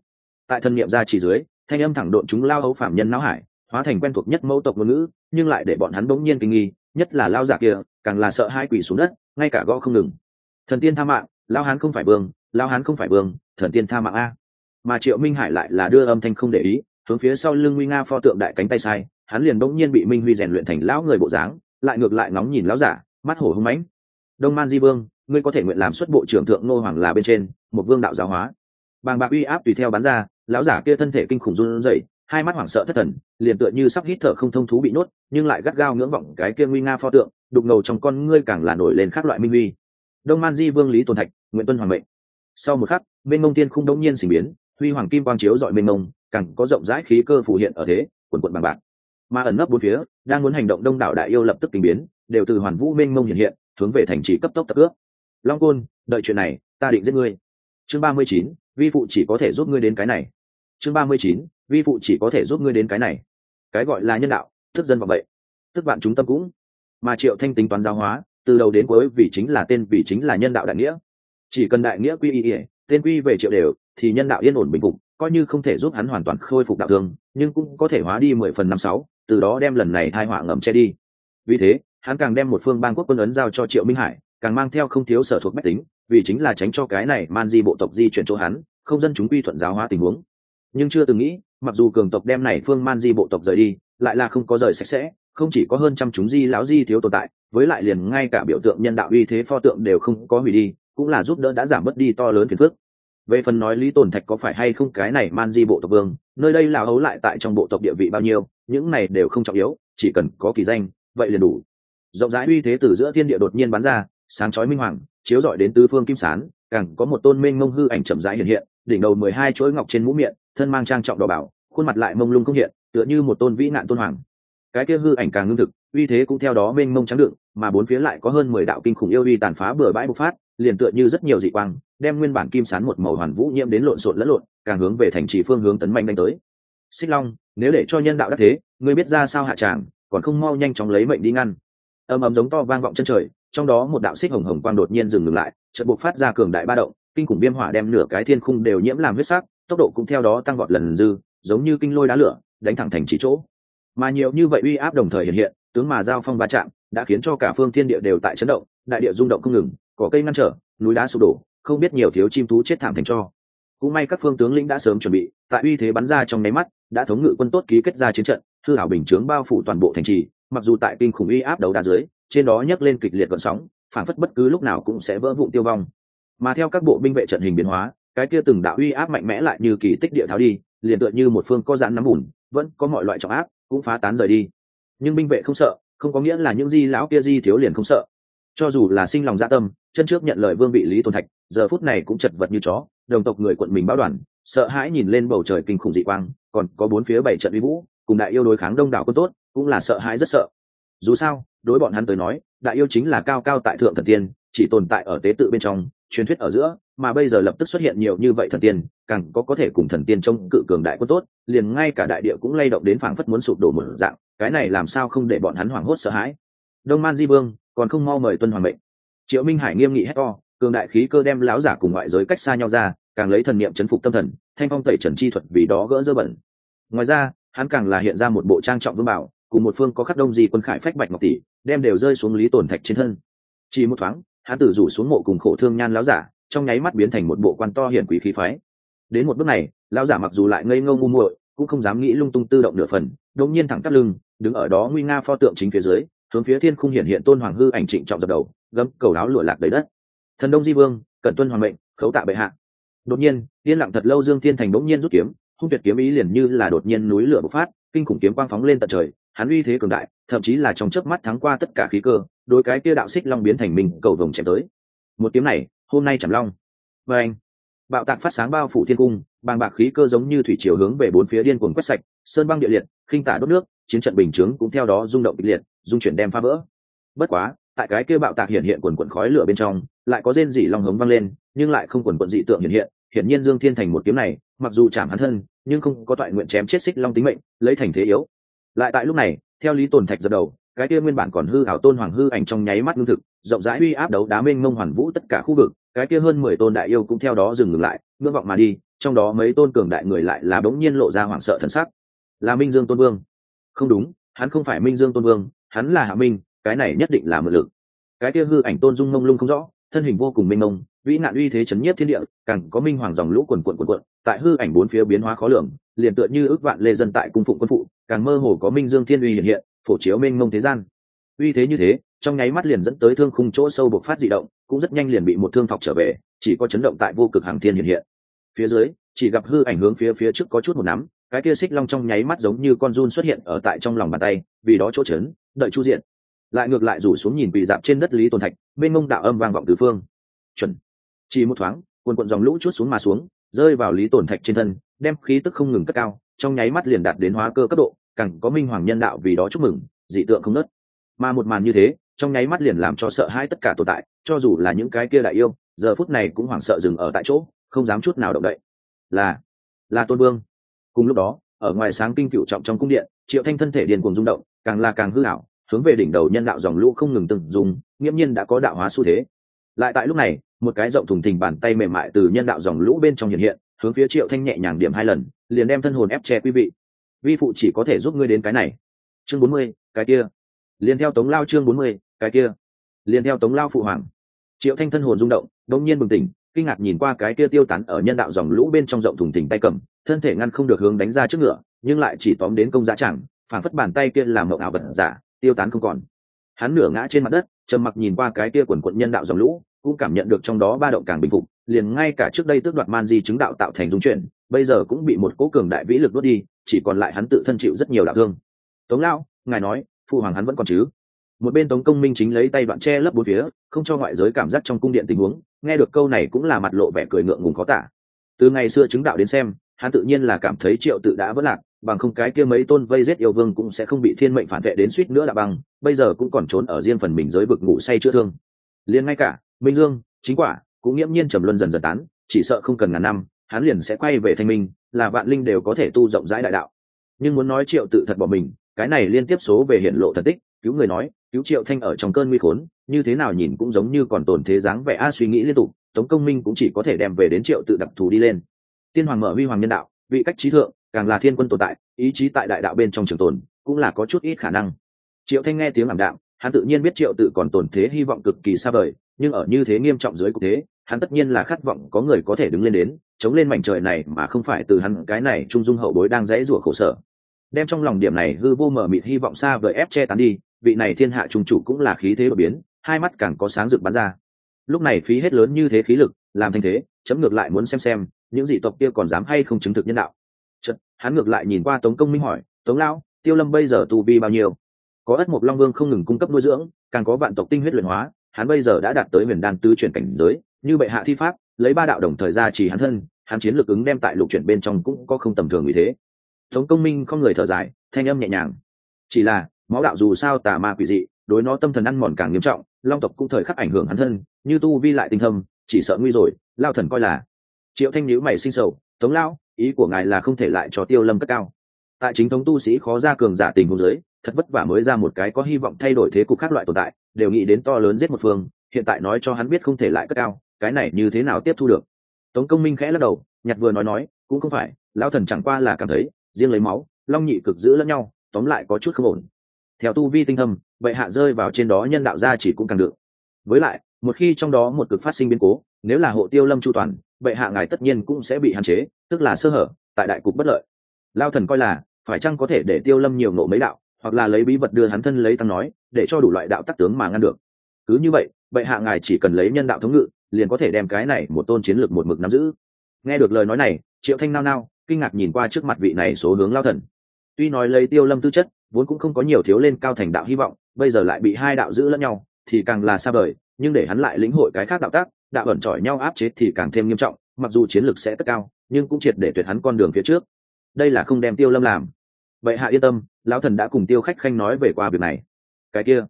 Tại thân niệm ra chỉ dưới thanh âm thẳng độn chúng lao hấu phạm nhân não hải hóa thành quen thuộc nhất mẫu tộc ngôn ngữ nhưng lại để bọn hắn bỗng nhiên kinh nghi nhất là lao giả kia càng là sợ hai quỷ xuống đất ngay cả gõ không ngừng. Thần tiên tha mạng lao hán không phải vương lao hán không phải vương, thần tiên tha mạng a. Mà triệu minh hải lại là đưa âm thanh không để ý, hướng phía sau lưng nguy nga pho tượng đại cánh tay sai, hắn liền bỗng nhiên bị minh huy rèn luyện thành lão người bộ dáng, lại ngược lại ngóng nhìn lão giả, mắt hổ hưng mãnh. Đông man di vương, ngươi có thể nguyện làm xuất bộ trưởng thượng nô hoàng là bên trên, một vương đạo giáo hóa. Bàng bạc uy áp tùy theo bán ra, lão giả kia thân thể kinh khủng run rẩy hai mắt hoảng sợ thất thần, liền tựa như sắp hít thở không thông thú bị nuốt nhưng lại gắt gao ngưỡng vọng cái kia nguy nga pho tượng, đục ngầu trong con ngươi càng là nổi lên các loại minh huy. Đông man di, vương lý tồn thạch nguyễn tuân hoàng mệnh. Sau một khắc bên mông tiên không đống nhiên sinh biến, huy hoàng kim quang chiếu dọi bên mông, càng có rộng rãi khí cơ phủ hiện ở thế, quần quận bằng bạc. Mà ẩn nấp bốn phía, đang muốn hành động đông đảo đại yêu lập tức kinh biến, đều từ hoàn vũ mênh mông hiện hiện, hướng về thành trì cấp tốc tập ước. Long côn, đợi chuyện này, ta định giết ngươi. Chương ba mươi chín, vi phụ chỉ có thể giúp ngươi đến cái này. Chương ba mươi chín vi phụ chỉ có thể giúp ngươi đến cái này. Cái gọi là nhân đạo thức dân vào vậy. Tức bạn chúng tâm cũng. Mà triệu thanh tính toán giáo hóa, từ đầu đến cuối vì chính là tên, vì chính là nhân đạo đại nghĩa. Chỉ cần đại nghĩa quy y tên quy về triệu đều, thì nhân đạo yên ổn bình phục, coi như không thể giúp hắn hoàn toàn khôi phục đạo thương nhưng cũng có thể hóa đi mười phần năm sáu, từ đó đem lần này thai họa ngầm che đi. Vì thế, hắn càng đem một phương bang quốc quân ấn giao cho triệu minh hải, càng mang theo không thiếu sở thuộc bách tính, vì chính là tránh cho cái này man di bộ tộc di chuyển chỗ hắn, không dân chúng quy thuận giáo hóa tình huống. Nhưng chưa từng nghĩ mặc dù cường tộc đem này phương man di bộ tộc rời đi, lại là không có rời sạch sẽ, không chỉ có hơn trăm chúng di lão di thiếu tồn tại, với lại liền ngay cả biểu tượng nhân đạo uy thế pho tượng đều không có hủy đi, cũng là giúp đỡ đã giảm bớt đi to lớn phiền phức. Về phần nói lý tồn thạch có phải hay không cái này man di bộ tộc vương, nơi đây là hấu lại tại trong bộ tộc địa vị bao nhiêu, những này đều không trọng yếu, chỉ cần có kỳ danh, vậy liền đủ. Rộng rãi uy thế từ giữa thiên địa đột nhiên bắn ra, sáng chói minh hoàng, chiếu rọi đến tứ phương kim sán, càng có một tôn minh ngông hư ảnh chậm rãi hiện hiện, đỉnh đầu mười hai chuỗi ngọc trên mũ miệng thân mang trang trọng đỏ bảo khuôn mặt lại mông lung không hiện, tựa như một tôn vĩ nạn tôn hoàng. Cái kia hư ảnh càng ngưng thực, uy thế cũng theo đó mênh mông trắng đựng, mà bốn phía lại có hơn mười đạo kinh khủng yêu uy tàn phá bừa bãi bộc phát, liền tựa như rất nhiều dị quang, đem nguyên bản kim sán một màu hoàn vũ nhiễm đến lộn xộn lẫn lộn, càng hướng về thành trì phương hướng tấn mạnh đánh tới. Xích long, nếu để cho nhân đạo đắc thế, ngươi biết ra sao hạ tràng, còn không mau nhanh chóng lấy mệnh đi ngăn. Ầm ầm giống to vang vọng chân trời, trong đó một đạo xích hồng hồng quang đột nhiên dừng ngừng lại, chợt buộc phát ra cường đại ba động, kinh khủng viêm hỏa đem nửa cái thiên khung đều nhiễm làm huyết sắc tốc độ cũng theo đó tăng vọt lần dư, giống như kinh lôi đá lửa, đánh thẳng thành chỉ chỗ. Mà nhiều như vậy uy áp đồng thời hiện hiện, tướng mà giao phong va chạm đã khiến cho cả phương thiên địa đều tại chấn động, đại địa rung động không ngừng cỏ cây ngăn trở, núi đá sụp đổ, không biết nhiều thiếu chim thú chết thảm thành cho. Cũng may các phương tướng lĩnh đã sớm chuẩn bị, tại uy thế bắn ra trong nháy mắt, đã thống ngự quân tốt ký kết ra chiến trận, hư hảo bình chướng bao phủ toàn bộ thành trì, mặc dù tại kinh khủng uy áp đấu đá dưới, trên đó nhấc lên kịch liệt vận sóng, phản phất bất cứ lúc nào cũng sẽ vỡ vụn tiêu vong. Mà theo các bộ binh vệ trận hình biến hóa cái kia từng đạo uy áp mạnh mẽ lại như kỳ tích địa tháo đi, liền tựa như một phương có giãn nắm bùn, vẫn có mọi loại trọng áp, cũng phá tán rời đi. Nhưng binh vệ không sợ, không có nghĩa là những di lão kia di thiếu liền không sợ. Cho dù là sinh lòng dạ tâm, chân trước nhận lời vương vị lý tôn thạch, giờ phút này cũng chật vật như chó, đồng tộc người quận mình báo đoàn, sợ hãi nhìn lên bầu trời kinh khủng dị quang, còn có bốn phía bảy trận uy vũ, cùng đại yêu đối kháng đông đảo quân tốt, cũng là sợ hãi rất sợ. Dù sao, đối bọn hắn tới nói, đại yêu chính là cao cao tại thượng thần tiên, chỉ tồn tại ở tế tự bên trong truyền thuyết ở giữa, mà bây giờ lập tức xuất hiện nhiều như vậy thần tiên, càng có có thể cùng thần tiên trông cự cường đại quân tốt, liền ngay cả đại địa cũng lay động đến phảng phất muốn sụp đổ một dạng, cái này làm sao không để bọn hắn hoảng hốt sợ hãi. Đông man di vương, còn không mau mời tuân hoàng mệnh. Triệu minh hải nghiêm nghị hét to, cường đại khí cơ đem láo giả cùng ngoại giới cách xa nhau ra, càng lấy thần niệm chấn phục tâm thần, thanh phong tẩy trần chi thuật vì đó gỡ dơ bẩn. Ngoài ra, hắn càng là hiện ra một bộ trang trọng vương bảo, cùng một phương có khắc đông di quân khải phách bạch ngọc tỷ, đem đều rơi xuống lý tổn thạch trên thân. Chỉ một thoáng hắn tử rủ xuống mộ cùng khổ thương nhan lão giả, trong nháy mắt biến thành một bộ quan to hiển quý khí phái. Đến một bước này, lão giả mặc dù lại ngây ngâu ngu muội, cũng không dám nghĩ lung tung tư động nửa phần, đột nhiên thẳng tắp lưng, đứng ở đó nguy nga pho tượng chính phía dưới, hướng phía thiên khung hiển hiện tôn hoàng hư ảnh trịnh trọng dập đầu, gấm cầu áo lụa lạc đầy đất. Thần đông di vương, cẩn tuân hoàng mệnh, khấu tạ bệ hạ. Đột nhiên, yên lặng thật lâu dương thiên thành bỗng nhiên rút kiếm, hung tuyệt kiếm ý liền như là đột nhiên núi lửa bộc phát, kinh khủng kiếm quang phóng lên tận trời hắn uy thế cường đại, thậm chí là trong chớp mắt thắng qua tất cả khí cơ đôi cái kia đạo xích long biến thành mình, cầu vồng chém tới. Một kiếm này, hôm nay chạm long. Và anh, bạo tạc phát sáng bao phủ thiên cung, bàng bạc khí cơ giống như thủy chiều hướng về bốn phía điên cuồng quét sạch, sơn băng địa liệt, khinh tả đốt nước, chiến trận bình chướng cũng theo đó rung động kịch liệt, dung chuyển đem phá vỡ. Bất quá, tại cái kia bạo tạc hiện hiện quần quần khói lửa bên trong, lại có rên dị long hống vang lên, nhưng lại không quần quần dị tượng hiện hiện, hiển nhiên dương thiên thành một kiếm này, mặc dù chạm hắn thân, nhưng không có toại nguyện chém chết xích long tính mệnh, lấy thành thế yếu lại tại lúc này, theo lý tồn thạch dập đầu, cái kia nguyên bản còn hư hảo tôn hoàng hư ảnh trong nháy mắt ngưng thực, rộng rãi uy áp đấu đá mênh mông hoàn vũ tất cả khu vực, cái kia hơn mười tôn đại yêu cũng theo đó dừng ngừng lại, ngưỡng vọng mà đi, trong đó mấy tôn cường đại người lại là bỗng nhiên lộ ra hoảng sợ thần sắc. Là minh dương tôn vương. Không đúng, hắn không phải minh dương tôn vương, hắn là hạ minh, cái này nhất định là mượn lực. Cái kia hư ảnh tôn dung mông lung không rõ thân hình vô cùng minh mông, vĩ nạn uy thế chấn nhiếp thiên địa, càng có minh hoàng dòng lũ quần quận quần quận tại hư ảnh bốn phía biến hóa khó lường, liền tựa như ước vạn lê dân tại cung phụng quân phụ, càng mơ hồ có minh dương thiên uy hiện hiện, phổ chiếu minh mông thế gian. Uy thế như thế, trong nháy mắt liền dẫn tới thương khung chỗ sâu bộc phát dị động, cũng rất nhanh liền bị một thương thọc trở về, chỉ có chấn động tại vô cực hàng thiên hiện hiện. Phía dưới, chỉ gặp hư ảnh hướng phía phía trước có chút một nắm, cái kia xích long trong nháy mắt giống như con run xuất hiện ở tại trong lòng bàn tay, vì đó chỗ chấn, đợi chu diện lại ngược lại rủ xuống nhìn bị dạp trên đất lý tồn thạch, bên mông đạo âm vang vọng tứ phương. Chuẩn. Chỉ một thoáng, quần quận dòng lũ chút xuống mà xuống, rơi vào lý tồn thạch trên thân, đem khí tức không ngừng cất cao, trong nháy mắt liền đạt đến hóa cơ cấp độ, càng có minh hoàng nhân đạo vì đó chúc mừng, dị tượng không nớt. Mà một màn như thế, trong nháy mắt liền làm cho sợ hãi tất cả tồn tại, cho dù là những cái kia đại yêu, giờ phút này cũng hoảng sợ dừng ở tại chỗ, không dám chút nào động đậy. Là là tôn vương. Cùng lúc đó, ở ngoài sáng kinh cựu trọng trong cung điện, triệu thanh thân thể điền cuồng rung động, càng là càng hư ảo hướng về đỉnh đầu nhân đạo dòng lũ không ngừng từng dùng, nghiễm nhiên đã có đạo hóa xu thế. Lại tại lúc này, một cái rộng thùng thình bàn tay mềm mại từ nhân đạo dòng lũ bên trong hiện hiện, hướng phía triệu thanh nhẹ nhàng điểm hai lần, liền đem thân hồn ép che quý vị. Vi phụ chỉ có thể giúp ngươi đến cái này. Chương bốn mươi, cái kia. Liền theo tống lao chương bốn mươi, cái kia. Liền theo tống lao phụ hoàng. Triệu thanh thân hồn rung động, đông nhiên bừng tỉnh, kinh ngạc nhìn qua cái kia tiêu tán ở nhân đạo dòng lũ bên trong rộng thùng thình tay cầm, thân thể ngăn không được hướng đánh ra trước ngựa, nhưng lại chỉ tóm đến công giá chẳng, phản phất bàn tay kia làm mộng ảo vật giả tiêu tán không còn. Hắn nửa ngã trên mặt đất, trầm mặc nhìn qua cái kia quần quận nhân đạo dòng lũ, cũng cảm nhận được trong đó ba động càng bình phục, liền ngay cả trước đây tước đoạt man di chứng đạo tạo thành dung chuyển, bây giờ cũng bị một cố cường đại vĩ lực đốt đi, chỉ còn lại hắn tự thân chịu rất nhiều đạo thương. Tống lao ngài nói phụ hoàng hắn vẫn còn chứ? Một bên tống công minh chính lấy tay đoạn che lấp bốn phía, không cho ngoại giới cảm giác trong cung điện tình huống, nghe được câu này cũng là mặt lộ vẻ cười ngượng ngùng khó tả. Từ ngày xưa chứng đạo đến xem, hắn tự nhiên là cảm thấy triệu tự đã vất lạc bằng không cái kia mấy tôn vây giết yêu vương cũng sẽ không bị thiên mệnh phản vệ đến suýt nữa là bằng bây giờ cũng còn trốn ở riêng phần mình giới vực ngủ say chữa thương. Liền ngay cả, minh dương, chính quả cũng nghiễm nhiên trầm luân dần dần tán, chỉ sợ không cần ngàn năm, hắn liền sẽ quay về thanh minh, là vạn linh đều có thể tu rộng rãi đại đạo. Nhưng muốn nói triệu tự thật bỏ mình, cái này liên tiếp số về hiện lộ thật tích, cứu người nói, cứu triệu thanh ở trong cơn nguy khốn, như thế nào nhìn cũng giống như còn tồn thế dáng vẻ a suy nghĩ liên tục, tống công minh cũng chỉ có thể đem về đến triệu tự đặc thù đi lên. Tiên hoàng mở huy hoàng nhân đạo, vị cách trí thượng càng là thiên quân tồn tại, ý chí tại đại đạo bên trong trường tồn, cũng là có chút ít khả năng. Triệu thanh nghe tiếng ảm đạm, hắn tự nhiên biết triệu tự còn tồn thế hy vọng cực kỳ xa vời, nhưng ở như thế nghiêm trọng dưới cục thế, hắn tất nhiên là khát vọng có người có thể đứng lên đến, chống lên mảnh trời này mà không phải từ hắn cái này trung dung hậu bối đang dãy rủa khổ sở. Đem trong lòng điểm này hư vô mở mịt hy vọng xa vời ép che tán đi, vị này thiên hạ trung chủ cũng là khí thế đột biến, hai mắt càng có sáng rực bắn ra. Lúc này phí hết lớn như thế khí lực, làm thành thế, chấm ngược lại muốn xem xem, những dị tộc kia còn dám hay không chứng thực nhân đạo. Chật, hắn ngược lại nhìn qua tống công minh hỏi tống lão tiêu lâm bây giờ tu vi bao nhiêu? Có ất mục long vương không ngừng cung cấp nuôi dưỡng càng có vạn tộc tinh huyết luyện hóa hắn bây giờ đã đạt tới huyền đan tứ chuyển cảnh giới như bệ hạ thi pháp lấy ba đạo đồng thời ra chỉ hắn thân hắn chiến lược ứng đem tại lục chuyển bên trong cũng có không tầm thường như thế. Tống công minh không người thở dài thanh âm nhẹ nhàng. Chỉ là máu đạo dù sao tà ma quỷ dị đối nó tâm thần ăn mòn càng nghiêm trọng long tộc cũng thời khắc ảnh hưởng hắn thân như tu vi lại tinh thâm chỉ sợ nguy rồi lao thần coi là. Triệu thanh nhíu mày sinh sầu tống lao ý của ngài là không thể lại cho tiêu lâm cất cao. Tại chính thống tu sĩ khó ra cường giả tình huống giới thật vất vả mới ra một cái có hy vọng thay đổi thế cục khác loại tồn tại, đều nghĩ đến to lớn giết một phương, hiện tại nói cho hắn biết không thể lại cất cao, cái này như thế nào tiếp thu được? Tống công minh khẽ lắc đầu, nhặt vừa nói nói, cũng không phải, lão thần chẳng qua là cảm thấy, riêng lấy máu, long nhị cực giữ lẫn nhau, tóm lại có chút không ổn. Theo tu vi tinh thâm, vậy hạ rơi vào trên đó nhân đạo gia chỉ cũng càng được. Với lại, một khi trong đó một cực phát sinh biến cố, nếu là hộ tiêu lâm chu toàn bệ hạ ngài tất nhiên cũng sẽ bị hạn chế, tức là sơ hở, tại đại cục bất lợi. Lao thần coi là, phải chăng có thể để tiêu lâm nhiều nộ mấy đạo, hoặc là lấy bí vật đưa hắn thân lấy tăng nói, để cho đủ loại đạo tắc tướng mà ngăn được. Cứ như vậy, bệ hạ ngài chỉ cần lấy nhân đạo thống ngự, liền có thể đem cái này một tôn chiến lược một mực nắm giữ. Nghe được lời nói này, triệu thanh nao nao, kinh ngạc nhìn qua trước mặt vị này số hướng lao thần. Tuy nói lấy tiêu lâm tư chất, vốn cũng không có nhiều thiếu lên cao thành đạo hy vọng, bây giờ lại bị hai đạo giữ lẫn nhau, thì càng là xa vời, nhưng để hắn lại lĩnh hội cái khác đạo tác đạo ẩn trỏi nhau áp chế thì càng thêm nghiêm trọng, mặc dù chiến lược sẽ tất cao, nhưng cũng triệt để tuyệt hắn con đường phía trước. Đây là không đem tiêu lâm làm. Vậy hạ yên tâm, lão thần đã cùng tiêu khách khanh nói về qua việc này. Cái kia,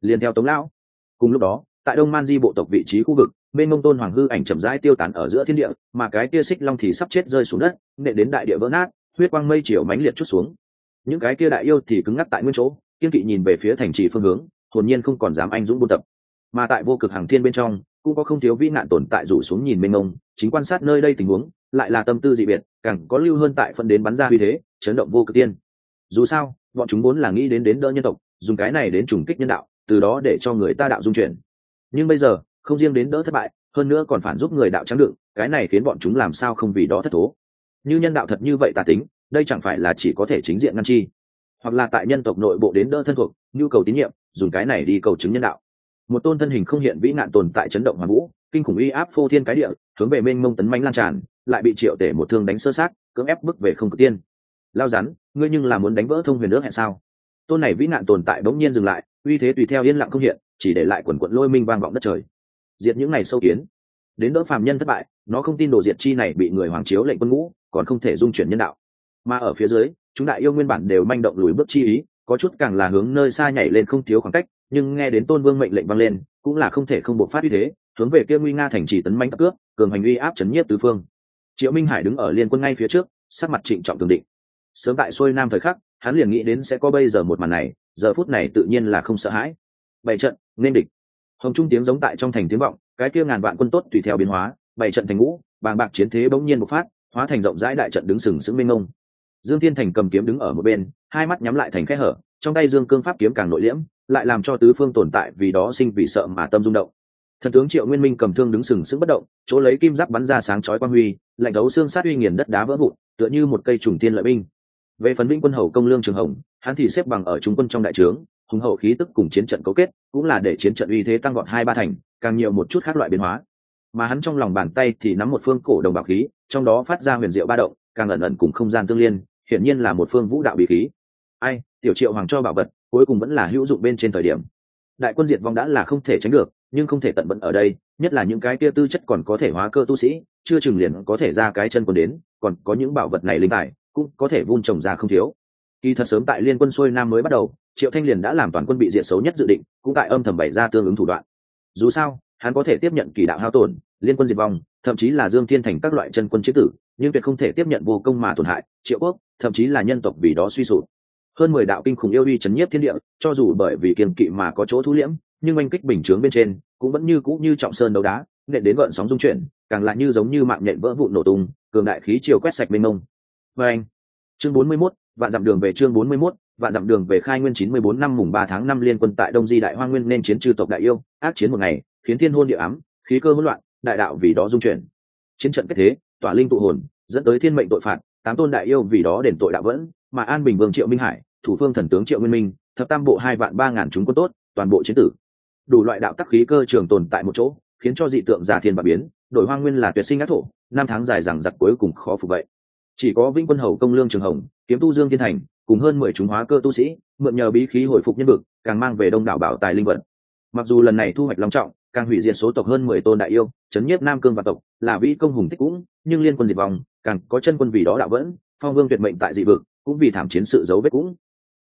liền theo tống lão. Cùng lúc đó, tại đông man di bộ tộc vị trí khu vực, bên mông tôn hoàng hư ảnh chậm rãi tiêu tán ở giữa thiên địa, mà cái kia xích long thì sắp chết rơi xuống đất nệ đến đại địa vỡ nát, huyết quang mây chiều mánh liệt chút xuống. Những cái kia đại yêu thì cứng ngắc tại nguyên chỗ, kiên kỵ nhìn về phía thành trì phương hướng, hồn nhiên không còn dám anh dũng buôn tập. Mà tại vô cực hàng thiên bên trong cũng có không thiếu vĩ nạn tồn tại rủ xuống nhìn mênh mông, chính quan sát nơi đây tình huống, lại là tâm tư dị biệt, càng có lưu hơn tại phân đến bắn ra uy thế, chấn động vô cực tiên. Dù sao, bọn chúng vốn là nghĩ đến đến đỡ nhân tộc, dùng cái này đến trùng kích nhân đạo, từ đó để cho người ta đạo dung chuyển. Nhưng bây giờ, không riêng đến đỡ thất bại, hơn nữa còn phản giúp người đạo trắng đựng, cái này khiến bọn chúng làm sao không vì đó thất thố. Như nhân đạo thật như vậy tà tính, đây chẳng phải là chỉ có thể chính diện ngăn chi. Hoặc là tại nhân tộc nội bộ đến đỡ thân thuộc, nhu cầu tín nhiệm, dùng cái này đi cầu chứng nhân đạo một tôn thân hình không hiện vĩ nạn tồn tại chấn động hoàn vũ, kinh khủng uy áp phô thiên cái địa, hướng về mênh mông tấn manh lan tràn, lại bị triệu tể một thương đánh sơ sát, cưỡng ép bước về không cực tiên. Lao rắn, ngươi nhưng là muốn đánh vỡ thông huyền nước hẹn sao? Tôn này vĩ nạn tồn tại bỗng nhiên dừng lại, uy thế tùy theo yên lặng không hiện, chỉ để lại quần quận lôi minh vang vọng đất trời. Diệt những ngày sâu kiến. Đến đỡ phàm nhân thất bại, nó không tin đồ diệt chi này bị người hoàng chiếu lệnh quân ngũ, còn không thể dung chuyển nhân đạo. Mà ở phía dưới, chúng đại yêu nguyên bản đều manh động lùi bước chi ý, có chút càng là hướng nơi xa nhảy lên không thiếu khoảng cách nhưng nghe đến tôn vương mệnh lệnh vang lên, cũng là không thể không buộc phát uy thế, hướng về kia nguy nga thành trì tấn manh cướp cường hành uy áp chấn nhiếp tứ phương. Triệu minh hải đứng ở liên quân ngay phía trước, sắc mặt trịnh trọng tường định. Sớm tại xuôi nam thời khắc, hắn liền nghĩ đến sẽ có bây giờ một màn này, giờ phút này tự nhiên là không sợ hãi. Bảy trận, nên địch. Hồng trung tiếng giống tại trong thành tiếng vọng, cái kia ngàn vạn quân tốt tùy theo biến hóa, bảy trận thành ngũ, bàng bạc chiến thế bỗng nhiên một phát, hóa thành rộng rãi đại trận đứng sừng sững minh ngông dương thiên thành cầm kiếm đứng ở một bên, hai mắt nhắm lại thành khe hở trong tay dương cương pháp kiếm càng nội liễm, lại làm cho tứ phương tồn tại vì đó sinh vì sợ mà tâm rung động. Thần tướng triệu nguyên minh cầm thương đứng sừng sững bất động, chỗ lấy kim giáp bắn ra sáng chói quan huy, lạnh đấu xương sát uy nghiền đất đá vỡ vụn, tựa như một cây trùng tiên lợi binh. Về phần vĩnh quân hầu công lương trường hồng, hắn thì xếp bằng ở trung quân trong đại trướng, hùng hậu khí tức cùng chiến trận cấu kết, cũng là để chiến trận uy thế tăng gọn hai ba thành, càng nhiều một chút khác loại biến hóa. Mà hắn trong lòng bàn tay thì nắm một phương cổ đồng bạc khí, trong đó phát ra huyền diệu ba động, càng ẩn ẩn cùng không gian tương liên, hiển nhiên là một phương vũ đạo bí khí ai, tiểu triệu hoàng cho bảo vật, cuối cùng vẫn là hữu dụng bên trên thời điểm. Đại quân diệt vong đã là không thể tránh được, nhưng không thể tận bận ở đây, nhất là những cái kia tư chất còn có thể hóa cơ tu sĩ, chưa chừng liền có thể ra cái chân còn đến, còn có những bảo vật này linh tài, cũng có thể vun trồng ra không thiếu. Kỳ thật sớm tại liên quân xuôi nam mới bắt đầu, triệu thanh liền đã làm toàn quân bị diệt xấu nhất dự định, cũng tại âm thầm bày ra tương ứng thủ đoạn. Dù sao, hắn có thể tiếp nhận kỳ đạo hao tổn, liên quân diệt vong, thậm chí là dương thiên thành các loại chân quân chế tử, nhưng tuyệt không thể tiếp nhận vô công mà tổn hại triệu quốc, thậm chí là nhân tộc vì đó suy sụp hơn mười đạo kinh khủng yêu uy chấn nhiếp thiên địa cho dù bởi vì kiềm kỵ mà có chỗ thu liễm nhưng oanh kích bình chướng bên trên cũng vẫn như cũ như trọng sơn đấu đá nện đến gợn sóng dung chuyển càng lại như giống như mạng nhện vỡ vụn nổ tung cường đại khí chiều quét sạch mênh mông. Và anh chương bốn mươi 41, vạn dặm đường về chương bốn mươi 41, vạn dặm đường về khai nguyên chín mươi bốn năm mùng ba tháng năm liên quân tại đông di đại hoa nguyên nên chiến trừ tộc đại yêu ác chiến một ngày khiến thiên hôn địa ám khí cơ hỗn loạn đại đạo vì đó dung chuyển. Chiến trận kết thế tỏa linh tụ hồn dẫn tới thiên mệnh tội phạt tám tôn đại yêu vì đó đền tội đạo vẫn mà an bình vương triệu minh hải thủ phương thần tướng triệu nguyên minh, thập tam bộ hai vạn ba ngàn chúng quân tốt, toàn bộ chiến tử. Đủ loại đạo tắc khí cơ trường tồn tại một chỗ, khiến cho dị tượng giả thiên và biến, đổi hoang nguyên là tuyệt sinh ác thổ, năm tháng dài rằng giặc cuối cùng khó phục vậy. Chỉ có vĩnh quân hầu công lương trường hồng, kiếm tu dương thiên thành, cùng hơn mười chúng hóa cơ tu sĩ, mượn nhờ bí khí hồi phục nhân vực, càng mang về đông đảo bảo tài linh vật. Mặc dù lần này thu hoạch long trọng, càng hủy diệt số tộc hơn mười tôn đại yêu, chấn nhiếp nam cương và tộc, là vĩ công hùng tích cũng, nhưng liên quân diệt vong, càng có chân quân vì đó đạo vẫn, phong vương tuyệt mệnh tại dị vực, cũng vì thảm chiến sự dấu vết cũng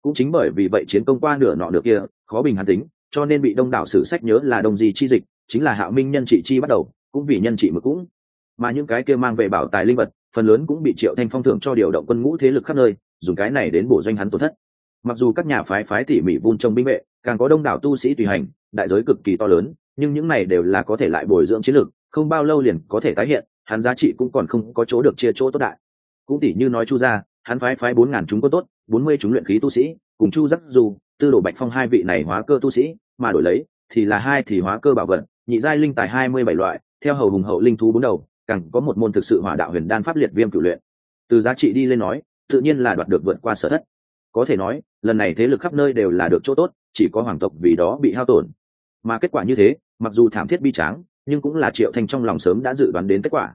cũng chính bởi vì vậy chiến công qua nửa nọ nửa kia, khó bình hàn tính, cho nên bị đông đảo sử sách nhớ là đông di chi dịch, chính là hạo minh nhân trị chi bắt đầu, cũng vì nhân trị mực cũng. Mà những cái kia mang về bảo tài linh vật, phần lớn cũng bị triệu thanh phong thưởng cho điều động quân ngũ thế lực khắp nơi, dùng cái này đến bổ doanh hắn tổn thất. Mặc dù các nhà phái phái tỉ mỉ vun trồng binh vệ, càng có đông đảo tu sĩ tùy hành, đại giới cực kỳ to lớn, nhưng những này đều là có thể lại bồi dưỡng chiến lược, không bao lâu liền có thể tái hiện, hắn giá trị cũng còn không có chỗ được chia chỗ tốt đại. Cũng tỉ như nói chu ra hắn phái phái bốn ngàn chúng có tốt, bốn mươi chúng luyện khí tu sĩ, cùng chu dắt dù tư đồ bạch phong hai vị này hóa cơ tu sĩ mà đổi lấy, thì là hai thì hóa cơ bảo vật, nhị giai linh tài hai mươi bảy loại, theo hầu hùng hậu linh thú bốn đầu, càng có một môn thực sự hỏa đạo huyền đan pháp liệt viêm cửu luyện. Từ giá trị đi lên nói, tự nhiên là đoạt được vượt qua sở thất. Có thể nói, lần này thế lực khắp nơi đều là được chỗ tốt, chỉ có hoàng tộc vì đó bị hao tổn. Mà kết quả như thế, mặc dù thảm thiết bi tráng, nhưng cũng là triệu thanh trong lòng sớm đã dự đoán đến kết quả.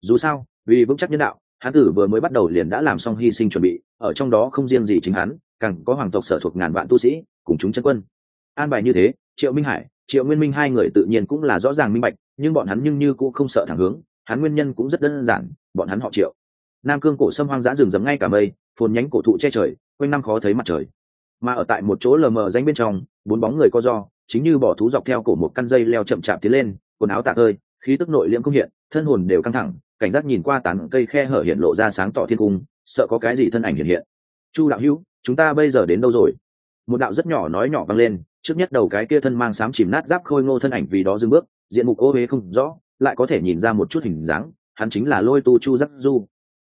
Dù sao, vì vững chắc nhân đạo hán tử vừa mới bắt đầu liền đã làm xong hy sinh chuẩn bị ở trong đó không riêng gì chính hắn càng có hoàng tộc sở thuộc ngàn vạn tu sĩ cùng chúng chân quân. An bài như thế triệu minh hải triệu nguyên minh hai người tự nhiên cũng là rõ ràng minh bạch nhưng bọn hắn nhưng như cũng không sợ thẳng hướng hắn nguyên nhân cũng rất đơn giản bọn hắn họ triệu. Nam cương cổ sâm hoang dã rừng rấm ngay cả mây phồn nhánh cổ thụ che trời quanh năm khó thấy mặt trời. Mà ở tại một chỗ lờ mờ danh bên trong bốn bóng người co do chính như bỏ thú dọc theo cổ một căn dây leo chậm chạp tiến lên quần áo tả tơi, khí tức nội liễm không hiện thân hồn đều căng thẳng cảnh giác nhìn qua tán cây khe hở hiện lộ ra sáng tỏ thiên cung, sợ có cái gì thân ảnh hiện hiện. Chu đạo hữu, chúng ta bây giờ đến đâu rồi? Một đạo rất nhỏ nói nhỏ vang lên, trước nhất đầu cái kia thân mang sám chìm nát giáp khôi ngô thân ảnh vì đó dừng bước, diện mục ô huế không rõ, lại có thể nhìn ra một chút hình dáng, hắn chính là lôi tu chu giắc du.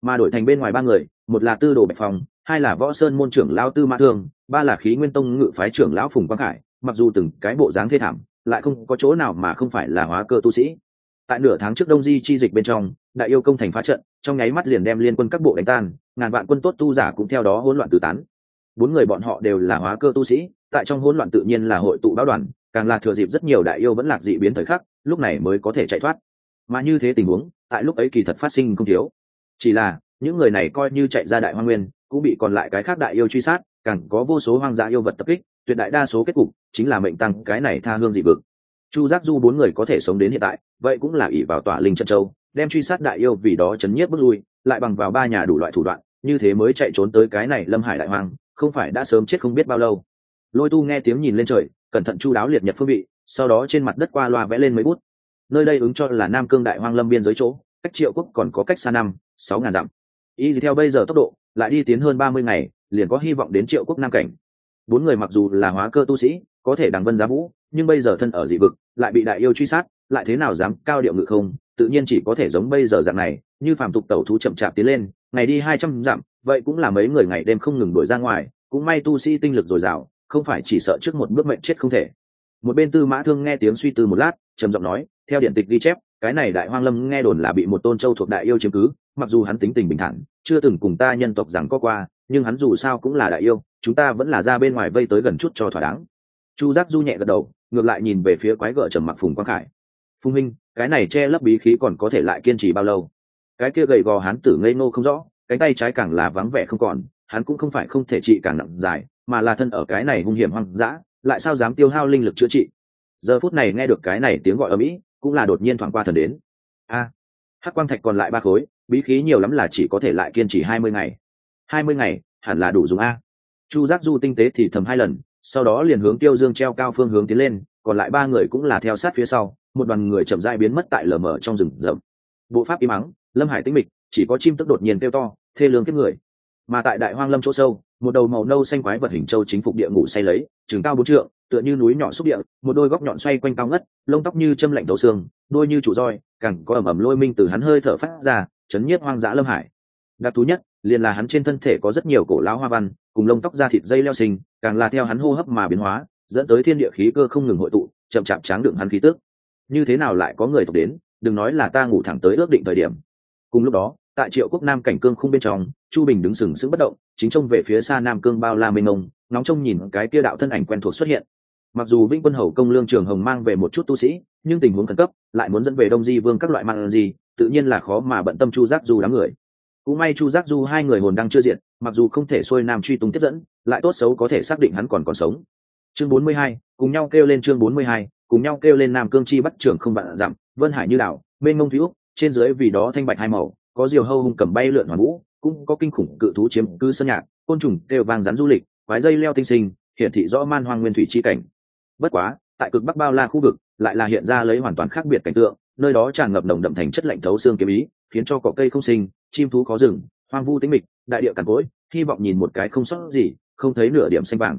Mà đổi thành bên ngoài ba người, một là tư đồ bạch phòng hai là võ sơn môn trưởng lão tư mã thương, ba là khí nguyên tông ngự phái trưởng lão phùng quang khải, mặc dù từng cái bộ dáng thê thảm, lại không có chỗ nào mà không phải là hóa cơ tu sĩ tại nửa tháng trước đông di chi dịch bên trong, đại yêu công thành phá trận, trong nháy mắt liền đem liên quân các bộ đánh tan, ngàn vạn quân tốt tu giả cũng theo đó hỗn loạn tứ tán. Bốn người bọn họ đều là hóa cơ tu sĩ, tại trong hỗn loạn tự nhiên là hội tụ báo đoàn, càng là thừa dịp rất nhiều đại yêu vẫn lạc dị biến thời khắc, lúc này mới có thể chạy thoát. Mà như thế tình huống, tại lúc ấy kỳ thật phát sinh không thiếu. Chỉ là, những người này coi như chạy ra đại hoa nguyên, cũng bị còn lại cái khác đại yêu truy sát, càng có vô số hoang dã yêu vật tập kích, tuyệt đại đa số kết cục chính là mệnh tăng cái này tha hương dị vực. Chu giác du bốn người có thể sống đến hiện tại vậy cũng là ỷ vào tỏa linh trận châu, đem truy sát đại yêu vì đó chấn nhiếp bước lui, lại bằng vào ba nhà đủ loại thủ đoạn, như thế mới chạy trốn tới cái này lâm hải đại hoang không phải đã sớm chết không biết bao lâu. Lôi tu nghe tiếng nhìn lên trời, cẩn thận chu đáo liệt nhật phương vị, sau đó trên mặt đất qua loa vẽ lên mấy bút. Nơi đây ứng cho là nam cương đại hoang lâm biên giới chỗ, cách triệu quốc còn có cách xa năm, sáu ngàn dặm. Y theo bây giờ tốc độ, lại đi tiến hơn ba mươi ngày, liền có hy vọng đến triệu quốc nam cảnh. Bốn người mặc dù là hóa cơ tu sĩ, có thể đằng vân giá vũ, nhưng bây giờ thân ở dị vực, lại bị đại yêu truy sát lại thế nào dám cao điệu ngự không, tự nhiên chỉ có thể giống bây giờ dạng này, như phàm tục tẩu thú chậm chạp tiến lên, ngày đi hai trăm dặm, vậy cũng là mấy người ngày đêm không ngừng đuổi ra ngoài, cũng may tu sĩ tinh lực dồi dào, không phải chỉ sợ trước một bước mệnh chết không thể. Một bên tư mã thương nghe tiếng suy tư một lát, trầm giọng nói, theo điện tịch ghi chép, cái này đại hoang lâm nghe đồn là bị một tôn châu thuộc đại yêu chiếm cứ, mặc dù hắn tính tình bình thản, chưa từng cùng ta nhân tộc rằng có qua, nhưng hắn dù sao cũng là đại yêu, chúng ta vẫn là ra bên ngoài vây tới gần chút cho thỏa đáng. Chu giác du nhẹ gật đầu, ngược lại nhìn về phía quái gở trầm mặc phùng quang khải phùng minh, cái này che lấp bí khí còn có thể lại kiên trì bao lâu? Cái kia gầy gò hắn tử ngây ngô không rõ, cánh tay trái càng là vắng vẻ không còn, hắn cũng không phải không thể trị càng nặng dài, mà là thân ở cái này hung hiểm hoang dã, lại sao dám tiêu hao linh lực chữa trị? Giờ phút này nghe được cái này tiếng gọi ở mỹ, cũng là đột nhiên thoảng qua thần đến. A, hắc quang thạch còn lại ba khối, bí khí nhiều lắm là chỉ có thể lại kiên trì hai mươi ngày. hai mươi ngày, hẳn là đủ dùng a. Chu giác du tinh tế thì thầm hai lần, sau đó liền hướng tiêu dương treo cao phương hướng tiến lên, còn lại ba người cũng là theo sát phía sau một đoàn người chậm rãi biến mất tại lờ mờ trong rừng rậm. Bộ pháp im mắng lâm hải tĩnh mịch, chỉ có chim tức đột nhiên kêu to, thê lương kiếp người. Mà tại đại hoang lâm chỗ sâu, một đầu màu nâu xanh quái vật hình châu chính phục địa ngủ say lấy chừng cao bốn trượng, tựa như núi nhỏ xúc địa, một đôi góc nhọn xoay quanh cao ngất, lông tóc như châm lạnh đầu xương, đôi như trụ roi, càng có ẩm ẩm lôi minh từ hắn hơi thở phát ra, chấn nhiếp hoang dã lâm hải. Đặc thú nhất, liền là hắn trên thân thể có rất nhiều cổ lão hoa văn, cùng lông tóc da thịt dây leo sinh càng là theo hắn hô hấp mà biến hóa, dẫn tới thiên địa khí cơ không ngừng hội tụ, chậm chạp tráng đựng hắn khí tức như thế nào lại có người tộc đến, đừng nói là ta ngủ thẳng tới ước định thời điểm. Cùng lúc đó, tại triệu quốc nam cảnh cương khung bên trong, chu bình đứng sừng sững bất động, chính trông về phía xa nam cương bao la mênh mông nóng trông nhìn cái kia đạo thân ảnh quen thuộc xuất hiện. Mặc dù vĩnh quân hầu công lương trường hồng mang về một chút tu sĩ, nhưng tình huống khẩn cấp, lại muốn dẫn về đông di vương các loại mang gì, tự nhiên là khó mà bận tâm chu giác du đám người. Cũng may chu giác du hai người hồn đang chưa diện mặc dù không thể xuôi nam truy tung tiếp dẫn, lại tốt xấu có thể xác định hắn còn còn sống. Chương bốn mươi hai, cùng nhau kêu lên chương bốn mươi hai cùng nhau kêu lên nam cương chi bắt trưởng không bạn dặm, vân hải như đảo, mênh mông thúy úc, trên dưới vì đó thanh bạch hai màu, có diều hâu hung cầm bay lượn hoàn vũ, cũng có kinh khủng cự thú chiếm cư sân nhạc, côn trùng kêu vang rắn du lịch, quái dây leo tinh sinh, hiển thị rõ man hoang nguyên thủy chi cảnh. Bất quá, tại cực bắc bao la khu vực, lại là hiện ra lấy hoàn toàn khác biệt cảnh tượng, nơi đó tràn ngập nồng đậm thành chất lạnh thấu xương kiếm ý, khiến cho cỏ cây không sinh, chim thú khó rừng, hoang vu tĩnh mịch, đại địa cằn cỗi, hy vọng nhìn một cái không sót gì, không thấy nửa điểm xanh vàng.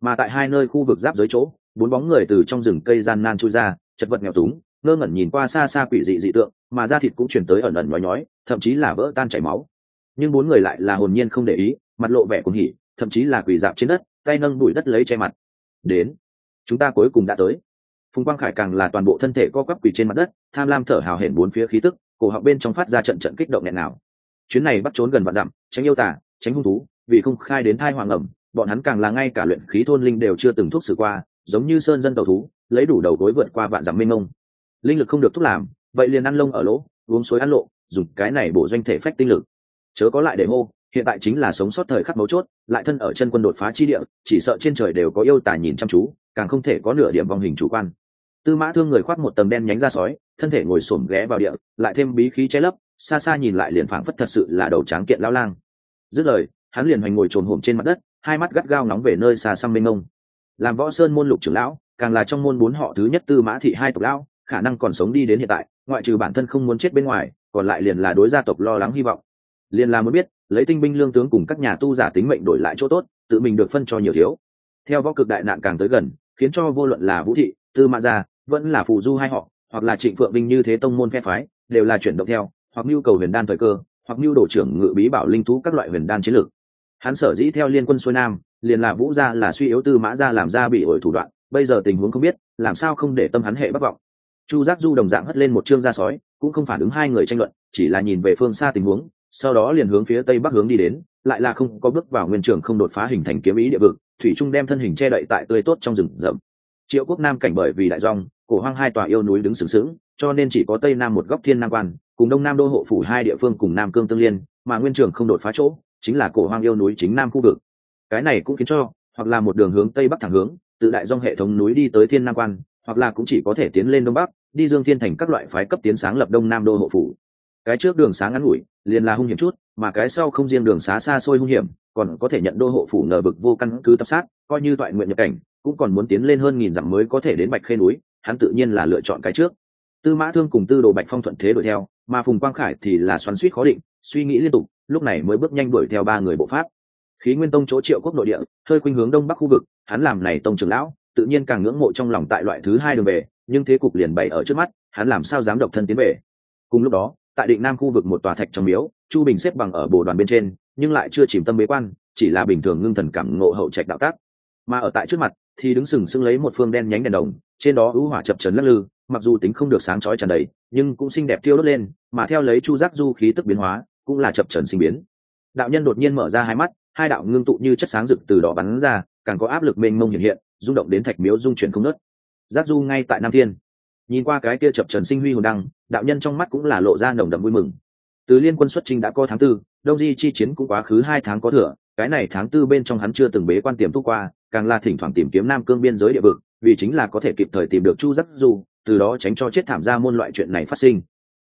Mà tại hai nơi khu vực giáp giới chỗ bốn bóng người từ trong rừng cây gian nan chui ra, chật vật nghèo túng, ngơ ngẩn nhìn qua xa xa quỷ dị dị tượng, mà da thịt cũng chuyển tới ẩn ẩn nhói nhói, thậm chí là vỡ tan chảy máu. Nhưng bốn người lại là hồn nhiên không để ý, mặt lộ vẻ cuồng hỉ, thậm chí là quỷ dạp trên đất, tay nâng bụi đất lấy che mặt. Đến, chúng ta cuối cùng đã tới. Phùng quang khải càng là toàn bộ thân thể co quắp quỳ trên mặt đất, tham lam thở hào hển bốn phía khí tức, cổ họng bên trong phát ra trận trận kích động nghẹn nào chuyến này bắt trốn gần vạn dặm, tránh yêu tả tránh hung thú, vì không khai đến thai hoàng ẩm bọn hắn càng là ngay cả luyện khí thôn linh đều chưa từng thuốc xử qua giống như sơn dân tàu thú, lấy đủ đầu gối vượt qua vạn dặm mênh mông. Linh lực không được thúc làm, vậy liền ăn lông ở lỗ, uống suối ăn lộ, dùng cái này bổ doanh thể phách tinh lực. Chớ có lại để mô hiện tại chính là sống sót thời khắc mấu chốt, lại thân ở chân quân đột phá chi địa, chỉ sợ trên trời đều có yêu tài nhìn chăm chú, càng không thể có nửa điểm vong hình chủ quan. Tư mã thương người khoác một tầng đen nhánh ra sói, thân thể ngồi xổm ghé vào địa, lại thêm bí khí che lấp, xa xa nhìn lại liền phảng phất thật sự là đầu tráng kiện lao lang. Dứt lời, hắn liền hoành ngồi trồn hổm trên mặt đất, hai mắt gắt gao nóng về nơi xa xăm mênh mông làm võ sơn môn lục trưởng lão, càng là trong môn bốn họ thứ nhất tư mã thị hai tộc lão, khả năng còn sống đi đến hiện tại, ngoại trừ bản thân không muốn chết bên ngoài, còn lại liền là đối gia tộc lo lắng hy vọng. Liền là muốn biết, lấy tinh binh lương tướng cùng các nhà tu giả tính mệnh đổi lại chỗ tốt, tự mình được phân cho nhiều thiếu. Theo võ cực đại nạn càng tới gần, khiến cho vô luận là vũ thị, tư mã gia, vẫn là phù du hai họ, hoặc là trịnh phượng binh như thế tông môn phe phái, đều là chuyển động theo, hoặc nhu cầu huyền đan thời cơ, hoặc nhu đổ trưởng ngự bí bảo linh thú các loại huyền đan chiến lược. Hắn sở dĩ theo liên quân xuôi nam liền là vũ gia là suy yếu tư mã gia làm ra bị ổi thủ đoạn, bây giờ tình huống không biết, làm sao không để tâm hắn hệ bất vọng. Chu giác du đồng dạng hất lên một chương da sói, cũng không phản ứng hai người tranh luận, chỉ là nhìn về phương xa tình huống, sau đó liền hướng phía tây bắc hướng đi đến, lại là không có bước vào nguyên trường không đột phá hình thành kiếm ý địa vực, thủy trung đem thân hình che đậy tại tươi tốt trong rừng rậm. Triệu quốc nam cảnh bởi vì đại dòng, cổ hoang hai tòa yêu núi đứng sừng sững, cho nên chỉ có tây nam một góc thiên nam quan, cùng đông nam đô hộ phủ hai địa phương cùng nam cương tương liên, mà nguyên trường không đột phá chỗ, chính là cổ hoang yêu núi chính nam khu vực cái này cũng khiến cho, hoặc là một đường hướng tây bắc thẳng hướng, tự đại dòng hệ thống núi đi tới thiên nam quan, hoặc là cũng chỉ có thể tiến lên đông bắc, đi dương thiên thành các loại phái cấp tiến sáng lập đông nam đô hộ phủ. Cái trước đường sáng ngắn ngủi, liền là hung hiểm chút, mà cái sau không riêng đường xá xa xôi hung hiểm, còn có thể nhận đô hộ phủ nở bực vô căn cứ tập sát, coi như toại nguyện nhập cảnh, cũng còn muốn tiến lên hơn nghìn dặm mới có thể đến bạch khê núi, hắn tự nhiên là lựa chọn cái trước. Tư mã thương cùng tư đồ bạch phong thuận thế đuổi theo, mà phùng quang khải thì là xoắn suýt khó định, suy nghĩ liên tục, lúc này mới bước nhanh đuổi theo ba người bộ pháp khí nguyên tông chỗ triệu quốc nội địa, hơi khuynh hướng đông bắc khu vực, hắn làm này tông trưởng lão, tự nhiên càng ngưỡng mộ trong lòng tại loại thứ hai đường về, nhưng thế cục liền bày ở trước mắt, hắn làm sao dám độc thân tiến về. Cùng lúc đó, tại định nam khu vực một tòa thạch trong miếu, chu bình xếp bằng ở bồ đoàn bên trên, nhưng lại chưa chìm tâm bế quan, chỉ là bình thường ngưng thần cảm ngộ hậu trạch đạo tác. Mà ở tại trước mặt, thì đứng sừng sững lấy một phương đen nhánh đèn đồng, trên đó ưu hỏa chập trấn lắc lư, mặc dù tính không được sáng chói tràn đầy, nhưng cũng xinh đẹp tiêu đốt lên, mà theo lấy chu giác du khí tức biến hóa, cũng là chập trần sinh biến. Đạo nhân đột nhiên mở ra hai mắt hai đạo ngưng tụ như chất sáng rực từ đó bắn ra, càng có áp lực mênh mông hiện hiện, rung động đến thạch miếu dung chuyển không nớt giác du ngay tại nam thiên. Nhìn qua cái kia chập trần sinh huy hồn đăng, đạo nhân trong mắt cũng là lộ ra nồng đậm vui mừng. Từ liên quân xuất trình đã có tháng tư, đông di chi chiến cũng quá khứ hai tháng có thừa, cái này tháng tư bên trong hắn chưa từng bế quan tiềm tu qua, càng là thỉnh thoảng tìm kiếm nam cương biên giới địa vực, vì chính là có thể kịp thời tìm được chu giác du, từ đó tránh cho chết thảm ra môn loại chuyện này phát sinh.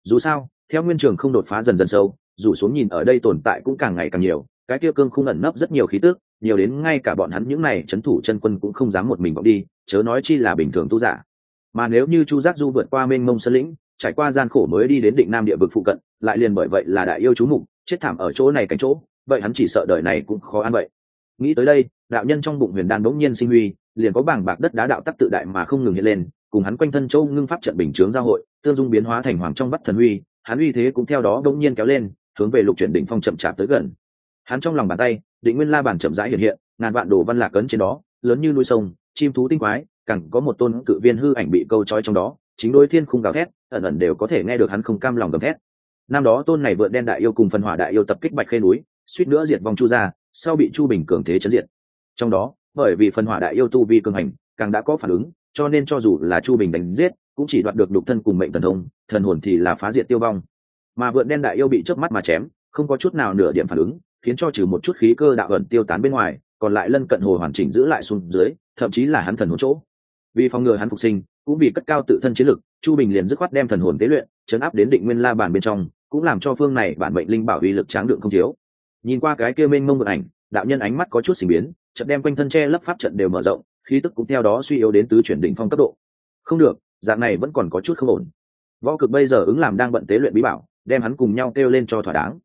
Dù sao, theo nguyên trường không đột phá dần dần sâu, dù xuống nhìn ở đây tồn tại cũng càng ngày càng nhiều cái kia cương không ẩn nấp rất nhiều khí tức, nhiều đến ngay cả bọn hắn những này c thủ chân quân cũng không dám một mình vọng đi, chớ nói chi là bình thường tu giả. Mà nếu như chu giác du vượt qua mênh mông sơn lĩnh, trải qua gian khổ mới đi đến định nam địa vực phụ cận, lại liền bởi vậy là đại yêu chú mục, chết thảm ở chỗ này cánh chỗ, vậy hắn chỉ sợ đời này cũng khó ăn vậy. Nghĩ tới đây, đạo nhân trong bụng huyền đan bỗng nhiên sinh huy, liền có bảng bạc đất đá đạo tắc tự đại mà không ngừng hiện lên, cùng hắn quanh thân châu ngưng pháp trận bình chướng giao hội, tương dung biến hóa thành hoàng trong bắt thần huy, hắn uy thế cũng theo đó bỗng nhiên kéo lên, hướng về lục chuyển đỉnh phong chậm chạp tới gần hắn trong lòng bàn tay, định nguyên la bàn chậm rãi hiện hiện, ngàn vạn đồ văn lạc cấn trên đó, lớn như núi sông, chim thú tinh quái, càng có một tôn cự viên hư ảnh bị câu trói trong đó, chính đôi thiên khung gào thét, ẩn ẩn đều có thể nghe được hắn không cam lòng gầm thét. Năm đó tôn này vượt đen đại yêu cùng phần hỏa đại yêu tập kích bạch khê núi, suýt nữa diệt vong chu ra sau bị chu bình cường thế chấn diệt. Trong đó, bởi vì phần hỏa đại yêu tu vi cường hành, càng đã có phản ứng, cho nên cho dù là chu bình đánh giết, cũng chỉ đoạt được đục thân cùng mệnh thần thông, thần hồn thì là phá diệt tiêu vong. Mà vượn đen đại yêu bị chớp mắt mà chém, không có chút nào nửa điểm phản ứng khiến cho trừ một chút khí cơ đạo ẩn tiêu tán bên ngoài, còn lại lân cận hồ hoàn chỉnh giữ lại xuống dưới, thậm chí là hắn thần hồn chỗ. Vì phòng ngừa hắn phục sinh, cũng vì cất cao tự thân chiến lực, chu bình liền dứt khoát đem thần hồn tế luyện, chấn áp đến định nguyên la bàn bên trong, cũng làm cho phương này bản mệnh linh bảo uy lực tráng lượng không thiếu. Nhìn qua cái kia mênh mông một ảnh, đạo nhân ánh mắt có chút sinh biến trận đem quanh thân che lấp pháp trận đều mở rộng, khí tức cũng theo đó suy yếu đến tứ chuyển đỉnh phong cấp độ. Không được, dạng này vẫn còn có chút không ổn. Võ cực bây giờ ứng làm đang bận tế luyện bí bảo, đem hắn cùng nhau kêu lên cho thỏa đáng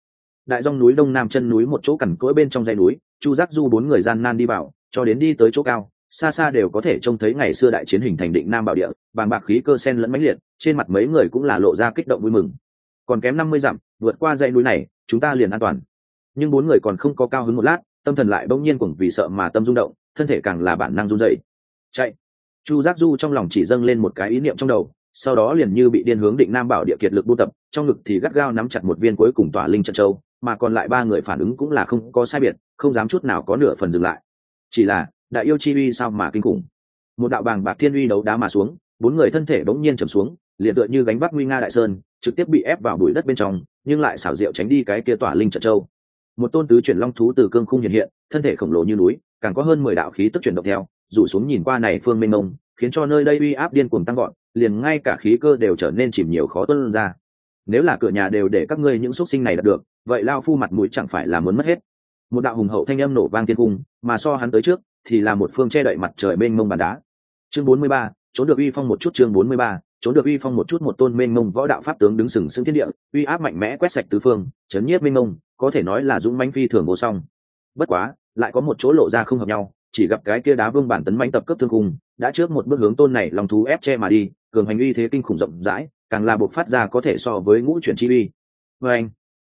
đại dòng núi đông nam chân núi một chỗ cằn cỗi bên trong dãy núi, chu giác du bốn người gian nan đi vào, cho đến đi tới chỗ cao, xa xa đều có thể trông thấy ngày xưa đại chiến hình thành định nam bảo địa vàng bạc khí cơ sen lẫn mãnh liệt, trên mặt mấy người cũng là lộ ra kích động vui mừng. Còn kém năm mươi dặm, vượt qua dãy núi này, chúng ta liền an toàn. Nhưng bốn người còn không có cao hứng một lát, tâm thần lại bỗng nhiên cuồng vì sợ mà tâm rung động, thân thể càng là bản năng run dậy chạy. Chu giác du trong lòng chỉ dâng lên một cái ý niệm trong đầu, sau đó liền như bị điên hướng định nam bảo địa kiệt lực buôn tập, trong ngực thì gắt gao nắm chặt một viên cuối cùng tỏa linh trận châu mà còn lại ba người phản ứng cũng là không có sai biệt, không dám chút nào có nửa phần dừng lại. Chỉ là, đại yêu chi uy sao mà kinh khủng. Một đạo bàng bạc thiên uy đấu đá mà xuống, bốn người thân thể bỗng nhiên trầm xuống, liền tựa như gánh vác nguy nga đại sơn, trực tiếp bị ép vào bụi đất bên trong, nhưng lại xảo diệu tránh đi cái kia tỏa linh trận châu. Một tôn tứ chuyển long thú từ cương khung hiện hiện, thân thể khổng lồ như núi, càng có hơn mười đạo khí tức chuyển động theo, rủ xuống nhìn qua này phương mênh mông, khiến cho nơi đây uy áp điên cuồng tăng gọn liền ngay cả khí cơ đều trở nên chìm nhiều khó tuân ra. Nếu là cửa nhà đều để các ngươi những xuất sinh này đạt được vậy lao phu mặt mũi chẳng phải là muốn mất hết. Một đạo hùng hậu thanh âm nổ vang tiên cung, mà so hắn tới trước, thì là một phương che đậy mặt trời mênh mông bàn đá. Chương bốn mươi ba, trốn được uy phong một chút chương bốn mươi ba, trốn được uy phong một chút một tôn mênh mông võ đạo pháp tướng đứng sừng sững thiên địa, uy áp mạnh mẽ quét sạch tứ phương, chấn nhiếp mênh mông, có thể nói là dũng mãnh phi thường vô song. Bất quá, lại có một chỗ lộ ra không hợp nhau, chỉ gặp cái kia đá vương bản tấn mãnh tập cấp thương cung, đã trước một bước hướng tôn này lòng thú ép che mà đi, cường hành uy thế kinh khủng rộng rãi, càng là buộc phát ra có thể so với ngũ chuyển chi uy. Vê anh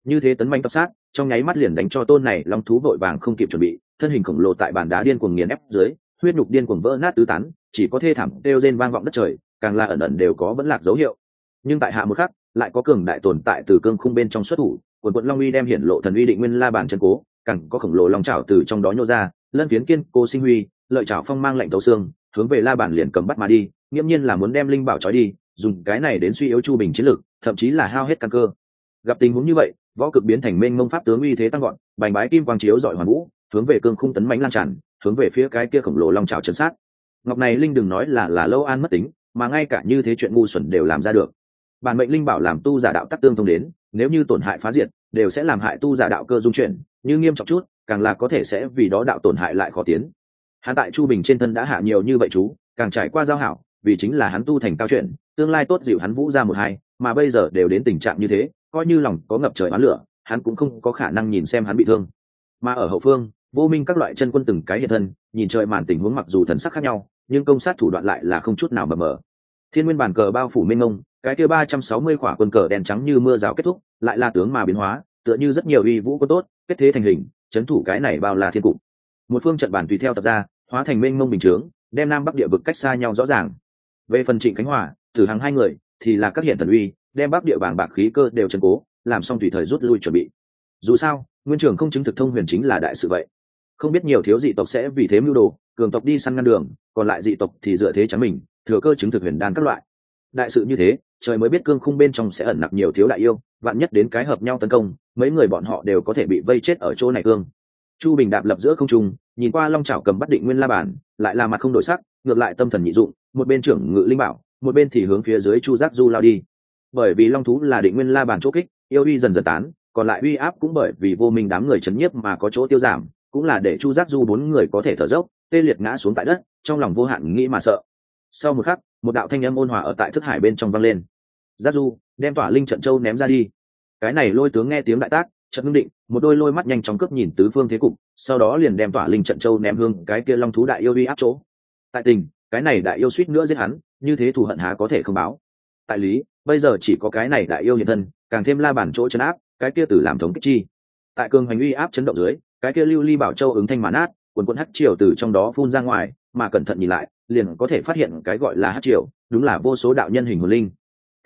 như thế tấn manh tập sát, trong nháy mắt liền đánh cho tôn này long thú vội vàng không kịp chuẩn bị, thân hình khổng lồ tại bàn đá điên cuồng nghiền ép dưới, huyết nhục điên cuồng vỡ nát tứ tán, chỉ có thê thảm kêu rên vang vọng đất trời, càng là ẩn ẩn đều có vẫn lạc dấu hiệu. Nhưng tại hạ một khắc, lại có cường đại tồn tại từ cương khung bên trong xuất thủ, quần quận long uy đem hiển lộ thần uy định nguyên la bàn chân cố, càng có khổng lồ long trào từ trong đó nhô ra, lân phiến kiên cô sinh huy, lợi trào phong mang lạnh tấu xương, hướng về la bàn liền cầm bắt mà đi, nghiễm nhiên là muốn đem linh bảo trói đi, dùng cái này đến suy yếu chu bình chiến lực, thậm chí là hao hết căn cơ. Gặp tình huống như vậy võ cực biến thành mênh mông pháp tướng uy thế tăng gọn bành bái kim quang chiếu dọi hoàn vũ, hướng về cương khung tấn mánh lan tràn, hướng về phía cái kia khổng lồ long trào chấn sát. Ngọc này linh đừng nói là là lâu an mất tính, mà ngay cả như thế chuyện ngu xuẩn đều làm ra được. Bản mệnh linh bảo làm tu giả đạo tắc tương thông đến, nếu như tổn hại phá diệt, đều sẽ làm hại tu giả đạo cơ dung chuyển, như nghiêm trọng chút, càng là có thể sẽ vì đó đạo tổn hại lại khó tiến. Hắn tại chu bình trên thân đã hạ nhiều như vậy chú, càng trải qua giao hảo, vì chính là hắn tu thành cao chuyện tương lai tốt dịu hắn vũ ra một hai, mà bây giờ đều đến tình trạng như thế, coi như lòng có ngập trời bán lửa, hắn cũng không có khả năng nhìn xem hắn bị thương. Mà ở hậu phương, vô minh các loại chân quân từng cái hiện thân, nhìn trời màn tình huống mặc dù thần sắc khác nhau, nhưng công sát thủ đoạn lại là không chút nào mờ mờ. Thiên nguyên bản cờ bao phủ minh ngông cái kia ba trăm sáu mươi khỏa quân cờ đen trắng như mưa rào kết thúc, lại là tướng mà biến hóa, tựa như rất nhiều uy vũ có tốt, kết thế thành hình, chấn thủ cái này bao là thiên cục. Một phương trận bản tùy theo tập ra, hóa thành minh mông bình chướng, đem nam bắc địa vực cách xa nhau rõ ràng. Về phần trịnh khánh hòa tử hàng hai người thì là các hiện thần uy, đem bắc địa bảng bạc khí cơ đều chân cố, làm xong tùy thời rút lui chuẩn bị. Dù sao, nguyên trưởng không chứng thực thông huyền chính là đại sự vậy. Không biết nhiều thiếu dị tộc sẽ vì thế mưu đồ, cường tộc đi săn ngăn đường, còn lại dị tộc thì dựa thế trắng mình, thừa cơ chứng thực huyền đan các loại. Đại sự như thế, trời mới biết cương khung bên trong sẽ ẩn nặc nhiều thiếu đại yêu, vạn nhất đến cái hợp nhau tấn công, mấy người bọn họ đều có thể bị vây chết ở chỗ này cương. Chu bình đạp lập giữa không trung, nhìn qua long trào cầm bắt định nguyên la bản lại là mặt không đổi sắc, ngược lại tâm thần nhị dụng, một bên trưởng ngự linh bảo một bên thì hướng phía dưới chu giác du lao đi. Bởi vì long thú là định nguyên la bàn chỗ kích, yêu uy dần dần tán, còn lại uy áp cũng bởi vì vô minh đám người chấn nhiếp mà có chỗ tiêu giảm, cũng là để chu giác du bốn người có thể thở dốc, tê liệt ngã xuống tại đất, trong lòng vô hạn nghĩ mà sợ. Sau một khắc, một đạo thanh âm ôn hòa ở tại thức hải bên trong vang lên. Giác du, đem tỏa linh trận châu ném ra đi. Cái này lôi tướng nghe tiếng đại tác trận ngưng định, một đôi lôi mắt nhanh chóng cướp nhìn tứ phương thế cục, sau đó liền đem tỏa linh trận châu ném hương cái kia long thú đại yêu uy áp chỗ. Tại tình, cái này đại yêu suýt nữa giết hắn như thế thù hận há có thể không báo. Tại lý, bây giờ chỉ có cái này đại yêu hiện thân, càng thêm la bản chỗ chấn áp, cái kia tử làm thống kích chi. Tại cường hành uy áp chấn động dưới, cái kia lưu ly bảo châu ứng thanh mãn át quần quần hắt triều từ trong đó phun ra ngoài, mà cẩn thận nhìn lại, liền có thể phát hiện cái gọi là hắt triều, đúng là vô số đạo nhân hình hồn linh.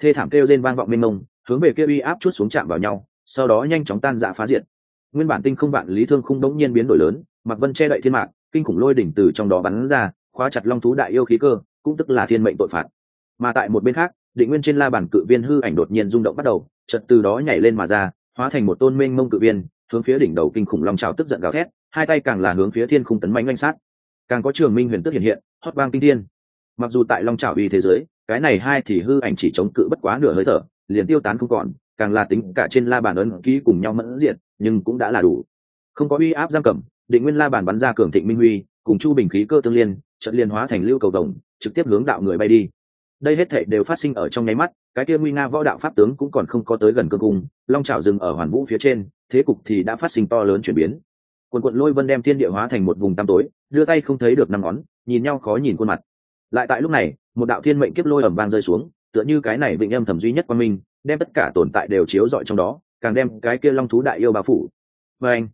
Thê thảm kêu lên vang vọng mênh mông, hướng về kia uy áp chút xuống chạm vào nhau, sau đó nhanh chóng tan dạ phá diệt. Nguyên bản tinh không vạn lý thương không đống nhiên biến đổi lớn, mặc vân che đậy thiên mạc, kinh khủng lôi đỉnh từ trong đó bắn ra, khóa chặt long thú đại yêu khí cơ cũng tức là thiên mệnh tội phạt. Mà tại một bên khác, định nguyên trên la bản cự viên hư ảnh đột nhiên rung động bắt đầu, chợt từ đó nhảy lên mà ra, hóa thành một tôn mênh mông cự viên, hướng phía đỉnh đầu kinh khủng long trào tức giận gào thét, hai tay càng là hướng phía thiên khung tấn manh oanh sát. Càng có trường minh huyền tức hiện hiện, hót vang kinh thiên. Mặc dù tại long trào uy thế giới, cái này hai thì hư ảnh chỉ chống cự bất quá nửa hơi thở, liền tiêu tán không còn, càng là tính cả trên la bàn ấn ký cùng nhau mẫn diện nhưng cũng đã là đủ. Không có uy áp giam cầm, định nguyên la bàn bắn ra cường thịnh minh huy, cùng chu bình khí cơ tương liên trận liên hóa thành lưu cầu đồng trực tiếp hướng đạo người bay đi. Đây hết thệ đều phát sinh ở trong nháy mắt, cái kia nguy nga võ đạo pháp tướng cũng còn không có tới gần cương cung, long trào dừng ở hoàn vũ phía trên, thế cục thì đã phát sinh to lớn chuyển biến. Quần quận lôi vân đem thiên địa hóa thành một vùng tăm tối, đưa tay không thấy được năm ngón, nhìn nhau khó nhìn khuôn mặt. Lại tại lúc này, một đạo thiên mệnh kiếp lôi ẩm vang rơi xuống, tựa như cái này vịnh âm thầm duy nhất qua mình đem tất cả tồn tại đều chiếu rọi trong đó, càng đem cái kia long thú đại yêu bao phủ. Và anh,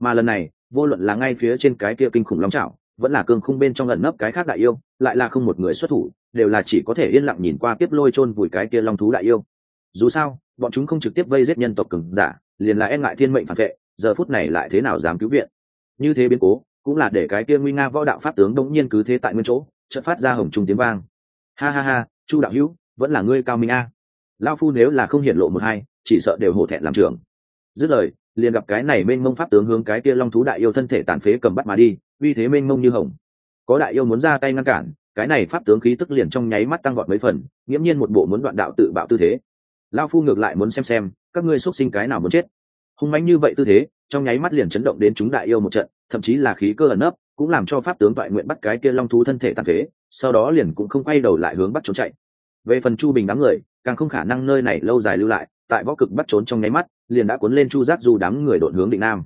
mà lần này, vô luận là ngay phía trên cái kia kinh khủng long trào vẫn là cương khung bên trong ẩn nấp cái khác đại yêu, lại là không một người xuất thủ, đều là chỉ có thể yên lặng nhìn qua kiếp lôi chôn vùi cái kia long thú đại yêu. Dù sao, bọn chúng không trực tiếp vây giết nhân tộc cường giả, liền là e ngại thiên mệnh phản vệ, giờ phút này lại thế nào dám cứu viện? Như thế biến cố, cũng là để cái kia nguy nga võ đạo pháp tướng đống nhiên cứ thế tại nguyên chỗ, chợt phát ra hồng trung tiếng vang. Ha ha ha, chu đạo hữu, vẫn là ngươi cao minh a. Lao phu nếu là không hiển lộ một hai, chỉ sợ đều hổ thẹn làm trưởng. Dứt lời liền gặp cái này mênh mông pháp tướng hướng cái kia long thú đại yêu thân thể tàn phế cầm bắt mà đi, uy thế mênh mông như hồng. Có đại yêu muốn ra tay ngăn cản, cái này pháp tướng khí tức liền trong nháy mắt tăng gọn mấy phần, nghiễm nhiên một bộ muốn đoạn đạo tự bạo tư thế. Lao phu ngược lại muốn xem xem, các ngươi xuất sinh cái nào muốn chết. Hung mãnh như vậy tư thế, trong nháy mắt liền chấn động đến chúng đại yêu một trận, thậm chí là khí cơ ẩn nấp, cũng làm cho pháp tướng toại nguyện bắt cái kia long thú thân thể tàn phế, sau đó liền cũng không quay đầu lại hướng bắt trốn chạy. Về phần chu bình đám người, càng không khả năng nơi này lâu dài lưu lại tại võ cực bắt trốn trong nháy mắt liền đã cuốn lên chu giác du đám người đội hướng định nam.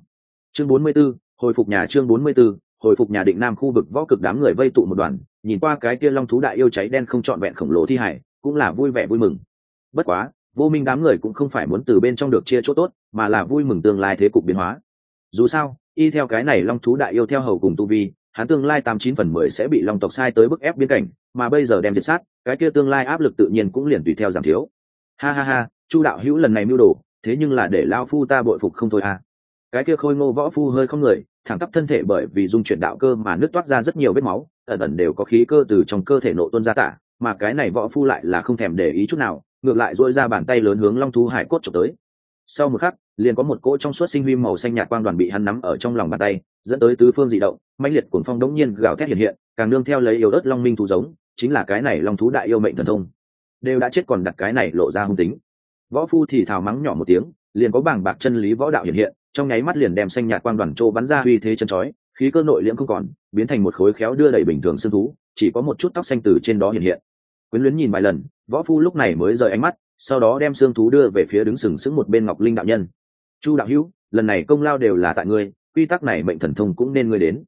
Chương 44, hồi phục nhà chương 44, hồi phục nhà định nam khu vực võ cực đám người vây tụ một đoàn nhìn qua cái kia long thú đại yêu cháy đen không trọn vẹn khổng lồ thi hải cũng là vui vẻ vui mừng. Bất quá vô minh đám người cũng không phải muốn từ bên trong được chia chỗ tốt mà là vui mừng tương lai thế cục biến hóa. Dù sao y theo cái này long thú đại yêu theo hầu cùng tu vi hắn tương lai tám chín phần mười sẽ bị long tộc sai tới bức ép biên cảnh mà bây giờ đem diệt sát cái kia tương lai áp lực tự nhiên cũng liền tùy theo giảm thiếu. Ha ha ha chu đạo hữu lần này mưu đồ, thế nhưng là để lao phu ta bội phục không thôi à. Cái kia khôi ngô võ phu hơi không người, thẳng tắp thân thể bởi vì dung chuyển đạo cơ mà nứt toát ra rất nhiều vết máu, ẩn ẩn đều có khí cơ từ trong cơ thể nộ tuôn ra tả, mà cái này võ phu lại là không thèm để ý chút nào, ngược lại dỗi ra bàn tay lớn hướng long thú hải cốt trộm tới. Sau một khắc, liền có một cỗ trong suốt sinh huy màu xanh nhạt quang đoàn bị hắn nắm ở trong lòng bàn tay, dẫn tới tứ phương dị động, mãnh liệt cuồng phong đống nhiên gào thét hiện hiện, càng nương theo lấy yếu ớt long minh thú giống, chính là cái này long thú đại yêu mệnh thần thông. Đều đã chết còn đặt cái này lộ ra hung tính võ phu thì thào mắng nhỏ một tiếng, liền có bảng bạc chân lý võ đạo hiện hiện, trong nháy mắt liền đem xanh nhạt quang đoàn trô bắn ra uy thế chân chói, khí cơ nội liễm không còn, biến thành một khối khéo đưa đẩy bình thường xương thú, chỉ có một chút tóc xanh từ trên đó hiện hiện. Quyến luyến nhìn vài lần, võ phu lúc này mới rời ánh mắt, sau đó đem xương thú đưa về phía đứng sừng sững một bên ngọc linh đạo nhân. Chu đạo hữu, lần này công lao đều là tại ngươi, quy tắc này mệnh thần thông cũng nên ngươi đến.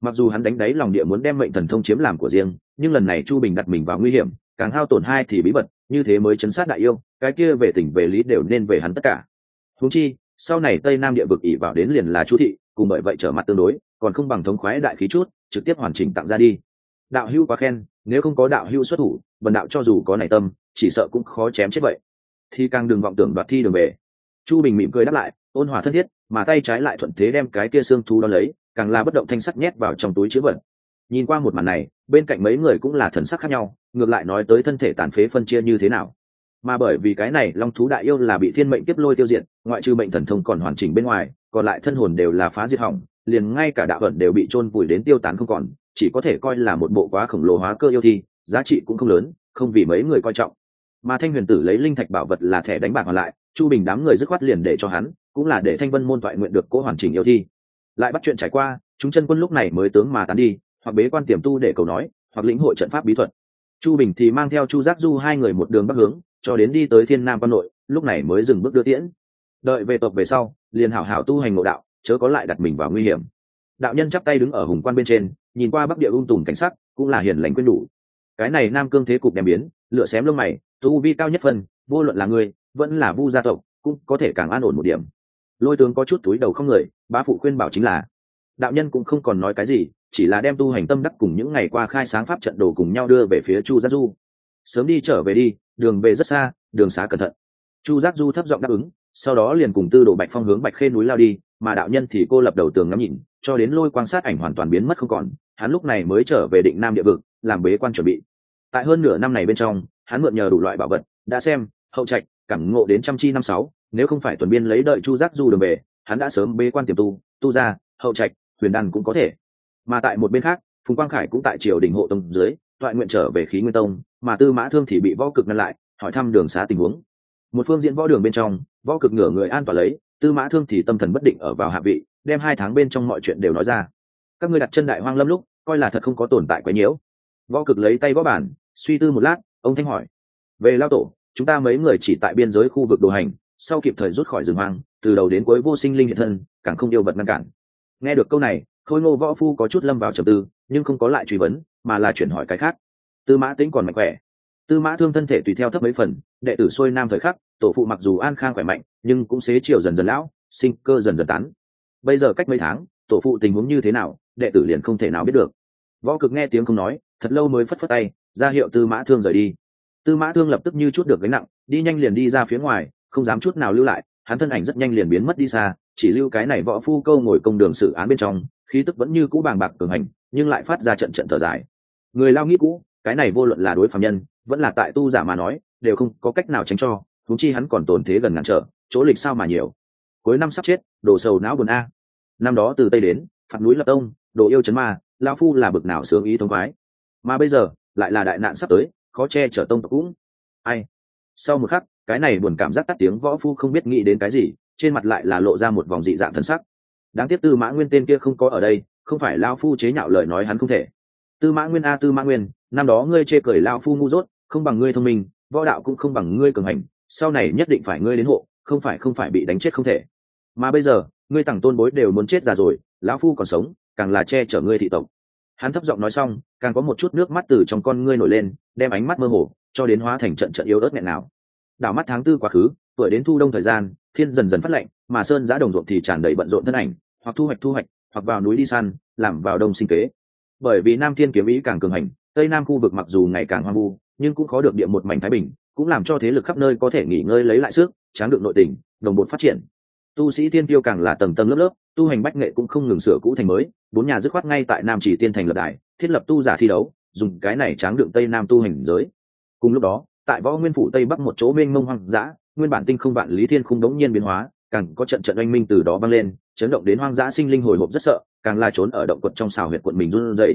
Mặc dù hắn đánh đáy lòng địa muốn đem mệnh thần thông chiếm làm của riêng, nhưng lần này chu bình đặt mình vào nguy hiểm, càng hao tổn hai thì bí mật như thế mới chấn sát đại yêu, cái kia về tỉnh về lý đều nên về hắn tất cả. Húng chi, sau này tây nam địa vực ỉ vào đến liền là chu thị, cùng bởi vậy trở mặt tương đối, còn không bằng thống khoái đại khí chút, trực tiếp hoàn chỉnh tặng ra đi. Đạo hưu quá khen, nếu không có đạo hưu xuất thủ vần đạo cho dù có nảy tâm, chỉ sợ cũng khó chém chết vậy. Thì càng đừng vọng tưởng đoạt thi đường về. Chu bình mỉm cười đáp lại, ôn hòa thân thiết, mà tay trái lại thuận thế đem cái kia xương thú đó lấy, càng là bất động thanh sắc nhét vào trong túi chứa vật. Nhìn qua một màn này, bên cạnh mấy người cũng là thần sắc khác nhau ngược lại nói tới thân thể tàn phế phân chia như thế nào. Mà bởi vì cái này, long thú đại yêu là bị thiên mệnh tiếp lôi tiêu diệt, ngoại trừ mệnh thần thông còn hoàn chỉnh bên ngoài, còn lại thân hồn đều là phá diệt hỏng, liền ngay cả đạo vận đều bị chôn vùi đến tiêu tán không còn, chỉ có thể coi là một bộ quá khổng lồ hóa cơ yêu thi, giá trị cũng không lớn, không vì mấy người coi trọng. Mà thanh huyền tử lấy linh thạch bảo vật là thẻ đánh bạc còn lại, chu bình đám người dứt khoát liền để cho hắn, cũng là để thanh vân môn thoại nguyện được cố hoàn chỉnh yêu thi. Lại bắt chuyện trải qua, chúng chân quân lúc này mới tướng mà tán đi, hoặc bế quan tiềm tu để cầu nói, hoặc lĩnh hội trận pháp bí thuật chu bình thì mang theo chu giác du hai người một đường bắc hướng, cho đến đi tới thiên nam quan nội, lúc này mới dừng bước đưa tiễn. Đợi về tộc về sau, liền hảo hảo tu hành ngộ đạo, chớ có lại đặt mình vào nguy hiểm. Đạo nhân chắp tay đứng ở hùng quan bên trên, nhìn qua bắc địa ung tùm cảnh sắc, cũng là hiền lành quên đủ. Cái này nam cương thế cục đem biến lựa xém lông mày, tu vi cao nhất phân, vô luận là người, vẫn là vu gia tộc, cũng có thể càng an ổn một điểm. Lôi tướng có chút túi đầu không người, bá phụ khuyên bảo chính là, đạo nhân cũng không còn nói cái gì chỉ là đem tu hành tâm đắc cùng những ngày qua khai sáng pháp trận đồ cùng nhau đưa về phía chu giác du. Sớm đi trở về đi, đường về rất xa, đường xá cẩn thận. Chu giác du thấp giọng đáp ứng, sau đó liền cùng tư đồ bạch phong hướng bạch khê núi lao đi, mà đạo nhân thì cô lập đầu tường ngắm nhìn, cho đến lôi quan sát ảnh hoàn toàn biến mất không còn, hắn lúc này mới trở về định nam địa vực, làm bế quan chuẩn bị. Tại hơn nửa năm này bên trong, hắn mượn nhờ đủ loại bảo vật, đã xem, hậu trạch, cảm ngộ đến trăm chi năm sáu, nếu không phải tuần biên lấy đợi chu giác du đường về, hắn đã sớm bế quan tiềm tu tu ra, hậu trạch, huyền đan cũng có thể mà tại một bên khác, phùng quang khải cũng tại triều đình hộ tông dưới thoại nguyện trở về khí nguyên tông, mà tư mã thương thì bị võ cực ngăn lại, hỏi thăm đường xá tình huống. Một phương diện võ đường bên trong, võ cực ngửa người an toàn lấy, tư mã thương thì tâm thần bất định ở vào hạ vị, đem hai tháng bên trong mọi chuyện đều nói ra. Các ngươi đặt chân đại hoang lâm lúc, coi là thật không có tồn tại quá nhiễu. Võ cực lấy tay võ bản, suy tư một lát, ông thanh hỏi, về lao tổ, chúng ta mấy người chỉ tại biên giới khu vực đồ hành, sau kịp thời rút khỏi rừng hoang, từ đầu đến cuối vô sinh linh hiện thân, càng không yêu vật ngăn cản. Nghe được câu này khôi ngô võ phu có chút lâm vào trầm tư, nhưng không có lại truy vấn, mà là chuyển hỏi cái khác. Tư mã tính còn mạnh khỏe. Tư mã thương thân thể tùy theo thấp mấy phần, đệ tử xuôi nam thời khắc, tổ phụ mặc dù an khang khỏe mạnh, nhưng cũng xế chiều dần dần lão, sinh cơ dần dần tán. Bây giờ cách mấy tháng, tổ phụ tình huống như thế nào, đệ tử liền không thể nào biết được. Võ cực nghe tiếng không nói, thật lâu mới phất phất tay, ra hiệu tư mã thương rời đi. Tư mã thương lập tức như chút được gánh nặng, đi nhanh liền đi ra phía ngoài, không dám chút nào lưu lại, hắn thân ảnh rất nhanh liền biến mất đi xa, chỉ lưu cái này võ phu câu ngồi công đường xử án bên trong khí tức vẫn như cũ bàng bạc cường hành, nhưng lại phát ra trận trận thở dài. Người lao nghĩ cũ, cái này vô luận là đối phạm nhân, vẫn là tại tu giả mà nói, đều không có cách nào tránh cho thú chi hắn còn tồn thế gần ngàn trở, chỗ lịch sao mà nhiều. Cuối năm sắp chết đổ sầu não buồn a. Năm đó từ tây đến, phạt núi lập tông, đồ yêu chấn ma lao phu là bực nào sướng ý thông khoái. Mà bây giờ, lại là đại nạn sắp tới, khó che chở tông tộc cũng. Ai? Sau một khắc, cái này buồn cảm giác tắt tiếng võ phu không biết nghĩ đến cái gì, trên mặt lại là lộ ra một vòng dị dạng thân sắc đáng tiếc tư mã nguyên tên kia không có ở đây, không phải lao phu chế nhạo lời nói hắn không thể. Tư mã nguyên a, tư mã nguyên, năm đó ngươi chê cười lao phu ngu dốt, không bằng ngươi thông minh, võ đạo cũng không bằng ngươi cường hành, sau này nhất định phải ngươi đến hộ, không phải không phải bị đánh chết không thể. Mà bây giờ, ngươi tặng tôn bối đều muốn chết già rồi, lão phu còn sống, càng là che chở ngươi thị tộc. Hắn thấp giọng nói xong, càng có một chút nước mắt từ trong con ngươi nổi lên, đem ánh mắt mơ hồ, cho đến hóa thành trận trận yếu ớt nghẹn nào. Đảo mắt tháng tư quá khứ, tuổi đến thu đông thời gian, thiên dần dần phát lạnh, mà sơn giã đồng ruộng thì tràn đầy bận rộn thân ảnh hoặc thu hoạch thu hoạch, hoặc vào núi đi săn, làm vào đông sinh kế. Bởi vì nam thiên kiếm ý càng cường hành, tây nam khu vực mặc dù ngày càng hoang vu, nhưng cũng có được địa một mảnh thái bình, cũng làm cho thế lực khắp nơi có thể nghỉ ngơi lấy lại sức, tráng được nội tình, đồng bộ phát triển. Tu sĩ tiên tiêu càng là tầng tầng lớp lớp, tu hành bách nghệ cũng không ngừng sửa cũ thành mới, bốn nhà dứt khoát ngay tại nam chỉ tiên thành lập đài, thiết lập tu giả thi đấu, dùng cái này tráng đựng tây nam tu hành giới. Cùng lúc đó, tại võ nguyên phủ tây bắc một chỗ mênh mông hoang dã, nguyên bản tinh không vạn lý thiên khung đống nhiên biến hóa, càng có trận trận oanh minh từ đó băng lên chấn động đến hoang dã sinh linh hồi hộp rất sợ, càng la trốn ở động quật trong xào huyệt quận mình run rẩy.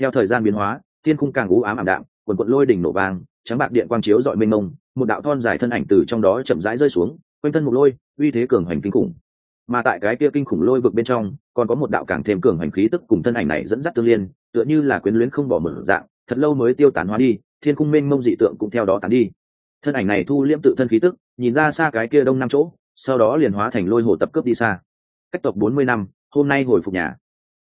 Theo thời gian biến hóa, thiên khung càng ú ám ảm đạm, quần quận lôi đỉnh nổ vàng trắng bạc điện quang chiếu dọi mênh mông, một đạo thon dài thân ảnh từ trong đó chậm rãi rơi xuống, quanh thân một lôi, uy thế cường hoành kinh khủng. Mà tại cái kia kinh khủng lôi vực bên trong, còn có một đạo càng thêm cường hành khí tức cùng thân ảnh này dẫn dắt tương liên, tựa như là quyến luyến không bỏ mở dạng, thật lâu mới tiêu tán hóa đi, thiên cung mênh mông dị tượng cũng theo đó tán đi. Thân ảnh này thu liễm tự thân khí tức, nhìn ra xa cái kia đông năm chỗ, sau đó liền hóa thành lôi hồ tập cướp đi xa cách tộc bốn mươi năm, hôm nay hồi phục nhà.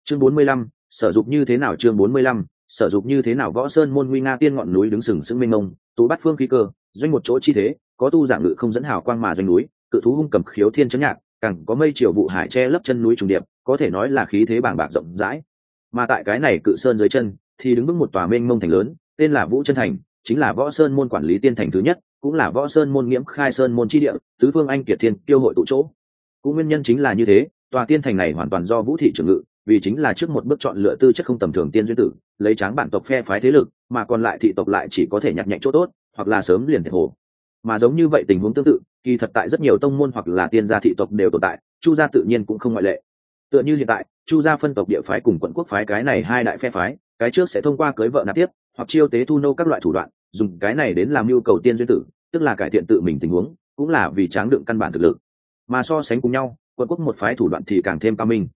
Chương bốn mươi lăm, sở dục như thế nào? Chương bốn mươi lăm, sở dục như thế nào? Võ sơn môn nguy nga tiên ngọn núi đứng sừng sững mênh mông, tú bắt phương khí cơ, doanh một chỗ chi thế, có tu giảng ngự không dẫn hào quang mà doanh núi, cự thú hung cầm khiếu thiên chấn nhạc, càng có mây triều vụ hải che lấp chân núi trùng điệp, có thể nói là khí thế bàng bạc rộng rãi. Mà tại cái này cự sơn dưới chân, thì đứng vững một tòa mênh mông thành lớn, tên là vũ chân thành, chính là võ sơn môn quản lý tiên thành thứ nhất, cũng là võ sơn môn nghiễm khai sơn môn chi địa, tứ phương anh kiệt thiên tiêu hội tụ chỗ. Cũng nguyên nhân chính là như thế tòa tiên thành này hoàn toàn do vũ thị trưởng ngự, vì chính là trước một bước chọn lựa tư chất không tầm thường tiên duyên tử, lấy tráng bản tộc phe phái thế lực, mà còn lại thị tộc lại chỉ có thể nhặt nhạnh chỗ tốt, hoặc là sớm liền thiệt hồ. Mà giống như vậy tình huống tương tự, kỳ thật tại rất nhiều tông môn hoặc là tiên gia thị tộc đều tồn tại, chu gia tự nhiên cũng không ngoại lệ. Tựa như hiện tại, chu gia phân tộc địa phái cùng quận quốc phái cái này hai đại phe phái, cái trước sẽ thông qua cưới vợ nạp tiếp, hoặc chiêu tế thu nô các loại thủ đoạn, dùng cái này đến làm nhu cầu tiên duyên tử, tức là cải thiện tự mình tình huống, cũng là vì tráng đựng căn bản thực lực. Mà so sánh cùng nhau quận quốc một phái thủ đoạn thì càng thêm cao minh.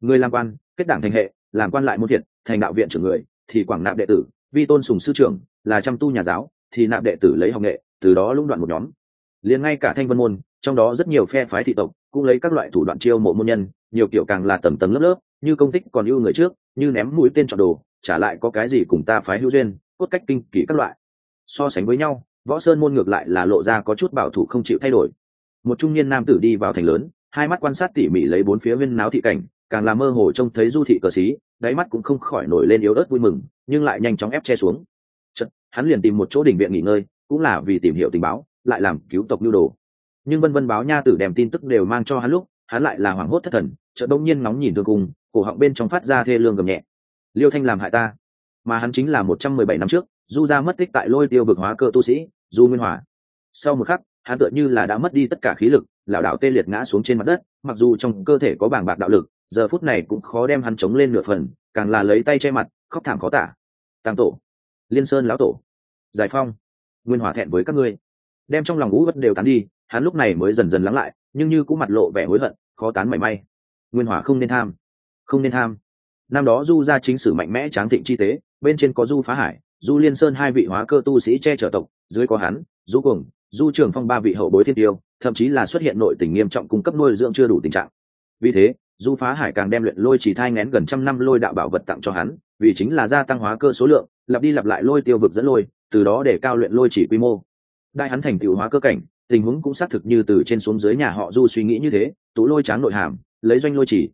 Người làm quan kết đảng thành hệ làm quan lại môn thiện, thành đạo viện trưởng người thì quảng nạp đệ tử vi tôn sùng sư trưởng là chăm tu nhà giáo thì nạp đệ tử lấy học nghệ từ đó lũng đoạn một nhóm. Liền ngay cả thanh vân môn trong đó rất nhiều phe phái thị tộc cũng lấy các loại thủ đoạn chiêu mộ môn nhân nhiều kiểu càng là tầm tầng lớp lớp như công tích còn ưu người trước như ném mũi tên chọn đồ trả lại có cái gì cùng ta phái hữu duyên cốt cách kinh kỷ các loại. So sánh với nhau võ sơn môn ngược lại là lộ ra có chút bảo thủ không chịu thay đổi. Một trung niên nam tử đi vào thành lớn hai mắt quan sát tỉ mỉ lấy bốn phía viên náo thị cảnh càng là mơ hồ trông thấy du thị cờ xí đáy mắt cũng không khỏi nổi lên yếu ớt vui mừng nhưng lại nhanh chóng ép che xuống. Chật, hắn liền tìm một chỗ đỉnh viện nghỉ ngơi cũng là vì tìm hiểu tình báo lại làm cứu tộc lưu đồ. Nhưng vân vân báo nha tử đem tin tức đều mang cho hắn lúc hắn lại là hoảng hốt thất thần chợt đông nhiên nóng nhìn thương cùng cổ họng bên trong phát ra thê lương gầm nhẹ. Liêu thanh làm hại ta. Mà hắn chính là một trăm mười bảy năm trước du ra mất tích tại lôi tiêu vực hóa cơ tu sĩ du nguyên hòa. Sau một khắc hắn tựa như là đã mất đi tất cả khí lực lảo đảo tê liệt ngã xuống trên mặt đất, mặc dù trong cơ thể có bảng bạc đạo lực, giờ phút này cũng khó đem hắn chống lên nửa phần, càng là lấy tay che mặt, khóc thảm khó tả. Tăng tổ, liên sơn lão tổ, giải phong, nguyên hòa thẹn với các ngươi. Đem trong lòng ngũ vất đều tán đi, hắn lúc này mới dần dần lắng lại, nhưng như cũng mặt lộ vẻ hối hận, khó tán mảy may. Nguyên hòa không nên tham, không nên tham. Năm đó du ra chính sử mạnh mẽ tráng thịnh chi tế, bên trên có du phá hải, du liên sơn hai vị hóa cơ tu sĩ che chở tộc, dưới có hắn du cùng, du trường phong ba vị hậu bối thiên tiêu, thậm chí là xuất hiện nội tình nghiêm trọng cung cấp nuôi dưỡng chưa đủ tình trạng. Vì thế, du phá hải càng đem luyện lôi chỉ thai ngén gần trăm năm lôi đạo bảo vật tặng cho hắn, vì chính là gia tăng hóa cơ số lượng, lặp đi lặp lại lôi tiêu vực dẫn lôi, từ đó để cao luyện lôi chỉ quy mô. Đại hắn thành tựu hóa cơ cảnh, tình huống cũng xác thực như từ trên xuống dưới nhà họ du suy nghĩ như thế tú lôi tráng nội hàm, lấy doanh lôi chỉ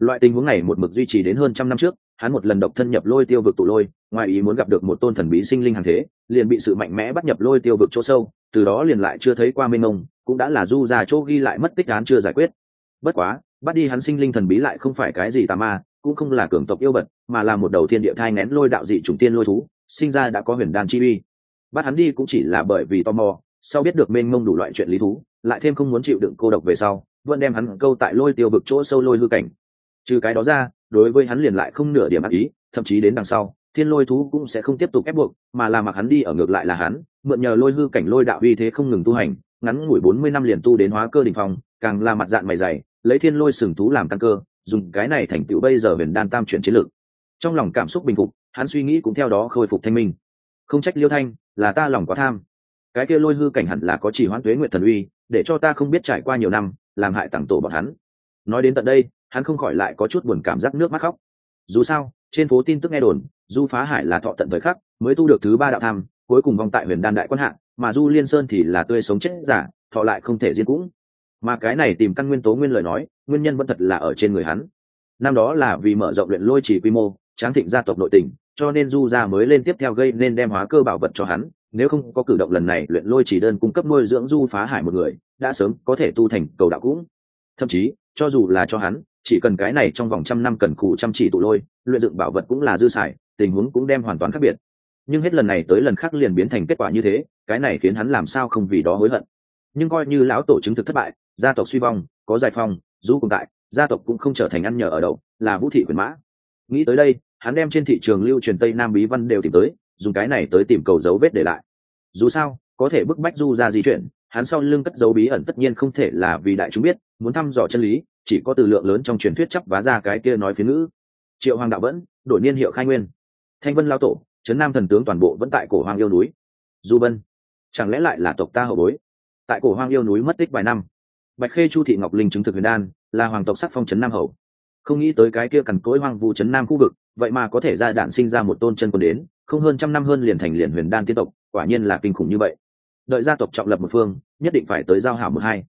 loại tình huống này một mực duy trì đến hơn trăm năm trước, hắn một lần độc thân nhập lôi tiêu vực tụ lôi, ngoài ý muốn gặp được một tôn thần bí sinh linh hàng thế, liền bị sự mạnh mẽ bắt nhập lôi tiêu vực chỗ sâu, từ đó liền lại chưa thấy qua mênh mông, cũng đã là du ra chỗ ghi lại mất tích án chưa giải quyết. Bất quá, bắt đi hắn sinh linh thần bí lại không phải cái gì tà ma, cũng không là cường tộc yêu bật mà là một đầu thiên địa thai nén lôi đạo dị chủng tiên lôi thú, sinh ra đã có huyền đan chi uy. Bắt hắn đi cũng chỉ là bởi vì tò mò, sau biết được mênh mông đủ loại chuyện lý thú, lại thêm không muốn chịu đựng cô độc về sau, vẫn đem hắn câu tại lôi tiêu vực chỗ sâu lôi hư cảnh trừ cái đó ra, đối với hắn liền lại không nửa điểm ác ý, thậm chí đến đằng sau, thiên lôi thú cũng sẽ không tiếp tục ép buộc, mà là mặc hắn đi ở ngược lại là hắn, mượn nhờ lôi hư cảnh lôi đạo uy thế không ngừng tu hành, ngắn ngủi bốn mươi năm liền tu đến hóa cơ đỉnh phong, càng là mặt dạng mày dày, lấy thiên lôi sừng thú làm căn cơ, dùng cái này thành tựu bây giờ huyền đan tam chuyển chiến lược. Trong lòng cảm xúc bình phục, hắn suy nghĩ cũng theo đó khôi phục thanh minh. Không trách liêu thanh, là ta lòng có tham. Cái kia lôi hư cảnh hẳn là có chỉ hoãn tuế nguyện thần uy, để cho ta không biết trải qua nhiều năm, làm hại tặng tổ bọn hắn. Nói đến tận đây hắn không khỏi lại có chút buồn cảm giác nước mắt khóc. Dù sao trên phố tin tức nghe đồn du phá hải là thọ tận thời khắc mới tu được thứ ba đạo tham cuối cùng vong tại huyền đan đại quan hạ, mà du liên sơn thì là tươi sống chết giả thọ lại không thể diễn cũng. Mà cái này tìm căn nguyên tố nguyên lời nói nguyên nhân vẫn thật là ở trên người hắn. Năm đó là vì mở rộng luyện lôi chỉ quy mô tráng thịnh gia tộc nội tình, cho nên du gia mới lên tiếp theo gây nên đem hóa cơ bảo vật cho hắn nếu không có cử động lần này luyện lôi chỉ đơn cung cấp nuôi dưỡng du phá hải một người đã sớm có thể tu thành cầu đạo cũng. Thậm chí cho dù là cho hắn chỉ cần cái này trong vòng trăm năm cần cù chăm chỉ tụ lôi, luyện dựng bảo vật cũng là dư xài, tình huống cũng đem hoàn toàn khác biệt. Nhưng hết lần này tới lần khác liền biến thành kết quả như thế, cái này khiến hắn làm sao không vì đó hối hận. Nhưng coi như lão tổ chứng thực thất bại, gia tộc suy vong, có giải phong dù cùng tại, gia tộc cũng không trở thành ăn nhờ ở đậu, là vũ thị quyền mã. Nghĩ tới đây, hắn đem trên thị trường lưu truyền tây nam bí văn đều tìm tới, dùng cái này tới tìm cầu dấu vết để lại. Dù sao, có thể bức bách du ra di chuyển, hắn sau lưng cất dấu bí ẩn tất nhiên không thể là vì đại chúng biết, muốn thăm dò chân lý chỉ có từ lượng lớn trong truyền thuyết chấp vá ra cái kia nói phiến ngữ. Triệu hoàng đạo vẫn, đổi niên hiệu khai nguyên. Thanh vân lao tổ, trấn nam thần tướng toàn bộ vẫn tại cổ hoàng yêu núi. Du vân, chẳng lẽ lại là tộc ta hậu bối? Tại cổ hoàng yêu núi mất tích vài năm, bạch khê chu thị ngọc linh chứng thực huyền đan, là hoàng tộc sắc phong trấn nam hậu. Không nghĩ tới cái kia cằn cỗi hoang vu trấn nam khu vực, vậy mà có thể ra đạn sinh ra một tôn chân quân đến, không hơn trăm năm hơn liền thành liền huyền đan tiên tộc, quả nhiên là kinh khủng như vậy. Đợi gia tộc trọng lập một phương, nhất định phải tới giao hảo một hai.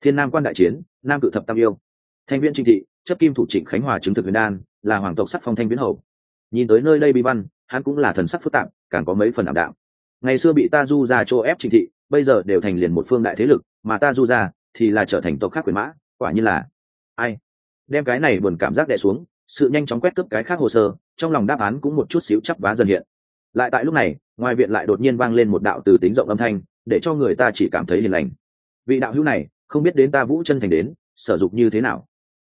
Thiên nam quan đại chiến, nam cự thập tam yêu thanh viễn trinh thị, chấp kim thủ trịnh khánh hòa chứng thực huyền đan, là hoàng tộc sắc phong thanh viễn hầu. Nhìn tới nơi đây bi văn, hắn cũng là thần sắc phức tạp, càng có mấy phần ảm đạm. Ngày xưa bị ta du ra chỗ ép trịnh thị, bây giờ đều thành liền một phương đại thế lực, mà ta du ra thì là trở thành tộc khác quyền mã, quả như là ai? Đem cái này buồn cảm giác đè xuống, sự nhanh chóng quét cướp cái khác hồ sơ, trong lòng đáp án cũng một chút xíu chắp vá dần hiện. Lại tại lúc này, ngoài viện lại đột nhiên vang lên một đạo từ tính rộng âm thanh, để cho người ta chỉ cảm thấy hiền lành. Vị đạo hữu này, không biết đến ta vũ chân thành đến, sở dục như thế nào?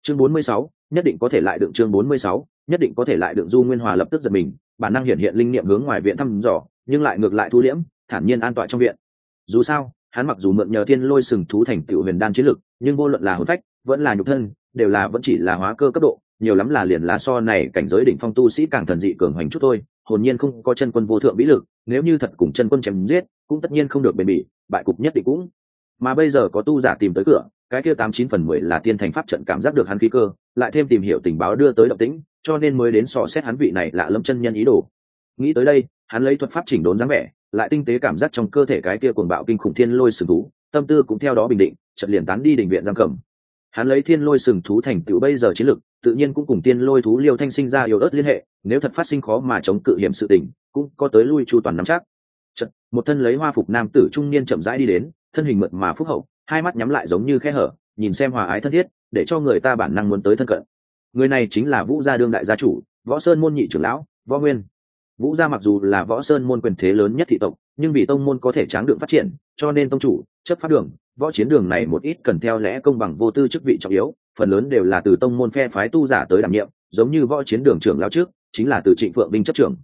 Chương 46, nhất định có thể lại đựng chương 46, nhất định có thể lại đựng du nguyên hòa lập tức giật mình bản năng hiện hiện linh niệm hướng ngoài viện thăm dò nhưng lại ngược lại thu liễm thản nhiên an toàn trong viện. Dù sao hắn mặc dù mượn nhờ thiên lôi sừng thú thành tựu huyền đan chiến lực nhưng vô luận là hồn phách vẫn là nhục thân đều là vẫn chỉ là hóa cơ cấp độ nhiều lắm là liền là so này cảnh giới đỉnh phong tu sĩ càng thần dị cường hoành chút thôi hồn nhiên không có chân quân vô thượng vĩ lực nếu như thật cùng chân quân chém giết cũng tất nhiên không được bền bỉ bại cục nhất định cũng. Mà bây giờ có tu giả tìm tới cửa cái kia tám chín phần mười là tiên thành pháp trận cảm giác được hắn khí cơ lại thêm tìm hiểu tình báo đưa tới động tĩnh cho nên mới đến sò xét hắn vị này lạ lâm chân nhân ý đồ. Nghĩ tới đây hắn lấy thuật pháp chỉnh đốn dáng vẻ lại tinh tế cảm giác trong cơ thể cái kia cuồng bạo kinh khủng thiên lôi sừng thú tâm tư cũng theo đó bình định chợt liền tán đi đỉnh viện giam cầm. Hắn lấy thiên lôi sừng thú thành tựu bây giờ chiến lực tự nhiên cũng cùng tiên lôi thú liêu thanh sinh ra yếu ớt liên hệ nếu thật phát sinh khó mà chống cự hiểm sự tình cũng có tới lui chu toàn nắm chắc. Chật, một thân lấy hoa phục nam tử trung niên chậm rãi đi đến thân hình mượt mà phúc hậu hai mắt nhắm lại giống như khe hở, nhìn xem hòa ái thân thiết, để cho người ta bản năng muốn tới thân cận. Người này chính là vũ gia đương đại gia chủ, võ sơn môn nhị trưởng lão, võ nguyên. Vũ gia mặc dù là võ sơn môn quyền thế lớn nhất thị tộc, nhưng vì tông môn có thể tráng đường phát triển, cho nên tông chủ, chấp pháp đường, võ chiến đường này một ít cần theo lẽ công bằng vô tư chức vị trọng yếu, phần lớn đều là từ tông môn phe phái tu giả tới đảm nhiệm, giống như võ chiến đường trưởng lao trước, chính là từ trịnh phượng binh chấp trưởng.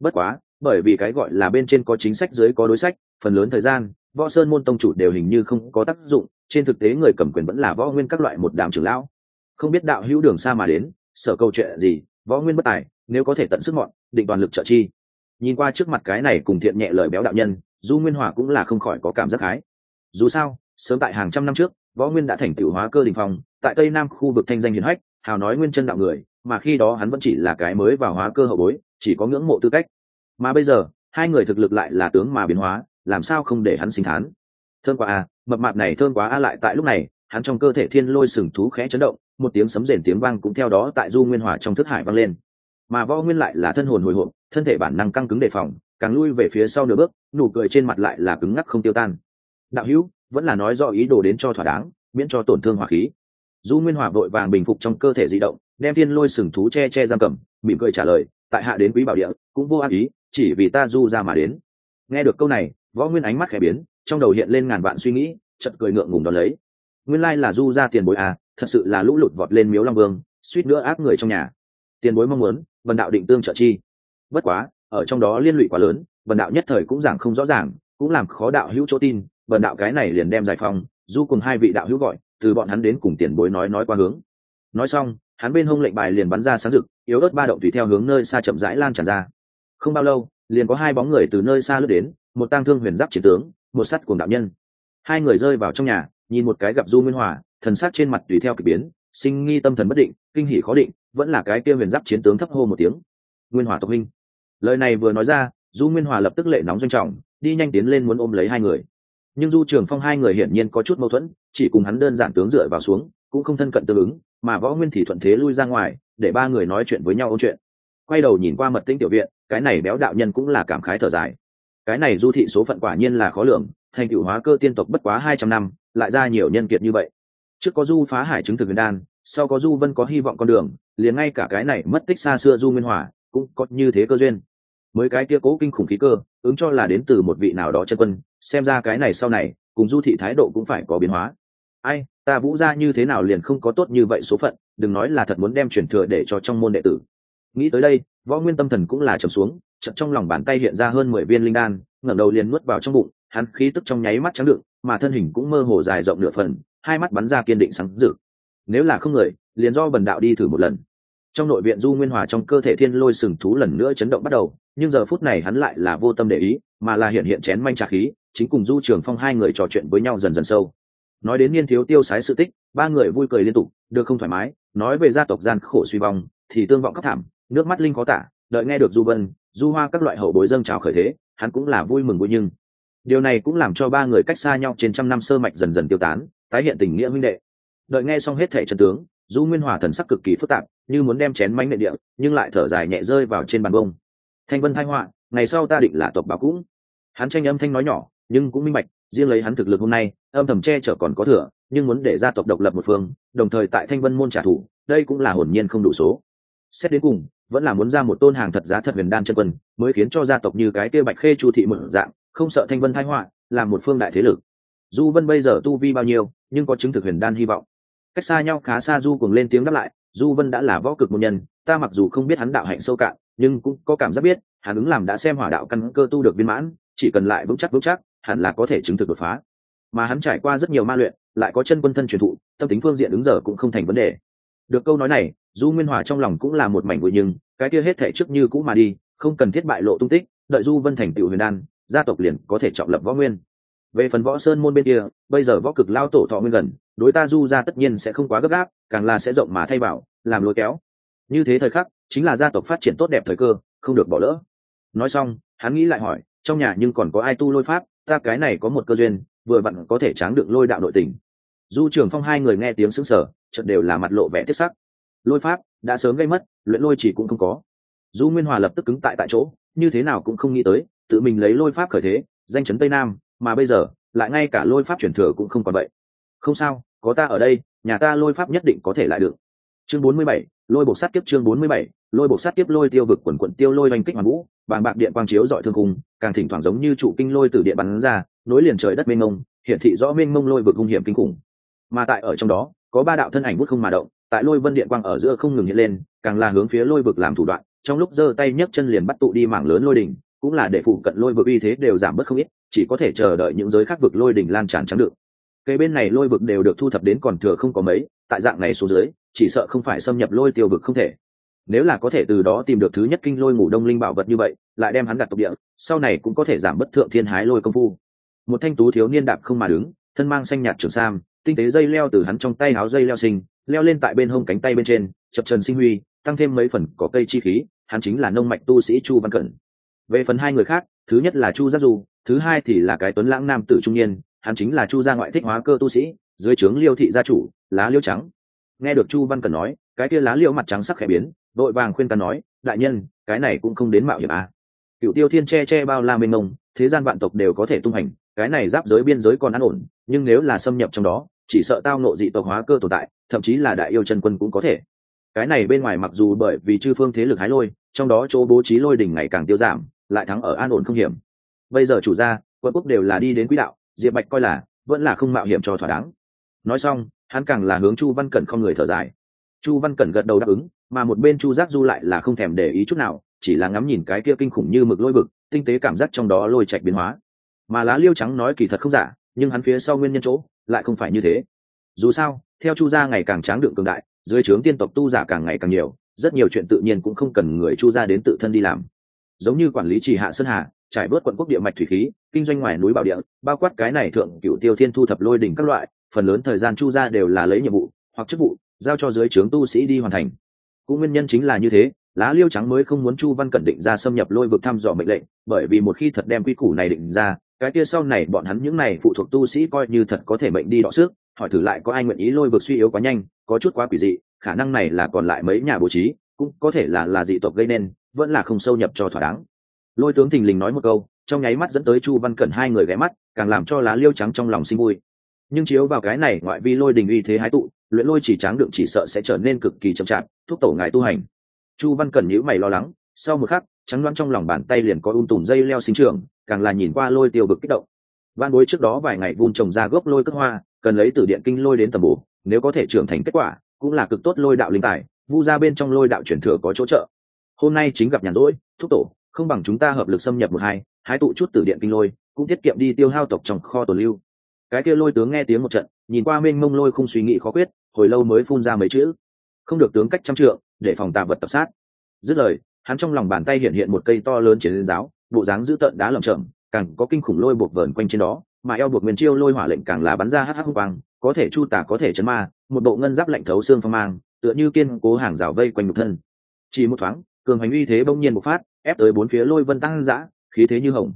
Bất quá, bởi vì cái gọi là bên trên có chính sách, dưới có đối sách, phần lớn thời gian võ sơn môn tông chủ đều hình như không có tác dụng, trên thực tế người cầm quyền vẫn là võ nguyên các loại một đám trưởng lão. Không biết đạo hữu đường xa mà đến, sở câu chuyện gì, võ nguyên bất tài, nếu có thể tận sức mọn, định toàn lực trợ chi. Nhìn qua trước mặt cái này cùng thiện nhẹ lời béo đạo nhân, du nguyên hòa cũng là không khỏi có cảm giác hái. Dù sao, sớm tại hàng trăm năm trước, võ nguyên đã thành tựu hóa cơ đình phong, tại tây nam khu vực thanh danh hiền hách, hào nói nguyên chân đạo người, mà khi đó hắn vẫn chỉ là cái mới vào hóa cơ hậu bối, chỉ có ngưỡng mộ tư cách. Mà bây giờ, hai người thực lực lại là tướng mà biến hóa làm sao không để hắn sinh thán? Thơm quá à mập mạp này thơm quá a, lại tại lúc này, hắn trong cơ thể thiên lôi sừng thú khẽ chấn động, một tiếng sấm rền tiếng vang cũng theo đó tại du nguyên hỏa trong thức hải vang lên. Mà võ nguyên lại là thân hồn hồi hộp, thân thể bản năng căng cứng đề phòng, càng lui về phía sau nửa bước, nụ cười trên mặt lại là cứng ngắc không tiêu tan. Đạo hữu, vẫn là nói do ý đồ đến cho thỏa đáng, miễn cho tổn thương hỏa khí. Du nguyên hỏa vội vàng bình phục trong cơ thể di động, đem thiên lôi sừng thú che che giam cầm, mỉm cười trả lời, tại hạ đến quý bảo địa, cũng vô ác ý, chỉ vì ta du ra mà đến. Nghe được câu này võ nguyên ánh mắt khẽ biến, trong đầu hiện lên ngàn vạn suy nghĩ chật cười ngượng ngùng đón lấy. Nguyên lai là du ra tiền bối à thật sự là lũ lụt vọt lên miếu long vương, suýt nữa áp người trong nhà. Tiền bối mong muốn vần đạo định tương trợ chi. Bất quá, ở trong đó liên lụy quá lớn vần đạo nhất thời cũng giảng không rõ ràng, cũng làm khó đạo hữu chỗ tin vần đạo cái này liền đem giải phong du cùng hai vị đạo hữu gọi, từ bọn hắn đến cùng tiền bối nói nói qua hướng. Nói xong, hắn bên hông lệnh bài liền bắn ra sáng rực, yếu ớt ba động tùy theo hướng nơi xa chậm rãi lan tràn ra. Không bao lâu, liền có hai bóng người từ nơi xa lướt đến một tang thương huyền giáp chiến tướng, một sắt cùng đạo nhân. Hai người rơi vào trong nhà, nhìn một cái gặp du nguyên hòa, thần sát trên mặt tùy theo k ỳ biến, sinh nghi tâm thần bất định, kinh hỉ khó định, vẫn là cái kia huyền giáp chiến tướng thấp hô một tiếng. Nguyên hòa tộc minh lời này vừa nói ra, du nguyên hòa lập tức lệ nóng doanh trọng, đi nhanh tiến lên muốn ôm lấy hai người. Nhưng du trường phong hai người hiển nhiên có chút mâu thuẫn, chỉ cùng hắn đơn giản tướng dựa vào xuống, cũng không thân cận tương ứng, mà võ nguyên thì thuận thế lui ra ngoài, để ba người nói chuyện với nhau ôn chuyện. Quay đầu nhìn qua mật tinh tiểu viện, cái này béo đạo nhân cũng là cảm khái thở dài cái này du thị số phận quả nhiên là khó lường, thành cựu hóa cơ tiên tộc bất quá hai trăm năm, lại ra nhiều nhân kiệt như vậy. Trước có du phá hải chứng thực nguyên đan, sau có du vân có hy vọng con đường, liền ngay cả cái này mất tích xa xưa du nguyên hòa cũng có như thế cơ duyên. Mới cái kia cố kinh khủng khí cơ, ứng cho là đến từ một vị nào đó chân quân, xem ra cái này sau này, cùng du thị thái độ cũng phải có biến hóa. Ai, ta vũ ra như thế nào liền không có tốt như vậy số phận, đừng nói là thật muốn đem truyền thừa để cho trong môn đệ tử. Nghĩ tới đây, võ nguyên tâm thần cũng là trầm xuống chợt trong lòng bàn tay hiện ra hơn mười viên linh đan, ngẩng đầu liền nuốt vào trong bụng, hắn khí tức trong nháy mắt trắng đựng, mà thân hình cũng mơ hồ dài rộng nửa phần, hai mắt bắn ra kiên định sáng rực. Nếu là không người, liền do bần đạo đi thử một lần. Trong nội viện du nguyên hòa trong cơ thể thiên lôi sừng thú lần nữa chấn động bắt đầu, nhưng giờ phút này hắn lại là vô tâm để ý, mà là hiện hiện chén manh trà khí, chính cùng du trường phong hai người trò chuyện với nhau dần dần sâu. Nói đến niên thiếu tiêu sái sự tích, ba người vui cười liên tục, được không thoải mái, nói về gia tộc gian khổ suy vong, thì tương vọng cấp thảm, nước mắt linh có tả, đợi nghe được du vân du hoa các loại hậu bối dâng trào khởi thế, hắn cũng là vui mừng vui nhưng. Điều này cũng làm cho ba người cách xa nhau trên trăm năm sơ mạch dần dần tiêu tán, tái hiện tình nghĩa huynh đệ. Đợi nghe xong hết thẻ trận tướng, du nguyên hòa thần sắc cực kỳ phức tạp, như muốn đem chén mánh nệ địa, nhưng lại thở dài nhẹ rơi vào trên bàn bông. Thanh vân thanh họa, ngày sau ta định là tộc bảo cũng. Hắn tranh âm thanh nói nhỏ, nhưng cũng minh bạch, riêng lấy hắn thực lực hôm nay, âm thầm che chở còn có thừa, nhưng muốn để gia tộc độc lập một phương, đồng thời tại thanh vân môn trả thù, đây cũng là hồn nhiên không đủ số xét đến cùng, vẫn là muốn ra một tôn hàng thật giá thật huyền đan chân quân, mới khiến cho gia tộc như cái kia bạch khê chu thị mở dạng, không sợ thanh vân thái họa làm một phương đại thế lực. Du vân bây giờ tu vi bao nhiêu, nhưng có chứng thực huyền đan hy vọng. Cách xa nhau khá xa du cùng lên tiếng đáp lại, du vân đã là võ cực một nhân, ta mặc dù không biết hắn đạo hạnh sâu cạn, nhưng cũng có cảm giác biết, hắn ứng làm đã xem hỏa đạo căn cơ tu được viên mãn, chỉ cần lại vững chắc vững chắc, hẳn là có thể chứng thực đột phá. Mà hắn trải qua rất nhiều ma luyện, lại có chân quân thân truyền thụ, tâm tính phương diện ứng giờ cũng không thành vấn đề. Được câu nói này du nguyên hòa trong lòng cũng là một mảnh vui nhưng, cái kia hết thể trước như cũ mà đi, không cần thiết bại lộ tung tích, đợi du vân thành tựu huyền đan, gia tộc liền có thể trọng lập võ nguyên. Về phần võ sơn môn bên kia, bây giờ võ cực lao tổ thọ nguyên gần, đối ta du ra tất nhiên sẽ không quá gấp gáp, càng là sẽ rộng mà thay bảo, làm lôi kéo. Như thế thời khắc, chính là gia tộc phát triển tốt đẹp thời cơ, không được bỏ lỡ. Nói xong, hắn nghĩ lại hỏi, trong nhà nhưng còn có ai tu lôi pháp, ta cái này có một cơ duyên, vừa vặn có thể tráng được lôi đạo nội tình. Du trường phong hai người nghe tiếng sững sờ, chợt đều là mặt lộ vẻ tiếc sắc lôi pháp đã sớm gây mất, luyện lôi chỉ cũng không có. Du nguyên hòa lập tức cứng tại tại chỗ, như thế nào cũng không nghĩ tới, tự mình lấy lôi pháp khởi thế, danh chấn tây nam, mà bây giờ, lại ngay cả lôi pháp truyền thừa cũng không còn vậy. Không sao, có ta ở đây, nhà ta lôi pháp nhất định có thể lại được. Chương bốn mươi bảy, lôi bộ sát kiếp chương bốn mươi bảy, lôi bộ sát kiếp lôi tiêu vực quần quận tiêu lôi oanh kích hoàn vũ, bàng bạc điện quang chiếu dọi thương khung, càng thỉnh thoảng giống như trụ kinh lôi từ địa bắn ra, nối liền trời đất mênh mông, hiển thị rõ mênh mông lôi vực hung hiểm kinh khủng. Mà tại ở trong đó, có ba đạo thân ảnh bút không mà động tại lôi vân điện quang ở giữa không ngừng hiện lên, càng là hướng phía lôi vực làm thủ đoạn, trong lúc giơ tay nhấc chân liền bắt tụ đi mảng lớn lôi đỉnh, cũng là để phụ cận lôi vực uy thế đều giảm bớt không ít, chỉ có thể chờ đợi những giới khác vực lôi đỉnh lan tràn trắng được. Cây bên này lôi vực đều được thu thập đến còn thừa không có mấy, tại dạng này số dưới, chỉ sợ không phải xâm nhập lôi tiêu vực không thể. Nếu là có thể từ đó tìm được thứ nhất kinh lôi ngủ đông linh bảo vật như vậy, lại đem hắn đặt tộc địa, sau này cũng có thể giảm bất thượng thiên hái lôi công phu. Một thanh tú thiếu niên đạp không mà đứng, thân mang xanh nhạt trường sam, tinh tế dây leo từ hắn trong tay áo dây leo sinh leo lên tại bên hông cánh tay bên trên, chập trần sinh huy, tăng thêm mấy phần có cây chi khí, hắn chính là nông mạch tu sĩ chu văn cẩn về phần hai người khác, thứ nhất là chu giác du, thứ hai thì là cái tuấn lãng nam tử trung niên, hắn chính là chu gia ngoại thích hóa cơ tu sĩ, dưới trướng liêu thị gia chủ, lá liêu trắng nghe được chu văn cẩn nói, cái kia lá liêu mặt trắng sắc khẽ biến, vội vàng khuyên ta nói, đại nhân, cái này cũng không đến mạo hiểm à. cựu tiêu thiên che che bao la mênh mông, thế gian vạn tộc đều có thể tung hành, cái này giáp giới biên giới còn an ổn, nhưng nếu là xâm nhập trong đó chỉ sợ tao nộ dị tộc hóa cơ tồn tại, thậm chí là đại yêu chân quân cũng có thể. Cái này bên ngoài mặc dù bởi vì chư phương thế lực hái lôi, trong đó chỗ bố trí lôi đỉnh ngày càng tiêu giảm, lại thắng ở an ổn không hiểm. Bây giờ chủ gia, quân quốc đều là đi đến quỹ đạo, diệp bạch coi là vẫn là không mạo hiểm cho thỏa đáng. Nói xong, hắn càng là hướng chu văn cẩn không người thở dài. Chu văn cẩn gật đầu đáp ứng, mà một bên chu giác du lại là không thèm để ý chút nào, chỉ là ngắm nhìn cái kia kinh khủng như mực lôi bực tinh tế cảm giác trong đó lôi chạch biến hóa. Mà lá liêu trắng nói kỳ thật không giả, nhưng hắn phía sau nguyên nhân chỗ lại không phải như thế. Dù sao, theo chu gia ngày càng tráng đựng cường đại, dưới trướng tiên tộc tu giả càng ngày càng nhiều, rất nhiều chuyện tự nhiên cũng không cần người chu gia đến tự thân đi làm. Giống như quản lý trì hạ sơn hà, trải bớt quận quốc địa mạch thủy khí, kinh doanh ngoài núi bảo địa, bao quát cái này thượng cựu tiêu thiên thu thập lôi đỉnh các loại, phần lớn thời gian chu gia đều là lấy nhiệm vụ, hoặc chức vụ, giao cho dưới trướng tu sĩ đi hoàn thành. Cũng nguyên nhân chính là như thế, lá liêu trắng mới không muốn chu văn cẩn định ra xâm nhập lôi vực thăm dò mệnh lệnh, bởi vì một khi thật đem quy củ này định ra cái kia sau này bọn hắn những này phụ thuộc tu sĩ coi như thật có thể mệnh đi đọ sức, hỏi thử lại có ai nguyện ý lôi vực suy yếu quá nhanh, có chút quá quỷ dị, khả năng này là còn lại mấy nhà bố trí, cũng có thể là là dị tộc gây nên, vẫn là không sâu nhập cho thỏa đáng. Lôi tướng thình lình nói một câu, trong nháy mắt dẫn tới chu văn cẩn hai người ghé mắt, càng làm cho lá liêu trắng trong lòng sinh vui. Nhưng chiếu vào cái này ngoại vi lôi đình uy thế hái tụ, luyện lôi chỉ tráng đựng chỉ sợ sẽ trở nên cực kỳ chậm chạp, thúc tổ ngài tu hành. Chu văn cẩn nhữ mày lo lắng, sau một khắc, trắng loan trong lòng bàn tay liền có un tùm dây leo sinh trường càng là nhìn qua lôi tiêu bực kích động. Van bối trước đó vài ngày vun trồng ra gốc lôi cất hoa, cần lấy từ điện kinh lôi đến tầm bổ, nếu có thể trưởng thành kết quả, cũng là cực tốt lôi đạo linh tài, vu ra bên trong lôi đạo chuyển thừa có chỗ trợ. Hôm nay chính gặp nhàn rỗi, thúc tổ, không bằng chúng ta hợp lực xâm nhập một hai, hái tụ chút từ điện kinh lôi, cũng tiết kiệm đi tiêu hao tộc trong kho tồn lưu. Cái kia lôi tướng nghe tiếng một trận, nhìn qua mênh mông lôi không suy nghĩ khó quyết, hồi lâu mới phun ra mấy chữ. Không được tướng cách trăm trượng, để phòng tà vật tập sát. Dứt lời, hắn trong lòng bàn tay hiện hiện một cây to lớn chiến giáo bộ dáng dữ tợn đá lởm chởm, càng có kinh khủng lôi buộc vờn quanh trên đó, mà eo buộc nguyên chiêu lôi hỏa lệnh càng là bắn ra hắc hắc vang có thể chu tả có thể chấn ma, một bộ ngân giáp lạnh thấu xương phong mang, tựa như kiên cố hàng rào vây quanh nhục thân. Chỉ một thoáng, cường hành uy thế bỗng nhiên một phát, ép tới bốn phía lôi vân tăng dã, khí thế như hồng.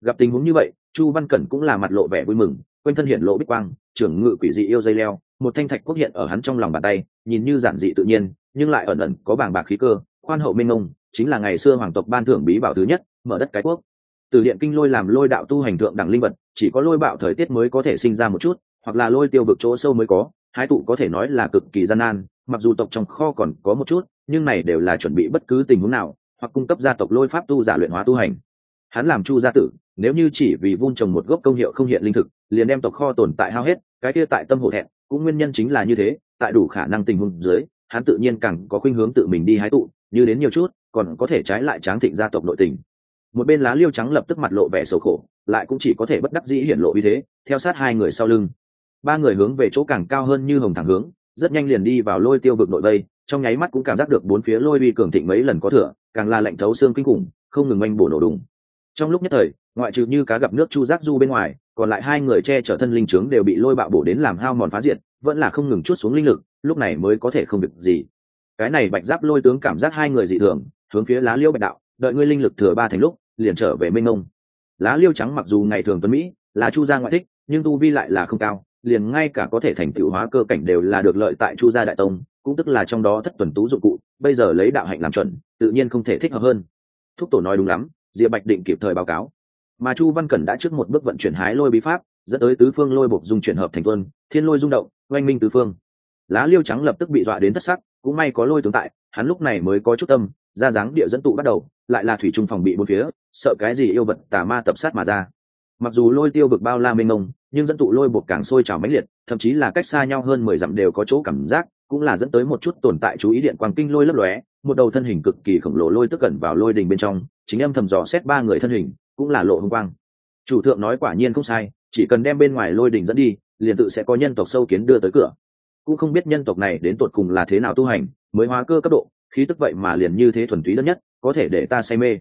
Gặp tình huống như vậy, chu văn cẩn cũng là mặt lộ vẻ vui mừng, quanh thân hiện lộ bích quang, trưởng ngự quỷ dị yêu dây leo, một thanh thạch quốc hiện ở hắn trong lòng bàn tay, nhìn như giản dị tự nhiên, nhưng lại ẩn ẩn có bảng bạc khí cơ, khoan hậu minh ông chính là ngày xưa hoàng tộc ban thưởng bí bảo thứ nhất mở đất cái quốc từ điện kinh lôi làm lôi đạo tu hành thượng đẳng linh vật, chỉ có lôi bạo thời tiết mới có thể sinh ra một chút, hoặc là lôi tiêu vực chỗ sâu mới có, hai tụ có thể nói là cực kỳ gian nan, mặc dù tộc trong kho còn có một chút, nhưng này đều là chuẩn bị bất cứ tình huống nào, hoặc cung cấp gia tộc lôi pháp tu giả luyện hóa tu hành. Hắn làm chu gia tử, nếu như chỉ vì vun trồng một gốc công hiệu không hiện linh thực, liền đem tộc kho tồn tại hao hết, cái kia tại tâm hổ thẹn, cũng nguyên nhân chính là như thế, tại đủ khả năng tình huống dưới, hắn tự nhiên càng có khuynh hướng tự mình đi hái tụ, như đến nhiều chút, còn có thể trái lại tráng thịnh gia tộc nội tình một bên lá liêu trắng lập tức mặt lộ vẻ sầu khổ, lại cũng chỉ có thể bất đắc dĩ hiển lộ như thế, theo sát hai người sau lưng. Ba người hướng về chỗ càng cao hơn như hồng thẳng hướng, rất nhanh liền đi vào lôi tiêu vực nội vây, trong nháy mắt cũng cảm giác được bốn phía lôi uy cường thịnh mấy lần có thừa, càng là lạnh thấu xương kinh khủng, không ngừng oanh bổ nổ đùng. Trong lúc nhất thời, ngoại trừ như cá gặp nước chu giác du bên ngoài, còn lại hai người che chở thân linh trướng đều bị lôi bạo bổ đến làm hao mòn phá diệt, vẫn là không ngừng chút xuống linh lực, lúc này mới có thể không được gì. Cái này bạch giáp lôi tướng cảm giác hai người dị thường, hướng phía lá liêu bạch đạo, đợi ngươi linh lực thừa ba thành lúc liền trở về mênh mông. Lá liêu trắng mặc dù ngày thường tuấn mỹ là chu gia ngoại thích, nhưng tu vi lại là không cao, liền ngay cả có thể thành tựu hóa cơ cảnh đều là được lợi tại chu gia đại tông, cũng tức là trong đó thất tuần tú dụng cụ, bây giờ lấy đạo hạnh làm chuẩn, tự nhiên không thể thích hợp hơn. Thúc tổ nói đúng lắm, diệp bạch định kịp thời báo cáo. Mà chu văn cẩn đã trước một bước vận chuyển hái lôi bí pháp, dẫn tới tứ phương lôi bộc dùng chuyển hợp thành tuân, thiên lôi rung động, oanh minh tứ phương. Lá liêu trắng lập tức bị dọa đến thất sắc, cũng may có lôi tướng tại, hắn lúc này mới có chút tâm ra dáng địa dẫn tụ bắt đầu, lại là thủy trung phòng bị bốn phía, sợ cái gì yêu vật tà ma tập sát mà ra. Mặc dù lôi tiêu vực bao la mênh mông, nhưng dẫn tụ lôi bột càng sôi trào mãnh liệt, thậm chí là cách xa nhau hơn mười dặm đều có chỗ cảm giác, cũng là dẫn tới một chút tồn tại chú ý điện quang kinh lôi lấp lóe, một đầu thân hình cực kỳ khổng lồ lôi tức cẩn vào lôi đình bên trong, chính âm thầm dò xét ba người thân hình, cũng là lộ hồng quang. Chủ thượng nói quả nhiên không sai, chỉ cần đem bên ngoài lôi đình dẫn đi, liền tự sẽ có nhân tộc sâu kiến đưa tới cửa. Cũng không biết nhân tộc này đến tột cùng là thế nào tu hành, mới hóa cơ cấp độ khí tức vậy mà liền như thế thuần túy đơn nhất, có thể để ta say mê.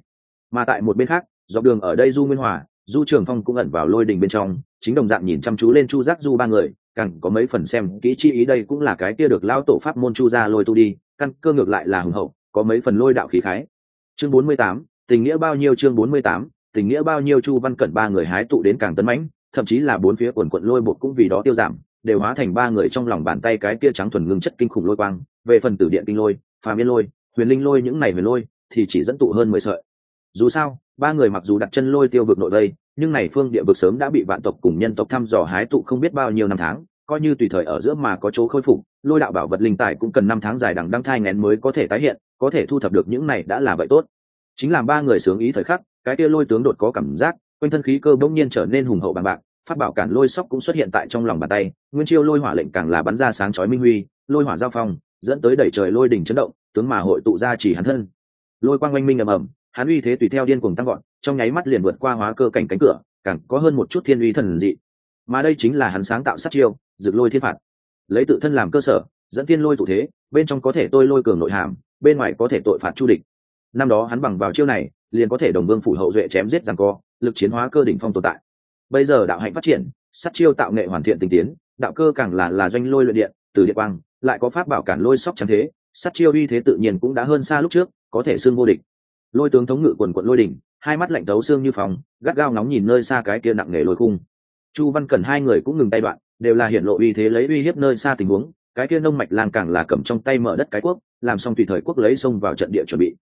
Mà tại một bên khác, dọc đường ở đây du nguyên hòa, du trường phong cũng ẩn vào lôi đình bên trong, chính đồng dạng nhìn chăm chú lên chu giác du ba người, càng có mấy phần xem kỹ chi ý đây cũng là cái kia được lao tổ pháp môn chu ra lôi tu đi, căn cơ ngược lại là hùng hậu, có mấy phần lôi đạo khí khái. Chương bốn mươi tám, tình nghĩa bao nhiêu chương bốn mươi tám, tình nghĩa bao nhiêu chu văn cẩn ba người hái tụ đến càng tấn mãnh, thậm chí là bốn phía quần quận lôi bột cũng vì đó tiêu giảm, đều hóa thành ba người trong lòng bàn tay cái kia trắng thuần ngưng chất kinh khủng lôi quang, về phần tử điện kinh lôi Phàm miên lôi, huyền linh lôi những này huyền lôi thì chỉ dẫn tụ hơn mười sợi. Dù sao, ba người mặc dù đặt chân lôi tiêu vực nội đây, nhưng này phương địa vực sớm đã bị vạn tộc cùng nhân tộc thăm dò hái tụ không biết bao nhiêu năm tháng, coi như tùy thời ở giữa mà có chỗ khôi phục, lôi đạo bảo vật linh tài cũng cần năm tháng dài đằng đăng thai ngén mới có thể tái hiện, có thể thu thập được những này đã là vậy tốt. Chính là ba người sướng ý thời khắc, cái kia lôi tướng đột có cảm giác, quanh thân khí cơ bỗng nhiên trở nên hùng hậu bằng bạc phát bảo cản lôi sóc cũng xuất hiện tại trong lòng bàn tay, nguyên chiêu lôi hỏa lệnh càng là bắn ra sáng chói minh huy, lôi hỏa giao phong dẫn tới đẩy trời lôi đỉnh chấn động, tướng mà hội tụ ra chỉ hắn thân. Lôi quang oanh minh ầm ầm, hắn uy thế tùy theo điên cuồng tăng gọn trong nháy mắt liền vượt qua hóa cơ cảnh cánh cửa, càng có hơn một chút thiên uy thần dị. Mà đây chính là hắn sáng tạo sát chiêu dựng lôi thiên phạt. Lấy tự thân làm cơ sở, dẫn tiên lôi tụ thế, bên trong có thể tôi lôi cường nội hàm, bên ngoài có thể tội phạt chu địch. Năm đó hắn bằng vào chiêu này, liền có thể đồng vương phủ hậu duệ chém giết rằng co, lực chiến hóa cơ đỉnh phong tồn tại. Bây giờ đạo hạnh phát triển, sát chiêu tạo nghệ hoàn thiện tinh tiến, đạo cơ càng là là doanh lôi luyện điện, từ điện quang lại có pháp bảo cản lôi sóc chẳng thế Sắt chiêu uy thế tự nhiên cũng đã hơn xa lúc trước, có thể xương vô địch. Lôi tướng thống ngự quần quận lôi đỉnh, hai mắt lạnh tấu xương như phòng gắt gao nóng nhìn nơi xa cái kia nặng nề lôi khung. Chu văn cần hai người cũng ngừng tay đoạn, đều là hiện lộ uy thế lấy uy hiếp nơi xa tình huống, cái kia nông mạch lang càng là cầm trong tay mở đất cái quốc, làm xong tùy thời quốc lấy xông vào trận địa chuẩn bị.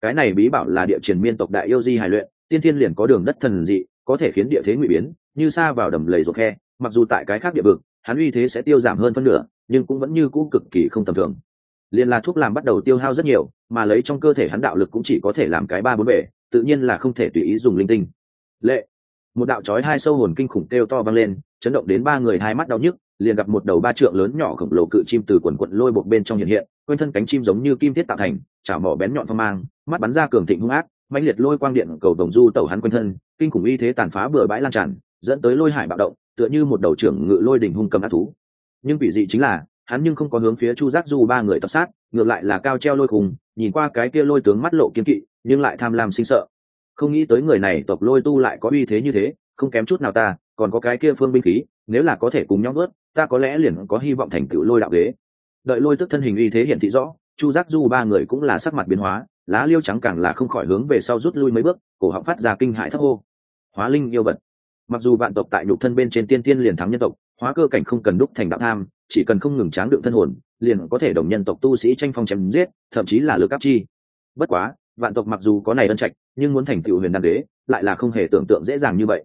Cái này bí bảo là địa triển miên tộc đại yêu di hải luyện, tiên thiên liền có đường đất thần dị, có thể khiến địa thế ngụy biến, như xa vào đầm lầy ruột khe, mặc dù tại cái khác địa vực, hắn uy thế sẽ tiêu giảm hơn phân nửa nhưng cũng vẫn như cũ cực kỳ không tầm thường. Liền là thuốc làm bắt đầu tiêu hao rất nhiều, mà lấy trong cơ thể hắn đạo lực cũng chỉ có thể làm cái ba bốn bể, tự nhiên là không thể tùy ý dùng linh tinh. Lệ! Một đạo chói hai sâu hồn kinh khủng kêu to vang lên, chấn động đến ba người hai mắt đau nhức, liền gặp một đầu ba trượng lớn nhỏ khổng lồ cự chim từ quần quận lôi bột bên trong hiện hiện, quanh thân cánh chim giống như kim thiết tạo thành, chảo mỏ bén nhọn phong mang, mắt bắn ra cường thịnh hung ác, mãnh liệt lôi quang điện cầu đồng du tẩu hắn quanh thân, kinh khủng y thế tàn phá bừa bãi lan tràn, dẫn tới lôi hải bạo động, tựa như một đầu trưởng ngự lôi đỉnh hung cầm ác thú nhưng vị dị chính là, hắn nhưng không có hướng phía chu giác du ba người tập sát, ngược lại là cao treo lôi khùng, nhìn qua cái kia lôi tướng mắt lộ kiếm kỵ, nhưng lại tham lam sinh sợ. Không nghĩ tới người này tộc lôi tu lại có uy thế như thế, không kém chút nào ta, còn có cái kia phương binh khí, nếu là có thể cùng nhau vớt, ta có lẽ liền có hy vọng thành tựu lôi đạo ghế. Đợi lôi tức thân hình uy thế hiển thị rõ, chu giác du ba người cũng là sắc mặt biến hóa, lá liêu trắng càng là không khỏi hướng về sau rút lui mấy bước, cổ họng phát ra kinh hại thấp hô. Hóa linh yêu vật. Mặc dù vạn tộc tại nhục thân bên trên tiên tiên liền thắng nhân tộc hóa cơ cảnh không cần đúc thành đạo tham, chỉ cần không ngừng tráng đựng thân hồn, liền có thể đồng nhân tộc tu sĩ tranh phong chém giết, thậm chí là lực áp chi. Bất quá, vạn tộc mặc dù có này ân trạch, nhưng muốn thành tựu huyền đan đế, lại là không hề tưởng tượng dễ dàng như vậy.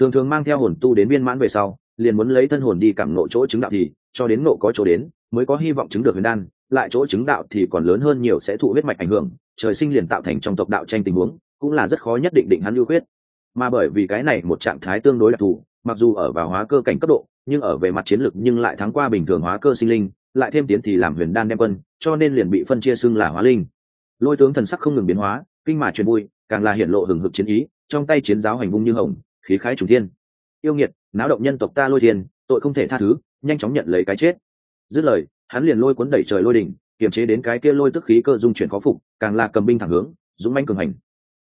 Thường thường mang theo hồn tu đến viên mãn về sau, liền muốn lấy thân hồn đi cảm nộ chỗ chứng đạo thì, cho đến nộ có chỗ đến, mới có hy vọng chứng được huyền đan, lại chỗ chứng đạo thì còn lớn hơn nhiều sẽ thụ huyết mạch ảnh hưởng, trời sinh liền tạo thành trong tộc đạo tranh tình huống, cũng là rất khó nhất định định hắn lưu huyết mà bởi vì cái này một trạng thái tương đối đặc thù mặc dù ở vào hóa cơ cảnh cấp độ, nhưng ở về mặt chiến lược nhưng lại thắng qua bình thường hóa cơ sinh linh, lại thêm tiến thì làm huyền đan đem quân, cho nên liền bị phân chia xưng là hóa linh. Lôi tướng thần sắc không ngừng biến hóa, kinh mà truyền vui càng là hiện lộ hừng hực chiến ý, trong tay chiến giáo hành vung như hồng, khí khái trùng thiên. Yêu nghiệt, náo động nhân tộc ta lôi thiên, tội không thể tha thứ, nhanh chóng nhận lấy cái chết. Dứt lời, hắn liền lôi cuốn đẩy trời lôi đỉnh, kiềm chế đến cái kia lôi tức khí cơ dung chuyển khó phục, càng là cầm binh thẳng hướng, dũng manh cường hành.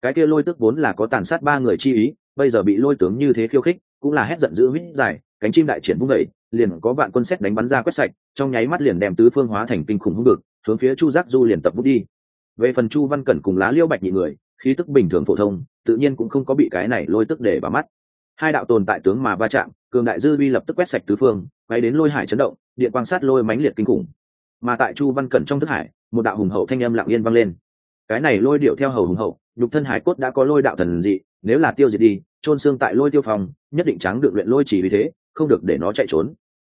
Cái kia lôi tức vốn là có tàn sát ba người chi ý, bây giờ bị lôi tướng như thế khiêu khích cũng là hét giận dữ hít dài, cánh chim đại triển vung đẩy liền có vạn quân xét đánh bắn ra quét sạch, trong nháy mắt liền đem tứ phương hóa thành kinh khủng hung được hướng phía chu giác du liền tập bút đi. Về phần chu văn cẩn cùng lá liêu bạch nhị người, khí tức bình thường phổ thông, tự nhiên cũng không có bị cái này lôi tức để vào mắt. Hai đạo tồn tại tướng mà va chạm, cường đại dư vi lập tức quét sạch tứ phương, bay đến lôi hải chấn động, điện quan sát lôi mãnh liệt kinh khủng. Mà tại chu văn cẩn trong thức hải, một đạo hùng hậu thanh âm lặng yên vang lên. Cái này lôi điệu theo hầu hùng hậu, nhục thân hải cốt đã có lôi đạo thần dị nếu là tiêu diệt đi trôn xương tại lôi tiêu phòng, nhất định trắng được luyện lôi chỉ vì thế, không được để nó chạy trốn.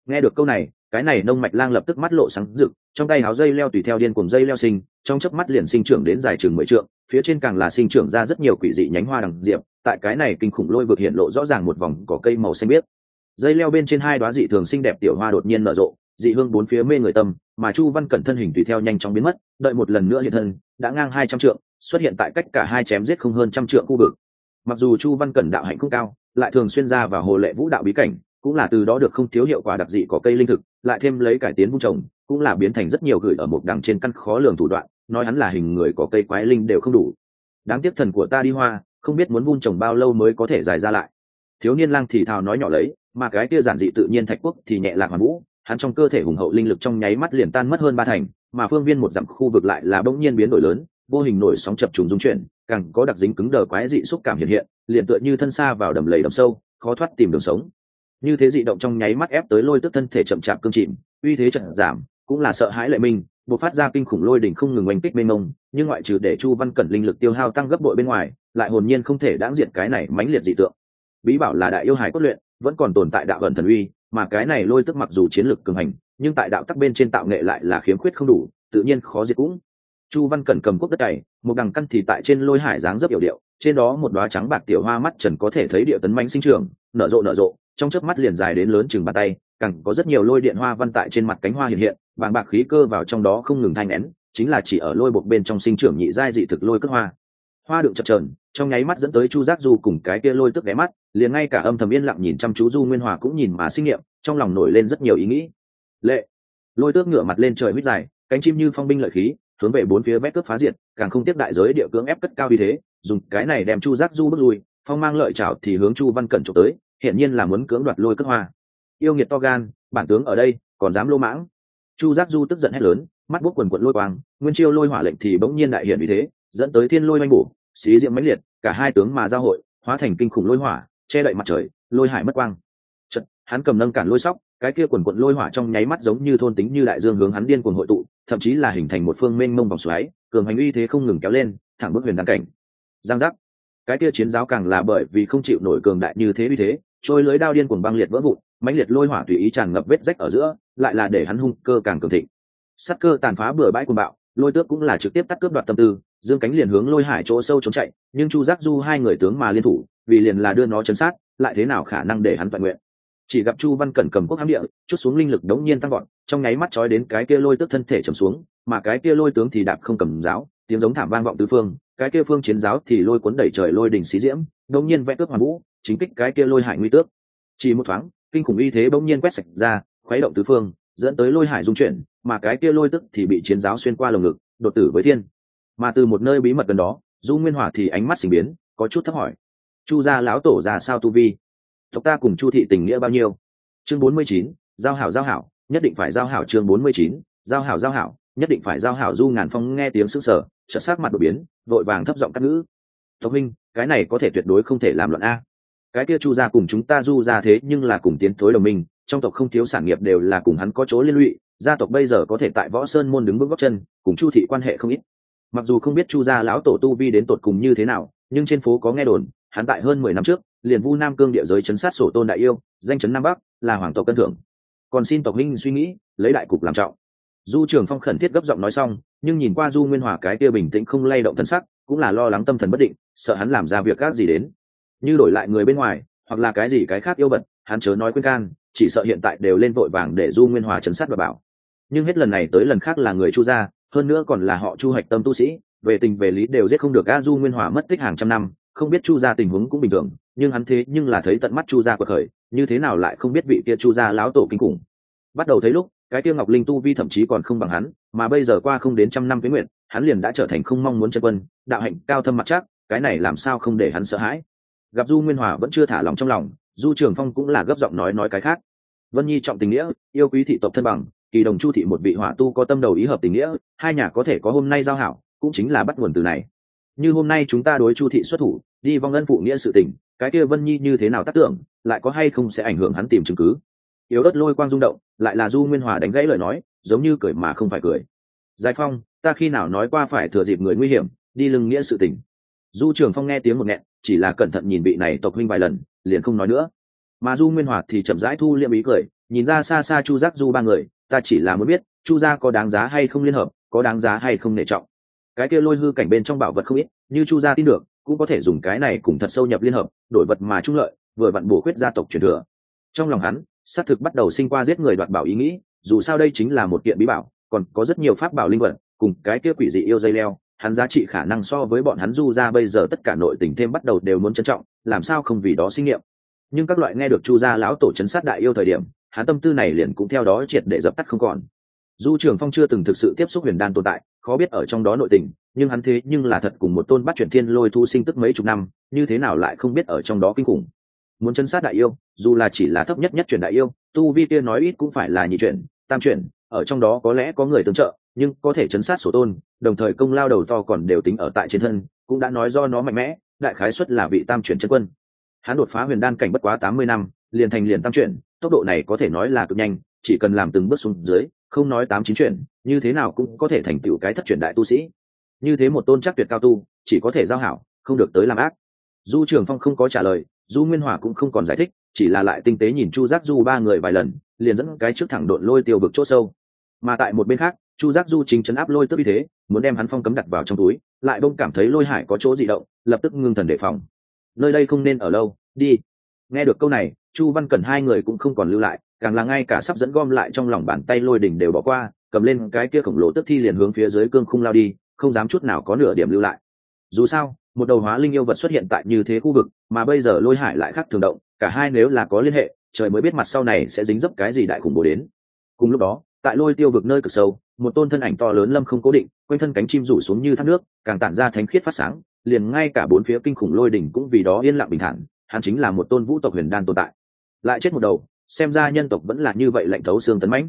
Nghe được câu này, cái này nông mạch lang lập tức mắt lộ sáng rực, trong tay háo dây leo tùy theo điên cùng dây leo sinh, trong chớp mắt liền sinh trưởng đến dài chừng mười trượng, phía trên càng là sinh trưởng ra rất nhiều quỷ dị nhánh hoa đằng diệp, tại cái này kinh khủng lôi vực hiện lộ rõ ràng một vòng cỏ cây màu xanh biếc. Dây leo bên trên hai đoá dị thường xinh đẹp tiểu hoa đột nhiên nở rộ, dị hương bốn phía mê người tâm, mà chu văn cẩn thân hình tùy theo nhanh chóng biến mất, đợi một lần nữa hiện thân, đã ngang hai trăm trượng, xuất hiện tại cách cả hai chém giết không hơn trăm trượng khu vực mặc dù chu văn cẩn đạo hạnh không cao, lại thường xuyên ra vào hồ lệ vũ đạo bí cảnh, cũng là từ đó được không thiếu hiệu quả đặc dị có cây linh thực, lại thêm lấy cải tiến vung trồng, cũng là biến thành rất nhiều gửi ở một đằng trên căn khó lường thủ đoạn, nói hắn là hình người có cây quái linh đều không đủ. Đáng tiếc thần của ta đi hoa, không biết muốn vun trồng bao lâu mới có thể dài ra lại. Thiếu niên lang thì thào nói nhỏ lấy, mà cái kia giản dị tự nhiên thạch quốc thì nhẹ lạc hoàn vũ hắn trong cơ thể hùng hậu linh lực trong nháy mắt liền tan mất hơn ba thành, mà phương viên một dặm khu vực lại là bỗng nhiên biến đổi lớn vô hình nổi sóng chập trùng dung chuyển, càng có đặc dính cứng đờ quái dị xúc cảm hiện hiện, liền tựa như thân xa vào đầm lầy đầm sâu, khó thoát tìm đường sống. Như thế dị động trong nháy mắt ép tới lôi tức thân thể chậm chạp cương chìm, uy thế chậm giảm, cũng là sợ hãi lệ minh buộc phát ra kinh khủng lôi đỉnh không ngừng oanh kích mênh mông, nhưng ngoại trừ để chu văn cẩn linh lực tiêu hao tăng gấp bội bên ngoài, lại hồn nhiên không thể đáng diện cái này mãnh liệt dị tượng. Bí bảo là đại yêu hài cốt luyện, vẫn còn tồn tại đạo vận thần uy, mà cái này lôi tức mặc dù chiến lực cường hành, nhưng tại đạo tắc bên trên tạo nghệ lại là khiếm khuyết không đủ, tự nhiên khó diệt cũng chu văn cẩn cầm quốc đất cày, một đằng căn thì tại trên lôi hải dáng dấp hiệu điệu, trên đó một đoá trắng bạc tiểu hoa mắt trần có thể thấy địa tấn mánh sinh trường nở rộ nở rộ, trong chớp mắt liền dài đến lớn chừng bàn tay, càng có rất nhiều lôi điện hoa văn tại trên mặt cánh hoa hiện hiện, vàng bạc khí cơ vào trong đó không ngừng thanh nén, chính là chỉ ở lôi bột bên trong sinh trưởng nhị giai dị thực lôi cất hoa. Hoa đựng chập trờn trong nháy mắt dẫn tới chu giác du cùng cái kia lôi tức ghé mắt, liền ngay cả âm thầm yên lặng nhìn chăm chú du nguyên hòa cũng nhìn mà sinh nghiệm, trong lòng nổi lên rất nhiều ý nghĩ. Lệ! Lôi tước ngửa mặt lên trời huyết dài, cánh chim như phong binh lợi khí hướng về bốn phía bét cướp phá diệt càng không tiếp đại giới địa cưỡng ép cất cao như thế dùng cái này đem chu giác du bước lui phong mang lợi chảo thì hướng chu văn cẩn trộm tới hiện nhiên là muốn cưỡng đoạt lôi cất hoa. Yêu nghiệt to gan bản tướng ở đây còn dám lô mãng. Chu giác du tức giận hét lớn mắt bút quần quận lôi quang nguyên chiêu lôi hỏa lệnh thì bỗng nhiên đại hiện vì thế dẫn tới thiên lôi manh bổ xí diệm mãnh liệt cả hai tướng mà giao hội hóa thành kinh khủng lôi hỏa che đậy mặt trời lôi hải mất quang. Chật, hắn cầm nâng cản lôi sóc cái kia quần quận lôi hỏa trong nháy mắt giống như thôn tính như đại dương hướng hắn điên cuồng hội tụ, thậm chí là hình thành một phương mênh mông vòng xoáy, cường hành uy thế không ngừng kéo lên, thẳng bước huyền đăng cảnh. Giang giác. Cái kia chiến giáo càng là bởi vì không chịu nổi cường đại như thế uy thế, trôi lưới đao điên cuồng băng liệt vỡ vụn, mãnh liệt lôi hỏa tùy ý tràn ngập vết rách ở giữa, lại là để hắn hung cơ càng cường thịnh. Sắt cơ tàn phá bừa bãi cuồng bạo, lôi tước cũng là trực tiếp tắt cướp đoạt tâm tư, dương cánh liền hướng lôi hải chỗ sâu trốn chạy, nhưng chu giác du hai người tướng mà liên thủ, vì liền là đưa nó chấn sát, lại thế nào khả năng để hắn vận nguyện? Chỉ gặp chu văn cẩn cầm quốc hám địa, chút xuống linh lực đống nhiên tăng gọn trong nháy mắt trói đến cái kia lôi tức thân thể trầm xuống, mà cái kia lôi tướng thì đạp không cầm giáo, tiếng giống thảm vang vọng tứ phương, cái kia phương chiến giáo thì lôi cuốn đẩy trời lôi đỉnh xí diễm, đống nhiên vẽ tước hoàn vũ, chính kích cái kia lôi hải nguy tước. Chỉ một thoáng, kinh khủng y thế bỗng nhiên quét sạch ra, khuấy động tứ phương, dẫn tới lôi hải dung chuyển, mà cái kia lôi tức thì bị chiến giáo xuyên qua lồng ngực, đột tử với thiên. Mà từ một nơi bí mật gần đó du nguyên hòa thì ánh mắt sinh biến, có chút thắc hỏi. Chu gia lão tổ ra sao tu vi? Tộc ta cùng chu thị tình nghĩa bao nhiêu? Chương bốn mươi chín, giao hảo giao hảo, nhất định phải giao hảo. Chương bốn mươi chín, giao hảo giao hảo, nhất định phải giao hảo. Du ngàn phong nghe tiếng sững sờ trợ sát mặt đột biến, vội vàng thấp giọng cắt ngữ. Tộc minh cái này có thể tuyệt đối không thể làm luận a. Cái kia chu gia cùng chúng ta du ra thế nhưng là cùng tiến thối đồng minh, trong tộc không thiếu sản nghiệp đều là cùng hắn có chỗ liên lụy, gia tộc bây giờ có thể tại võ sơn môn đứng bước góc chân, cùng chu thị quan hệ không ít. Mặc dù không biết chu gia lão tổ tu vi đến tột cùng như thế nào, nhưng trên phố có nghe đồn, hắn tại hơn mười năm trước liền vu nam cương địa giới chấn sát sổ tôn đại yêu, danh chấn nam bắc, là hoàng tộc cân thưởng. Còn xin tộc minh suy nghĩ, lấy đại cục làm trọng. Du trường phong khẩn thiết gấp giọng nói xong, nhưng nhìn qua du nguyên hòa cái kia bình tĩnh không lay động thân sắc, cũng là lo lắng tâm thần bất định, sợ hắn làm ra việc gác gì đến. Như đổi lại người bên ngoài, hoặc là cái gì cái khác yêu bật hắn chớ nói quên can, chỉ sợ hiện tại đều lên vội vàng để du nguyên hòa chấn sát và bảo. Nhưng hết lần này tới lần khác là người chu gia, hơn nữa còn là họ chu hạch tâm tu sĩ, về tình về lý đều giết không được a du nguyên hòa mất tích hàng trăm năm không biết chu gia tình huống cũng bình thường, nhưng hắn thế nhưng là thấy tận mắt chu gia quật khởi, như thế nào lại không biết vị kia chu gia lão tổ kinh khủng. Bắt đầu thấy lúc, cái kia ngọc linh tu vi thậm chí còn không bằng hắn, mà bây giờ qua không đến trăm năm với nguyện, hắn liền đã trở thành không mong muốn chân quân, đạo hạnh cao thâm mặt chắc, cái này làm sao không để hắn sợ hãi. Gặp du nguyên hòa vẫn chưa thả lòng trong lòng, du trường phong cũng là gấp giọng nói nói cái khác. Vân nhi trọng tình nghĩa, yêu quý thị tộc thân bằng, kỳ đồng chu thị một vị hỏa tu có tâm đầu ý hợp tình nghĩa, hai nhà có thể có hôm nay giao hảo, cũng chính là bắt nguồn từ này như hôm nay chúng ta đối chu thị xuất thủ, đi vong ân phụ nghĩa sự tình, cái kia vân nhi như thế nào tác tưởng, lại có hay không sẽ ảnh hưởng hắn tìm chứng cứ? Yếu đất lôi quang rung động, lại là du nguyên hòa đánh gãy lời nói, giống như cười mà không phải cười. Giải phong, ta khi nào nói qua phải thừa dịp người nguy hiểm, đi lưng nghĩa sự tình? Du trường phong nghe tiếng một nghẹn, chỉ là cẩn thận nhìn vị này tộc huynh vài lần, liền không nói nữa. Mà du nguyên hòa thì chậm rãi thu liệm ý cười, nhìn ra xa xa chu giác du ba người, ta chỉ là muốn biết, chu gia có đáng giá hay không liên hợp, có đáng giá hay không nể trọng cái kia lôi hư cảnh bên trong bảo vật không ít, như chu gia tin được, cũng có thể dùng cái này cùng thật sâu nhập liên hợp, đổi vật mà trung lợi, vừa vặn bổ khuyết gia tộc truyền thừa. Trong lòng hắn, xác thực bắt đầu sinh qua giết người đoạt bảo ý nghĩ, dù sao đây chính là một kiện bí bảo, còn có rất nhiều pháp bảo linh vật, cùng cái kia quỷ dị yêu dây leo, hắn giá trị khả năng so với bọn hắn du ra bây giờ tất cả nội tình thêm bắt đầu đều muốn trân trọng, làm sao không vì đó sinh nghiệm. Nhưng các loại nghe được chu gia lão tổ chấn sát đại yêu thời điểm, hắn tâm tư này liền cũng theo đó triệt để dập tắt không còn du trường phong chưa từng thực sự tiếp xúc huyền đan tồn tại, khó biết ở trong đó nội tình, nhưng hắn thế nhưng là thật cùng một tôn bắt chuyển thiên lôi thu sinh tức mấy chục năm, như thế nào lại không biết ở trong đó kinh khủng. Muốn chân sát đại yêu, dù là chỉ là thấp nhất nhất chuyển đại yêu, tu vi kia nói ít cũng phải là nhị chuyển, tam chuyển, ở trong đó có lẽ có người tương trợ, nhưng có thể chấn sát sổ tôn, đồng thời công lao đầu to còn đều tính ở tại trên thân, cũng đã nói do nó mạnh mẽ, đại khái xuất là vị tam chuyển chân quân. Hắn đột phá huyền đan cảnh bất quá tám mươi năm, liền thành liền tam chuyển, tốc độ này có thể nói là cực nhanh, chỉ cần làm từng bước xuống dưới không nói tám chín chuyện, như thế nào cũng có thể thành tựu cái thất truyền đại tu sĩ. Như thế một tôn chắc tuyệt cao tu chỉ có thể giao hảo không được tới làm ác. Du trường phong không có trả lời du nguyên hòa cũng không còn giải thích chỉ là lại tinh tế nhìn chu giác du ba người vài lần liền dẫn cái trước thẳng độn lôi tiêu vực chỗ sâu. Mà tại một bên khác chu giác du chính chấn áp lôi tức như thế muốn đem hắn phong cấm đặt vào trong túi lại bông cảm thấy lôi hải có chỗ dị động lập tức ngưng thần đề phòng. Nơi đây không nên ở lâu đi. Nghe được câu này chu văn cẩn hai người cũng không còn lưu lại càng là ngay cả sắp dẫn gom lại trong lòng bàn tay lôi đỉnh đều bỏ qua, cầm lên cái kia khổng lồ tức thi liền hướng phía dưới cương khung lao đi, không dám chút nào có nửa điểm lưu lại. Dù sao, một đầu hóa linh yêu vật xuất hiện tại như thế khu vực, mà bây giờ lôi hải lại khác thường động, cả hai nếu là có liên hệ, trời mới biết mặt sau này sẽ dính dấp cái gì đại khủng bố đến. Cùng lúc đó, tại lôi tiêu vực nơi cực sâu, một tôn thân ảnh to lớn lâm không cố định, quanh thân cánh chim rủ xuống như thác nước, càng tản ra thánh khiết phát sáng, liền ngay cả bốn phía kinh khủng lôi đỉnh cũng vì đó yên lặng bình thản, hắn chính là một tôn vũ tộc huyền đan tồn tại. Lại chết một đầu xem ra nhân tộc vẫn là như vậy lạnh thấu xương tấn mãnh.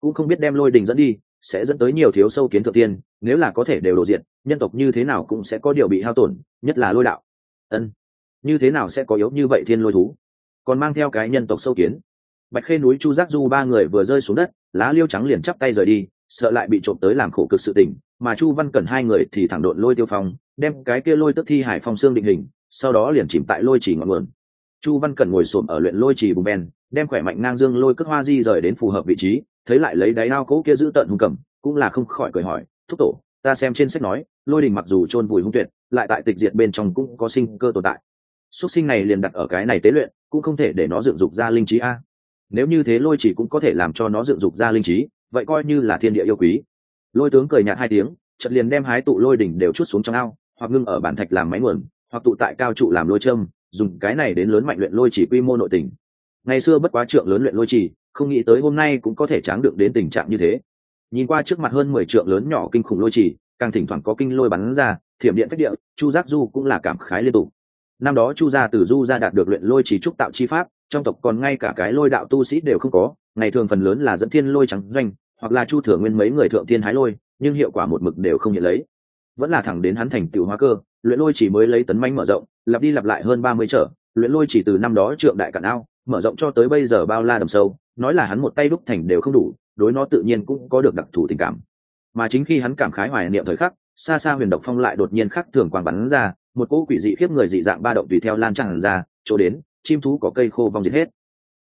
Cũng không biết đem lôi đình dẫn đi, sẽ dẫn tới nhiều thiếu sâu kiến thượng tiên, nếu là có thể đều đồ diện nhân tộc như thế nào cũng sẽ có điều bị hao tổn, nhất là lôi đạo. Ân, như thế nào sẽ có yếu như vậy thiên lôi thú? Còn mang theo cái nhân tộc sâu kiến. Bạch khê núi chu giác du ba người vừa rơi xuống đất, lá liêu trắng liền chắp tay rời đi, sợ lại bị trộm tới làm khổ cực sự tình, mà chu văn cẩn hai người thì thẳng độn lôi tiêu phong, đem cái kia lôi tức thi hải phong xương định hình, sau đó liền chìm tại lôi chỉ ngọn nguồn. Chu văn cẩn ngồi xổm ở luyện lôi chỉ bùm ben đem khỏe mạnh ngang dương lôi cất hoa di rời đến phù hợp vị trí, thấy lại lấy đáy ao cỗ kia giữ tận hung cầm, cũng là không khỏi cười hỏi, thúc tổ, ta xem trên sách nói, lôi đình mặc dù chôn vùi hung tuyệt, lại tại tịch diệt bên trong cũng có sinh cơ tồn tại. Xuất sinh này liền đặt ở cái này tế luyện, cũng không thể để nó dựng dục ra linh trí a. Nếu như thế lôi chỉ cũng có thể làm cho nó dựng dục ra linh trí, vậy coi như là thiên địa yêu quý. Lôi tướng cười nhạt hai tiếng, chợt liền đem hái tụ lôi đỉnh đều chút xuống trong ao, hoặc ngưng ở bản thạch làm máy nguồn, hoặc tụ tại cao trụ làm lôi châm, dùng cái này đến lớn mạnh luyện lôi chỉ quy mô nội tình ngày xưa bất quá trượng lớn luyện lôi chỉ không nghĩ tới hôm nay cũng có thể tráng được đến tình trạng như thế. Nhìn qua trước mặt hơn mười trượng lớn nhỏ kinh khủng lôi chỉ càng thỉnh thoảng có kinh lôi bắn ra, thiểm điện phách địa, chu giác du cũng là cảm khái liên tục. Năm đó chu gia từ du gia đạt được luyện lôi chỉ trúc tạo chi pháp, trong tộc còn ngay cả cái lôi đạo tu sĩ đều không có, ngày thường phần lớn là dẫn thiên lôi trắng doanh, hoặc là chu thừa nguyên mấy người thượng thiên hái lôi, nhưng hiệu quả một mực đều không hiện lấy. Vẫn là thẳng đến hắn thành tựu hóa cơ, luyện lôi chỉ mới lấy tấn manh mở rộng, lặp đi lặp lại hơn ba mươi trở, luyện lôi chỉ từ năm đó trượng đại cản ao mở rộng cho tới bây giờ bao la đầm sâu, nói là hắn một tay đúc thành đều không đủ, đối nó tự nhiên cũng có được đặc thù tình cảm. Mà chính khi hắn cảm khái hoài niệm thời khắc, xa xa huyền độc phong lại đột nhiên khắc thường quang bắn ra, một cỗ quỷ dị khiếp người dị dạng ba động tùy theo lan tràn ra, chỗ đến, chim thú có cây khô vong diệt hết.